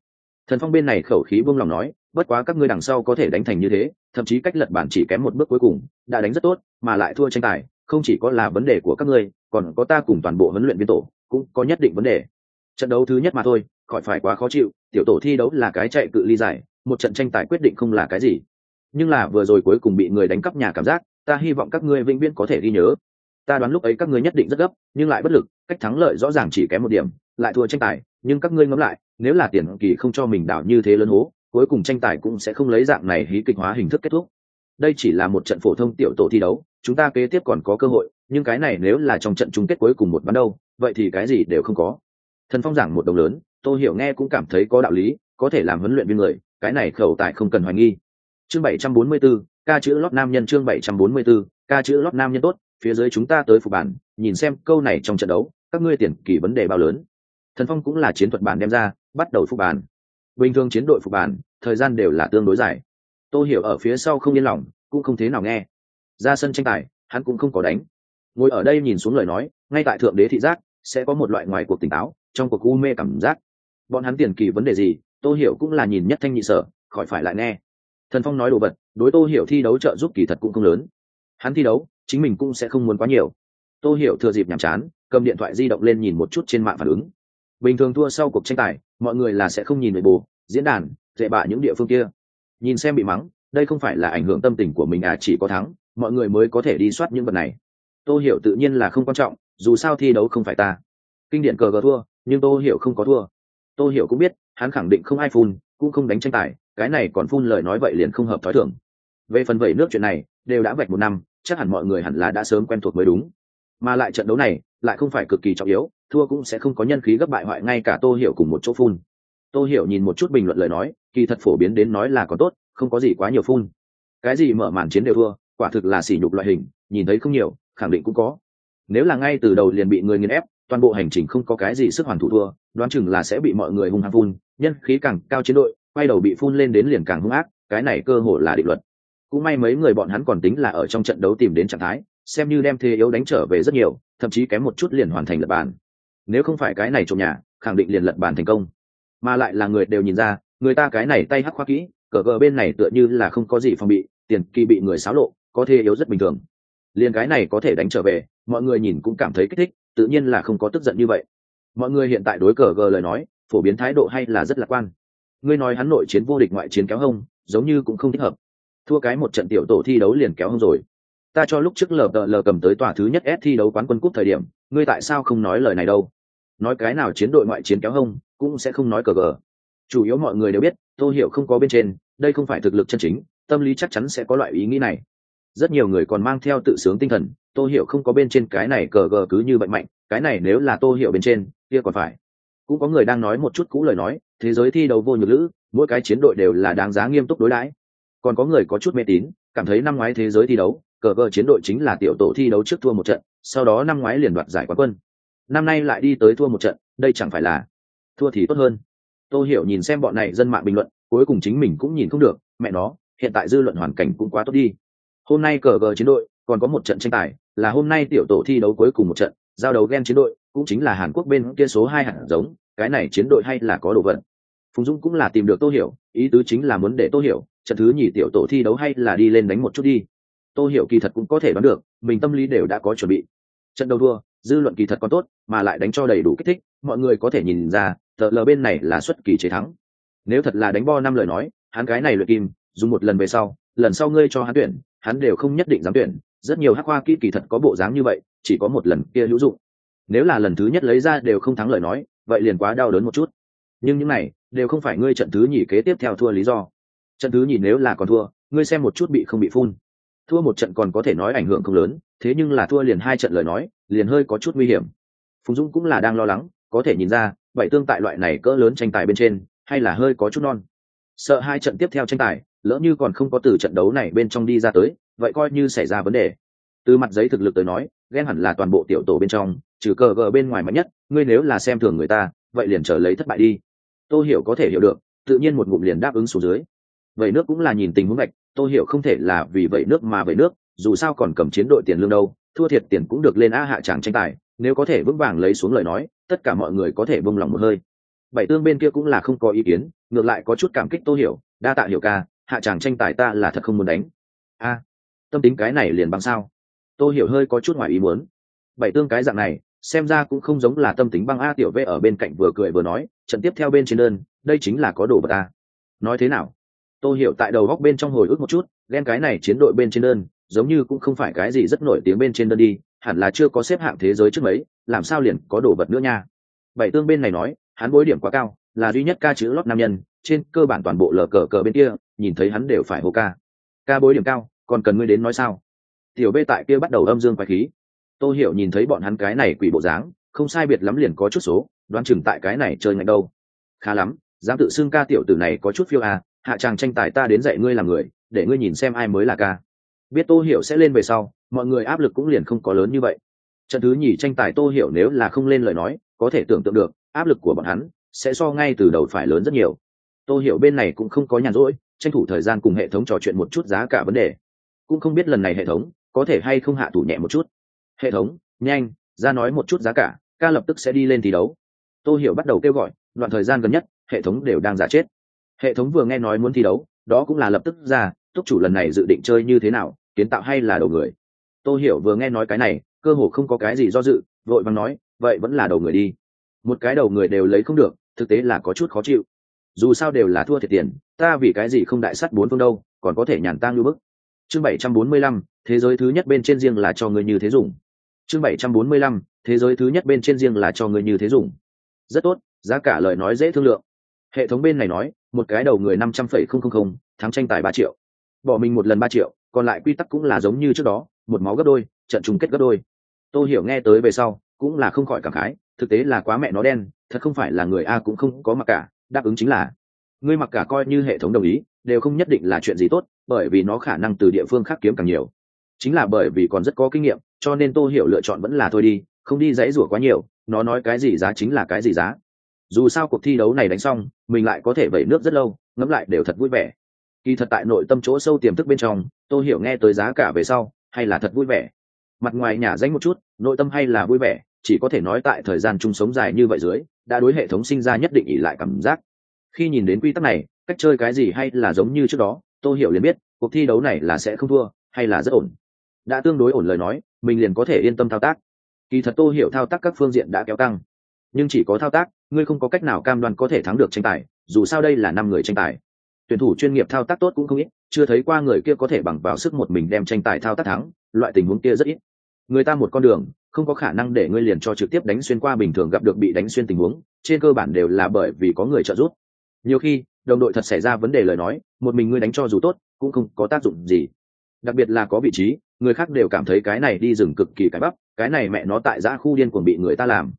Thần phong bên này khẩu khí buông lòng nói, bất quá các ngươi đằng sau có thể đánh thành như thế, thậm chí cách lật bản chỉ kém một bước cuối cùng, đã đánh rất tốt, mà lại thua tranh tài, không chỉ có là vấn đề của các ngươi, còn có ta cùng toàn bộ huấn luyện viên tổ, cũng có nhất định vấn đề. Trận đấu thứ nhất mà thôi khỏi phải quá khó chịu, tiểu tổ thi đấu là cái chạy cự ly dài, một trận tranh tài quyết định không là cái gì. Nhưng là vừa rồi cuối cùng bị người đánh cắp nhà cảm giác, ta hy vọng các ngươi vĩnh viễn có thể ghi nhớ. Ta đoán lúc ấy các ngươi nhất định rất gấp, nhưng lại bất lực, cách thắng lợi rõ ràng chỉ kém một điểm, lại thua tranh tài, nhưng các ngươi ngẫm lại, nếu là tiền kỳ không cho mình đảo như thế lớn hố, cuối cùng tranh tài cũng sẽ không lấy dạng này hí kịch hóa hình thức kết thúc. Đây chỉ là một trận phổ thông tiểu tổ thi đấu, chúng ta kế tiếp còn có cơ hội, nhưng cái này nếu là trong trận chung kết cuối cùng một ván đâu, vậy thì cái gì đều không có thần phong giảng một đồng lớn tôi hiểu nghe cũng cảm thấy có đạo lý có thể làm huấn luyện viên người cái này khẩu tại không cần hoài nghi. Chương bảy trăm bốn mươi 744, ca chữ lót nam nhân chương bảy trăm bốn mươi 744, ca chữ lót nam nhân tốt phía dưới chúng ta tới phục bản nhìn xem câu này trong trận đấu các ngươi tiền kỳ vấn đề bao lớn. Thần phong cũng là chiến thuật bản đem ra bắt đầu phục bản. Bình thường chiến đội phục bản thời gian đều là tương đối dài. Tôi hiểu ở phía sau không yên lòng cũng không thế nào nghe. Ra sân tranh tài hắn cũng không có đánh. Ngồi ở đây nhìn xuống lời nói ngay tại thượng đế thị giác sẽ có một loại ngoài cuộc tỉnh táo trong cuộc u mê cảm giác. Bọn hắn tiền kỳ vấn đề gì tôi hiểu cũng là nhìn nhất thanh nhị sở, khỏi phải lại nghe. Thần phong nói đồ vật, đối tô hiểu thi đấu trợ giúp kỳ thật cũng không lớn. Hắn thi đấu, chính mình cũng sẽ không muốn quá nhiều. Tô hiểu thừa dịp nhàm chán, cầm điện thoại di động lên nhìn một chút trên mạng phản ứng. Bình thường thua sau cuộc tranh tài, mọi người là sẽ không nhìn về bù diễn đàn dễ bạ những địa phương kia. Nhìn xem bị mắng, đây không phải là ảnh hưởng tâm tình của mình à chỉ có thắng, mọi người mới có thể đi soát những vật này. Tô hiểu tự nhiên là không quan trọng, dù sao thi đấu không phải ta. Kinh điển cờ cờ thua nhưng tô hiểu không có thua. Tô hiểu cũng biết, hắn khẳng định không ai phun, cũng không đánh tranh tài, cái này còn phun lời nói vậy liền không hợp thói thường. Về phần vẩy nước chuyện này, đều đã vạch một năm, chắc hẳn mọi người hẳn là đã sớm quen thuộc mới đúng. Mà lại trận đấu này, lại không phải cực kỳ trọng yếu, thua cũng sẽ không có nhân khí gấp bại hoại ngay cả tô hiểu cùng một chỗ phun. Tô hiểu nhìn một chút bình luận lời nói, kỳ thật phổ biến đến nói là có tốt, không có gì quá nhiều phun. Cái gì mở màn chiến đều thua, quả thực là sỉ nhục loại hình, nhìn thấy không nhiều, khẳng định cũng có. Nếu là ngay từ đầu liền bị người nghiền ép toàn bộ hành trình không có cái gì sức hoàn thủ thua, đoán chừng là sẽ bị mọi người hung hăng phun, nhân khí càng cao chiến đội, quay đầu bị phun lên đến liền càng hung ác, cái này cơ hội là định luật. Cũng may mấy người bọn hắn còn tính là ở trong trận đấu tìm đến trạng thái, xem như đem thế yếu đánh trở về rất nhiều, thậm chí kém một chút liền hoàn thành lật bàn. Nếu không phải cái này trộm nhà, khẳng định liền lật bàn thành công. Mà lại là người đều nhìn ra, người ta cái này tay hắc khoa kỹ, cờ gờ bên này tựa như là không có gì phòng bị, tiền kỳ bị người xáo lộ, có thế yếu rất bình thường. Liền cái này có thể đánh trở về, mọi người nhìn cũng cảm thấy kích thích tự nhiên là không có tức giận như vậy. Mọi người hiện tại đối cờ gờ lời nói, phổ biến thái độ hay là rất lạc quan. Ngươi nói hắn nội chiến vô địch ngoại chiến kéo hông, giống như cũng không thích hợp. Thua cái một trận tiểu tổ thi đấu liền kéo hông rồi. Ta cho lúc trước lờ lờ cầm tới tòa thứ nhất S thi đấu quán quân cúp thời điểm, ngươi tại sao không nói lời này đâu? Nói cái nào chiến đội ngoại chiến kéo hông, cũng sẽ không nói cờ gờ. Chủ yếu mọi người đều biết, tô hiểu không có bên trên, đây không phải thực lực chân chính, tâm lý chắc chắn sẽ có loại ý nghĩ này. Rất nhiều người còn mang theo tự sướng tinh thần tô hiểu không có bên trên cái này cờ gờ cứ như bệnh mạnh, cái này nếu là tô hiểu bên trên, kia còn phải. Cũng có người đang nói một chút cũ lời nói, thế giới thi đấu vô nhược lữ, mỗi cái chiến đội đều là đáng giá nghiêm túc đối đãi. Còn có người có chút mê tín, cảm thấy năm ngoái thế giới thi đấu, cờ gờ chiến đội chính là tiểu tổ thi đấu trước thua một trận, sau đó năm ngoái liền đoạt giải quán quân. Năm nay lại đi tới thua một trận, đây chẳng phải là thua thì tốt hơn. Tôi hiểu nhìn xem bọn này dân mạng bình luận, cuối cùng chính mình cũng nhìn không được, mẹ nó, hiện tại dư luận hoàn cảnh cũng quá tốt đi. Hôm nay cờ gờ chiến đội, còn có một trận tranh tài là hôm nay tiểu tổ thi đấu cuối cùng một trận, giao đấu ghen chiến đội, cũng chính là hàn quốc bên kia số hai hạt giống, cái này chiến đội hay là có đồ vật. Phùng dũng cũng là tìm được tô hiểu, ý tứ chính là muốn để tô hiểu, trận thứ nhì tiểu tổ thi đấu hay là đi lên đánh một chút đi. Tô hiểu kỳ thật cũng có thể đoán được, mình tâm lý đều đã có chuẩn bị. Trận đầu đua dư luận kỳ thật còn tốt, mà lại đánh cho đầy đủ kích thích, mọi người có thể nhìn ra, tờ lờ bên này là xuất kỳ chế thắng. Nếu thật là đánh bo năm lời nói, hắn cái này luyện kim, dùng một lần về sau, lần sau ngươi cho hắn tuyển, hắn đều không nhất định dám tuyển rất nhiều hắc hoa kỹ kỳ thật có bộ dáng như vậy, chỉ có một lần kia hữu dụng. Nếu là lần thứ nhất lấy ra đều không thắng lời nói, vậy liền quá đau đớn một chút. Nhưng những này, đều không phải ngươi trận thứ nhì kế tiếp theo thua lý do. Trận thứ nhì nếu là còn thua, ngươi xem một chút bị không bị phun. Thua một trận còn có thể nói ảnh hưởng không lớn, thế nhưng là thua liền hai trận lời nói, liền hơi có chút nguy hiểm. Phùng dũng cũng là đang lo lắng, có thể nhìn ra vậy tương tại loại này cỡ lớn tranh tài bên trên, hay là hơi có chút non. Sợ hai trận tiếp theo tranh tài, lỡ như còn không có từ trận đấu này bên trong đi ra tới vậy coi như xảy ra vấn đề. Từ mặt giấy thực lực tới nói, ghen hẳn là toàn bộ tiểu tổ bên trong, trừ cờ gờ bên ngoài mạnh nhất, ngươi nếu là xem thường người ta, vậy liền trở lấy thất bại đi. Tôi hiểu có thể hiểu được, tự nhiên một ngụm liền đáp ứng xuống dưới. Vậy nước cũng là nhìn tình huống ngạch tôi hiểu không thể là vì vậy nước mà vậy nước, dù sao còn cầm chiến đội tiền lương đâu, thua thiệt tiền cũng được lên a hạ tràng tranh tài, nếu có thể vững vàng lấy xuống lời nói, tất cả mọi người có thể bông lòng một hơi. Bảy tương bên kia cũng là không có ý kiến, ngược lại có chút cảm kích tô hiểu, đa tạ hiểu ca, hạ tràng tranh tài ta là thật không muốn đánh. A tâm tính cái này liền bằng sao? Tôi hiểu hơi có chút ngoài ý muốn. Bảy tương cái dạng này, xem ra cũng không giống là tâm tính băng a tiểu v ở bên cạnh vừa cười vừa nói, trận tiếp theo bên trên đơn, đây chính là có đồ vật ta. Nói thế nào? Tôi hiểu tại đầu góc bên trong hồi ức một chút, ghen cái này chiến đội bên trên đơn, giống như cũng không phải cái gì rất nổi tiếng bên trên đơn đi, hẳn là chưa có xếp hạng thế giới trước mấy, làm sao liền có đồ vật nữa nha? Bảy tương bên này nói, hắn bối điểm quá cao, là duy nhất ca chữ lót nam nhân, trên cơ bản toàn bộ lờ cờ cờ bên kia, nhìn thấy hắn đều phải hô ca. Ca bối điểm cao còn cần ngươi đến nói sao? Tiểu bê tại kia bắt đầu âm dương quái khí. Tôi hiểu nhìn thấy bọn hắn cái này quỷ bộ dáng, không sai biệt lắm liền có chút số, đoán chừng tại cái này chơi ngạnh đâu. Khá lắm, dám tự xưng ca tiểu tử này có chút phiêu à hạ tràng tranh tài ta đến dạy ngươi làm người, để ngươi nhìn xem ai mới là ca. Biết tô hiểu sẽ lên về sau, mọi người áp lực cũng liền không có lớn như vậy. Trận thứ nhì tranh tài tô hiểu nếu là không lên lời nói, có thể tưởng tượng được, áp lực của bọn hắn sẽ so ngay từ đầu phải lớn rất nhiều. Tô hiểu bên này cũng không có nhàn rỗi, tranh thủ thời gian cùng hệ thống trò chuyện một chút giá cả vấn đề cũng không biết lần này hệ thống có thể hay không hạ thủ nhẹ một chút. Hệ thống, nhanh, ra nói một chút giá cả, ca lập tức sẽ đi lên thi đấu. Tô hiểu bắt đầu kêu gọi, đoạn thời gian gần nhất, hệ thống đều đang giả chết. Hệ thống vừa nghe nói muốn thi đấu, đó cũng là lập tức ra túc chủ lần này dự định chơi như thế nào, kiến tạo hay là đầu người. Tô hiểu vừa nghe nói cái này, cơ hồ không có cái gì do dự, vội vàng nói, vậy vẫn là đầu người đi. Một cái đầu người đều lấy không được, thực tế là có chút khó chịu. Dù sao đều là thua thiệt tiền, ta vì cái gì không đại sắt bốn phương đâu, còn có thể nhàn tang như bức chương bảy trăm bốn mươi lăm, thế giới thứ nhất bên trên riêng là cho người như thế dùng. Chương bảy trăm bốn mươi lăm, thế giới thứ nhất bên trên riêng là cho người như thế dùng. Rất tốt, giá cả lời nói dễ thương lượng. Hệ thống bên này nói, một cái đầu người năm trăm phẩy không không không, thắng tranh tài ba triệu. Bỏ mình một lần ba triệu, còn lại quy tắc cũng là giống như trước đó, một máu gấp đôi, trận chung kết gấp đôi. Tôi hiểu nghe tới về sau, cũng là không khỏi cảm khái, thực tế là quá mẹ nó đen, thật không phải là người a cũng không có mặc cả, đáp ứng chính là. Ngươi mặc cả coi như hệ thống đồng ý đều không nhất định là chuyện gì tốt, bởi vì nó khả năng từ địa phương khác kiếm càng nhiều. Chính là bởi vì còn rất có kinh nghiệm, cho nên tô hiểu lựa chọn vẫn là thôi đi, không đi dãy rủa quá nhiều, nó nói cái gì giá chính là cái gì giá. Dù sao cuộc thi đấu này đánh xong, mình lại có thể vẩy nước rất lâu, ngẫm lại đều thật vui vẻ. Kỳ thật tại nội tâm chỗ sâu tiềm thức bên trong tôi hiểu nghe tới giá cả về sau, hay là thật vui vẻ. Mặt ngoài nhà danh một chút, nội tâm hay là vui vẻ, chỉ có thể nói tại thời gian chung sống dài như vậy dưới, đã đối hệ thống sinh ra nhất định ỉ lại cảm giác. Khi nhìn đến quy tắc này cách chơi cái gì hay là giống như trước đó tôi hiểu liền biết, cuộc thi đấu này là sẽ không thua, hay là rất ổn. Đã tương đối ổn lời nói, mình liền có thể yên tâm thao tác. Kỳ thật tôi hiểu thao tác các phương diện đã kéo căng. Nhưng chỉ có thao tác, ngươi không có cách nào cam đoan có thể thắng được tranh tài, dù sao đây là năm người tranh tài. Tuyển thủ chuyên nghiệp thao tác tốt cũng không ít, chưa thấy qua người kia có thể bằng vào sức một mình đem tranh tài thao tác thắng, loại tình huống kia rất ít. Người ta một con đường, không có khả năng để ngươi liền cho trực tiếp đánh xuyên qua bình thường gặp được bị đánh xuyên tình huống, trên cơ bản đều là bởi vì có người trợ giúp. Nhiều khi đồng đội thật xảy ra vấn đề lời nói, một mình ngươi đánh cho dù tốt, cũng không có tác dụng gì. Đặc biệt là có vị trí, người khác đều cảm thấy cái này đi rừng cực kỳ cái bắp, cái này mẹ nó tại giã khu điên cuồng bị người ta làm.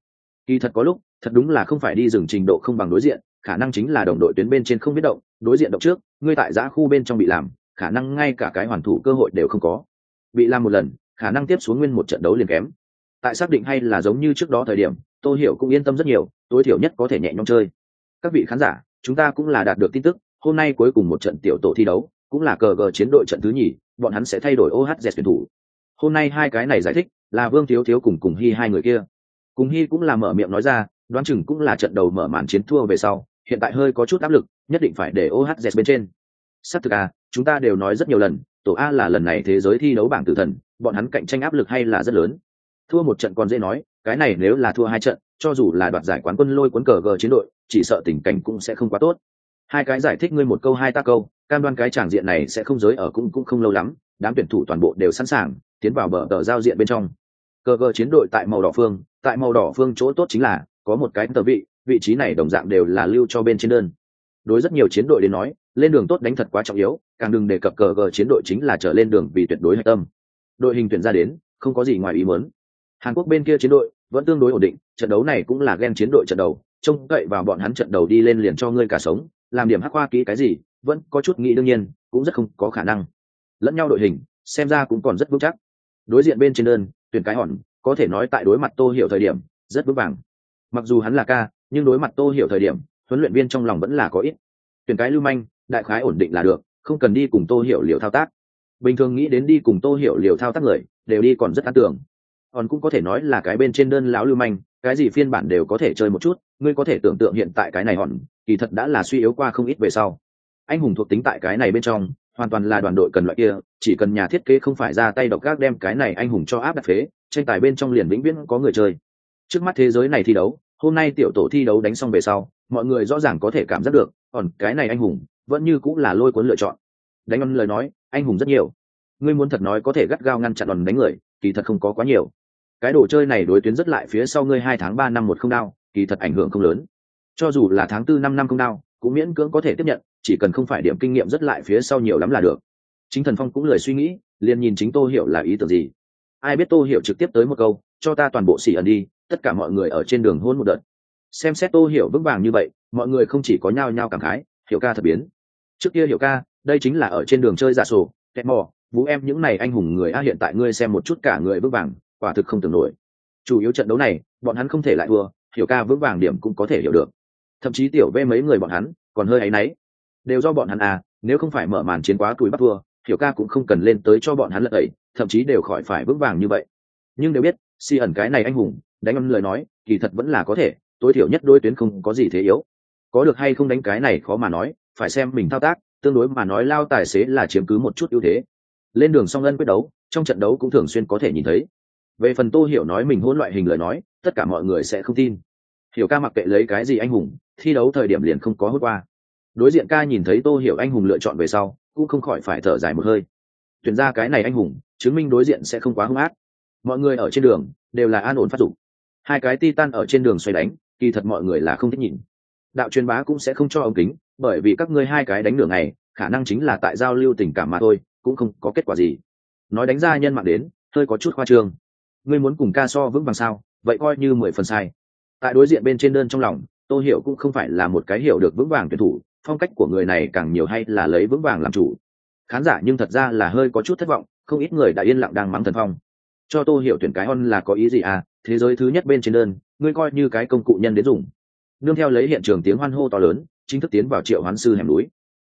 Kỳ thật có lúc, thật đúng là không phải đi rừng trình độ không bằng đối diện, khả năng chính là đồng đội tuyến bên trên không biết động, đối diện động trước, ngươi tại giã khu bên trong bị làm, khả năng ngay cả cái hoàn thủ cơ hội đều không có. Bị làm một lần, khả năng tiếp xuống nguyên một trận đấu liền kém. Tại xác định hay là giống như trước đó thời điểm tôi hiểu cũng yên tâm rất nhiều, tối thiểu nhất có thể nhẹ nhõm chơi. Các vị khán giả chúng ta cũng là đạt được tin tức, hôm nay cuối cùng một trận tiểu tổ thi đấu, cũng là cờ gờ chiến đội trận thứ nhì, bọn hắn sẽ thay đổi ohz tuyển thủ. Hôm nay hai cái này giải thích, là vương thiếu thiếu cùng cùng hy hai người kia. Cùng hy cũng là mở miệng nói ra, đoán chừng cũng là trận đầu mở màn chiến thua về sau, hiện tại hơi có chút áp lực, nhất định phải để ohz bên trên. S thực à chúng ta đều nói rất nhiều lần, tổ a là lần này thế giới thi đấu bảng tử thần, bọn hắn cạnh tranh áp lực hay là rất lớn. Thua một trận còn dễ nói cái này nếu là thua hai trận, cho dù là đoạt giải quán quân lôi cuốn cờ gờ chiến đội, chỉ sợ tình cảnh cũng sẽ không quá tốt. Hai cái giải thích ngươi một câu, hai ta câu, cam đoan cái tràng diện này sẽ không giới ở cũng cũng không lâu lắm, đám tuyển thủ toàn bộ đều sẵn sàng, tiến vào bờ tờ giao diện bên trong. Cờ gờ chiến đội tại màu đỏ phương, tại màu đỏ phương chỗ tốt chính là, có một cái tờ vị vị trí này đồng dạng đều là lưu cho bên trên đơn. Đối rất nhiều chiến đội đến nói, lên đường tốt đánh thật quá trọng yếu, càng đừng đề cập cờ gờ chiến đội chính là trở lên đường vì tuyệt đối hạch tâm. Đội hình tuyển ra đến, không có gì ngoài ý muốn hàn quốc bên kia chiến đội vẫn tương đối ổn định, trận đấu này cũng là ghen chiến đội trận đầu, trông cậy vào bọn hắn trận đầu đi lên liền cho ngươi cả sống, làm điểm hắc khoa kỹ cái gì, vẫn có chút nghĩ đương nhiên, cũng rất không có khả năng. Lẫn nhau đội hình, xem ra cũng còn rất vững chắc. Đối diện bên trên đơn, tuyển cái hòn, có thể nói tại đối mặt tô hiểu thời điểm, rất vững vàng. Mặc dù hắn là ca, nhưng đối mặt tô hiểu thời điểm, huấn luyện viên trong lòng vẫn là có ít. Tuyển cái lưu manh, đại khái ổn định là được, không cần đi cùng tô hiểu liều thao tác. Bình thường nghĩ đến đi cùng tô hiểu liều thao tác người, đều đi còn rất an tưởng còn cũng có thể nói là cái bên trên đơn lão lưu manh, cái gì phiên bản đều có thể chơi một chút, ngươi có thể tưởng tượng hiện tại cái này hòn, kỳ thật đã là suy yếu qua không ít về sau. Anh hùng thuộc tính tại cái này bên trong, hoàn toàn là đoàn đội cần loại kia, chỉ cần nhà thiết kế không phải ra tay độc gác đem cái này anh hùng cho áp đặt phế, tranh tài bên trong liền vĩnh viễn có người chơi. Trước mắt thế giới này thi đấu, hôm nay tiểu tổ thi đấu đánh xong về sau, mọi người rõ ràng có thể cảm giác được, còn cái này anh hùng, vẫn như cũng là lôi cuốn lựa chọn. Đánh ngon lời nói, anh hùng rất nhiều. Ngươi muốn thật nói có thể gắt gao ngăn chặn đòn đánh người, kỳ thật không có quá nhiều cái đồ chơi này đối tuyến rất lại phía sau ngươi hai tháng ba năm một không đao kỳ thật ảnh hưởng không lớn. Cho dù là tháng tư năm năm không đao cũng miễn cưỡng có thể tiếp nhận, chỉ cần không phải điểm kinh nghiệm rất lại phía sau nhiều lắm là được. Chính thần phong cũng lời suy nghĩ, liền nhìn chính tô hiểu là ý tưởng gì. Ai biết tô hiểu trực tiếp tới một câu, cho ta toàn bộ xỉ ẩn đi, tất cả mọi người ở trên đường hôn một đợt. Xem xét tô hiểu vững vàng như vậy, mọi người không chỉ có nhao nhao cảm khái, hiểu ca thật biến. Trước kia hiểu ca, đây chính là ở trên đường chơi giả sổ, kẹt mò, vũ em những này anh hùng người a hiện tại ngươi xem một chút cả người vững vàng quả thực không tưởng nổi. Chủ yếu trận đấu này bọn hắn không thể lại thua hiểu ca vững vàng điểm cũng có thể hiểu được. Thậm chí tiểu vê mấy người bọn hắn còn hơi áy náy. Đều do bọn hắn à nếu không phải mở màn chiến quá túi bắt thua hiểu ca cũng không cần lên tới cho bọn hắn lật ấy, thậm chí đều khỏi phải vững vàng như vậy. Nhưng đều biết si ẩn cái này anh hùng đánh âm lời nói kỳ thật vẫn là có thể tối thiểu nhất đôi tuyến không có gì thế yếu. Có được hay không đánh cái này khó mà nói phải xem mình thao tác tương đối mà nói lao tài xế là chiếm cứ một chút ưu thế. Lên đường song ân quyết đấu trong trận đấu cũng thường xuyên có thể nhìn thấy về phần tô hiểu nói mình hỗn loại hình lời nói, tất cả mọi người sẽ không tin. Hiểu ca mặc kệ lấy cái gì anh hùng, thi đấu thời điểm liền không có hốt qua. Đối diện ca nhìn thấy tô hiểu anh hùng lựa chọn về sau, cũng không khỏi phải thở dài một hơi. Tuyển ra cái này anh hùng, chứng minh đối diện sẽ không quá hung ác. Mọi người ở trên đường, đều là an ổn phát dụng hai cái titan ở trên đường xoay đánh, kỳ thật mọi người là không thích nhìn. Đạo truyền bá cũng sẽ không cho ống kính, bởi vì các ngươi hai cái đánh đường này khả năng chính là tại giao lưu tình cảm mà thôi, cũng không có kết quả gì. Nói đánh ra nhân mạng đến, hơi có chút khoa trương ngươi muốn cùng ca so vững bằng sao? Vậy coi như mười phần sai. Tại đối diện bên trên đơn trong lòng, tô hiểu cũng không phải là một cái hiểu được vững vàng tuyển thủ, phong cách của người này càng nhiều hay là lấy vững vàng làm chủ. Khán giả nhưng thật ra là hơi có chút thất vọng, không ít người đã yên lặng đang mắng thần phong. Cho tô hiểu tuyển cái on là có ý gì à? Thế giới thứ nhất bên trên đơn, ngươi coi như cái công cụ nhân đến dùng. Nương theo lấy hiện trường tiếng hoan hô to lớn, chính thức tiến vào triệu hoán sư hẻm núi.